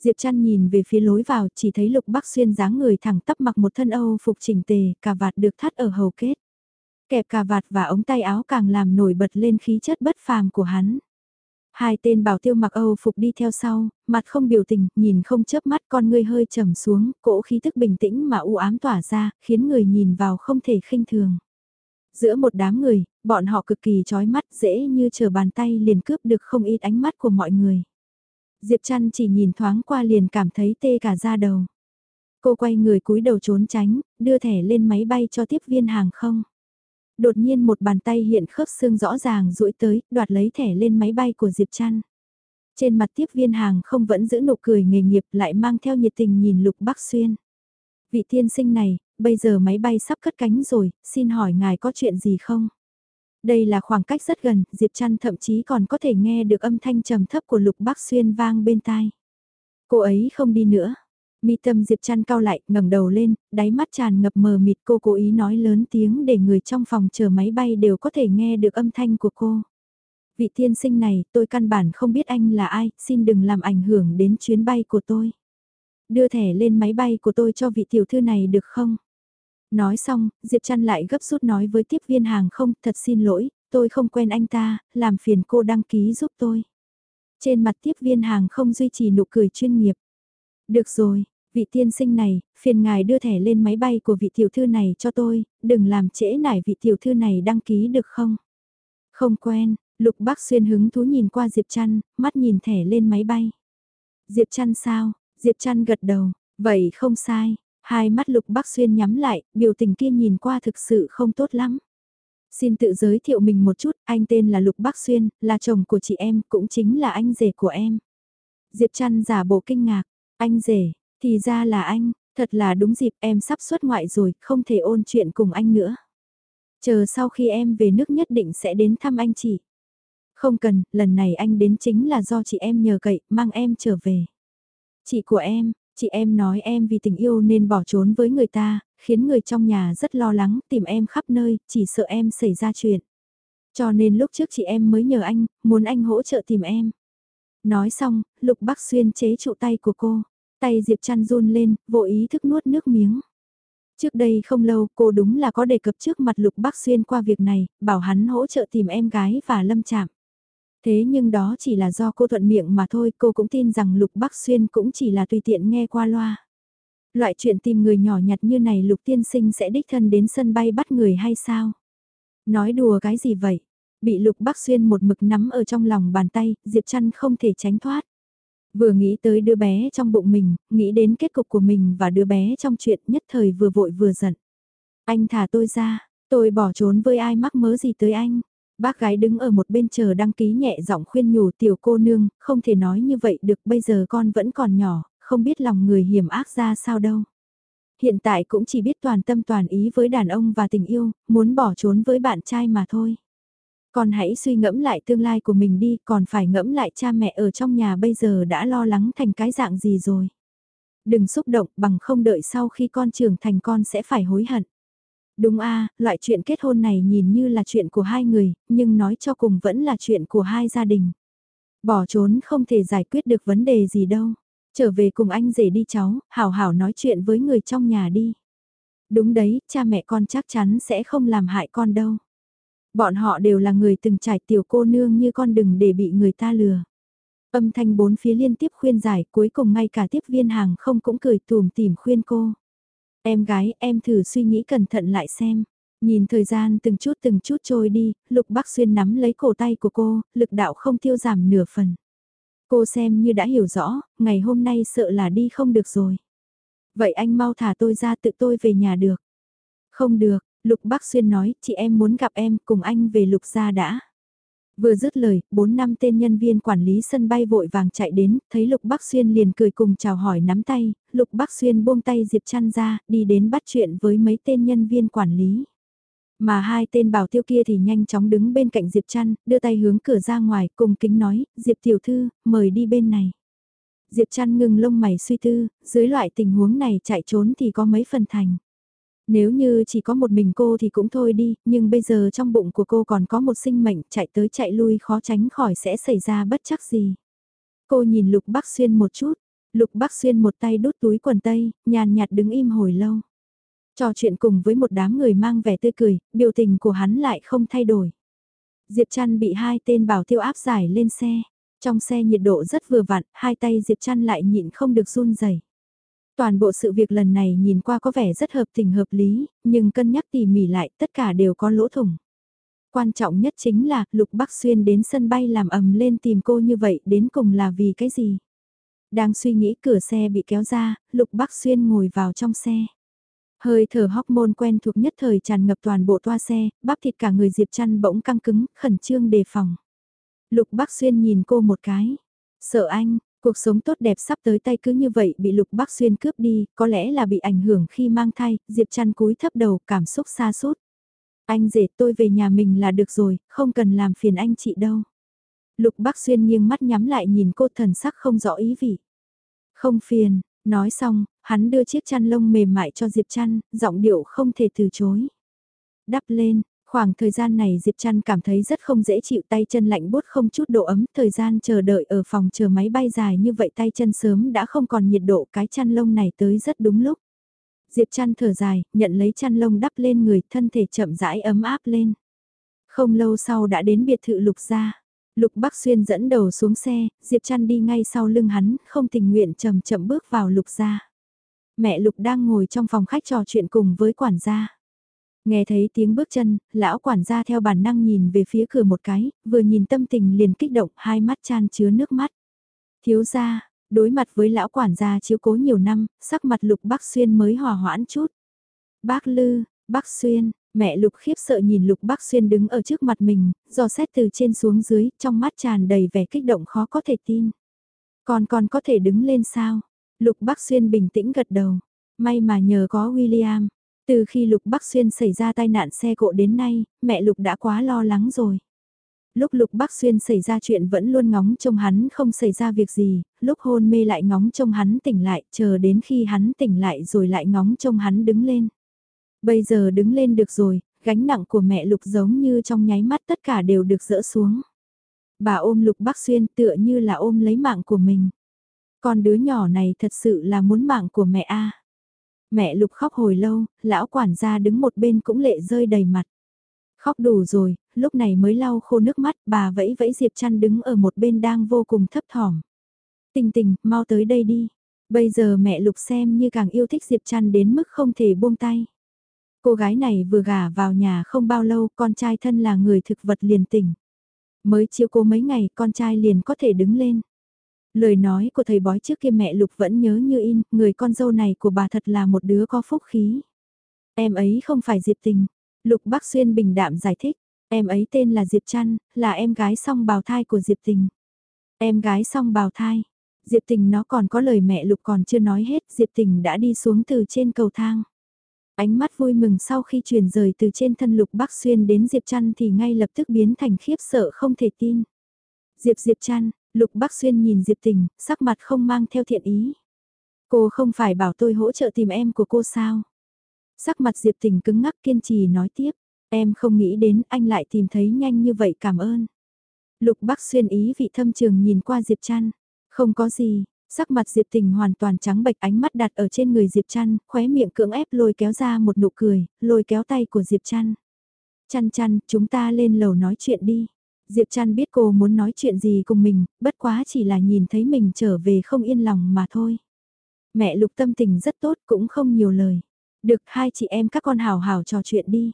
Speaker 1: Diệp Trăn nhìn về phía lối vào chỉ thấy Lục Bắc Xuyên dáng người thẳng tắp mặc một thân Âu phục chỉnh tề, cà vạt được thắt ở hầu kết. Kẹp cà vạt và ống tay áo càng làm nổi bật lên khí chất bất phàm của hắn. Hai tên bảo tiêu mặc Âu phục đi theo sau, mặt không biểu tình, nhìn không chớp mắt con ngươi hơi trầm xuống, cỗ khí thức bình tĩnh mà u ám tỏa ra, khiến người nhìn vào không thể khinh thường. Giữa một đám người, bọn họ cực kỳ chói mắt dễ như chờ bàn tay liền cướp được không ít ánh mắt của mọi người. Diệp Trăn chỉ nhìn thoáng qua liền cảm thấy tê cả da đầu. Cô quay người cúi đầu trốn tránh, đưa thẻ lên máy bay cho tiếp viên hàng không. Đột nhiên một bàn tay hiện khớp xương rõ ràng duỗi tới, đoạt lấy thẻ lên máy bay của Diệp Trăn. Trên mặt tiếp viên hàng không vẫn giữ nụ cười nghề nghiệp lại mang theo nhiệt tình nhìn Lục Bắc Xuyên. Vị tiên sinh này, bây giờ máy bay sắp cất cánh rồi, xin hỏi ngài có chuyện gì không? Đây là khoảng cách rất gần, Diệp Trăn thậm chí còn có thể nghe được âm thanh trầm thấp của Lục Bắc Xuyên vang bên tai. Cô ấy không đi nữa. Mi tâm Diệp chăn cao lại, ngẩng đầu lên, đáy mắt tràn ngập mờ mịt cô cố ý nói lớn tiếng để người trong phòng chờ máy bay đều có thể nghe được âm thanh của cô. Vị tiên sinh này, tôi căn bản không biết anh là ai, xin đừng làm ảnh hưởng đến chuyến bay của tôi. Đưa thẻ lên máy bay của tôi cho vị tiểu thư này được không? Nói xong, Diệp chăn lại gấp rút nói với tiếp viên hàng không, thật xin lỗi, tôi không quen anh ta, làm phiền cô đăng ký giúp tôi. Trên mặt tiếp viên hàng không duy trì nụ cười chuyên nghiệp. Được rồi, vị tiên sinh này, phiền ngài đưa thẻ lên máy bay của vị tiểu thư này cho tôi, đừng làm trễ nải vị tiểu thư này đăng ký được không? Không quen, Lục Bác Xuyên hứng thú nhìn qua Diệp Trăn, mắt nhìn thẻ lên máy bay. Diệp Trăn sao? Diệp Trăn gật đầu, vậy không sai. Hai mắt Lục Bác Xuyên nhắm lại, biểu tình kia nhìn qua thực sự không tốt lắm. Xin tự giới thiệu mình một chút, anh tên là Lục Bác Xuyên, là chồng của chị em, cũng chính là anh rể của em. Diệp Trăn giả bộ kinh ngạc, anh rể, thì ra là anh, thật là đúng dịp em sắp xuất ngoại rồi, không thể ôn chuyện cùng anh nữa. Chờ sau khi em về nước nhất định sẽ đến thăm anh chị. Không cần, lần này anh đến chính là do chị em nhờ cậy, mang em trở về. Chị của em, chị em nói em vì tình yêu nên bỏ trốn với người ta, khiến người trong nhà rất lo lắng tìm em khắp nơi, chỉ sợ em xảy ra chuyện. Cho nên lúc trước chị em mới nhờ anh, muốn anh hỗ trợ tìm em. Nói xong, Lục Bắc Xuyên chế trụ tay của cô. Tay Diệp Trăn run lên, vô ý thức nuốt nước miếng. Trước đây không lâu cô đúng là có đề cập trước mặt Lục Bắc Xuyên qua việc này, bảo hắn hỗ trợ tìm em gái và lâm chạm. Thế nhưng đó chỉ là do cô thuận miệng mà thôi, cô cũng tin rằng Lục Bắc Xuyên cũng chỉ là tùy tiện nghe qua loa. Loại chuyện tìm người nhỏ nhặt như này Lục Tiên Sinh sẽ đích thân đến sân bay bắt người hay sao? Nói đùa cái gì vậy? Bị Lục Bắc Xuyên một mực nắm ở trong lòng bàn tay, Diệp Trăn không thể tránh thoát. Vừa nghĩ tới đứa bé trong bụng mình, nghĩ đến kết cục của mình và đứa bé trong chuyện nhất thời vừa vội vừa giận. Anh thả tôi ra, tôi bỏ trốn với ai mắc mớ gì tới anh. Bác gái đứng ở một bên chờ đăng ký nhẹ giọng khuyên nhủ tiểu cô nương, không thể nói như vậy được bây giờ con vẫn còn nhỏ, không biết lòng người hiểm ác ra sao đâu. Hiện tại cũng chỉ biết toàn tâm toàn ý với đàn ông và tình yêu, muốn bỏ trốn với bạn trai mà thôi. Con hãy suy ngẫm lại tương lai của mình đi, còn phải ngẫm lại cha mẹ ở trong nhà bây giờ đã lo lắng thành cái dạng gì rồi. Đừng xúc động bằng không đợi sau khi con trưởng thành con sẽ phải hối hận. Đúng a, loại chuyện kết hôn này nhìn như là chuyện của hai người, nhưng nói cho cùng vẫn là chuyện của hai gia đình. Bỏ trốn không thể giải quyết được vấn đề gì đâu. Trở về cùng anh rể đi cháu, hảo hảo nói chuyện với người trong nhà đi. Đúng đấy, cha mẹ con chắc chắn sẽ không làm hại con đâu. Bọn họ đều là người từng trải tiểu cô nương như con đừng để bị người ta lừa. Âm thanh bốn phía liên tiếp khuyên giải cuối cùng ngay cả tiếp viên hàng không cũng cười tùm tìm khuyên cô. Em gái, em thử suy nghĩ cẩn thận lại xem. Nhìn thời gian từng chút từng chút trôi đi, Lục Bắc Xuyên nắm lấy cổ tay của cô, lực đạo không tiêu giảm nửa phần. Cô xem như đã hiểu rõ, ngày hôm nay sợ là đi không được rồi. Vậy anh mau thả tôi ra tự tôi về nhà được. Không được, Lục Bắc Xuyên nói, chị em muốn gặp em cùng anh về Lục gia đã. Vừa dứt lời, bốn năm tên nhân viên quản lý sân bay vội vàng chạy đến, thấy Lục Bắc Xuyên liền cười cùng chào hỏi nắm tay, Lục Bắc Xuyên buông tay Diệp Trăn ra, đi đến bắt chuyện với mấy tên nhân viên quản lý. Mà hai tên bảo tiêu kia thì nhanh chóng đứng bên cạnh Diệp Trăn, đưa tay hướng cửa ra ngoài, cùng kính nói, Diệp Tiểu Thư, mời đi bên này. Diệp Trăn ngừng lông mày suy tư, dưới loại tình huống này chạy trốn thì có mấy phần thành. Nếu như chỉ có một mình cô thì cũng thôi đi, nhưng bây giờ trong bụng của cô còn có một sinh mệnh chạy tới chạy lui khó tránh khỏi sẽ xảy ra bất chắc gì. Cô nhìn Lục Bắc Xuyên một chút, Lục Bắc Xuyên một tay đút túi quần tây, nhàn nhạt đứng im hồi lâu. Trò chuyện cùng với một đám người mang vẻ tươi cười, biểu tình của hắn lại không thay đổi. Diệp Trăn bị hai tên bảo tiêu áp giải lên xe. Trong xe nhiệt độ rất vừa vặn, hai tay Diệp Trăn lại nhịn không được run rẩy. Toàn bộ sự việc lần này nhìn qua có vẻ rất hợp tình hợp lý, nhưng cân nhắc tỉ mỉ lại tất cả đều có lỗ thủng. Quan trọng nhất chính là Lục Bắc Xuyên đến sân bay làm ầm lên tìm cô như vậy đến cùng là vì cái gì? Đang suy nghĩ cửa xe bị kéo ra, Lục Bắc Xuyên ngồi vào trong xe. Hơi thở hormone quen thuộc nhất thời tràn ngập toàn bộ toa xe, bắp thịt cả người Diệp chăn bỗng căng cứng, khẩn trương đề phòng. Lục Bắc Xuyên nhìn cô một cái. Sợ anh, Cuộc sống tốt đẹp sắp tới tay cứ như vậy bị Lục Bắc Xuyên cướp đi, có lẽ là bị ảnh hưởng khi mang thai, Diệp Trăn cúi thấp đầu cảm xúc xa sút Anh rể tôi về nhà mình là được rồi, không cần làm phiền anh chị đâu. Lục Bắc Xuyên nghiêng mắt nhắm lại nhìn cô thần sắc không rõ ý vị. Không phiền, nói xong, hắn đưa chiếc chăn lông mềm mại cho Diệp Trăn, giọng điệu không thể từ chối. Đắp lên, khoảng thời gian này Diệp Trăn cảm thấy rất không dễ chịu tay chân lạnh bút không chút độ ấm, thời gian chờ đợi ở phòng chờ máy bay dài như vậy tay chân sớm đã không còn nhiệt độ cái chăn lông này tới rất đúng lúc. Diệp trăn thở dài, nhận lấy chăn lông đắp lên người, thân thể chậm rãi ấm áp lên. Không lâu sau đã đến biệt thự Lục gia. Lục Bắc Xuyên dẫn đầu xuống xe, Diệp trăn đi ngay sau lưng hắn, không tình nguyện chậm chậm bước vào Lục gia. Mẹ Lục đang ngồi trong phòng khách trò chuyện cùng với quản gia. Nghe thấy tiếng bước chân, lão quản gia theo bản năng nhìn về phía cửa một cái, vừa nhìn tâm tình liền kích động, hai mắt chan chứa nước mắt. Thiếu gia, Đối mặt với lão quản gia chiếu cố nhiều năm, sắc mặt Lục Bắc Xuyên mới hòa hoãn chút. Bác Lư, Bắc Xuyên, mẹ Lục khiếp sợ nhìn Lục Bắc Xuyên đứng ở trước mặt mình, dò xét từ trên xuống dưới, trong mắt tràn đầy vẻ kích động khó có thể tin. Còn còn có thể đứng lên sao? Lục Bắc Xuyên bình tĩnh gật đầu. May mà nhờ có William. Từ khi Lục Bắc Xuyên xảy ra tai nạn xe cộ đến nay, mẹ Lục đã quá lo lắng rồi lúc Lục Bắc Xuyên xảy ra chuyện vẫn luôn ngóng trông hắn không xảy ra việc gì, lúc hôn mê lại ngóng trông hắn tỉnh lại, chờ đến khi hắn tỉnh lại rồi lại ngóng trông hắn đứng lên. Bây giờ đứng lên được rồi, gánh nặng của mẹ Lục giống như trong nháy mắt tất cả đều được dỡ xuống. Bà ôm Lục Bắc Xuyên tựa như là ôm lấy mạng của mình. Con đứa nhỏ này thật sự là muốn mạng của mẹ a. Mẹ Lục khóc hồi lâu, lão quản gia đứng một bên cũng lệ rơi đầy mặt. Khóc đủ rồi, lúc này mới lau khô nước mắt, bà vẫy vẫy Diệp Trăn đứng ở một bên đang vô cùng thấp thỏm. Tình tình, mau tới đây đi. Bây giờ mẹ Lục xem như càng yêu thích Diệp Trăn đến mức không thể buông tay. Cô gái này vừa gả vào nhà không bao lâu, con trai thân là người thực vật liền tỉnh. Mới chiều cô mấy ngày, con trai liền có thể đứng lên. Lời nói của thầy bói trước kia mẹ Lục vẫn nhớ như in, người con dâu này của bà thật là một đứa có phúc khí. Em ấy không phải Diệp Tình, Lục Bắc Xuyên bình đạm giải thích, em ấy tên là Diệp Trăn, là em gái song bào thai của Diệp Tình. Em gái song bào thai. Diệp Tình nó còn có lời mẹ Lục còn chưa nói hết, Diệp Tình đã đi xuống từ trên cầu thang. Ánh mắt vui mừng sau khi chuyển rời từ trên thân Lục Bắc Xuyên đến Diệp Trăn thì ngay lập tức biến thành khiếp sợ không thể tin. Diệp Diệp Trăn, Lục Bắc Xuyên nhìn Diệp Tình, sắc mặt không mang theo thiện ý. Cô không phải bảo tôi hỗ trợ tìm em của cô sao? Sắc mặt Diệp Tình cứng ngắc kiên trì nói tiếp, em không nghĩ đến anh lại tìm thấy nhanh như vậy cảm ơn. Lục Bắc xuyên ý vị thâm trường nhìn qua Diệp Trăn, không có gì, sắc mặt Diệp Tình hoàn toàn trắng bệch ánh mắt đặt ở trên người Diệp Trăn, khóe miệng cưỡng ép lôi kéo ra một nụ cười, lôi kéo tay của Diệp Trăn. Chăn chăn, chúng ta lên lầu nói chuyện đi. Diệp Trăn biết cô muốn nói chuyện gì cùng mình, bất quá chỉ là nhìn thấy mình trở về không yên lòng mà thôi. Mẹ Lục tâm tình rất tốt cũng không nhiều lời. Được hai chị em các con hào hào trò chuyện đi.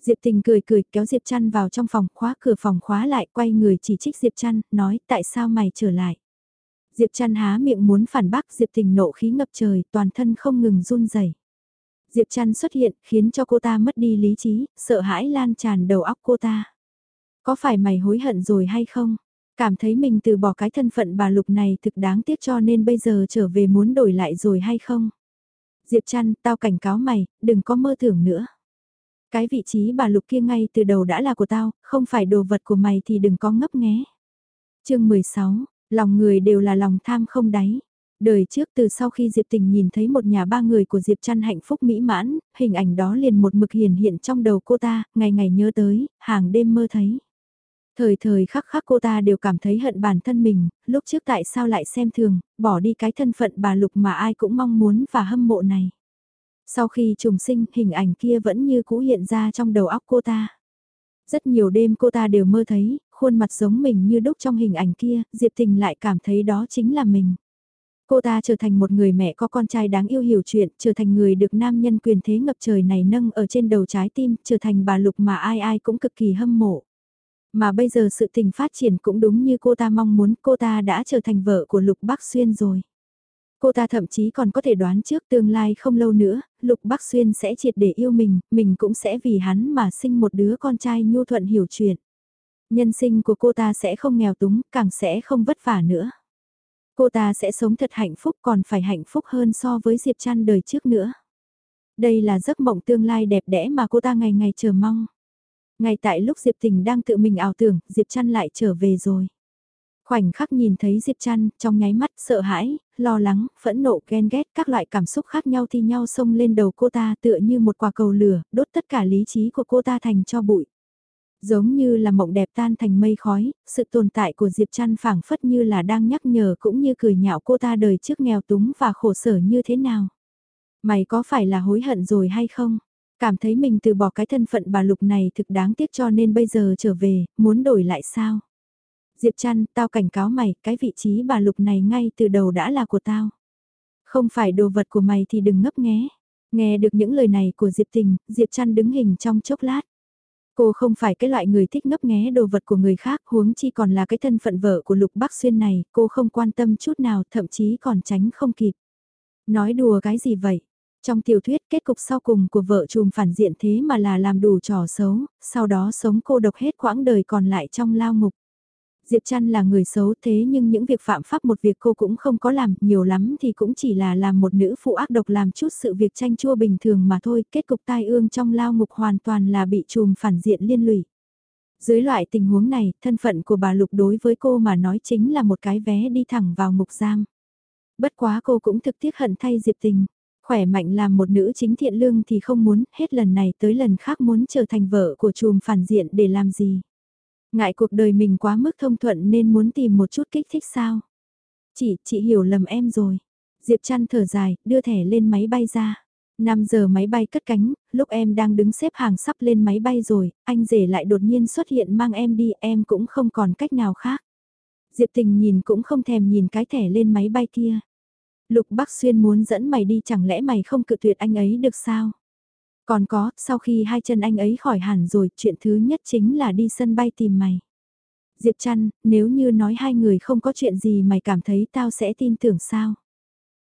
Speaker 1: Diệp Tình cười cười kéo Diệp Trăn vào trong phòng khóa cửa phòng khóa lại quay người chỉ trích Diệp Trăn nói tại sao mày trở lại. Diệp Trăn há miệng muốn phản bác Diệp Tình nộ khí ngập trời toàn thân không ngừng run rẩy. Diệp Trăn xuất hiện khiến cho cô ta mất đi lý trí, sợ hãi lan tràn đầu óc cô ta. Có phải mày hối hận rồi hay không? Cảm thấy mình từ bỏ cái thân phận bà Lục này thực đáng tiếc cho nên bây giờ trở về muốn đổi lại rồi hay không? Diệp Trăn, tao cảnh cáo mày, đừng có mơ tưởng nữa. Cái vị trí bà Lục kia ngay từ đầu đã là của tao, không phải đồ vật của mày thì đừng có ngấp nghé. chương 16, lòng người đều là lòng tham không đáy. Đời trước từ sau khi Diệp Tình nhìn thấy một nhà ba người của Diệp Trăn hạnh phúc mỹ mãn, hình ảnh đó liền một mực hiền hiện trong đầu cô ta, ngày ngày nhớ tới, hàng đêm mơ thấy. Thời thời khắc khắc cô ta đều cảm thấy hận bản thân mình, lúc trước tại sao lại xem thường, bỏ đi cái thân phận bà Lục mà ai cũng mong muốn và hâm mộ này. Sau khi trùng sinh, hình ảnh kia vẫn như cũ hiện ra trong đầu óc cô ta. Rất nhiều đêm cô ta đều mơ thấy, khuôn mặt giống mình như đúc trong hình ảnh kia, Diệp Tình lại cảm thấy đó chính là mình. Cô ta trở thành một người mẹ có con trai đáng yêu hiểu chuyện, trở thành người được nam nhân quyền thế ngập trời này nâng ở trên đầu trái tim, trở thành bà Lục mà ai ai cũng cực kỳ hâm mộ. Mà bây giờ sự tình phát triển cũng đúng như cô ta mong muốn cô ta đã trở thành vợ của Lục Bắc Xuyên rồi. Cô ta thậm chí còn có thể đoán trước tương lai không lâu nữa, Lục Bắc Xuyên sẽ triệt để yêu mình, mình cũng sẽ vì hắn mà sinh một đứa con trai nhu thuận hiểu chuyện. Nhân sinh của cô ta sẽ không nghèo túng, càng sẽ không vất vả nữa. Cô ta sẽ sống thật hạnh phúc còn phải hạnh phúc hơn so với Diệp Trăn đời trước nữa. Đây là giấc mộng tương lai đẹp đẽ mà cô ta ngày ngày chờ mong. Ngay tại lúc Diệp Tình đang tự mình ảo tưởng, Diệp Trăn lại trở về rồi. Khoảnh khắc nhìn thấy Diệp Trăn, trong nháy mắt sợ hãi, lo lắng, phẫn nộ, ghen ghét, các loại cảm xúc khác nhau thi nhau xông lên đầu cô ta tựa như một quả cầu lửa, đốt tất cả lý trí của cô ta thành cho bụi. Giống như là mộng đẹp tan thành mây khói, sự tồn tại của Diệp Trăn phảng phất như là đang nhắc nhở cũng như cười nhạo cô ta đời trước nghèo túng và khổ sở như thế nào. Mày có phải là hối hận rồi hay không? Cảm thấy mình từ bỏ cái thân phận bà Lục này thực đáng tiếc cho nên bây giờ trở về, muốn đổi lại sao? Diệp Trăn, tao cảnh cáo mày, cái vị trí bà Lục này ngay từ đầu đã là của tao. Không phải đồ vật của mày thì đừng ngấp nghé. Nghe được những lời này của Diệp Tình, Diệp Trăn đứng hình trong chốc lát. Cô không phải cái loại người thích ngấp nghé đồ vật của người khác, huống chi còn là cái thân phận vợ của Lục Bắc Xuyên này, cô không quan tâm chút nào, thậm chí còn tránh không kịp. Nói đùa cái gì vậy? Trong tiểu thuyết kết cục sau cùng của vợ chùm phản diện thế mà là làm đủ trò xấu, sau đó sống cô độc hết quãng đời còn lại trong lao ngục. Diệp Trăn là người xấu thế nhưng những việc phạm pháp một việc cô cũng không có làm, nhiều lắm thì cũng chỉ là làm một nữ phụ ác độc làm chút sự việc tranh chua bình thường mà thôi, kết cục tai ương trong lao ngục hoàn toàn là bị chùm phản diện liên lụy. Dưới loại tình huống này, thân phận của bà Lục đối với cô mà nói chính là một cái vé đi thẳng vào ngục giam. Bất quá cô cũng thực tiếc hận thay Diệp Tình. Khỏe mạnh làm một nữ chính thiện lương thì không muốn, hết lần này tới lần khác muốn trở thành vợ của chùm phản diện để làm gì. Ngại cuộc đời mình quá mức thông thuận nên muốn tìm một chút kích thích sao. Chị, chị hiểu lầm em rồi. Diệp chăn thở dài, đưa thẻ lên máy bay ra. 5 giờ máy bay cất cánh, lúc em đang đứng xếp hàng sắp lên máy bay rồi, anh rể lại đột nhiên xuất hiện mang em đi, em cũng không còn cách nào khác. Diệp tình nhìn cũng không thèm nhìn cái thẻ lên máy bay kia. Lục Bắc Xuyên muốn dẫn mày đi chẳng lẽ mày không cự tuyệt anh ấy được sao? Còn có, sau khi hai chân anh ấy khỏi hẳn rồi, chuyện thứ nhất chính là đi sân bay tìm mày. Diệp Trăn, nếu như nói hai người không có chuyện gì mày cảm thấy tao sẽ tin tưởng sao?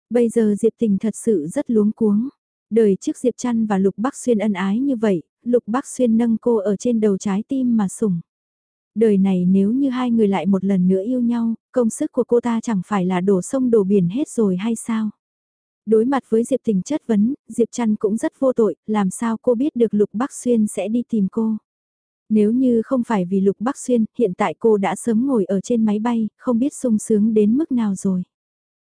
Speaker 1: Bây giờ Diệp Tình thật sự rất luống cuống. Đời trước Diệp Trăn và Lục Bắc Xuyên ân ái như vậy, Lục Bắc Xuyên nâng cô ở trên đầu trái tim mà sủng. Đời này nếu như hai người lại một lần nữa yêu nhau, công sức của cô ta chẳng phải là đổ sông đổ biển hết rồi hay sao? Đối mặt với Diệp Tình chất vấn, Diệp Trăn cũng rất vô tội, làm sao cô biết được Lục Bắc Xuyên sẽ đi tìm cô? Nếu như không phải vì Lục Bắc Xuyên, hiện tại cô đã sớm ngồi ở trên máy bay, không biết sung sướng đến mức nào rồi.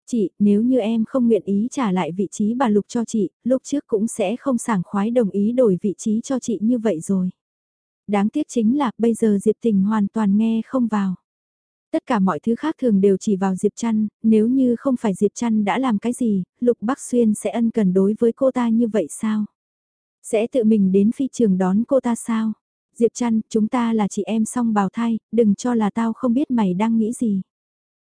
Speaker 1: Chị, nếu như em không nguyện ý trả lại vị trí bà Lục cho chị, lúc trước cũng sẽ không sảng khoái đồng ý đổi vị trí cho chị như vậy rồi. Đáng tiếc chính là bây giờ Diệp Tình hoàn toàn nghe không vào. Tất cả mọi thứ khác thường đều chỉ vào Diệp Trăn, nếu như không phải Diệp Trăn đã làm cái gì, Lục Bắc Xuyên sẽ ân cần đối với cô ta như vậy sao? Sẽ tự mình đến phi trường đón cô ta sao? Diệp Trăn, chúng ta là chị em song bào thai, đừng cho là tao không biết mày đang nghĩ gì.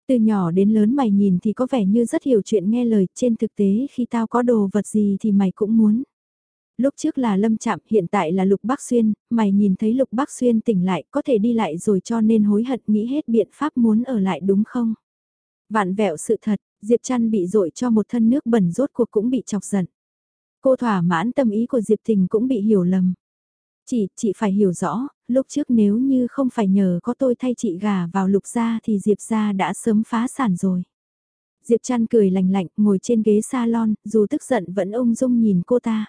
Speaker 1: Từ nhỏ đến lớn mày nhìn thì có vẻ như rất hiểu chuyện nghe lời, trên thực tế khi tao có đồ vật gì thì mày cũng muốn. Lúc trước là Lâm Chạm, hiện tại là Lục Bắc Xuyên, mày nhìn thấy Lục Bắc Xuyên tỉnh lại, có thể đi lại rồi cho nên hối hận nghĩ hết biện pháp muốn ở lại đúng không? Vạn vẹo sự thật, Diệp Trăn bị dội cho một thân nước bẩn rốt cuộc cũng bị chọc giận. Cô thỏa mãn tâm ý của Diệp Tình cũng bị hiểu lầm. Chị, chị phải hiểu rõ, lúc trước nếu như không phải nhờ có tôi thay chị gà vào lục gia thì Diệp gia đã sớm phá sản rồi. Diệp Trăn cười lạnh lạnh, ngồi trên ghế salon, dù tức giận vẫn ung dung nhìn cô ta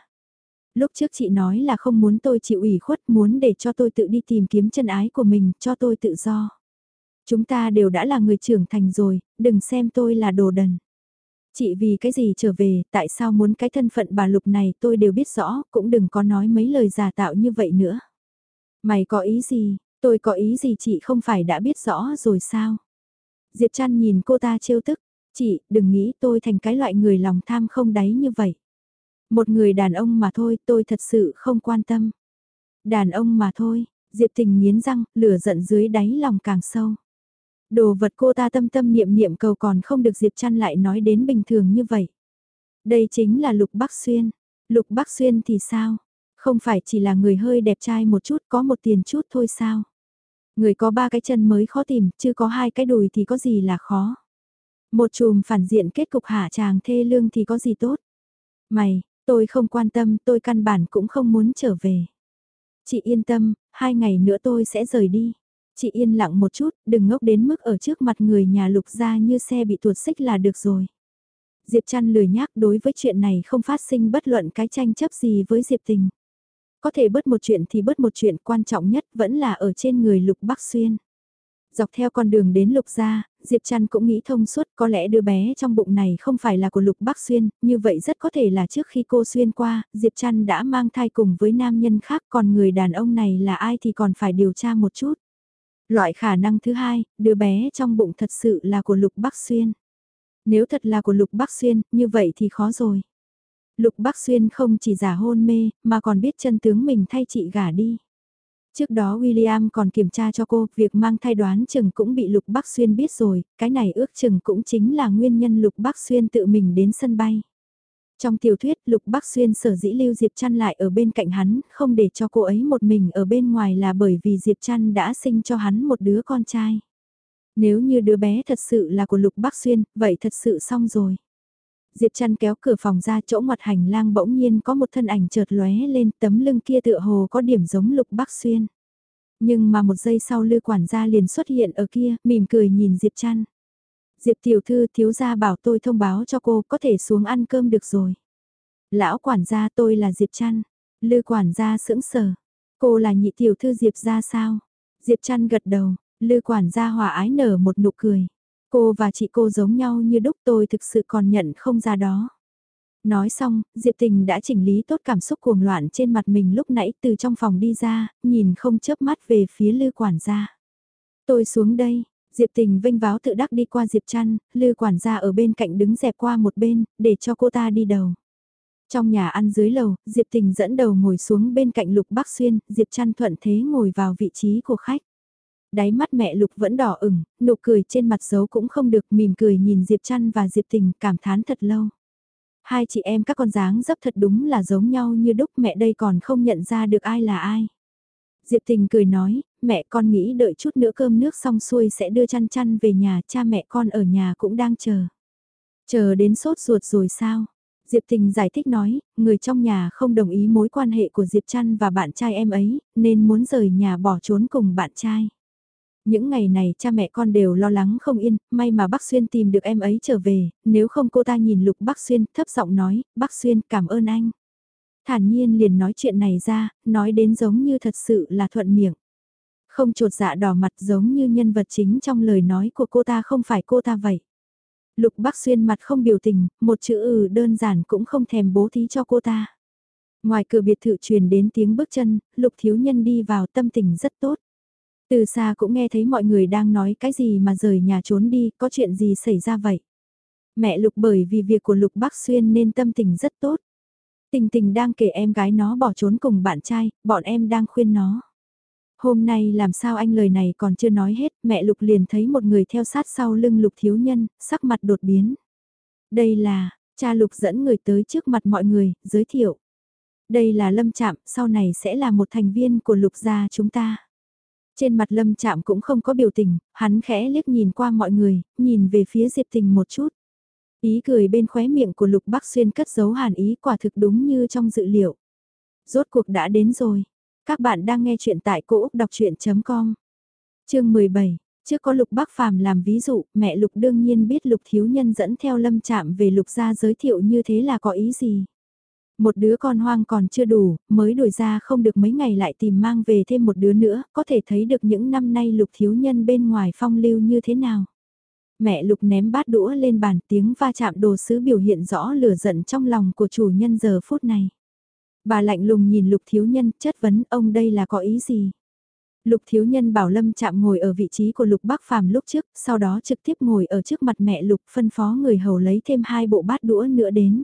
Speaker 1: lúc trước chị nói là không muốn tôi chịu ủy khuất, muốn để cho tôi tự đi tìm kiếm chân ái của mình, cho tôi tự do. Chúng ta đều đã là người trưởng thành rồi, đừng xem tôi là đồ đần. Chị vì cái gì trở về, tại sao muốn cái thân phận bà Lục này tôi đều biết rõ, cũng đừng có nói mấy lời giả tạo như vậy nữa. Mày có ý gì, tôi có ý gì chị không phải đã biết rõ rồi sao? Diệp Trăn nhìn cô ta trêu tức, chị đừng nghĩ tôi thành cái loại người lòng tham không đáy như vậy. Một người đàn ông mà thôi tôi thật sự không quan tâm. Đàn ông mà thôi, Diệp Tình nghiến răng, lửa giận dưới đáy lòng càng sâu. Đồ vật cô ta tâm tâm niệm niệm cầu còn không được Diệp chăn lại nói đến bình thường như vậy. Đây chính là Lục Bắc Xuyên. Lục Bắc Xuyên thì sao? Không phải chỉ là người hơi đẹp trai một chút có một tiền chút thôi sao? Người có ba cái chân mới khó tìm, chứ có hai cái đùi thì có gì là khó. Một chùm phản diện kết cục hạ chàng thê lương thì có gì tốt. Mày, Tôi không quan tâm, tôi căn bản cũng không muốn trở về. Chị yên tâm, hai ngày nữa tôi sẽ rời đi. Chị yên lặng một chút, đừng ngốc đến mức ở trước mặt người nhà lục ra như xe bị tuột xích là được rồi. Diệp Trăn lười nhác đối với chuyện này không phát sinh bất luận cái tranh chấp gì với Diệp Tình. Có thể bớt một chuyện thì bớt một chuyện quan trọng nhất vẫn là ở trên người Lục Bắc Xuyên. Dọc theo con đường đến Lục gia, Diệp Trăn cũng nghĩ thông suốt có lẽ đứa bé trong bụng này không phải là của Lục Bắc Xuyên, như vậy rất có thể là trước khi cô xuyên qua, Diệp Trăn đã mang thai cùng với nam nhân khác còn người đàn ông này là ai thì còn phải điều tra một chút. Loại khả năng thứ hai, đứa bé trong bụng thật sự là của Lục Bắc Xuyên. Nếu thật là của Lục Bắc Xuyên, như vậy thì khó rồi. Lục Bắc Xuyên không chỉ giả hôn mê, mà còn biết chân tướng mình thay chị gả đi. Trước đó William còn kiểm tra cho cô, việc mang thai đoán chừng cũng bị Lục Bắc Xuyên biết rồi, cái này ước chừng cũng chính là nguyên nhân Lục Bắc Xuyên tự mình đến sân bay. Trong tiểu thuyết Lục Bắc Xuyên sở dĩ lưu Diệp Trăn lại ở bên cạnh hắn, không để cho cô ấy một mình ở bên ngoài là bởi vì Diệp Trăn đã sinh cho hắn một đứa con trai. Nếu như đứa bé thật sự là của Lục Bắc Xuyên, vậy thật sự xong rồi. Diệp Trăn kéo cửa phòng ra chỗ ngoặt hành lang bỗng nhiên có một thân ảnh chợt lóe lên tấm lưng kia tựa hồ có điểm giống Lục Bắc Xuyên. Nhưng mà một giây sau lư quản gia liền xuất hiện ở kia, mỉm cười nhìn Diệp Trăn. Diệp tiểu thư thiếu gia bảo tôi thông báo cho cô có thể xuống ăn cơm được rồi. Lão quản gia tôi là Diệp Trăn. Lư quản gia sững sờ. Cô là nhị tiểu thư Diệp gia sao? Diệp Trăn gật đầu, Lư quản gia hòa ái nở một nụ cười. Cô và chị cô giống nhau như đúc tôi thực sự còn nhận không ra đó. Nói xong, Diệp Tình đã chỉnh lý tốt cảm xúc cuồng loạn trên mặt mình lúc nãy từ trong phòng đi ra, nhìn không chớp mắt về phía Lư quản gia. Tôi xuống đây, Diệp Tình vinh váo tự đắc đi qua Diệp Trăn, Lư quản gia ở bên cạnh đứng dẹp qua một bên, để cho cô ta đi đầu. Trong nhà ăn dưới lầu, Diệp Tình dẫn đầu ngồi xuống bên cạnh Lục Bắc Xuyên, Diệp Trăn thuận thế ngồi vào vị trí của khách đáy mắt mẹ Lục vẫn đỏ ửng, nụ cười trên mặt giấu cũng không được mỉm cười nhìn Diệp Trăn và Diệp Tình cảm thán thật lâu. Hai chị em các con dáng dấp thật đúng là giống nhau như đúc mẹ đây còn không nhận ra được ai là ai. Diệp Tình cười nói, mẹ con nghĩ đợi chút nữa cơm nước xong xuôi sẽ đưa chăn chăn về nhà, cha mẹ con ở nhà cũng đang chờ. Chờ đến sốt ruột rồi sao? Diệp Tình giải thích nói, người trong nhà không đồng ý mối quan hệ của Diệp Trăn và bạn trai em ấy, nên muốn rời nhà bỏ trốn cùng bạn trai. Những ngày này cha mẹ con đều lo lắng không yên, may mà bác Xuyên tìm được em ấy trở về, nếu không cô ta nhìn lục bác Xuyên thấp giọng nói, bác Xuyên cảm ơn anh. Thản nhiên liền nói chuyện này ra, nói đến giống như thật sự là thuận miệng. Không trột dạ đỏ mặt giống như nhân vật chính trong lời nói của cô ta không phải cô ta vậy. Lục bác Xuyên mặt không biểu tình, một chữ ừ đơn giản cũng không thèm bố thí cho cô ta. Ngoài cửa biệt thự truyền đến tiếng bước chân, lục thiếu nhân đi vào tâm tình rất tốt. Từ xa cũng nghe thấy mọi người đang nói cái gì mà rời nhà trốn đi, có chuyện gì xảy ra vậy. Mẹ Lục bởi vì việc của Lục Bắc Xuyên nên tâm tình rất tốt. Tình tình đang kể em gái nó bỏ trốn cùng bạn trai, bọn em đang khuyên nó. Hôm nay làm sao anh lời này còn chưa nói hết, mẹ Lục liền thấy một người theo sát sau lưng Lục thiếu nhân, sắc mặt đột biến. Đây là, cha Lục dẫn người tới trước mặt mọi người, giới thiệu. Đây là Lâm Trạm, sau này sẽ là một thành viên của Lục gia chúng ta. Trên mặt lâm chạm cũng không có biểu tình, hắn khẽ liếc nhìn qua mọi người, nhìn về phía Diệp Tình một chút. Ý cười bên khóe miệng của Lục Bắc Xuyên cất giấu hàn ý quả thực đúng như trong dự liệu. Rốt cuộc đã đến rồi. Các bạn đang nghe chuyện tại cỗ đọc chuyện.com. Chương 17. Trước có Lục Bắc Phàm làm ví dụ, mẹ Lục đương nhiên biết Lục Thiếu Nhân dẫn theo Lâm chạm về Lục gia giới thiệu như thế là có ý gì. Một đứa con hoang còn chưa đủ, mới đổi ra không được mấy ngày lại tìm mang về thêm một đứa nữa, có thể thấy được những năm nay lục thiếu nhân bên ngoài phong lưu như thế nào. Mẹ lục ném bát đũa lên bàn tiếng va chạm đồ sứ biểu hiện rõ lửa giận trong lòng của chủ nhân giờ phút này. Bà lạnh lùng nhìn lục thiếu nhân chất vấn ông đây là có ý gì. Lục thiếu nhân bảo Lâm chạm ngồi ở vị trí của Lục Bắc Phàm lúc trước, sau đó trực tiếp ngồi ở trước mặt mẹ Lục phân phó người hầu lấy thêm hai bộ bát đũa nữa đến.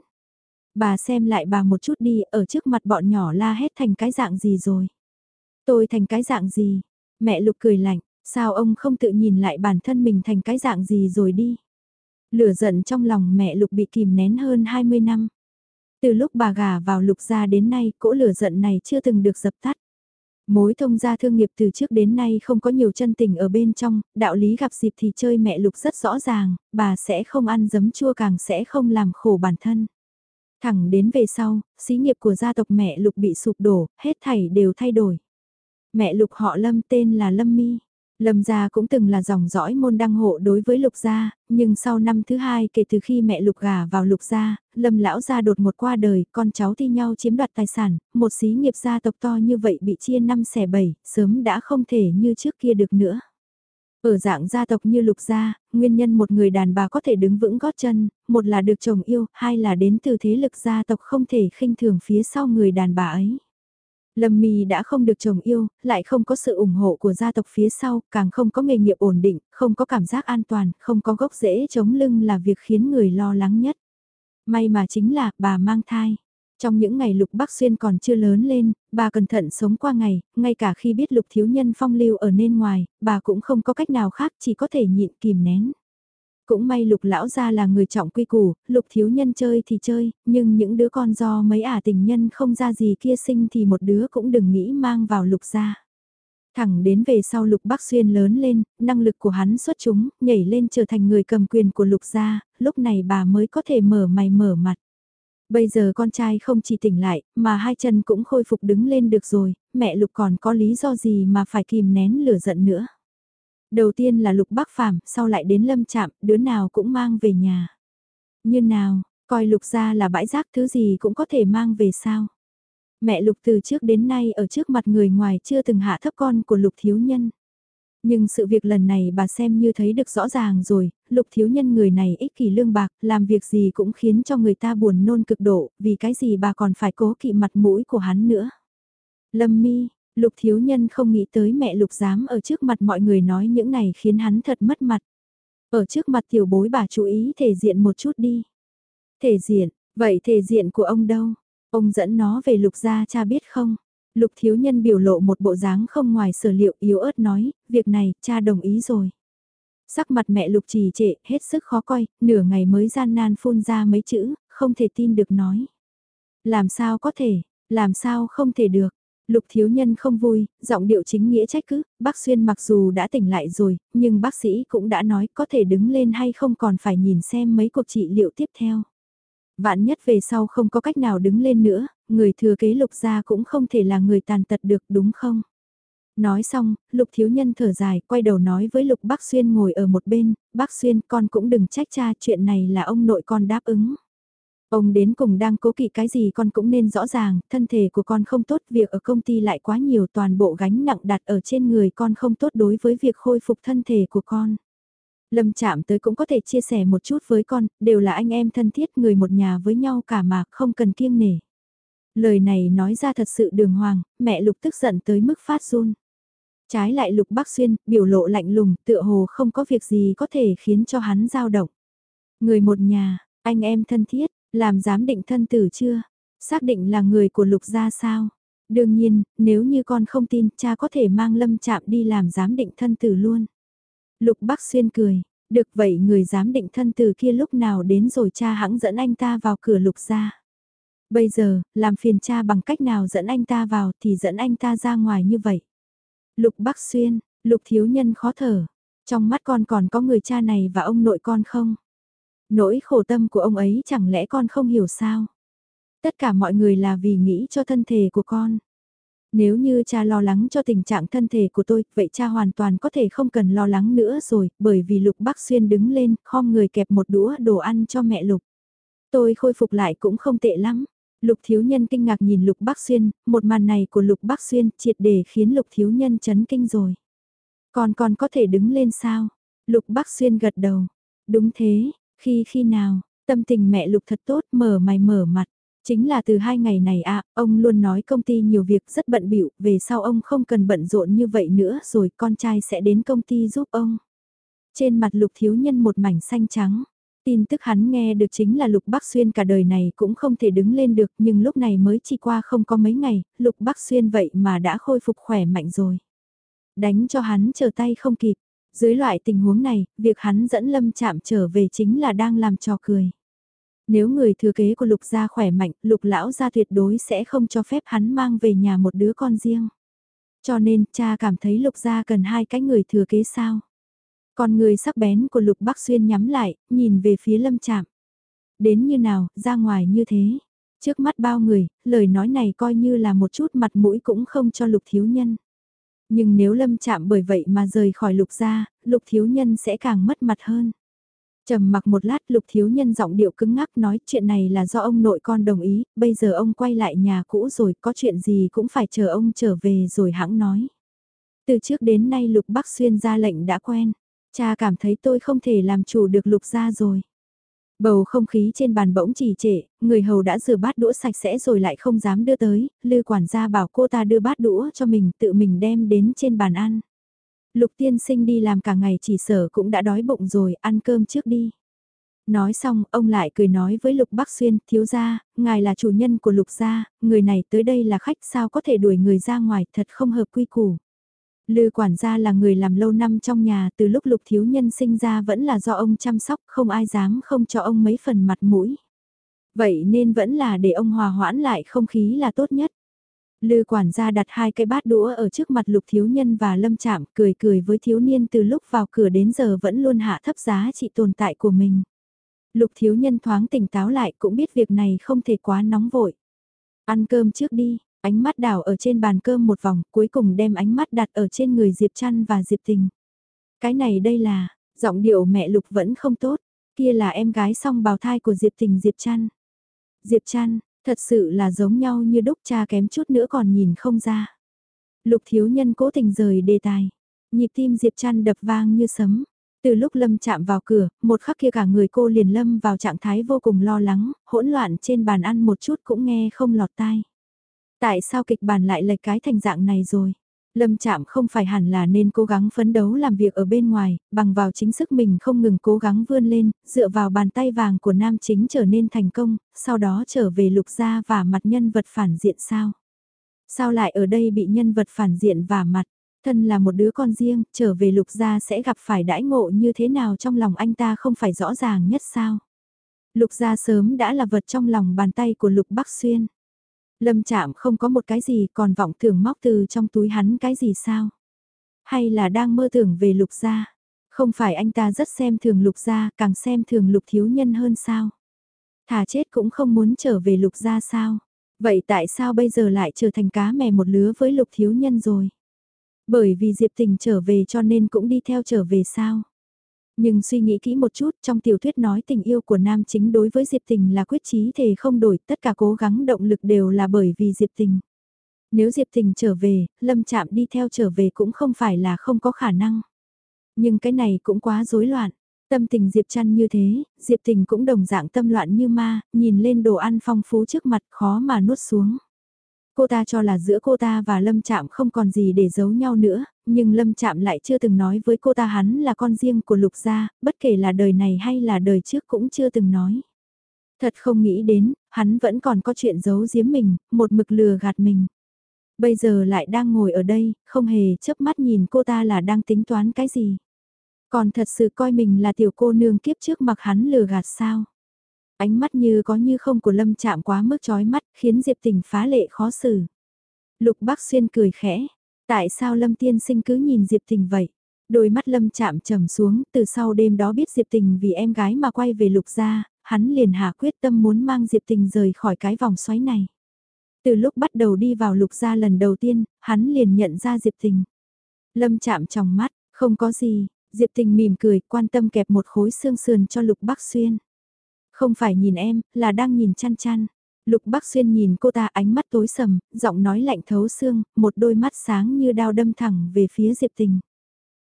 Speaker 1: Bà xem lại bà một chút đi, ở trước mặt bọn nhỏ la hét thành cái dạng gì rồi. Tôi thành cái dạng gì? Mẹ Lục cười lạnh, sao ông không tự nhìn lại bản thân mình thành cái dạng gì rồi đi? Lửa giận trong lòng mẹ Lục bị kìm nén hơn 20 năm. Từ lúc bà gà vào Lục gia đến nay, cỗ lửa giận này chưa từng được dập tắt. Mối thông gia thương nghiệp từ trước đến nay không có nhiều chân tình ở bên trong, đạo lý gặp dịp thì chơi mẹ Lục rất rõ ràng, bà sẽ không ăn giấm chua càng sẽ không làm khổ bản thân. Thẳng đến về sau, xí nghiệp của gia tộc mẹ Lục bị sụp đổ, hết thảy đều thay đổi. Mẹ Lục họ Lâm tên là Lâm Mi. Lâm gia cũng từng là dòng dõi môn đăng hộ đối với lục gia, nhưng sau năm thứ hai kể từ khi mẹ lục gà vào lục gia, lâm lão gia đột một qua đời, con cháu thi nhau chiếm đoạt tài sản, một xí nghiệp gia tộc to như vậy bị chia năm xẻ bảy, sớm đã không thể như trước kia được nữa. Ở dạng gia tộc như lục gia, nguyên nhân một người đàn bà có thể đứng vững gót chân, một là được chồng yêu, hai là đến từ thế lực gia tộc không thể khinh thường phía sau người đàn bà ấy. Lâm Mì đã không được chồng yêu, lại không có sự ủng hộ của gia tộc phía sau, càng không có nghề nghiệp ổn định, không có cảm giác an toàn, không có gốc rễ chống lưng là việc khiến người lo lắng nhất. May mà chính là bà mang thai. Trong những ngày Lục Bắc Xuyên còn chưa lớn lên, bà cẩn thận sống qua ngày, ngay cả khi biết Lục Thiếu Nhân phong lưu ở nên ngoài, bà cũng không có cách nào khác chỉ có thể nhịn kìm nén. Cũng may lục lão gia là người trọng quy củ, lục thiếu nhân chơi thì chơi, nhưng những đứa con do mấy ả tình nhân không ra gì kia sinh thì một đứa cũng đừng nghĩ mang vào lục gia. Thẳng đến về sau lục bác xuyên lớn lên, năng lực của hắn xuất chúng, nhảy lên trở thành người cầm quyền của lục gia, lúc này bà mới có thể mở mày mở mặt. Bây giờ con trai không chỉ tỉnh lại, mà hai chân cũng khôi phục đứng lên được rồi, mẹ lục còn có lý do gì mà phải kìm nén lửa giận nữa. Đầu tiên là lục bác phạm sau lại đến lâm chạm, đứa nào cũng mang về nhà. Như nào, coi lục ra là bãi rác thứ gì cũng có thể mang về sao. Mẹ lục từ trước đến nay ở trước mặt người ngoài chưa từng hạ thấp con của lục thiếu nhân. Nhưng sự việc lần này bà xem như thấy được rõ ràng rồi, lục thiếu nhân người này ích kỷ lương bạc, làm việc gì cũng khiến cho người ta buồn nôn cực độ, vì cái gì bà còn phải cố kỵ mặt mũi của hắn nữa. Lâm mi, Lục thiếu nhân không nghĩ tới mẹ lục dám ở trước mặt mọi người nói những này khiến hắn thật mất mặt. Ở trước mặt tiểu bối bà chú ý thể diện một chút đi. Thể diện, vậy thể diện của ông đâu? Ông dẫn nó về lục gia cha biết không? Lục thiếu nhân biểu lộ một bộ dáng không ngoài sở liệu yếu ớt nói, việc này cha đồng ý rồi. Sắc mặt mẹ lục trì trệ, hết sức khó coi, nửa ngày mới gian nan phun ra mấy chữ, không thể tin được nói. Làm sao có thể, làm sao không thể được, Lục thiếu nhân không vui, giọng điệu chính nghĩa trách cứ, bác Xuyên mặc dù đã tỉnh lại rồi, nhưng bác sĩ cũng đã nói có thể đứng lên hay không còn phải nhìn xem mấy cuộc trị liệu tiếp theo. Vạn nhất về sau không có cách nào đứng lên nữa, người thừa kế lục gia cũng không thể là người tàn tật được đúng không? Nói xong, lục thiếu nhân thở dài, quay đầu nói với lục bác Xuyên ngồi ở một bên, bác Xuyên con cũng đừng trách cha chuyện này là ông nội con đáp ứng. Ông đến cùng đang cố kỵ cái gì con cũng nên rõ ràng, thân thể của con không tốt, việc ở công ty lại quá nhiều toàn bộ gánh nặng đặt ở trên người con không tốt đối với việc khôi phục thân thể của con. Lâm chạm tới cũng có thể chia sẻ một chút với con, đều là anh em thân thiết người một nhà với nhau cả mà không cần kiêng nể. Lời này nói ra thật sự đường hoàng, mẹ Lục tức giận tới mức phát run. Trái lại Lục Bắc Xuyên, biểu lộ lạnh lùng, tựa hồ không có việc gì có thể khiến cho hắn dao động. Người một nhà, anh em thân thiết, làm giám định thân tử chưa? Xác định là người của lục gia sao? Đương nhiên, nếu như con không tin, cha có thể mang lâm chạm đi làm giám định thân tử luôn. Lục Bắc Xuyên cười, được vậy người dám định thân từ kia lúc nào đến rồi cha hãng dẫn anh ta vào cửa lục ra. Bây giờ, làm phiền cha bằng cách nào dẫn anh ta vào thì dẫn anh ta ra ngoài như vậy. Lục Bắc Xuyên, Lục Thiếu Nhân khó thở, trong mắt con còn có người cha này và ông nội con không? Nỗi khổ tâm của ông ấy chẳng lẽ con không hiểu sao? Tất cả mọi người là vì nghĩ cho thân thể của con. Nếu như cha lo lắng cho tình trạng thân thể của tôi, vậy cha hoàn toàn có thể không cần lo lắng nữa rồi, bởi vì Lục Bắc Xuyên đứng lên, khom người kẹp một đũa đồ ăn cho mẹ Lục. Tôi khôi phục lại cũng không tệ lắm. Lục Thiếu Nhân kinh ngạc nhìn Lục Bắc Xuyên, một màn này của Lục Bắc Xuyên triệt để khiến Lục Thiếu Nhân chấn kinh rồi. còn còn có thể đứng lên sao? Lục Bắc Xuyên gật đầu. Đúng thế, khi khi nào, tâm tình mẹ Lục thật tốt mở mày mở mặt. Chính là từ hai ngày này ạ, ông luôn nói công ty nhiều việc rất bận bịu về sau ông không cần bận rộn như vậy nữa rồi con trai sẽ đến công ty giúp ông. Trên mặt Lục thiếu nhân một mảnh xanh trắng. Tin tức hắn nghe được chính là Lục Bắc Xuyên cả đời này cũng không thể đứng lên được nhưng lúc này mới chỉ qua không có mấy ngày, Lục Bắc Xuyên vậy mà đã khôi phục khỏe mạnh rồi. Đánh cho hắn chờ tay không kịp, dưới loại tình huống này, việc hắn dẫn Lâm chạm trở về chính là đang làm trò cười. Nếu người thừa kế của lục gia khỏe mạnh, lục lão gia tuyệt đối sẽ không cho phép hắn mang về nhà một đứa con riêng. Cho nên, cha cảm thấy lục gia cần hai cái người thừa kế sao. Còn người sắc bén của lục bắc xuyên nhắm lại, nhìn về phía lâm chạm. Đến như nào, ra ngoài như thế. Trước mắt bao người, lời nói này coi như là một chút mặt mũi cũng không cho lục thiếu nhân. Nhưng nếu lâm chạm bởi vậy mà rời khỏi lục gia, lục thiếu nhân sẽ càng mất mặt hơn trầm mặc một lát lục thiếu nhân giọng điệu cứng ngắc nói chuyện này là do ông nội con đồng ý, bây giờ ông quay lại nhà cũ rồi có chuyện gì cũng phải chờ ông trở về rồi hãng nói. Từ trước đến nay lục bắc xuyên ra lệnh đã quen, cha cảm thấy tôi không thể làm chủ được lục gia rồi. Bầu không khí trên bàn bỗng trì trệ, người hầu đã rửa bát đũa sạch sẽ rồi lại không dám đưa tới, lư quản gia bảo cô ta đưa bát đũa cho mình tự mình đem đến trên bàn ăn. Lục tiên sinh đi làm cả ngày chỉ sở cũng đã đói bụng rồi, ăn cơm trước đi. Nói xong, ông lại cười nói với Lục Bắc Xuyên, thiếu gia, ngài là chủ nhân của Lục gia, người này tới đây là khách sao có thể đuổi người ra ngoài, thật không hợp quy củ. Lư quản gia là người làm lâu năm trong nhà từ lúc lục thiếu nhân sinh ra vẫn là do ông chăm sóc không ai dám không cho ông mấy phần mặt mũi. Vậy nên vẫn là để ông hòa hoãn lại không khí là tốt nhất. Lư quản gia đặt hai cái bát đũa ở trước mặt lục thiếu nhân và lâm chạm cười cười với thiếu niên từ lúc vào cửa đến giờ vẫn luôn hạ thấp giá trị tồn tại của mình. Lục thiếu nhân thoáng tỉnh táo lại cũng biết việc này không thể quá nóng vội. Ăn cơm trước đi, Ánh mắt đảo ở trên bàn cơm một vòng, cuối cùng đem ánh mắt đặt ở trên người Diệp Trăn và Diệp Tình. Cái này đây là, giọng điệu mẹ Lục vẫn không tốt, kia là em gái song bào thai của Diệp Tình Diệp Trăn. Diệp Trăn, thật sự là giống nhau như đúc cha kém chút nữa còn nhìn không ra. Lục thiếu nhân cố tình rời đề tài, nhịp tim Diệp Trăn đập vang như sấm. Từ lúc Lâm chạm vào cửa, một khắc kia cả người cô liền lâm vào trạng thái vô cùng lo lắng, hỗn loạn trên bàn ăn một chút cũng nghe không lọt tai. Tại sao kịch bản lại lệch cái thành dạng này rồi? Lâm Trạm không phải hẳn là nên cố gắng phấn đấu làm việc ở bên ngoài, bằng vào chính sức mình không ngừng cố gắng vươn lên, dựa vào bàn tay vàng của nam chính trở nên thành công, sau đó trở về lục gia và mặt nhân vật phản diện sao? Sao lại ở đây bị nhân vật phản diện và mặt? Thân là một đứa con riêng, trở về lục gia sẽ gặp phải đãi ngộ như thế nào trong lòng anh ta không phải rõ ràng nhất sao? Lục gia sớm đã là vật trong lòng bàn tay của lục Bắc Xuyên. Lâm chạm không có một cái gì còn vọng tưởng móc từ trong túi hắn cái gì sao? Hay là đang mơ tưởng về lục gia? Không phải anh ta rất xem thường lục gia, càng xem thường lục thiếu nhân hơn sao? Thà chết cũng không muốn trở về lục gia sao? Vậy tại sao bây giờ lại trở thành cá mè một lứa với lục thiếu nhân rồi? Bởi vì Diệp Tình trở về cho nên cũng đi theo trở về sao? Nhưng suy nghĩ kỹ một chút, trong tiểu thuyết nói tình yêu của nam chính đối với Diệp Tình là quyết chí thể không đổi, tất cả cố gắng động lực đều là bởi vì Diệp Tình. Nếu Diệp Tình trở về, Lâm Trạm đi theo trở về cũng không phải là không có khả năng. Nhưng cái này cũng quá rối loạn. Tâm tình Diệp trăn như thế, Diệp Tình cũng đồng dạng tâm loạn như ma, nhìn lên đồ ăn phong phú trước mặt khó mà nuốt xuống. Cô ta cho là giữa cô ta và Lâm Trạm không còn gì để giấu nhau nữa, nhưng Lâm Trạm lại chưa từng nói với cô ta hắn là con riêng của Lục Gia, bất kể là đời này hay là đời trước cũng chưa từng nói. Thật không nghĩ đến, hắn vẫn còn có chuyện giấu giếm mình, một mực lừa gạt mình. Bây giờ lại đang ngồi ở đây, không hề chớp mắt nhìn cô ta là đang tính toán cái gì. Còn thật sự coi mình là tiểu cô nương kiếp trước mặc hắn lừa gạt sao. Ánh mắt như có như không của Lâm chạm quá mức chói mắt, khiến Diệp Tình phá lệ khó xử. Lục Bắc Xuyên cười khẽ, tại sao Lâm tiên sinh cứ nhìn Diệp Tình vậy? Đôi mắt Lâm chạm trầm xuống, từ sau đêm đó biết Diệp Tình vì em gái mà quay về Lục gia, hắn liền hạ quyết tâm muốn mang Diệp Tình rời khỏi cái vòng xoáy này. Từ lúc bắt đầu đi vào Lục gia lần đầu tiên, hắn liền nhận ra Diệp Tình. Lâm chạm trong mắt, không có gì, Diệp Tình mỉm cười, quan tâm kẹp một khối xương sườn cho Lục Bắc Xuyên. Không phải nhìn em, là đang nhìn chăn chăn. Lục Bắc Xuyên nhìn cô ta ánh mắt tối sầm, giọng nói lạnh thấu xương, một đôi mắt sáng như đao đâm thẳng về phía Diệp Tình.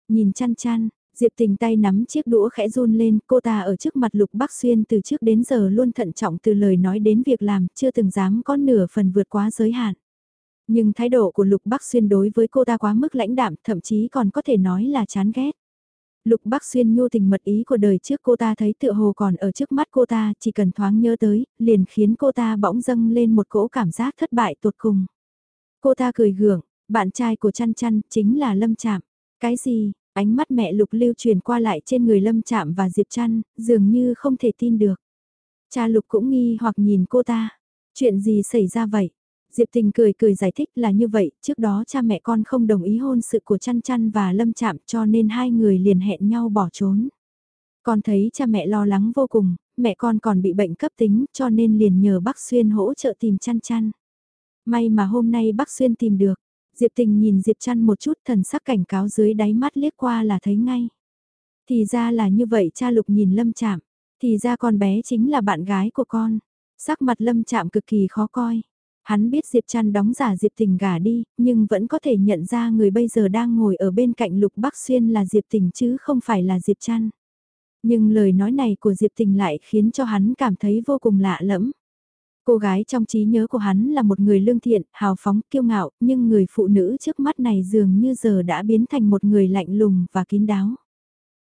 Speaker 1: Nhìn chăn chăn, Diệp Tình tay nắm chiếc đũa khẽ run lên, cô ta ở trước mặt Lục Bắc Xuyên từ trước đến giờ luôn thận trọng từ lời nói đến việc làm, chưa từng dám có nửa phần vượt quá giới hạn. Nhưng thái độ của Lục Bắc Xuyên đối với cô ta quá mức lãnh đạm, thậm chí còn có thể nói là chán ghét. Lục Bắc Xuyên nhu tình mật ý của đời trước cô ta thấy tựa hồ còn ở trước mắt cô ta, chỉ cần thoáng nhớ tới, liền khiến cô ta bỗng dâng lên một cỗ cảm giác thất bại tột cùng. Cô ta cười gượng, bạn trai của chăn chăn chính là Lâm Trạm. Cái gì? Ánh mắt mẹ Lục lưu truyền qua lại trên người Lâm Trạm và Diệp Trăn, dường như không thể tin được. Cha Lục cũng nghi hoặc nhìn cô ta. Chuyện gì xảy ra vậy? Diệp Tình cười cười giải thích là như vậy, trước đó cha mẹ con không đồng ý hôn sự của chăn chăn và lâm chạm cho nên hai người liền hẹn nhau bỏ trốn. Con thấy cha mẹ lo lắng vô cùng, mẹ con còn bị bệnh cấp tính cho nên liền nhờ bác Xuyên hỗ trợ tìm chăn chăn. May mà hôm nay bác Xuyên tìm được. Diệp Tình nhìn Diệp Trăn một chút thần sắc cảnh cáo dưới đáy mắt liếc qua là thấy ngay. Thì ra là như vậy cha Lục nhìn Lâm Chạm, thì ra con bé chính là bạn gái của con. Sắc mặt Lâm Chạm cực kỳ khó coi. Hắn biết Diệp Trăn đóng giả Diệp Tình gả đi, nhưng vẫn có thể nhận ra người bây giờ đang ngồi ở bên cạnh Lục Bắc Xuyên là Diệp Tình chứ không phải là Diệp Trăn. Nhưng lời nói này của Diệp Tình lại khiến cho hắn cảm thấy vô cùng lạ lẫm. Cô gái trong trí nhớ của hắn là một người lương thiện, hào phóng, kiêu ngạo, nhưng người phụ nữ trước mắt này dường như giờ đã biến thành một người lạnh lùng và kín đáo.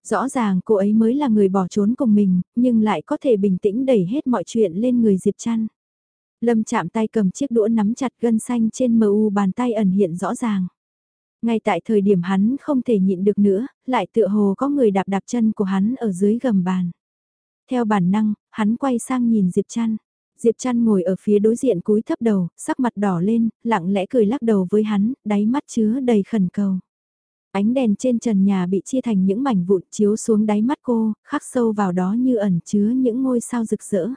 Speaker 1: Rõ ràng cô ấy mới là người bỏ trốn cùng mình, nhưng lại có thể bình tĩnh đẩy hết mọi chuyện lên người Diệp Trăn. Lâm chạm tay cầm chiếc đũa nắm chặt gân xanh trên mờ u bàn tay ẩn hiện rõ ràng. Ngay tại thời điểm hắn không thể nhịn được nữa, lại tựa hồ có người đạp đạp chân của hắn ở dưới gầm bàn. Theo bản năng, hắn quay sang nhìn Diệp Trăn. Diệp Trăn ngồi ở phía đối diện cúi thấp đầu, sắc mặt đỏ lên, lặng lẽ cười lắc đầu với hắn, đáy mắt chứa đầy khẩn cầu. Ánh đèn trên trần nhà bị chia thành những mảnh vụn chiếu xuống đáy mắt cô, khắc sâu vào đó như ẩn chứa những ngôi sao rực rỡ.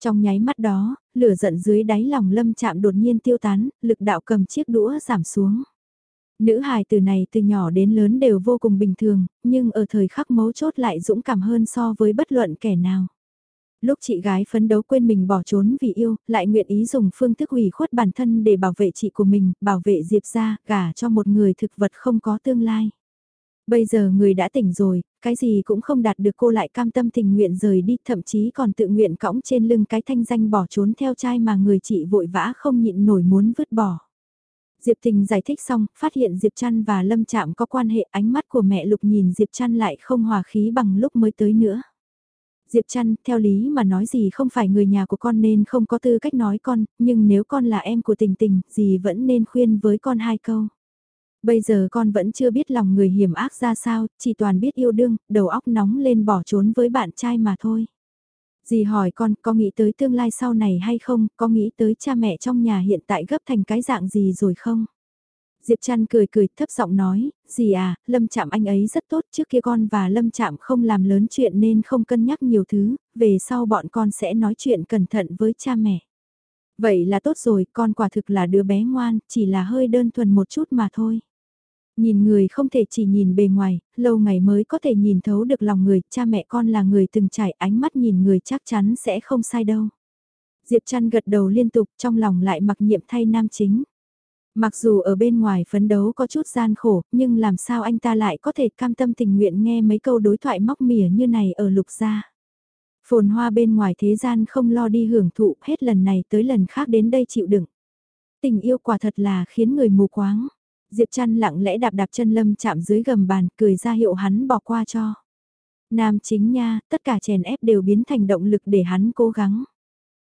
Speaker 1: Trong nháy mắt đó, lửa giận dưới đáy lòng lâm chạm đột nhiên tiêu tán, lực đạo cầm chiếc đũa giảm xuống. Nữ hài từ này từ nhỏ đến lớn đều vô cùng bình thường, nhưng ở thời khắc mấu chốt lại dũng cảm hơn so với bất luận kẻ nào. Lúc chị gái phấn đấu quên mình bỏ trốn vì yêu, lại nguyện ý dùng phương thức hủy khuất bản thân để bảo vệ chị của mình, bảo vệ Diệp ra, gả cho một người thực vật không có tương lai. Bây giờ người đã tỉnh rồi, cái gì cũng không đạt được cô lại cam tâm tình nguyện rời đi, thậm chí còn tự nguyện cõng trên lưng cái thanh danh bỏ trốn theo trai mà người chị vội vã không nhịn nổi muốn vứt bỏ. Diệp Tình giải thích xong, phát hiện Diệp Trăn và Lâm Trạm có quan hệ ánh mắt của mẹ Lục nhìn Diệp Trăn lại không hòa khí bằng lúc mới tới nữa. Diệp Trăn, theo lý mà nói gì không phải người nhà của con nên không có tư cách nói con, nhưng nếu con là em của tình tình, gì vẫn nên khuyên với con hai câu. Bây giờ con vẫn chưa biết lòng người hiểm ác ra sao, chỉ toàn biết yêu đương, đầu óc nóng lên bỏ trốn với bạn trai mà thôi. Dì hỏi con có nghĩ tới tương lai sau này hay không, có nghĩ tới cha mẹ trong nhà hiện tại gấp thành cái dạng gì rồi không? Diệp Trăn cười cười thấp giọng nói, dì à, Lâm Chạm anh ấy rất tốt trước kia con và Lâm Chạm không làm lớn chuyện nên không cân nhắc nhiều thứ, về sau bọn con sẽ nói chuyện cẩn thận với cha mẹ. Vậy là tốt rồi, con quả thực là đứa bé ngoan, chỉ là hơi đơn thuần một chút mà thôi. Nhìn người không thể chỉ nhìn bề ngoài, lâu ngày mới có thể nhìn thấu được lòng người, cha mẹ con là người từng trải ánh mắt nhìn người chắc chắn sẽ không sai đâu. Diệp Trăn gật đầu liên tục trong lòng lại mặc nhiệm thay nam chính. Mặc dù ở bên ngoài phấn đấu có chút gian khổ, nhưng làm sao anh ta lại có thể cam tâm tình nguyện nghe mấy câu đối thoại móc mỉa như này ở lục gia. Phồn hoa bên ngoài thế gian không lo đi hưởng thụ hết lần này tới lần khác đến đây chịu đựng. Tình yêu quả thật là khiến người mù quáng. Diệp chăn lặng lẽ đạp đạp chân lâm chạm dưới gầm bàn cười ra hiệu hắn bỏ qua cho. Nam chính nha, tất cả chèn ép đều biến thành động lực để hắn cố gắng.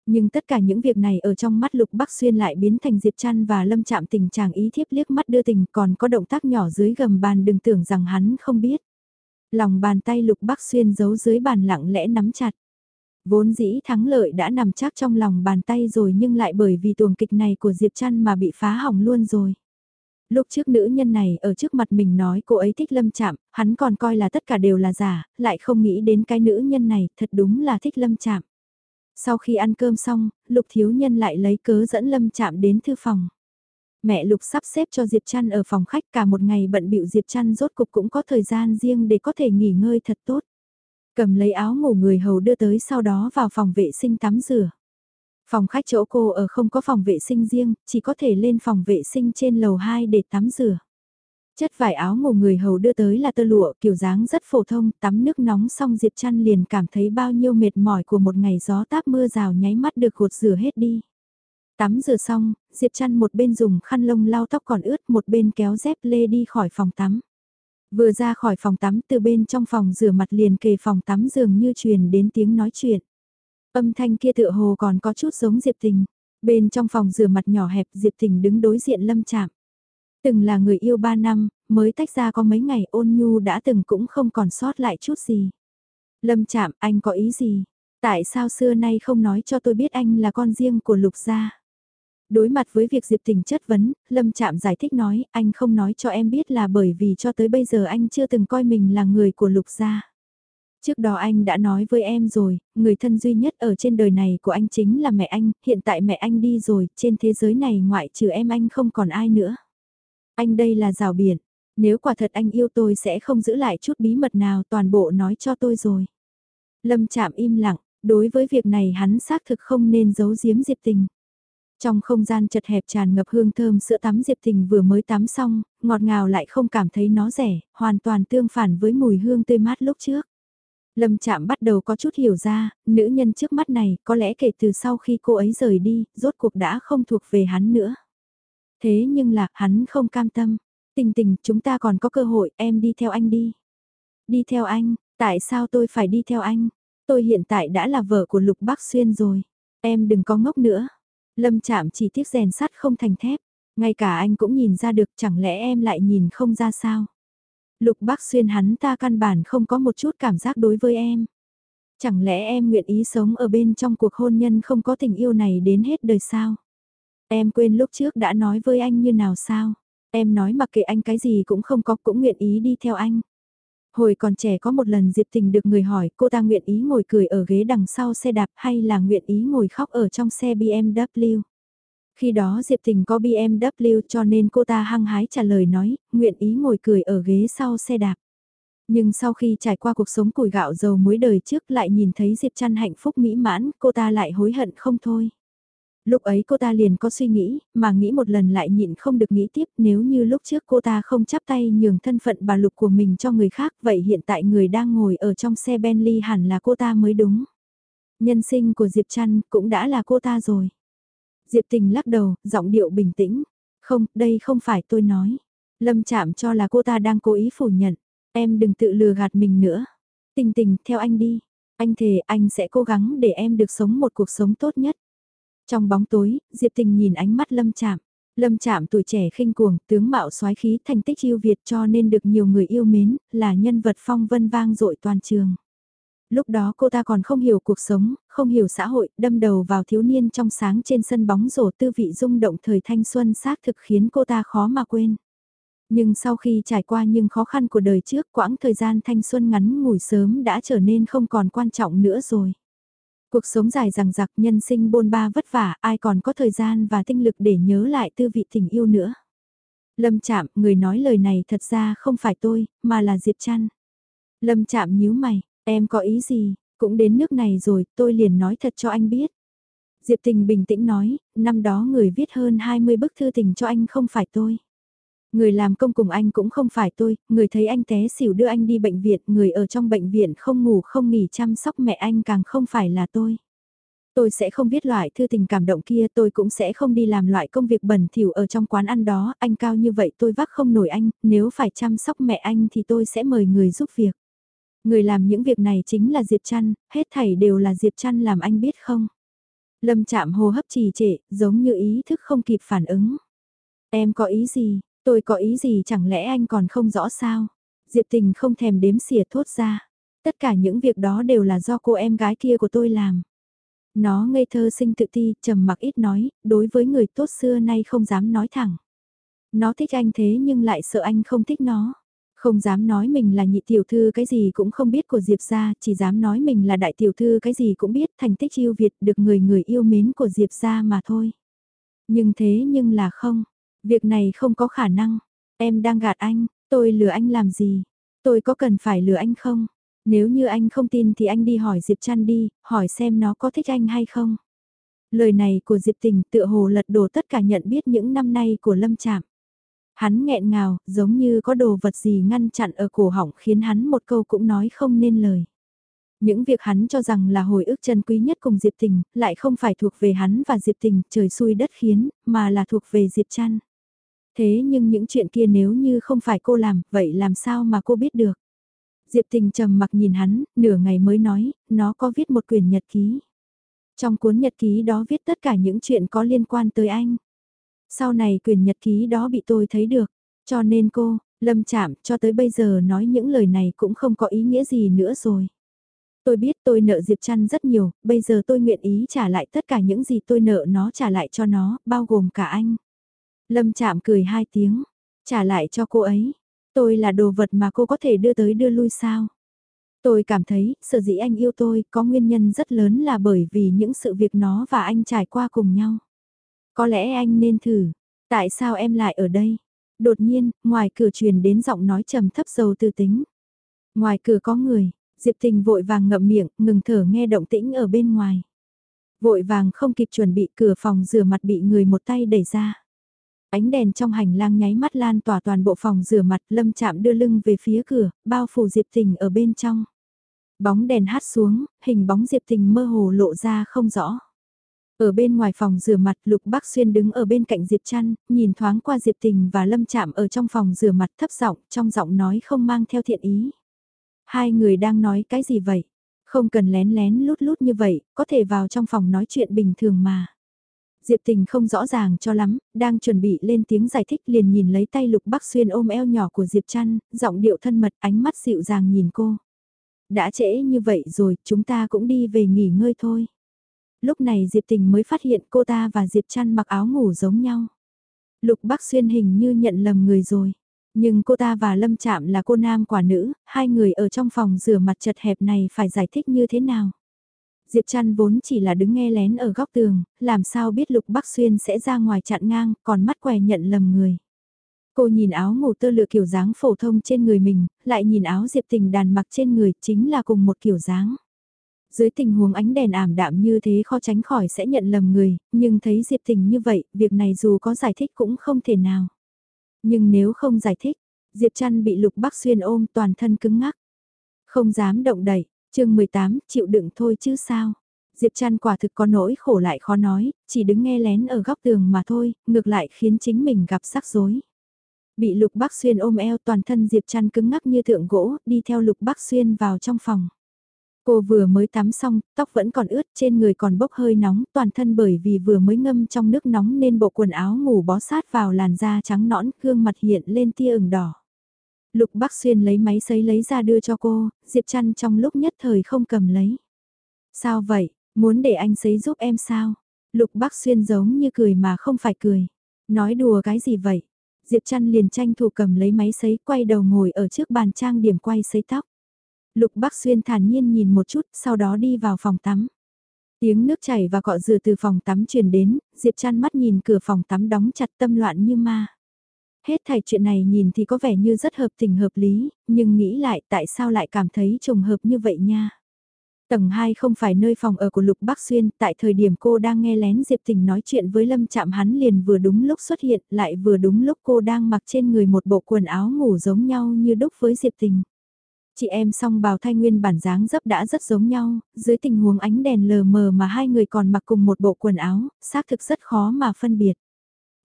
Speaker 1: Nhưng tất cả những việc này ở trong mắt Lục Bắc Xuyên lại biến thành Diệp Trăn và Lâm Chạm tình trạng ý thiếp liếc mắt đưa tình còn có động tác nhỏ dưới gầm bàn đừng tưởng rằng hắn không biết. Lòng bàn tay Lục Bắc Xuyên giấu dưới bàn lặng lẽ nắm chặt. Vốn dĩ thắng lợi đã nằm chắc trong lòng bàn tay rồi nhưng lại bởi vì tuồng kịch này của Diệp Trăn mà bị phá hỏng luôn rồi. Lúc trước nữ nhân này ở trước mặt mình nói cô ấy thích lâm chạm, hắn còn coi là tất cả đều là giả, lại không nghĩ đến cái nữ nhân này thật đúng là thích lâm chạm. Sau khi ăn cơm xong, Lục Thiếu Nhân lại lấy cớ dẫn Lâm Chạm đến thư phòng. Mẹ Lục sắp xếp cho Diệp Trăn ở phòng khách cả một ngày bận bịu Diệp Trăn rốt cục cũng có thời gian riêng để có thể nghỉ ngơi thật tốt. Cầm lấy áo ngủ người hầu đưa tới sau đó vào phòng vệ sinh tắm rửa. Phòng khách chỗ cô ở không có phòng vệ sinh riêng, chỉ có thể lên phòng vệ sinh trên lầu 2 để tắm rửa. Chất vải áo ngủ người hầu đưa tới là tơ lụa kiểu dáng rất phổ thông, tắm nước nóng xong Diệp Trăn liền cảm thấy bao nhiêu mệt mỏi của một ngày gió táp mưa rào nháy mắt được gột rửa hết đi. Tắm rửa xong, Diệp Trăn một bên dùng khăn lông lau tóc còn ướt một bên kéo dép lê đi khỏi phòng tắm. Vừa ra khỏi phòng tắm từ bên trong phòng rửa mặt liền kề phòng tắm dường như truyền đến tiếng nói chuyện. Âm thanh kia tựa hồ còn có chút giống Diệp Tình. Bên trong phòng rửa mặt nhỏ hẹp Diệp Tình đứng đối diện lâm chạm. Từng là người yêu ba năm, mới tách ra có mấy ngày ôn nhu đã từng cũng không còn sót lại chút gì. Lâm chạm, anh có ý gì? Tại sao xưa nay không nói cho tôi biết anh là con riêng của Lục Gia? Đối mặt với việc Diệp Tình chất vấn, Lâm Trạm giải thích nói, anh không nói cho em biết là bởi vì cho tới bây giờ anh chưa từng coi mình là người của Lục Gia. Trước đó anh đã nói với em rồi, người thân duy nhất ở trên đời này của anh chính là mẹ anh, hiện tại mẹ anh đi rồi, trên thế giới này ngoại trừ em anh không còn ai nữa. Anh đây là rào biển. Nếu quả thật anh yêu tôi sẽ không giữ lại chút bí mật nào toàn bộ nói cho tôi rồi. Lâm chạm im lặng, đối với việc này hắn xác thực không nên giấu giếm Diệp Tình. Trong không gian chật hẹp tràn ngập hương thơm sữa tắm Diệp Tình vừa mới tắm xong, ngọt ngào lại không cảm thấy nó rẻ, hoàn toàn tương phản với mùi hương tươi mát lúc trước. Lâm Trạm bắt đầu có chút hiểu ra, nữ nhân trước mắt này có lẽ kể từ sau khi cô ấy rời đi, rốt cuộc đã không thuộc về hắn nữa. Thế nhưng là, hắn không cam tâm. Tình tình, chúng ta còn có cơ hội, em đi theo anh đi. Đi theo anh, tại sao tôi phải đi theo anh? Tôi hiện tại đã là vợ của Lục Bắc Xuyên rồi. Em đừng có ngốc nữa. Lâm chạm chỉ tiếc rèn sắt không thành thép. Ngay cả anh cũng nhìn ra được chẳng lẽ em lại nhìn không ra sao. Lục Bắc Xuyên hắn ta căn bản không có một chút cảm giác đối với em. Chẳng lẽ em nguyện ý sống ở bên trong cuộc hôn nhân không có tình yêu này đến hết đời sao? Em quên lúc trước đã nói với anh như nào sao? Em nói mặc kệ anh cái gì cũng không có, cũng nguyện ý đi theo anh. Hồi còn trẻ có một lần Diệp Tình được người hỏi, cô ta nguyện ý ngồi cười ở ghế đằng sau xe đạp hay là nguyện ý ngồi khóc ở trong xe BMW. Khi đó Diệp Tình có BMW cho nên cô ta hăng hái trả lời nói, nguyện ý ngồi cười ở ghế sau xe đạp. Nhưng sau khi trải qua cuộc sống củi gạo dầu muối đời trước lại nhìn thấy Diệp Trăn hạnh phúc mỹ mãn, cô ta lại hối hận không thôi. Lúc ấy cô ta liền có suy nghĩ, mà nghĩ một lần lại nhịn không được nghĩ tiếp nếu như lúc trước cô ta không chắp tay nhường thân phận bà Lục của mình cho người khác vậy hiện tại người đang ngồi ở trong xe Bentley hẳn là cô ta mới đúng. Nhân sinh của Diệp Trăn cũng đã là cô ta rồi. Diệp Tình lắc đầu, giọng điệu bình tĩnh. Không, đây không phải tôi nói. Lâm chạm cho là cô ta đang cố ý phủ nhận. Em đừng tự lừa gạt mình nữa. Tình tình, theo anh đi. Anh thề anh sẽ cố gắng để em được sống một cuộc sống tốt nhất. Trong bóng tối, Diệp Tình nhìn ánh mắt Lâm Trạm. Lâm Trạm tuổi trẻ khinh cuồng, tướng mạo soái khí, thành tích yêu Việt cho nên được nhiều người yêu mến, là nhân vật phong vân vang dội toàn trường. Lúc đó cô ta còn không hiểu cuộc sống, không hiểu xã hội, đâm đầu vào thiếu niên trong sáng trên sân bóng rổ tư vị rung động thời thanh xuân xác thực khiến cô ta khó mà quên. Nhưng sau khi trải qua những khó khăn của đời trước quãng thời gian thanh xuân ngắn ngủi sớm đã trở nên không còn quan trọng nữa rồi. Cuộc sống dài rằng giặc nhân sinh bôn ba vất vả, ai còn có thời gian và tinh lực để nhớ lại tư vị tình yêu nữa. Lâm chạm, người nói lời này thật ra không phải tôi, mà là Diệp Trăn. Lâm chạm nhíu mày, em có ý gì, cũng đến nước này rồi, tôi liền nói thật cho anh biết. Diệp Tình bình tĩnh nói, năm đó người viết hơn 20 bức thư tình cho anh không phải tôi. Người làm công cùng anh cũng không phải tôi, người thấy anh té xỉu đưa anh đi bệnh viện, người ở trong bệnh viện không ngủ không nghỉ chăm sóc mẹ anh càng không phải là tôi. Tôi sẽ không viết loại thư tình cảm động kia, tôi cũng sẽ không đi làm loại công việc bẩn thỉu ở trong quán ăn đó, anh cao như vậy tôi vác không nổi anh, nếu phải chăm sóc mẹ anh thì tôi sẽ mời người giúp việc. Người làm những việc này chính là Diệp Trăn, hết thảy đều là Diệp Trăn làm anh biết không? Lâm chạm hô hấp trì trệ, giống như ý thức không kịp phản ứng. Em có ý gì, Tôi có ý gì chẳng lẽ anh còn không rõ sao? Diệp tình không thèm đếm xỉa thốt ra. Tất cả những việc đó đều là do cô em gái kia của tôi làm. Nó ngây thơ sinh tự ti, trầm mặc ít nói, đối với người tốt xưa nay không dám nói thẳng. Nó thích anh thế nhưng lại sợ anh không thích nó. Không dám nói mình là nhị tiểu thư cái gì cũng không biết của Diệp gia, chỉ dám nói mình là đại tiểu thư cái gì cũng biết thành tích yêu Việt được người người yêu mến của Diệp gia mà thôi. Nhưng thế nhưng là không, Việc này không có khả năng. Em đang gạt anh, tôi lừa anh làm gì? Tôi có cần phải lừa anh không? Nếu như anh không tin thì anh đi hỏi Diệp Trăn đi, hỏi xem nó có thích anh hay không. Lời này của Diệp Tình tựa hồ lật đổ tất cả nhận biết những năm nay của Lâm Trạm. Hắn nghẹn ngào, giống như có đồ vật gì ngăn chặn ở cổ họng khiến hắn một câu cũng nói không nên lời. Những việc hắn cho rằng là hồi ức chân quý nhất cùng Diệp Tình, lại không phải thuộc về hắn và Diệp Tình, trời xui đất khiến, mà là thuộc về Diệp Trăn. Thế nhưng những chuyện kia nếu như không phải cô làm, vậy làm sao mà cô biết được? Diệp Tình trầm mặc nhìn hắn, nửa ngày mới nói, nó có viết một quyển nhật ký. Trong cuốn nhật ký đó viết tất cả những chuyện có liên quan tới anh. Sau này quyền nhật ký đó bị tôi thấy được, cho nên cô, Lâm Chạm cho tới bây giờ nói những lời này cũng không có ý nghĩa gì nữa rồi. Tôi biết tôi nợ Diệp Trăn rất nhiều, bây giờ tôi nguyện ý trả lại tất cả những gì tôi nợ nó trả lại cho nó, bao gồm cả anh. Lâm chạm cười hai tiếng, trả lại cho cô ấy. Tôi là đồ vật mà cô có thể đưa tới đưa lui sao? Tôi cảm thấy, sở dĩ anh yêu tôi có nguyên nhân rất lớn là bởi vì những sự việc nó và anh trải qua cùng nhau. Có lẽ anh nên thử, tại sao em lại ở đây? Đột nhiên, ngoài cửa truyền đến giọng nói trầm thấp dầu tư tính. Ngoài cửa có người, Diệp Tình vội vàng ngậm miệng, ngừng thở nghe động tĩnh ở bên ngoài. Vội vàng không kịp chuẩn bị cửa phòng rửa mặt bị người một tay đẩy ra. Ánh đèn trong hành lang nháy mắt lan tỏa toàn bộ phòng rửa mặt lâm chạm đưa lưng về phía cửa, bao phủ Diệp Tình ở bên trong. Bóng đèn hát xuống, hình bóng Diệp Tình mơ hồ lộ ra không rõ. Ở bên ngoài phòng rửa mặt Lục Bắc Xuyên đứng ở bên cạnh Diệp Trăn, nhìn thoáng qua Diệp Tình và Lâm Chạm ở trong phòng rửa mặt thấp giọng, trong giọng nói không mang theo thiện ý. Hai người đang nói cái gì vậy? Không cần lén lén lút lút như vậy, có thể vào trong phòng nói chuyện bình thường mà. Diệp Tình không rõ ràng cho lắm, đang chuẩn bị lên tiếng giải thích liền nhìn lấy tay Lục Bắc Xuyên ôm eo nhỏ của Diệp Trăn, giọng điệu thân mật ánh mắt dịu dàng nhìn cô. Đã trễ như vậy rồi, chúng ta cũng đi về nghỉ ngơi thôi. Lúc này Diệp Tình mới phát hiện cô ta và Diệp Trăn mặc áo ngủ giống nhau. Lục Bắc Xuyên hình như nhận lầm người rồi. Nhưng cô ta và Lâm Trạm là cô nam quả nữ, hai người ở trong phòng rửa mặt chật hẹp này phải giải thích như thế nào? Diệp Trăn vốn chỉ là đứng nghe lén ở góc tường, làm sao biết Lục Bắc Xuyên sẽ ra ngoài chặn ngang, còn mắt què nhận lầm người. Cô nhìn áo ngủ tơ lựa kiểu dáng phổ thông trên người mình, lại nhìn áo Diệp Tình đàn mặc trên người chính là cùng một kiểu dáng. Dưới tình huống ánh đèn ảm đạm như thế khó tránh khỏi sẽ nhận lầm người, nhưng thấy Diệp Tình như vậy, việc này dù có giải thích cũng không thể nào. Nhưng nếu không giải thích, Diệp Trăn bị Lục Bắc Xuyên ôm toàn thân cứng ngắc. Không dám động đẩy, chương 18, chịu đựng thôi chứ sao. Diệp Trăn quả thực có nỗi khổ lại khó nói, chỉ đứng nghe lén ở góc tường mà thôi, ngược lại khiến chính mình gặp rắc rối. Bị Lục Bắc Xuyên ôm eo toàn thân Diệp Trăn cứng ngắc như thượng gỗ, đi theo Lục Bắc Xuyên vào trong phòng. Cô vừa mới tắm xong, tóc vẫn còn ướt, trên người còn bốc hơi nóng, toàn thân bởi vì vừa mới ngâm trong nước nóng nên bộ quần áo ngủ bó sát vào làn da trắng nõn, gương mặt hiện lên tia ửng đỏ. Lục Bắc Xuyên lấy máy sấy lấy ra đưa cho cô, Diệp Trăn trong lúc nhất thời không cầm lấy. Sao vậy, muốn để anh sấy giúp em sao? Lục Bắc Xuyên giống như cười mà không phải cười. Nói đùa cái gì vậy? Diệp Trăn liền tranh thủ cầm lấy máy sấy quay đầu ngồi ở trước bàn trang điểm quay sấy tóc. Lục Bắc Xuyên thản nhiên nhìn một chút, sau đó đi vào phòng tắm. Tiếng nước chảy và cọ rửa từ phòng tắm truyền đến, Diệp chăn mắt nhìn cửa phòng tắm đóng chặt tâm loạn như ma. Hết thảy chuyện này nhìn thì có vẻ như rất hợp tình hợp lý, nhưng nghĩ lại tại sao lại cảm thấy trùng hợp như vậy nha. Tầng 2 không phải nơi phòng ở của Lục Bắc Xuyên, tại thời điểm cô đang nghe lén Diệp Tình nói chuyện với Lâm Chạm hắn liền vừa đúng lúc xuất hiện, lại vừa đúng lúc cô đang mặc trên người một bộ quần áo ngủ giống nhau như đúc với Diệp Tình. Chị em song bào thay nguyên bản dáng dấp đã rất giống nhau, dưới tình huống ánh đèn lờ mờ mà hai người còn mặc cùng một bộ quần áo, xác thực rất khó mà phân biệt.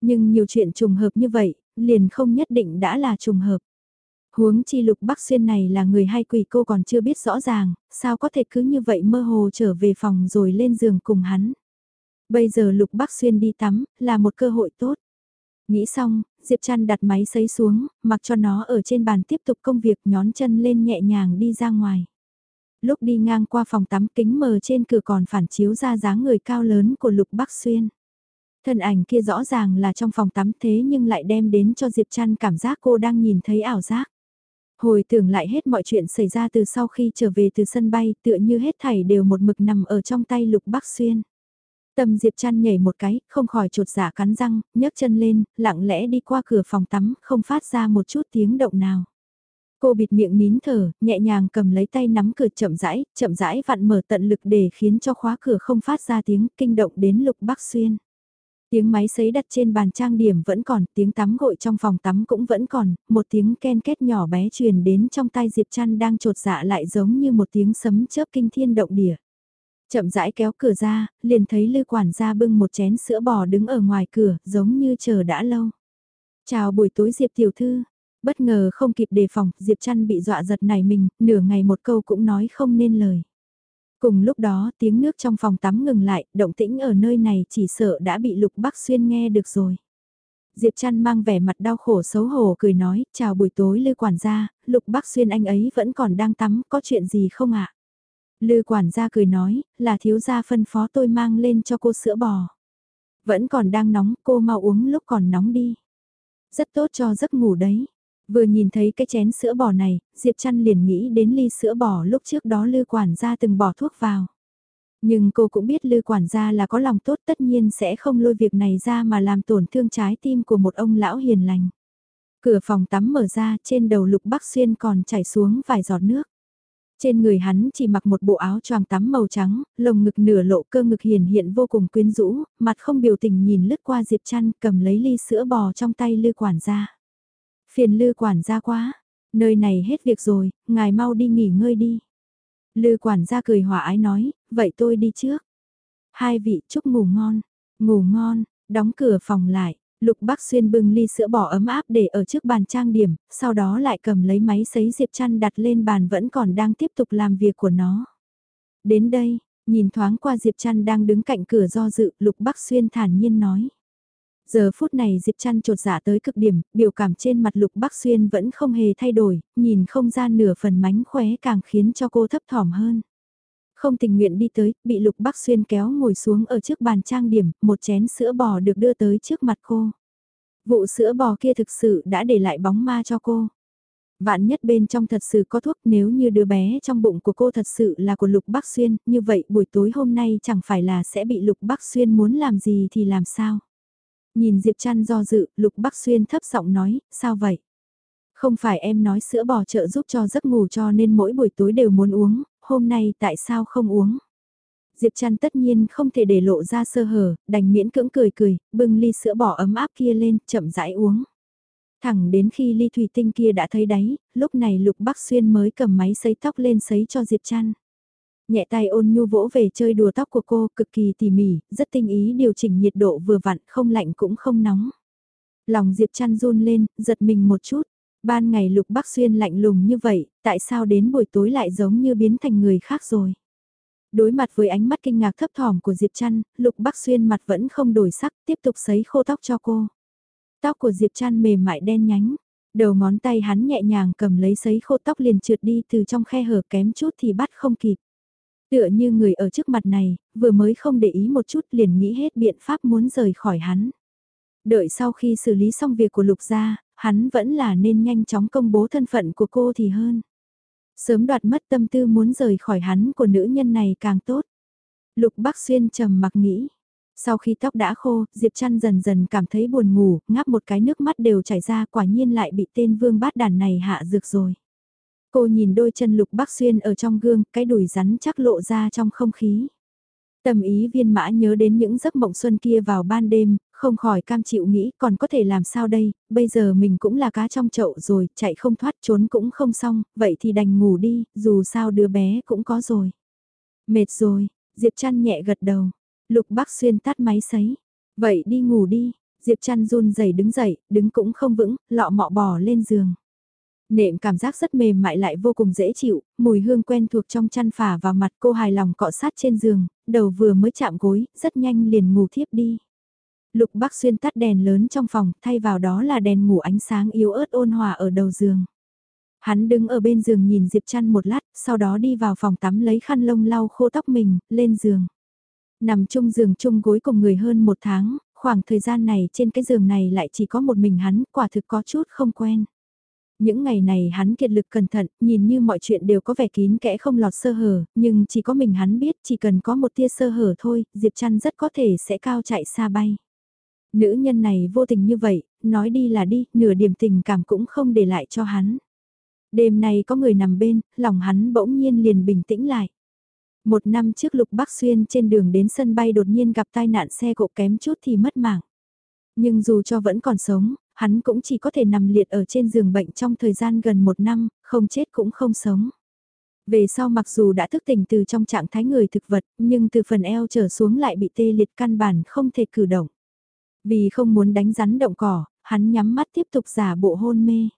Speaker 1: Nhưng nhiều chuyện trùng hợp như vậy, liền không nhất định đã là trùng hợp. Huống chi lục bắc xuyên này là người hay quỷ cô còn chưa biết rõ ràng, sao có thể cứ như vậy mơ hồ trở về phòng rồi lên giường cùng hắn. Bây giờ lục bắc xuyên đi tắm, là một cơ hội tốt. Nghĩ xong, Diệp Trăn đặt máy sấy xuống, mặc cho nó ở trên bàn tiếp tục công việc nhón chân lên nhẹ nhàng đi ra ngoài. Lúc đi ngang qua phòng tắm kính mờ trên cửa còn phản chiếu ra dáng người cao lớn của Lục Bắc Xuyên. Thân ảnh kia rõ ràng là trong phòng tắm thế nhưng lại đem đến cho Diệp Trăn cảm giác cô đang nhìn thấy ảo giác. Hồi tưởng lại hết mọi chuyện xảy ra từ sau khi trở về từ sân bay tựa như hết thảy đều một mực nằm ở trong tay Lục Bắc Xuyên. Tâm Diệp chăn nhảy một cái, không khỏi trột dạ cắn răng, nhấc chân lên, lặng lẽ đi qua cửa phòng tắm, không phát ra một chút tiếng động nào. Cô bịt miệng nín thở, nhẹ nhàng cầm lấy tay nắm cửa chậm rãi, chậm rãi vặn mở tận lực để khiến cho khóa cửa không phát ra tiếng kinh động đến lục bắc xuyên. Tiếng máy sấy đặt trên bàn trang điểm vẫn còn, tiếng tắm gội trong phòng tắm cũng vẫn còn, một tiếng ken két nhỏ bé truyền đến trong tai Diệp Trăn đang trột dạ lại giống như một tiếng sấm chớp kinh thiên động địa. Chậm rãi kéo cửa ra, liền thấy lư quản gia bưng một chén sữa bò đứng ở ngoài cửa, giống như chờ đã lâu. Chào buổi tối Diệp tiểu thư. Bất ngờ không kịp đề phòng, Diệp chăn bị dọa giật này mình, nửa ngày một câu cũng nói không nên lời. Cùng lúc đó tiếng nước trong phòng tắm ngừng lại, động tĩnh ở nơi này chỉ sợ đã bị Lục Bắc Xuyên nghe được rồi. Diệp Trăn mang vẻ mặt đau khổ xấu hổ cười nói, chào buổi tối Lư quản gia, Lục Bắc Xuyên anh ấy vẫn còn đang tắm, có chuyện gì không ạ? Lư quản gia cười nói, là thiếu gia phân phó tôi mang lên cho cô sữa bò. Vẫn còn đang nóng, cô mau uống lúc còn nóng đi. Rất tốt cho giấc ngủ đấy. Vừa nhìn thấy cái chén sữa bò này, Diệp Trăn liền nghĩ đến ly sữa bò lúc trước đó Lư quản gia từng bỏ thuốc vào. Nhưng cô cũng biết Lư quản gia là có lòng tốt tất nhiên sẽ không lôi việc này ra mà làm tổn thương trái tim của một ông lão hiền lành. Cửa phòng tắm mở ra, trên đầu Lục Bắc Xuyên còn chảy xuống vài giọt nước. Trên người hắn chỉ mặc một bộ áo choàng tắm màu trắng, lồng ngực nửa lộ cơ ngực hiền hiện vô cùng quyến rũ, mặt không biểu tình nhìn lướt qua Diệp Trăn cầm lấy ly sữa bò trong tay lư quản gia. Phiền lư quản gia quá, nơi này hết việc rồi, ngài mau đi nghỉ ngơi đi. Lư quản gia cười hòa ái nói, vậy tôi đi trước. Hai vị chúc ngủ ngon, ngủ ngon, đóng cửa phòng lại. Lục Bắc Xuyên bưng ly sữa bỏ ấm áp để ở trước bàn trang điểm, sau đó lại cầm lấy máy sấy diệp trăn đặt lên bàn vẫn còn đang tiếp tục làm việc của nó. Đến đây, nhìn thoáng qua Diệp Trăn đang đứng cạnh cửa do dự, Lục Bắc Xuyên thản nhiên nói. Giờ phút này Diệp Trăn trột dạ tới cực điểm, biểu cảm trên mặt Lục Bắc Xuyên vẫn không hề thay đổi, nhìn không ra nửa phần mánh khóe càng khiến cho cô thấp thỏm hơn. Không tình nguyện đi tới, bị Lục Bắc Xuyên kéo ngồi xuống ở trước bàn trang điểm, một chén sữa bò được đưa tới trước mặt cô. Vụ sữa bò kia thực sự đã để lại bóng ma cho cô. Vạn nhất bên trong thật sự có thuốc nếu như đứa bé trong bụng của cô thật sự là của Lục Bắc Xuyên, như vậy buổi tối hôm nay chẳng phải là sẽ bị Lục Bắc Xuyên muốn làm gì thì làm sao. Nhìn Diệp Trăn do dự, Lục Bắc Xuyên thấp giọng nói, sao vậy? Không phải em nói sữa bò trợ giúp cho giấc ngủ cho nên mỗi buổi tối đều muốn uống, hôm nay tại sao không uống? Diệp Trăn tất nhiên không thể để lộ ra sơ hở, đành miễn cưỡng cười cười, bưng ly sữa bỏ ấm áp kia lên, chậm rãi uống. Thẳng đến khi ly thủy tinh kia đã thấy đáy, lúc này Lục Bắc Xuyên mới cầm máy sấy tóc lên sấy cho Diệp Trăn. Nhẹ tay ôn nhu vỗ về chơi đùa tóc của cô cực kỳ tỉ mỉ, rất tinh ý điều chỉnh nhiệt độ vừa vặn không lạnh cũng không nóng. Lòng Diệp Trăn run lên, giật mình một chút. Ban ngày Lục Bắc Xuyên lạnh lùng như vậy, tại sao đến buổi tối lại giống như biến thành người khác rồi? Đối mặt với ánh mắt kinh ngạc thấp thỏm của Diệp Trăn, Lục Bắc Xuyên mặt vẫn không đổi sắc, tiếp tục sấy khô tóc cho cô. Tóc của Diệp Trăn mềm mại đen nhánh, đầu ngón tay hắn nhẹ nhàng cầm lấy sấy khô tóc liền trượt đi từ trong khe hở kém chút thì bắt không kịp. Tựa như người ở trước mặt này, vừa mới không để ý một chút liền nghĩ hết biện pháp muốn rời khỏi hắn. Đợi sau khi xử lý xong việc của Lục gia, hắn vẫn là nên nhanh chóng công bố thân phận của cô thì hơn. Sớm đoạt mất tâm tư muốn rời khỏi hắn của nữ nhân này càng tốt. Lục Bắc Xuyên trầm mặc nghĩ. Sau khi tóc đã khô, Diệp Trăn dần dần cảm thấy buồn ngủ, ngáp một cái nước mắt đều chảy ra quả nhiên lại bị tên vương bát đàn này hạ dược rồi. Cô nhìn đôi chân Lục Bắc Xuyên ở trong gương, cái đùi rắn chắc lộ ra trong không khí. Tâm ý viên mã nhớ đến những giấc mộng xuân kia vào ban đêm, không khỏi cam chịu nghĩ còn có thể làm sao đây, bây giờ mình cũng là cá trong chậu rồi, chạy không thoát trốn cũng không xong, vậy thì đành ngủ đi, dù sao đứa bé cũng có rồi. Mệt rồi, Diệp Trăn nhẹ gật đầu, Lục Bắc Xuyên tắt máy sấy, vậy đi ngủ đi, Diệp Trăn run rẩy đứng dậy, đứng cũng không vững, lọ mọ bò lên giường. Nệm cảm giác rất mềm mại lại vô cùng dễ chịu, mùi hương quen thuộc trong chăn phả vào mặt cô hài lòng cọ sát trên giường, đầu vừa mới chạm gối, rất nhanh liền ngủ thiếp đi. Lục Bắc Xuyên tắt đèn lớn trong phòng, thay vào đó là đèn ngủ ánh sáng yếu ớt ôn hòa ở đầu giường. Hắn đứng ở bên giường nhìn Diệp Trăn một lát, sau đó đi vào phòng tắm lấy khăn lông lau khô tóc mình, lên giường. Nằm chung giường chung gối cùng người hơn một tháng, khoảng thời gian này trên cái giường này lại chỉ có một mình hắn, quả thực có chút không quen. Những ngày này hắn kiệt lực cẩn thận, nhìn như mọi chuyện đều có vẻ kín kẽ không lọt sơ hở, nhưng chỉ có mình hắn biết chỉ cần có một tia sơ hở thôi, Diệp Trăn rất có thể sẽ cao chạy xa bay. Nữ nhân này vô tình như vậy, nói đi là đi, nửa điểm tình cảm cũng không để lại cho hắn. Đêm nay có người nằm bên, lòng hắn bỗng nhiên liền bình tĩnh lại. Một năm trước Lục Bắc Xuyên trên đường đến sân bay đột nhiên gặp tai nạn xe cộ kém chút thì mất mạng. Nhưng dù cho vẫn còn sống, hắn cũng chỉ có thể nằm liệt ở trên giường bệnh trong thời gian gần một năm, không chết cũng không sống. Về sau mặc dù đã thức tỉnh từ trong trạng thái người thực vật, nhưng từ phần eo trở xuống lại bị tê liệt căn bản không thể cử động. Vì không muốn đánh rắn động cỏ, hắn nhắm mắt tiếp tục giả bộ hôn mê.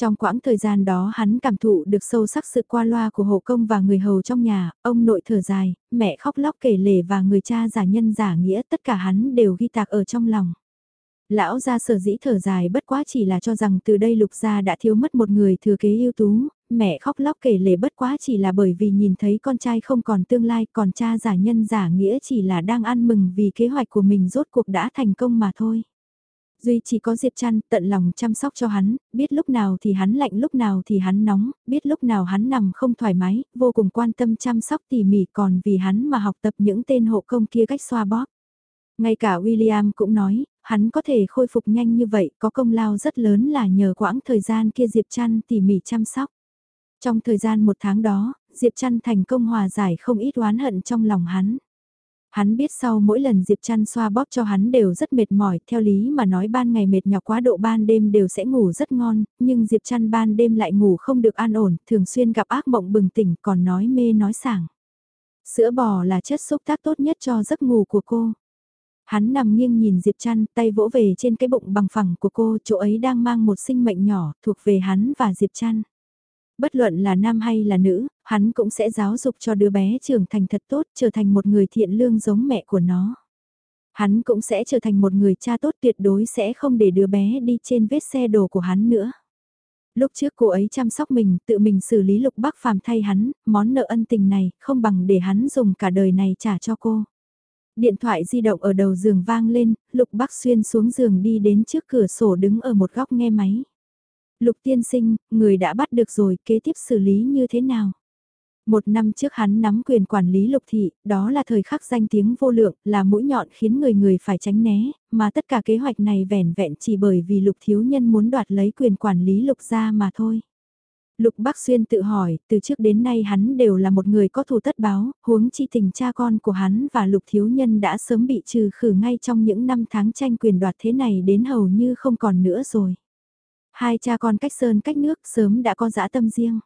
Speaker 1: Trong quãng thời gian đó hắn cảm thụ được sâu sắc sự qua loa của hộ công và người hầu trong nhà, ông nội thở dài, mẹ khóc lóc kể lể và người cha giả nhân giả nghĩa tất cả hắn đều ghi tạc ở trong lòng. Lão gia sở dĩ thở dài bất quá chỉ là cho rằng từ đây lục gia đã thiếu mất một người thừa kế ưu tú, mẹ khóc lóc kể lể bất quá chỉ là bởi vì nhìn thấy con trai không còn tương lai còn cha giả nhân giả nghĩa chỉ là đang ăn mừng vì kế hoạch của mình rốt cuộc đã thành công mà thôi. Duy chỉ có Diệp Trăn tận lòng chăm sóc cho hắn, biết lúc nào thì hắn lạnh lúc nào thì hắn nóng, biết lúc nào hắn nằm không thoải mái, vô cùng quan tâm chăm sóc tỉ mỉ còn vì hắn mà học tập những tên hộ công kia cách xoa bóp. Ngay cả William cũng nói, hắn có thể khôi phục nhanh như vậy có công lao rất lớn là nhờ quãng thời gian kia Diệp Trăn tỉ mỉ chăm sóc. Trong thời gian một tháng đó, Diệp Trăn thành công hòa giải không ít oán hận trong lòng hắn. Hắn biết sau mỗi lần Diệp Trăn xoa bóp cho hắn đều rất mệt mỏi, theo lý mà nói ban ngày mệt nhọc quá độ ban đêm đều sẽ ngủ rất ngon, nhưng Diệp Trăn ban đêm lại ngủ không được an ổn, thường xuyên gặp ác mộng bừng tỉnh còn nói mê nói sảng. Sữa bò là chất xúc tác tốt nhất cho giấc ngủ của cô. Hắn nằm nghiêng nhìn Diệp Trăn, tay vỗ về trên cái bụng bằng phẳng của cô, chỗ ấy đang mang một sinh mệnh nhỏ, thuộc về hắn và Diệp Trăn. Bất luận là nam hay là nữ, hắn cũng sẽ giáo dục cho đứa bé trưởng thành thật tốt, trở thành một người thiện lương giống mẹ của nó. Hắn cũng sẽ trở thành một người cha tốt tuyệt đối sẽ không để đứa bé đi trên vết xe đồ của hắn nữa. Lúc trước cô ấy chăm sóc mình, tự mình xử lý lục bác phàm thay hắn, món nợ ân tình này không bằng để hắn dùng cả đời này trả cho cô. Điện thoại di động ở đầu giường vang lên, lục bác xuyên xuống giường đi đến trước cửa sổ đứng ở một góc nghe máy. Lục tiên sinh, người đã bắt được rồi, kế tiếp xử lý như thế nào? Một năm trước hắn nắm quyền quản lý lục thị, đó là thời khắc danh tiếng vô lượng, là mũi nhọn khiến người người phải tránh né, mà tất cả kế hoạch này vẻn vẹn chỉ bởi vì lục thiếu nhân muốn đoạt lấy quyền quản lý lục gia mà thôi. Lục Bắc Xuyên tự hỏi, từ trước đến nay hắn đều là một người có thù tất báo, huống chi tình cha con của hắn và lục thiếu nhân đã sớm bị trừ khử ngay trong những năm tháng tranh quyền đoạt thế này đến hầu như không còn nữa rồi. Hai cha con cách sơn cách nước sớm đã có dã tâm riêng.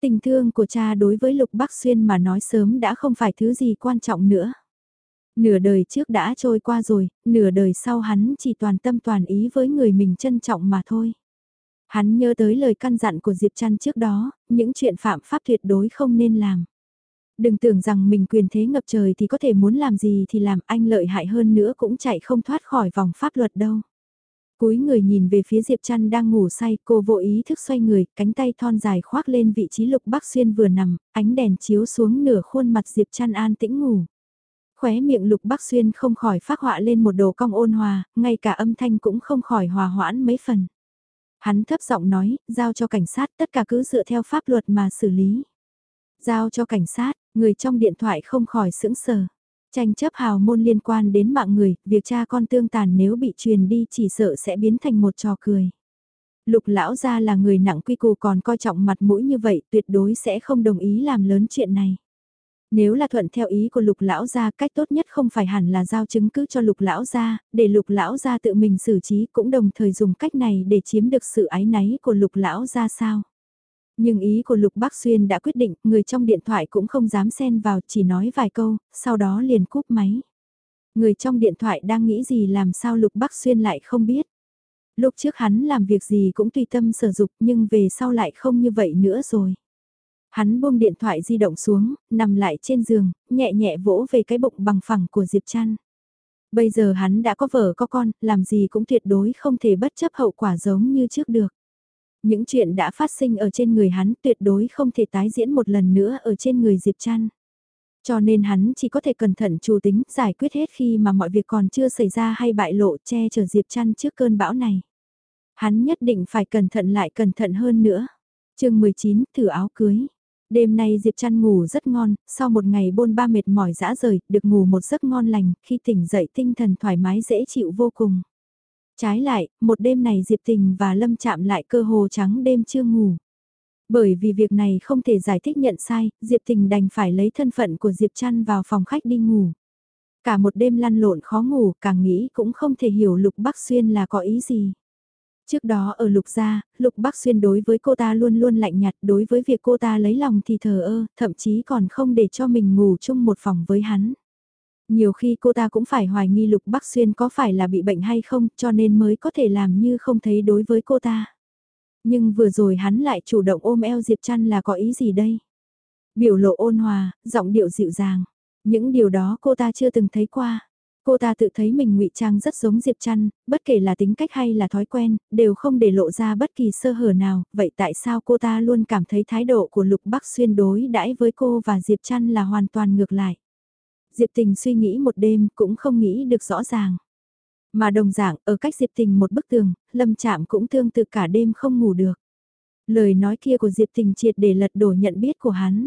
Speaker 1: Tình thương của cha đối với Lục Bắc Xuyên mà nói sớm đã không phải thứ gì quan trọng nữa. Nửa đời trước đã trôi qua rồi, nửa đời sau hắn chỉ toàn tâm toàn ý với người mình trân trọng mà thôi. Hắn nhớ tới lời căn dặn của Diệp Trăn trước đó, những chuyện phạm pháp tuyệt đối không nên làm. Đừng tưởng rằng mình quyền thế ngập trời thì có thể muốn làm gì thì làm anh lợi hại hơn nữa cũng chạy không thoát khỏi vòng pháp luật đâu. Cúi người nhìn về phía Diệp Trăn đang ngủ say, cô vô ý thức xoay người, cánh tay thon dài khoác lên vị trí Lục Bắc Xuyên vừa nằm, ánh đèn chiếu xuống nửa khuôn mặt Diệp Trăn an tĩnh ngủ. Khóe miệng Lục Bắc Xuyên không khỏi phát họa lên một đồ cong ôn hòa, ngay cả âm thanh cũng không khỏi hòa hoãn mấy phần. Hắn thấp giọng nói, giao cho cảnh sát tất cả cứ dựa theo pháp luật mà xử lý. Giao cho cảnh sát, người trong điện thoại không khỏi sững sờ. Tranh chấp hào môn liên quan đến mạng người, việc cha con tương tàn nếu bị truyền đi chỉ sợ sẽ biến thành một trò cười. Lục lão gia là người nặng quy củ còn coi trọng mặt mũi như vậy tuyệt đối sẽ không đồng ý làm lớn chuyện này. Nếu là thuận theo ý của lục lão gia cách tốt nhất không phải hẳn là giao chứng cứ cho lục lão gia, để lục lão gia tự mình xử trí cũng đồng thời dùng cách này để chiếm được sự ái náy của lục lão gia sao. Nhưng ý của Lục Bắc Xuyên đã quyết định, người trong điện thoại cũng không dám xen vào, chỉ nói vài câu, sau đó liền cúp máy. Người trong điện thoại đang nghĩ gì làm sao Lục Bắc Xuyên lại không biết. Lúc trước hắn làm việc gì cũng tùy tâm sở dục nhưng về sau lại không như vậy nữa rồi. Hắn buông điện thoại di động xuống, nằm lại trên giường, nhẹ nhẹ vỗ về cái bụng bằng phẳng của Diệp Trăn. Bây giờ hắn đã có vợ có con, làm gì cũng tuyệt đối không thể bất chấp hậu quả giống như trước được. Những chuyện đã phát sinh ở trên người hắn tuyệt đối không thể tái diễn một lần nữa ở trên người Diệp Trăn. Cho nên hắn chỉ có thể cẩn thận chủ tính giải quyết hết khi mà mọi việc còn chưa xảy ra hay bại lộ che chở Diệp Trăn trước cơn bão này. Hắn nhất định phải cẩn thận lại cẩn thận hơn nữa. chương 19 thử áo cưới. Đêm nay Diệp Trăn ngủ rất ngon, sau một ngày bôn ba mệt mỏi dã rời, được ngủ một giấc ngon lành, khi tỉnh dậy tinh thần thoải mái dễ chịu vô cùng. Trái lại, một đêm này Diệp Tình và Lâm chạm lại cơ hồ trắng đêm chưa ngủ. Bởi vì việc này không thể giải thích nhận sai, Diệp Tình đành phải lấy thân phận của Diệp Trăn vào phòng khách đi ngủ. Cả một đêm lăn lộn khó ngủ, càng nghĩ cũng không thể hiểu Lục Bắc Xuyên là có ý gì. Trước đó ở Lục Gia, Lục Bắc Xuyên đối với cô ta luôn luôn lạnh nhạt, đối với việc cô ta lấy lòng thì thờ ơ, thậm chí còn không để cho mình ngủ chung một phòng với hắn. Nhiều khi cô ta cũng phải hoài nghi Lục Bắc Xuyên có phải là bị bệnh hay không cho nên mới có thể làm như không thấy đối với cô ta. Nhưng vừa rồi hắn lại chủ động ôm eo Diệp Trăn là có ý gì đây? Biểu lộ ôn hòa, giọng điệu dịu dàng. Những điều đó cô ta chưa từng thấy qua. Cô ta tự thấy mình ngụy trang rất giống Diệp Trăn, bất kể là tính cách hay là thói quen, đều không để lộ ra bất kỳ sơ hở nào, vậy tại sao cô ta luôn cảm thấy thái độ của Lục Bắc Xuyên đối đãi với cô và Diệp Trăn là hoàn toàn ngược lại? Diệp Tình suy nghĩ một đêm cũng không nghĩ được rõ ràng. Mà đồng dạng ở cách Diệp Tình một bức tường, Lâm Trạm cũng tương tự cả đêm không ngủ được. Lời nói kia của Diệp Tình triệt để lật đổ nhận biết của hắn.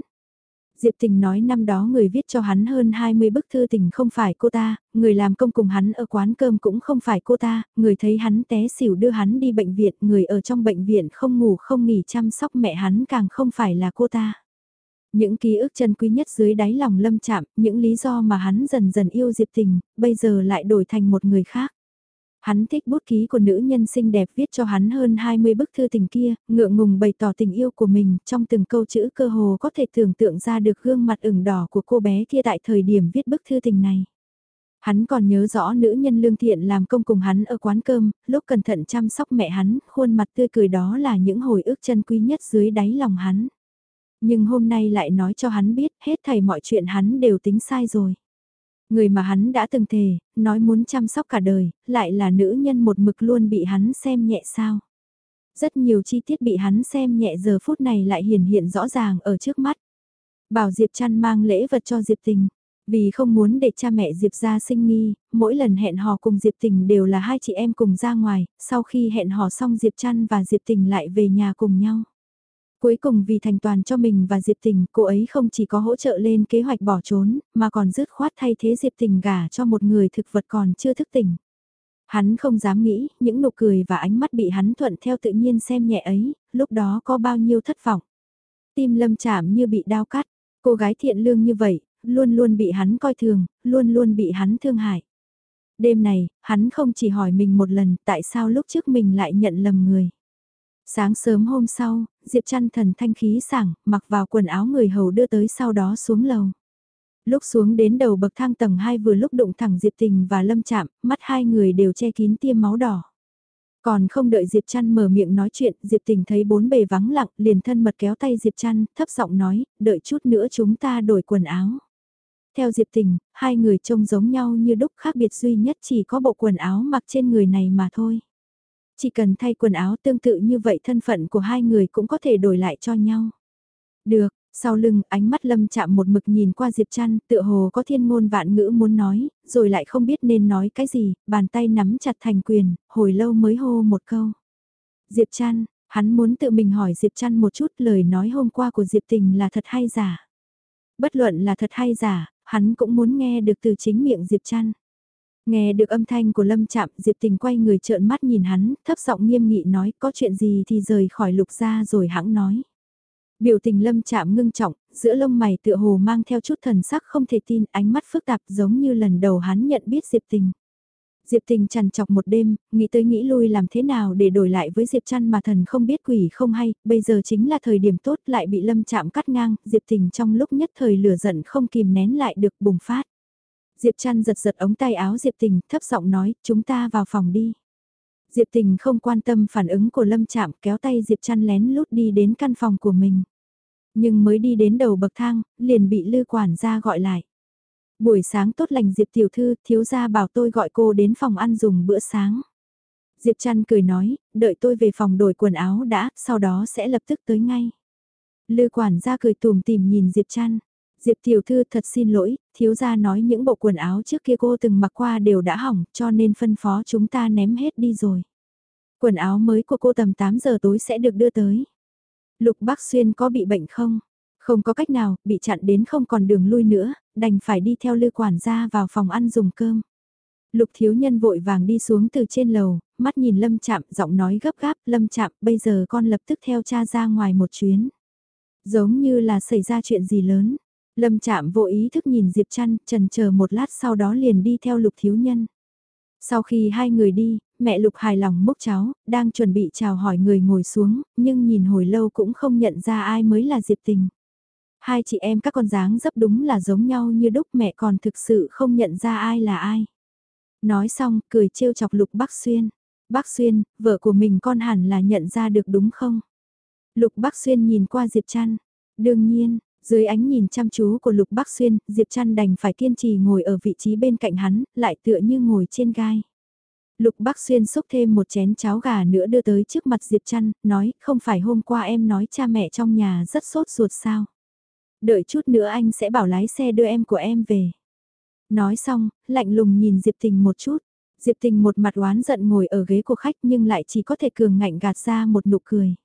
Speaker 1: Diệp Tình nói năm đó người viết cho hắn hơn 20 bức thư tình không phải cô ta, người làm công cùng hắn ở quán cơm cũng không phải cô ta, người thấy hắn té xỉu đưa hắn đi bệnh viện, người ở trong bệnh viện không ngủ không nghỉ chăm sóc mẹ hắn càng không phải là cô ta. Những ký ức chân quý nhất dưới đáy lòng lâm chạm, những lý do mà hắn dần dần yêu Diệp Tình, bây giờ lại đổi thành một người khác. Hắn thích bút ký của nữ nhân xinh đẹp viết cho hắn hơn 20 bức thư tình kia, ngượng ngùng bày tỏ tình yêu của mình, trong từng câu chữ cơ hồ có thể tưởng tượng ra được gương mặt ửng đỏ của cô bé kia tại thời điểm viết bức thư tình này. Hắn còn nhớ rõ nữ nhân lương thiện làm công cùng hắn ở quán cơm, lúc cẩn thận chăm sóc mẹ hắn, khuôn mặt tươi cười đó là những hồi ức chân quý nhất dưới đáy lòng hắn. Nhưng hôm nay lại nói cho hắn biết hết thảy mọi chuyện hắn đều tính sai rồi. Người mà hắn đã từng thề, nói muốn chăm sóc cả đời, lại là nữ nhân một mực luôn bị hắn xem nhẹ sao. Rất nhiều chi tiết bị hắn xem nhẹ giờ phút này lại hiển hiện rõ ràng ở trước mắt. Bảo Diệp Trăn mang lễ vật cho Diệp Tình. Vì không muốn để cha mẹ Diệp ra sinh nghi, mỗi lần hẹn hò cùng Diệp Tình đều là hai chị em cùng ra ngoài, sau khi hẹn hò xong Diệp Trăn và Diệp Tình lại về nhà cùng nhau. Cuối cùng vì thành toàn cho mình và Diệp Tình, cô ấy không chỉ có hỗ trợ lên kế hoạch bỏ trốn, mà còn dứt khoát thay thế Diệp Tình gả cho một người thực vật còn chưa thức tỉnh. Hắn không dám nghĩ, những nụ cười và ánh mắt bị hắn thuận theo tự nhiên xem nhẹ ấy, lúc đó có bao nhiêu thất vọng. Tim lâm chạm như bị đau cắt, cô gái thiện lương như vậy, luôn luôn bị hắn coi thường, luôn luôn bị hắn thương hại. Đêm này, hắn không chỉ hỏi mình một lần tại sao lúc trước mình lại nhận lầm người. Sáng sớm hôm sau, Diệp Trăn thần thanh khí sảng, mặc vào quần áo người hầu đưa tới sau đó xuống lầu. Lúc xuống đến đầu bậc thang tầng 2 vừa lúc đụng thẳng Diệp Tình và Lâm Chạm, mắt hai người đều che kín tiêm máu đỏ. Còn không đợi Diệp Trăn mở miệng nói chuyện, Diệp Tình thấy bốn bề vắng lặng, liền thân mật kéo tay Diệp Trăn, thấp giọng nói, đợi chút nữa chúng ta đổi quần áo. Theo Diệp Tình, hai người trông giống nhau như đúc khác biệt duy nhất chỉ có bộ quần áo mặc trên người này mà thôi. Chỉ cần thay quần áo tương tự như vậy thân phận của hai người cũng có thể đổi lại cho nhau. Được, sau lưng ánh mắt lâm chạm một mực nhìn qua Diệp Trăn tựa hồ có thiên ngôn vạn ngữ muốn nói, rồi lại không biết nên nói cái gì, bàn tay nắm chặt thành quyền, hồi lâu mới hô một câu. Diệp Trăn, hắn muốn tự mình hỏi Diệp Trăn một chút lời nói hôm qua của Diệp Tình là thật hay giả. Bất luận là thật hay giả, hắn cũng muốn nghe được từ chính miệng Diệp Trăn. Nghe được âm thanh của Lâm Chạm, Diệp Tình quay người trợn mắt nhìn hắn, thấp giọng nghiêm nghị nói có chuyện gì thì rời khỏi lục ra rồi hãng nói. Biểu tình Lâm Chạm ngưng trọng, giữa lông mày tựa hồ mang theo chút thần sắc không thể tin, ánh mắt phức tạp giống như lần đầu hắn nhận biết Diệp Tình. Diệp Tình chằn chọc một đêm, nghĩ tới nghĩ lui làm thế nào để đổi lại với Diệp Trăn mà thần không biết quỷ không hay, bây giờ chính là thời điểm tốt lại bị Lâm Chạm cắt ngang, Diệp Tình trong lúc nhất thời lửa giận không kìm nén lại được bùng phát. Diệp Trăn giật giật ống tay áo Diệp Tình, thấp giọng nói, chúng ta vào phòng đi. Diệp Tình không quan tâm phản ứng của Lâm Trạm kéo tay Diệp Trăn lén lút đi đến căn phòng của mình. Nhưng mới đi đến đầu bậc thang, liền bị lư quản gia gọi lại. Buổi sáng tốt lành Diệp Tiểu Thư, thiếu gia bảo tôi gọi cô đến phòng ăn dùng bữa sáng. Diệp Trăn cười nói, đợi tôi về phòng đổi quần áo đã, sau đó sẽ lập tức tới ngay. Lư quản gia cười tùm tìm nhìn Diệp Trăn. Diệp tiểu thư thật xin lỗi, thiếu gia nói những bộ quần áo trước kia cô từng mặc qua đều đã hỏng cho nên phân phó chúng ta ném hết đi rồi. Quần áo mới của cô tầm 8 giờ tối sẽ được đưa tới. Lục Bắc Xuyên có bị bệnh không? Không có cách nào, bị chặn đến không còn đường lui nữa, đành phải đi theo lư quản gia vào phòng ăn dùng cơm. Lục thiếu nhân vội vàng đi xuống từ trên lầu, mắt nhìn Lâm Chạm, giọng nói gấp gáp, Lâm Chạm, bây giờ con lập tức theo cha ra ngoài một chuyến. Giống như là xảy ra chuyện gì lớn. Lâm chạm vô ý thức nhìn Diệp Trăn, trần chờ một lát sau đó liền đi theo lục thiếu nhân. Sau khi hai người đi, mẹ lục hài lòng múc cháu đang chuẩn bị chào hỏi người ngồi xuống, nhưng nhìn hồi lâu cũng không nhận ra ai mới là Diệp tình. Hai chị em các con dáng dấp đúng là giống nhau như đúc mẹ còn thực sự không nhận ra ai là ai. Nói xong, cười trêu chọc lục bác xuyên. Bác xuyên, vợ của mình con hẳn là nhận ra được đúng không? Lục bác xuyên nhìn qua Diệp Trăn. Đương nhiên, dưới ánh nhìn chăm chú của Lục Bắc Xuyên, Diệp Trăn đành phải kiên trì ngồi ở vị trí bên cạnh hắn, lại tựa như ngồi trên gai. Lục Bắc Xuyên xúc thêm một chén cháo gà nữa đưa tới trước mặt Diệp Trăn, nói, không phải hôm qua em nói cha mẹ trong nhà rất sốt ruột sao. Đợi chút nữa anh sẽ bảo lái xe đưa em của em về. Nói xong, lạnh lùng nhìn Diệp Tình một chút. Diệp Tình một mặt oán giận ngồi ở ghế của khách nhưng lại chỉ có thể cường ngạnh gạt ra một nụ cười.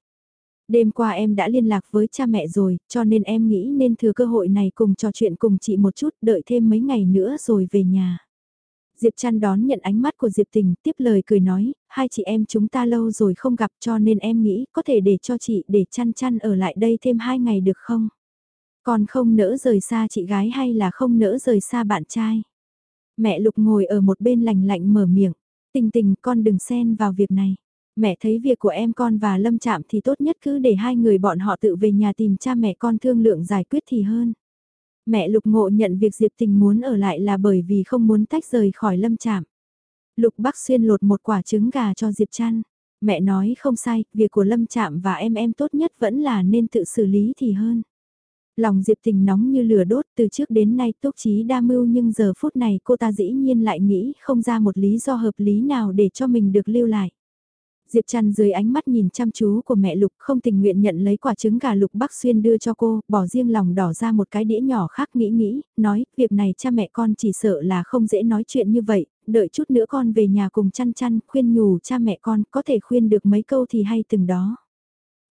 Speaker 1: Đêm qua em đã liên lạc với cha mẹ rồi, cho nên em nghĩ nên thừa cơ hội này cùng trò chuyện cùng chị một chút, đợi thêm mấy ngày nữa rồi về nhà. Diệp Trăn đón nhận ánh mắt của Diệp Tình, tiếp lời cười nói, hai chị em chúng ta lâu rồi không gặp cho nên em nghĩ có thể để cho chị để Trăn Trăn ở lại đây thêm hai ngày được không? Còn không nỡ rời xa chị gái hay là không nỡ rời xa bạn trai? Mẹ Lục ngồi ở một bên lạnh lạnh mở miệng, tình tình con đừng xen vào việc này. Mẹ thấy việc của em con và Lâm chạm thì tốt nhất cứ để hai người bọn họ tự về nhà tìm cha mẹ con thương lượng giải quyết thì hơn. Mẹ Lục Ngộ nhận việc Diệp Tình muốn ở lại là bởi vì không muốn tách rời khỏi Lâm chạm Lục Bắc Xuyên lột một quả trứng gà cho Diệp Trăn. Mẹ nói không sai, việc của Lâm chạm và em em tốt nhất vẫn là nên tự xử lý thì hơn. Lòng Diệp Tình nóng như lửa đốt từ trước đến nay túc trí đa mưu nhưng giờ phút này cô ta dĩ nhiên lại nghĩ không ra một lý do hợp lý nào để cho mình được lưu lại. Diệp Trăn dưới ánh mắt nhìn chăm chú của mẹ Lục không tình nguyện nhận lấy quả trứng gà Lục Bắc Xuyên đưa cho cô, bỏ riêng lòng đỏ ra một cái đĩa nhỏ khác nghĩ nghĩ, nói, việc này cha mẹ con chỉ sợ là không dễ nói chuyện như vậy, đợi chút nữa con về nhà cùng chăn chăn, khuyên nhủ cha mẹ con, có thể khuyên được mấy câu thì hay từng đó.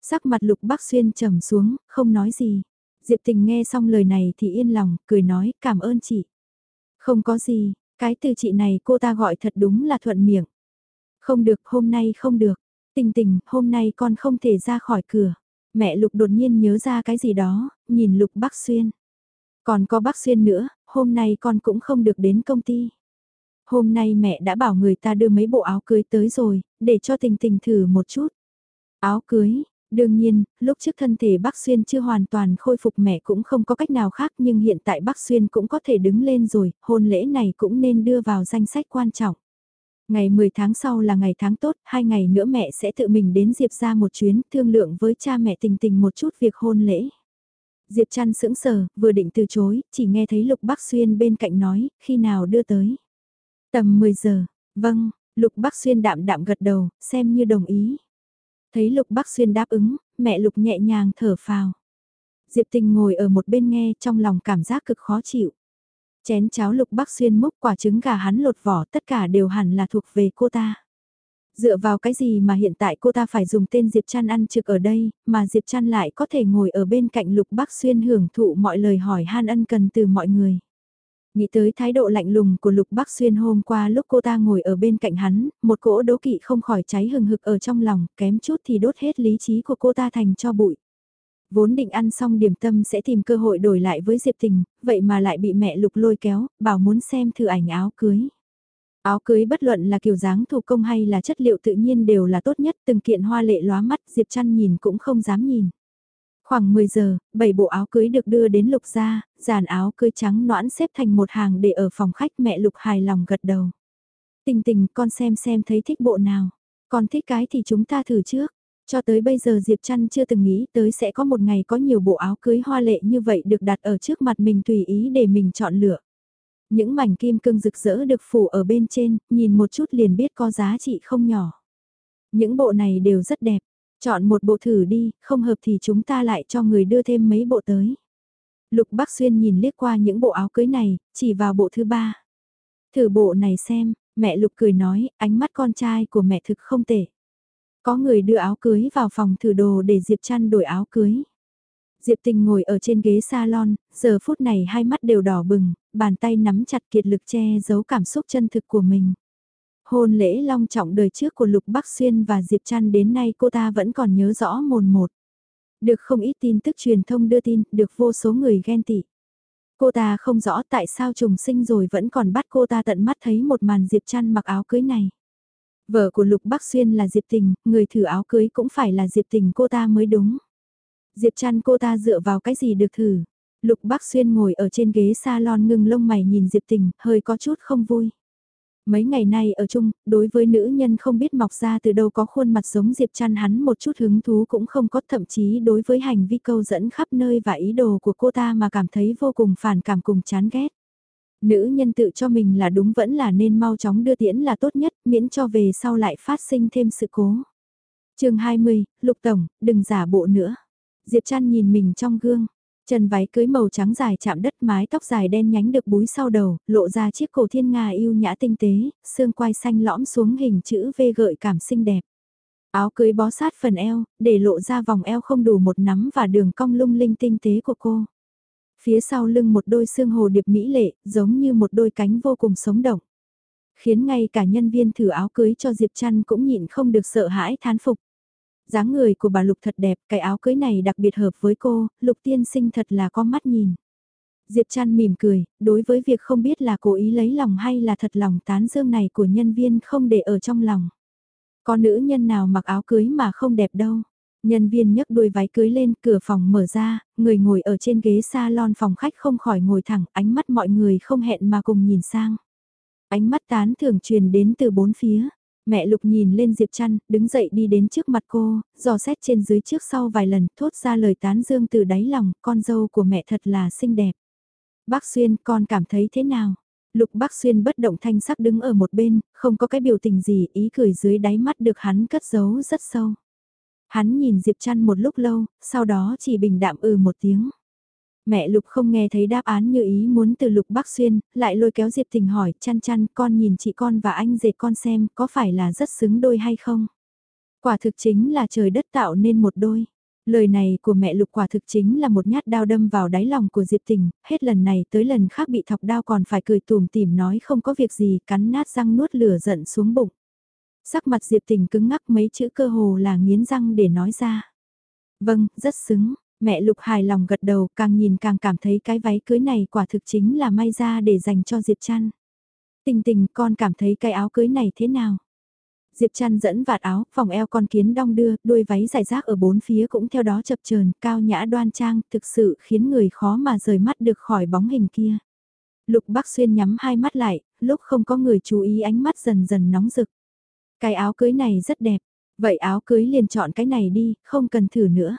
Speaker 1: Sắc mặt Lục Bắc Xuyên trầm xuống, không nói gì. Diệp Tình nghe xong lời này thì yên lòng, cười nói, cảm ơn chị. Không có gì, cái từ chị này cô ta gọi thật đúng là thuận miệng. Không được, hôm nay không được. Tình tình, hôm nay con không thể ra khỏi cửa. Mẹ Lục đột nhiên nhớ ra cái gì đó, nhìn Lục Bắc Xuyên. Còn có Bắc Xuyên nữa, hôm nay con cũng không được đến công ty. Hôm nay mẹ đã bảo người ta đưa mấy bộ áo cưới tới rồi, để cho tình tình thử một chút. Áo cưới, Đương nhiên, lúc trước thân thể Bắc Xuyên chưa hoàn toàn khôi phục mẹ cũng không có cách nào khác nhưng hiện tại Bắc Xuyên cũng có thể đứng lên rồi, hôn lễ này cũng nên đưa vào danh sách quan trọng. Ngày 10 tháng sau là ngày tháng tốt, hai ngày nữa mẹ sẽ tự mình đến Diệp ra một chuyến thương lượng với cha mẹ tình tình một chút việc hôn lễ. Diệp chăn sững sờ, vừa định từ chối, chỉ nghe thấy Lục Bắc Xuyên bên cạnh nói, khi nào đưa tới. Tầm 10 giờ, vâng, Lục Bắc Xuyên đạm đạm gật đầu, xem như đồng ý. Thấy Lục Bắc Xuyên đáp ứng, mẹ Lục nhẹ nhàng thở phào. Diệp Tình ngồi ở một bên nghe trong lòng cảm giác cực khó chịu. Chén cháo Lục Bắc Xuyên múc quả trứng gà hắn lột vỏ tất cả đều hẳn là thuộc về cô ta. Dựa vào cái gì mà hiện tại cô ta phải dùng tên Diệp Trăn ăn trực ở đây, mà Diệp Trăn lại có thể ngồi ở bên cạnh Lục Bắc Xuyên hưởng thụ mọi lời hỏi han ân cần từ mọi người. Nghĩ tới thái độ lạnh lùng của Lục Bắc Xuyên hôm qua lúc cô ta ngồi ở bên cạnh hắn, một cỗ đố kỵ không khỏi cháy hừng hực ở trong lòng, kém chút thì đốt hết lý trí của cô ta thành cho bụi. Vốn định ăn xong điểm tâm sẽ tìm cơ hội đổi lại với Diệp Tình, vậy mà lại bị mẹ Lục lôi kéo, bảo muốn xem thử ảnh áo cưới. Áo cưới bất luận là kiểu dáng thủ công hay là chất liệu tự nhiên đều là tốt nhất, từng kiện hoa lệ lóa mắt, Diệp Trăn nhìn cũng không dám nhìn. Khoảng 10 giờ, 7 bộ áo cưới được đưa đến Lục ra, dàn áo cưới trắng noãn xếp thành một hàng để ở phòng khách mẹ Lục hài lòng gật đầu. Tình tình con xem xem thấy thích bộ nào, con thích cái thì chúng ta thử trước. Cho tới bây giờ Diệp Trăn chưa từng nghĩ tới sẽ có một ngày có nhiều bộ áo cưới hoa lệ như vậy được đặt ở trước mặt mình tùy ý để mình chọn lựa. Những mảnh kim cương rực rỡ được phủ ở bên trên, nhìn một chút liền biết có giá trị không nhỏ. Những bộ này đều rất đẹp, Chọn một bộ thử đi, không hợp thì chúng ta lại cho người đưa thêm mấy bộ tới. Lục Bắc Xuyên nhìn liếc qua những bộ áo cưới này, chỉ vào bộ thứ ba. Thử bộ này xem, mẹ Lục cười nói, ánh mắt con trai của mẹ thực không tệ. Có người đưa áo cưới vào phòng thử đồ để Diệp Trăn đổi áo cưới. Diệp Tình ngồi ở trên ghế salon, giờ phút này hai mắt đều đỏ bừng, bàn tay nắm chặt kiệt lực che giấu cảm xúc chân thực của mình. Hôn lễ long trọng đời trước của Lục Bắc Xuyên và Diệp Trăn đến nay cô ta vẫn còn nhớ rõ mồn một. Được không ít tin tức truyền thông đưa tin, được vô số người ghen tị. Cô ta không rõ tại sao trùng sinh rồi vẫn còn bắt cô ta tận mắt thấy một màn Diệp Trăn mặc áo cưới này. Vợ của Lục Bắc Xuyên là Diệp Tình, người thử áo cưới cũng phải là Diệp Tình cô ta mới đúng. Diệp Trăn cô ta dựa vào cái gì được thử. Lục Bắc Xuyên ngồi ở trên ghế salon ngưng lông mày nhìn Diệp Tình, hơi có chút không vui. Mấy ngày nay ở chung, đối với nữ nhân không biết mọc ra từ đâu có khuôn mặt giống Diệp Trăn hắn một chút hứng thú cũng không có thậm chí đối với hành vi câu dẫn khắp nơi và ý đồ của cô ta mà cảm thấy vô cùng phản cảm cùng chán ghét. Nữ nhân tự cho mình là đúng vẫn là nên mau chóng đưa tiễn là tốt nhất miễn cho về sau lại phát sinh thêm sự cố. chương 20, Lục Tổng, đừng giả bộ nữa. Diệp Trăn nhìn mình trong gương, Chân váy cưới màu trắng dài chạm đất mái tóc dài đen nhánh được búi sau đầu, lộ ra chiếc cổ thiên nga yêu nhã tinh tế, xương quai xanh lõm xuống hình chữ V gợi cảm xinh đẹp. Áo cưới bó sát phần eo, để lộ ra vòng eo không đủ một nắm và đường cong lung linh tinh tế của cô. Phía sau lưng một đôi xương hồ điệp mỹ lệ, giống như một đôi cánh vô cùng sống động. Khiến ngay cả nhân viên thử áo cưới cho Diệp Trăn cũng nhịn không được sợ hãi thán phục. dáng người của bà Lục thật đẹp, cái áo cưới này đặc biệt hợp với cô, Lục tiên sinh thật là có mắt nhìn. Diệp Trăn mỉm cười, đối với việc không biết là cố ý lấy lòng hay là thật lòng tán dương này của nhân viên không để ở trong lòng. Có nữ nhân nào mặc áo cưới mà không đẹp đâu. Nhân viên nhấc đuôi váy cưới lên, cửa phòng mở ra, người ngồi ở trên ghế salon phòng khách không khỏi ngồi thẳng, ánh mắt mọi người không hẹn mà cùng nhìn sang. Ánh mắt tán thường truyền đến từ bốn phía. Mẹ Lục nhìn lên Diệp Trăn, đứng dậy đi đến trước mặt cô, dò xét trên dưới trước sau vài lần, thốt ra lời tán dương từ đáy lòng, con dâu của mẹ thật là xinh đẹp. Bác Xuyên, con cảm thấy thế nào? Lục Bác Xuyên bất động thanh sắc đứng ở một bên, không có cái biểu tình gì, ý cười dưới đáy mắt được hắn cất giấu rất sâu. Hắn nhìn Diệp Trăn một lúc lâu, sau đó chỉ bình đạm ừ một tiếng. Mẹ Lục không nghe thấy đáp án như ý muốn từ Lục bắc Xuyên, lại lôi kéo Diệp Tình hỏi, chăn chăn, con nhìn chị con và anh dệt con xem, có phải là rất xứng đôi hay không? Quả thực chính là trời đất tạo nên một đôi. Lời này của mẹ Lục quả thực chính là một nhát đao đâm vào đáy lòng của Diệp Tình, hết lần này tới lần khác bị thọc đao còn phải cười tùm tìm nói không có việc gì, cắn nát răng nuốt lửa giận xuống bụng. Sắc mặt Diệp Tình cứng ngắc mấy chữ cơ hồ là nghiến răng để nói ra. Vâng, rất xứng, mẹ Lục hài lòng gật đầu càng nhìn càng cảm thấy cái váy cưới này quả thực chính là may ra để dành cho Diệp Trăn. Tình tình con cảm thấy cái áo cưới này thế nào? Diệp Trăn dẫn vạt áo, vòng eo con kiến đong đưa, đuôi váy dài rác ở bốn phía cũng theo đó chập chờn, cao nhã đoan trang, thực sự khiến người khó mà rời mắt được khỏi bóng hình kia. Lục Bắc Xuyên nhắm hai mắt lại, lúc không có người chú ý ánh mắt dần dần nóng rực. Cái áo cưới này rất đẹp, vậy áo cưới liền chọn cái này đi, không cần thử nữa.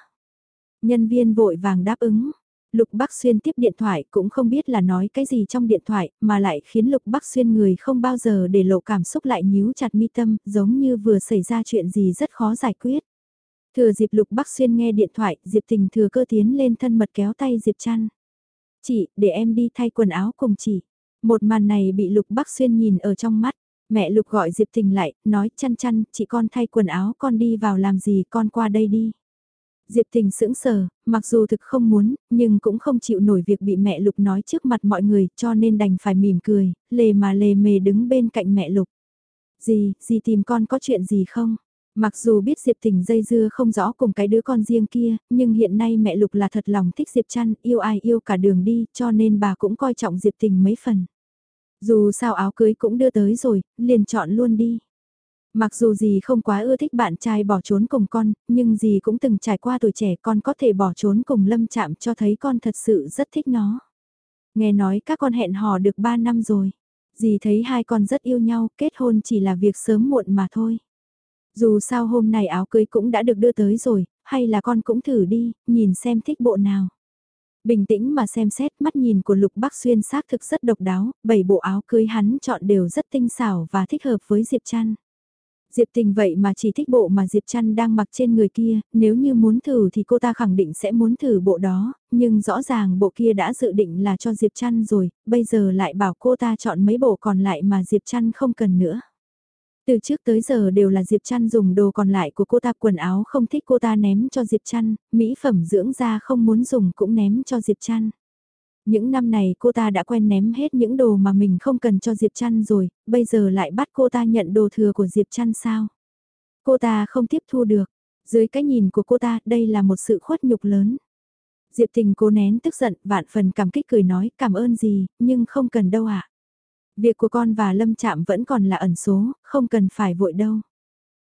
Speaker 1: Nhân viên vội vàng đáp ứng, Lục Bắc Xuyên tiếp điện thoại cũng không biết là nói cái gì trong điện thoại mà lại khiến Lục Bắc Xuyên người không bao giờ để lộ cảm xúc lại nhíu chặt mi tâm giống như vừa xảy ra chuyện gì rất khó giải quyết. Thừa dịp Lục Bắc Xuyên nghe điện thoại, Diệp Tình thừa cơ tiến lên thân mật kéo tay Diệp Trăn. Chị, để em đi thay quần áo cùng chị. Một màn này bị Lục Bắc Xuyên nhìn ở trong mắt. Mẹ Lục gọi Diệp Tình lại, nói chăn chăn, chị con thay quần áo con đi vào làm gì con qua đây đi. Diệp Tình sững sờ, mặc dù thực không muốn, nhưng cũng không chịu nổi việc bị mẹ Lục nói trước mặt mọi người, cho nên đành phải mỉm cười, lề mà lề mề đứng bên cạnh mẹ Lục. Gì, gì tìm con có chuyện gì không? Mặc dù biết Diệp Tình dây dưa không rõ cùng cái đứa con riêng kia, nhưng hiện nay mẹ Lục là thật lòng thích Diệp Trăn, yêu ai yêu cả đường đi, cho nên bà cũng coi trọng Diệp Tình mấy phần. Dù sao áo cưới cũng đưa tới rồi, liền chọn luôn đi. Mặc dù gì không quá ưa thích bạn trai bỏ trốn cùng con, nhưng gì cũng từng trải qua tuổi trẻ con có thể bỏ trốn cùng lâm chạm cho thấy con thật sự rất thích nó. Nghe nói các con hẹn hò được 3 năm rồi. Dì thấy hai con rất yêu nhau, kết hôn chỉ là việc sớm muộn mà thôi. Dù sao hôm nay áo cưới cũng đã được đưa tới rồi, hay là con cũng thử đi, nhìn xem thích bộ nào. Bình tĩnh mà xem xét mắt nhìn của Lục Bắc Xuyên xác thực rất độc đáo, bảy bộ áo cưới hắn chọn đều rất tinh xảo và thích hợp với Diệp Trăn. Diệp Tình vậy mà chỉ thích bộ mà Diệp Trăn đang mặc trên người kia, nếu như muốn thử thì cô ta khẳng định sẽ muốn thử bộ đó, nhưng rõ ràng bộ kia đã dự định là cho Diệp Trăn rồi, bây giờ lại bảo cô ta chọn mấy bộ còn lại mà Diệp Trăn không cần nữa. Từ trước tới giờ đều là Diệp Trăn dùng đồ còn lại của cô ta quần áo không thích cô ta ném cho Diệp Trăn, mỹ phẩm dưỡng da không muốn dùng cũng ném cho Diệp Trăn. Những năm này cô ta đã quen ném hết những đồ mà mình không cần cho Diệp Trăn rồi, bây giờ lại bắt cô ta nhận đồ thừa của Diệp Trăn sao? Cô ta không tiếp thu được. Dưới cái nhìn của cô ta, đây là một sự khuất nhục lớn. Diệp Tình cố nén tức giận, vạn phần cảm kích cười nói cảm ơn gì, nhưng không cần đâu ạ. À. Việc của con và Lâm Trạm vẫn còn là ẩn số, không cần phải vội đâu.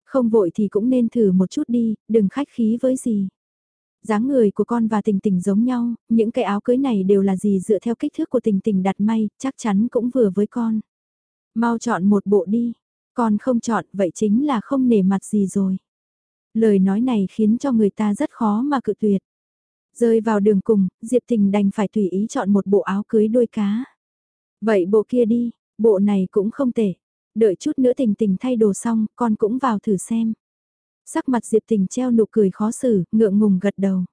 Speaker 1: Không vội thì cũng nên thử một chút đi, đừng khách khí với gì dáng người của con và tình tình giống nhau, những cái áo cưới này đều là gì dựa theo kích thước của tình tình đặt may, chắc chắn cũng vừa với con. Mau chọn một bộ đi, con không chọn vậy chính là không nể mặt gì rồi. Lời nói này khiến cho người ta rất khó mà cự tuyệt. Rơi vào đường cùng, Diệp Tình đành phải tùy ý chọn một bộ áo cưới đôi cá. Vậy bộ kia đi, bộ này cũng không tệ. Đợi chút nữa tình tình thay đồ xong, con cũng vào thử xem. Sắc mặt Diệp Tình treo nụ cười khó xử, ngượng ngùng gật đầu.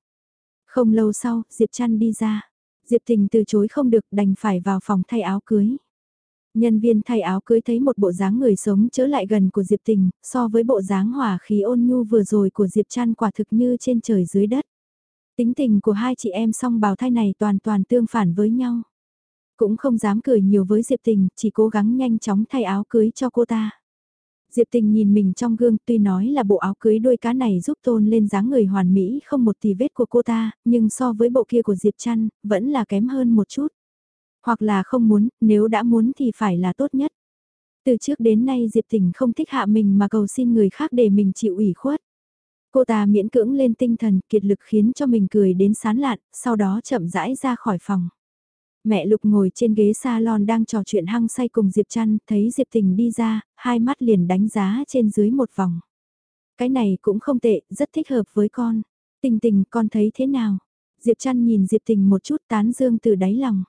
Speaker 1: Không lâu sau, Diệp Trăn đi ra. Diệp Tình từ chối không được đành phải vào phòng thay áo cưới. Nhân viên thay áo cưới thấy một bộ dáng người sống trở lại gần của Diệp Tình, so với bộ dáng hỏa khí ôn nhu vừa rồi của Diệp Trăn quả thực như trên trời dưới đất. Tính tình của hai chị em song bào thai này toàn toàn tương phản với nhau. Cũng không dám cười nhiều với Diệp Tình, chỉ cố gắng nhanh chóng thay áo cưới cho cô ta. Diệp Tình nhìn mình trong gương tuy nói là bộ áo cưới đôi cá này giúp tôn lên dáng người hoàn mỹ không một tì vết của cô ta, nhưng so với bộ kia của Diệp Trăn, vẫn là kém hơn một chút. Hoặc là không muốn, nếu đã muốn thì phải là tốt nhất. Từ trước đến nay Diệp Tình không thích hạ mình mà cầu xin người khác để mình chịu ủy khuất. Cô ta miễn cưỡng lên tinh thần kiệt lực khiến cho mình cười đến sán lạn, sau đó chậm rãi ra khỏi phòng. Mẹ Lục ngồi trên ghế salon đang trò chuyện hăng say cùng Diệp Trăn, thấy Diệp Tình đi ra, hai mắt liền đánh giá trên dưới một vòng. Cái này cũng không tệ, rất thích hợp với con. Tình tình con thấy thế nào? Diệp Trăn nhìn Diệp Tình một chút tán dương từ đáy lòng.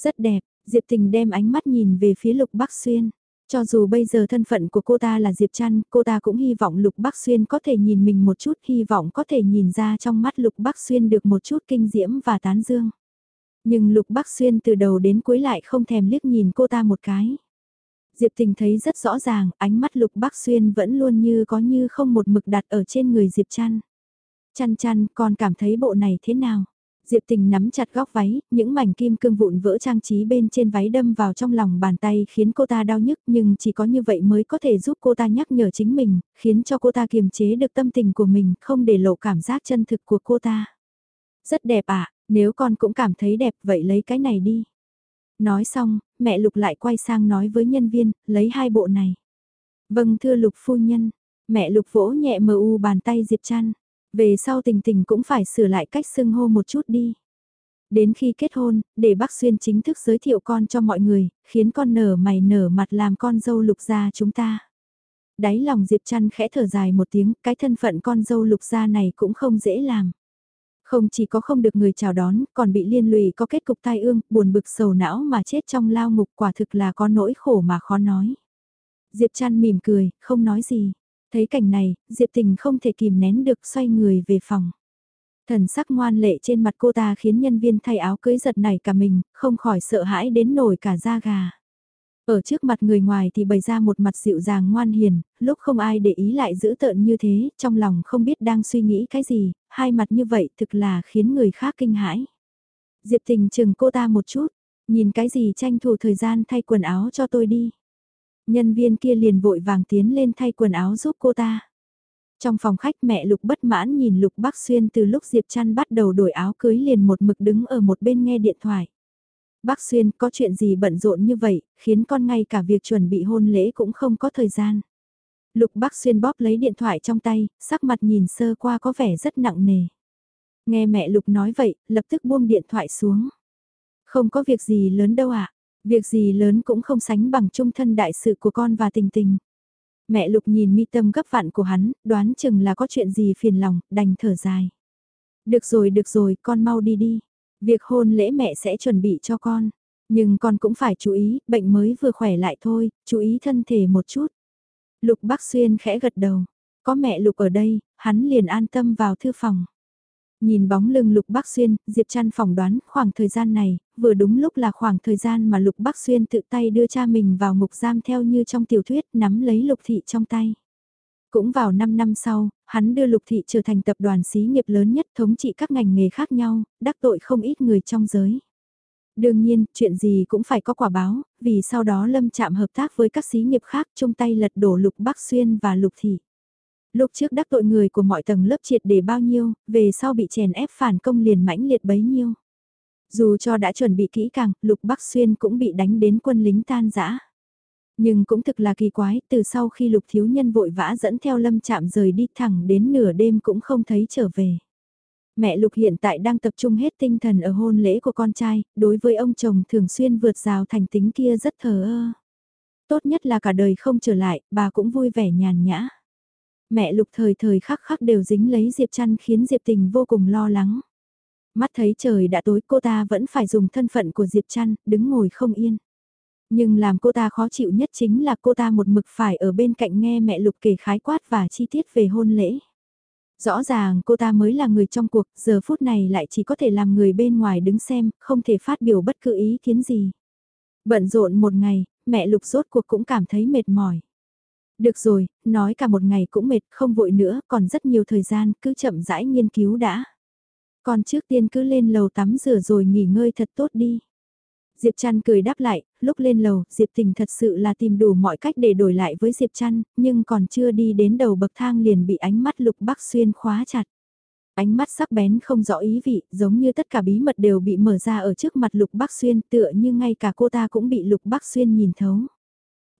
Speaker 1: Rất đẹp, Diệp Tình đem ánh mắt nhìn về phía Lục Bắc Xuyên. Cho dù bây giờ thân phận của cô ta là Diệp Trăn, cô ta cũng hy vọng Lục Bắc Xuyên có thể nhìn mình một chút, hy vọng có thể nhìn ra trong mắt Lục Bắc Xuyên được một chút kinh diễm và tán dương. Nhưng Lục Bắc Xuyên từ đầu đến cuối lại không thèm liếc nhìn cô ta một cái. Diệp Tình thấy rất rõ ràng, ánh mắt Lục Bắc Xuyên vẫn luôn như có như không một mực đặt ở trên người Diệp Trăn. Chăn chăn, còn cảm thấy bộ này thế nào? Diệp Tình nắm chặt góc váy, những mảnh kim cương vụn vỡ trang trí bên trên váy đâm vào trong lòng bàn tay khiến cô ta đau nhức nhưng chỉ có như vậy mới có thể giúp cô ta nhắc nhở chính mình, khiến cho cô ta kiềm chế được tâm tình của mình, không để lộ cảm giác chân thực của cô ta. Rất đẹp ạ, nếu con cũng cảm thấy đẹp vậy lấy cái này đi. Nói xong, mẹ Lục lại quay sang nói với nhân viên, lấy hai bộ này. Vâng thưa Lục phu nhân, mẹ Lục vỗ nhẹ mờ u bàn tay Diệp Trăn. Về sau tình tình cũng phải sửa lại cách xưng hô một chút đi. Đến khi kết hôn, để bác Xuyên chính thức giới thiệu con cho mọi người, khiến con nở mày nở mặt làm con dâu lục gia chúng ta. Đáy lòng Diệp Trăn khẽ thở dài một tiếng, cái thân phận con dâu lục gia này cũng không dễ làm. Không chỉ có không được người chào đón, còn bị liên lụy có kết cục tai ương, buồn bực sầu não mà chết trong lao ngục quả thực là có nỗi khổ mà khó nói. Diệp Trăn mỉm cười, không nói gì. Thấy cảnh này, Diệp Tình không thể kìm nén được xoay người về phòng. Thần sắc ngoan lệ trên mặt cô ta khiến nhân viên thay áo cưới giật nảy cả mình, không khỏi sợ hãi đến nổi cả da gà. Ở trước mặt người ngoài thì bày ra một mặt dịu dàng ngoan hiền, lúc không ai để ý lại giữ tợn như thế, trong lòng không biết đang suy nghĩ cái gì, hai mặt như vậy thực là khiến người khác kinh hãi. Diệp tình chừng cô ta một chút, nhìn cái gì tranh thủ thời gian thay quần áo cho tôi đi. Nhân viên kia liền vội vàng tiến lên thay quần áo giúp cô ta. Trong phòng khách mẹ Lục bất mãn nhìn Lục Bắc Xuyên từ lúc Diệp Trăn bắt đầu đổi áo cưới liền một mực đứng ở một bên nghe điện thoại. Bác Xuyên có chuyện gì bận rộn như vậy, khiến con ngay cả việc chuẩn bị hôn lễ cũng không có thời gian. Lục Bác Xuyên bóp lấy điện thoại trong tay, sắc mặt nhìn sơ qua có vẻ rất nặng nề. Nghe mẹ Lục nói vậy, lập tức buông điện thoại xuống. Không có việc gì lớn đâu ạ, việc gì lớn cũng không sánh bằng trung thân đại sự của con và tình tình. Mẹ Lục nhìn mi tâm gấp vạn của hắn, đoán chừng là có chuyện gì phiền lòng, đành thở dài. Được rồi được rồi, con mau đi đi. Việc hôn lễ mẹ sẽ chuẩn bị cho con. Nhưng con cũng phải chú ý, bệnh mới vừa khỏe lại thôi, chú ý thân thể một chút. Lục Bắc Xuyên khẽ gật đầu. Có mẹ Lục ở đây, hắn liền an tâm vào thư phòng. Nhìn bóng lưng Lục Bắc Xuyên, Diệp Trăn phỏng đoán khoảng thời gian này, vừa đúng lúc là khoảng thời gian mà Lục Bắc Xuyên tự tay đưa cha mình vào ngục giam theo như trong tiểu thuyết nắm lấy Lục Thị trong tay. Cũng vào 5 năm sau, hắn đưa Lục Thị trở thành tập đoàn xí nghiệp lớn nhất thống trị các ngành nghề khác nhau, đắc tội không ít người trong giới. Đương nhiên, chuyện gì cũng phải có quả báo, vì sau đó Lâm chạm hợp tác với các xí nghiệp khác chung tay lật đổ Lục Bắc Xuyên và Lục Thị. Lúc trước đắc tội người của mọi tầng lớp triệt để bao nhiêu, về sau bị chèn ép phản công liền mãnh liệt bấy nhiêu. Dù cho đã chuẩn bị kỹ càng, Lục Bắc Xuyên cũng bị đánh đến quân lính tan rã. Nhưng cũng thực là kỳ quái, từ sau khi lục thiếu nhân vội vã dẫn theo lâm chạm rời đi thẳng đến nửa đêm cũng không thấy trở về. Mẹ lục hiện tại đang tập trung hết tinh thần ở hôn lễ của con trai, đối với ông chồng thường xuyên vượt rào thành tính kia rất thờ ơ. Tốt nhất là cả đời không trở lại, bà cũng vui vẻ nhàn nhã. Mẹ lục thời thời khắc khắc đều dính lấy Diệp trăn khiến Diệp tình vô cùng lo lắng. Mắt thấy trời đã tối cô ta vẫn phải dùng thân phận của Diệp trăn đứng ngồi không yên. Nhưng làm cô ta khó chịu nhất chính là cô ta một mực phải ở bên cạnh nghe mẹ Lục kể khái quát và chi tiết về hôn lễ. Rõ ràng cô ta mới là người trong cuộc, giờ phút này lại chỉ có thể làm người bên ngoài đứng xem, không thể phát biểu bất cứ ý kiến gì. Bận rộn một ngày, mẹ Lục rốt cuộc cũng cảm thấy mệt mỏi. Được rồi, nói cả một ngày cũng mệt, không vội nữa, còn rất nhiều thời gian, cứ chậm rãi nghiên cứu đã. Còn trước tiên cứ lên lầu tắm rửa rồi nghỉ ngơi thật tốt đi. Diệp Trăn cười đáp lại, lúc lên lầu, Diệp Tình thật sự là tìm đủ mọi cách để đổi lại với Diệp Trăn, nhưng còn chưa đi đến đầu bậc thang liền bị ánh mắt Lục Bắc Xuyên khóa chặt. Ánh mắt sắc bén không rõ ý vị, giống như tất cả bí mật đều bị mở ra ở trước mặt Lục Bắc Xuyên tựa như ngay cả cô ta cũng bị Lục Bắc Xuyên nhìn thấu.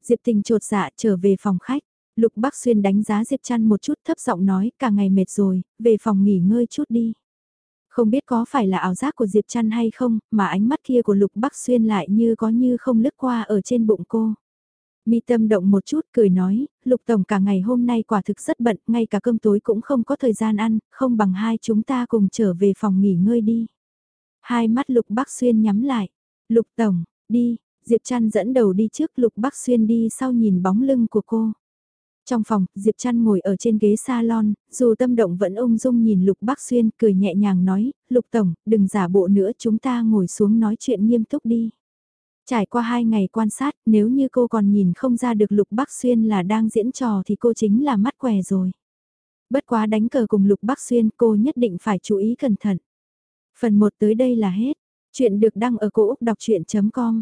Speaker 1: Diệp Tình trột dạ trở về phòng khách. Lục Bắc Xuyên đánh giá Diệp Trăn một chút thấp giọng nói, cả ngày mệt rồi, về phòng nghỉ ngơi chút đi. Không biết có phải là ảo giác của Diệp Trăn hay không, mà ánh mắt kia của Lục Bắc Xuyên lại như có như không lướt qua ở trên bụng cô. Mi tâm động một chút cười nói, Lục Tổng cả ngày hôm nay quả thực rất bận, ngay cả cơm tối cũng không có thời gian ăn, không bằng hai chúng ta cùng trở về phòng nghỉ ngơi đi. Hai mắt Lục Bắc Xuyên nhắm lại. Lục Tổng, đi, Diệp Trăn dẫn đầu đi trước Lục Bắc Xuyên đi sau nhìn bóng lưng của cô. Trong phòng, Diệp Trăn ngồi ở trên ghế salon, dù tâm động vẫn ung dung nhìn Lục Bắc Xuyên cười nhẹ nhàng nói, Lục Tổng, đừng giả bộ nữa chúng ta ngồi xuống nói chuyện nghiêm túc đi. Trải qua hai ngày quan sát, nếu như cô còn nhìn không ra được Lục Bắc Xuyên là đang diễn trò thì cô chính là mắt què rồi. Bất quá đánh cờ cùng Lục Bắc Xuyên cô nhất định phải chú ý cẩn thận. Phần 1 tới đây là hết. Chuyện được đăng ở cổ Úc đọc chuyện.com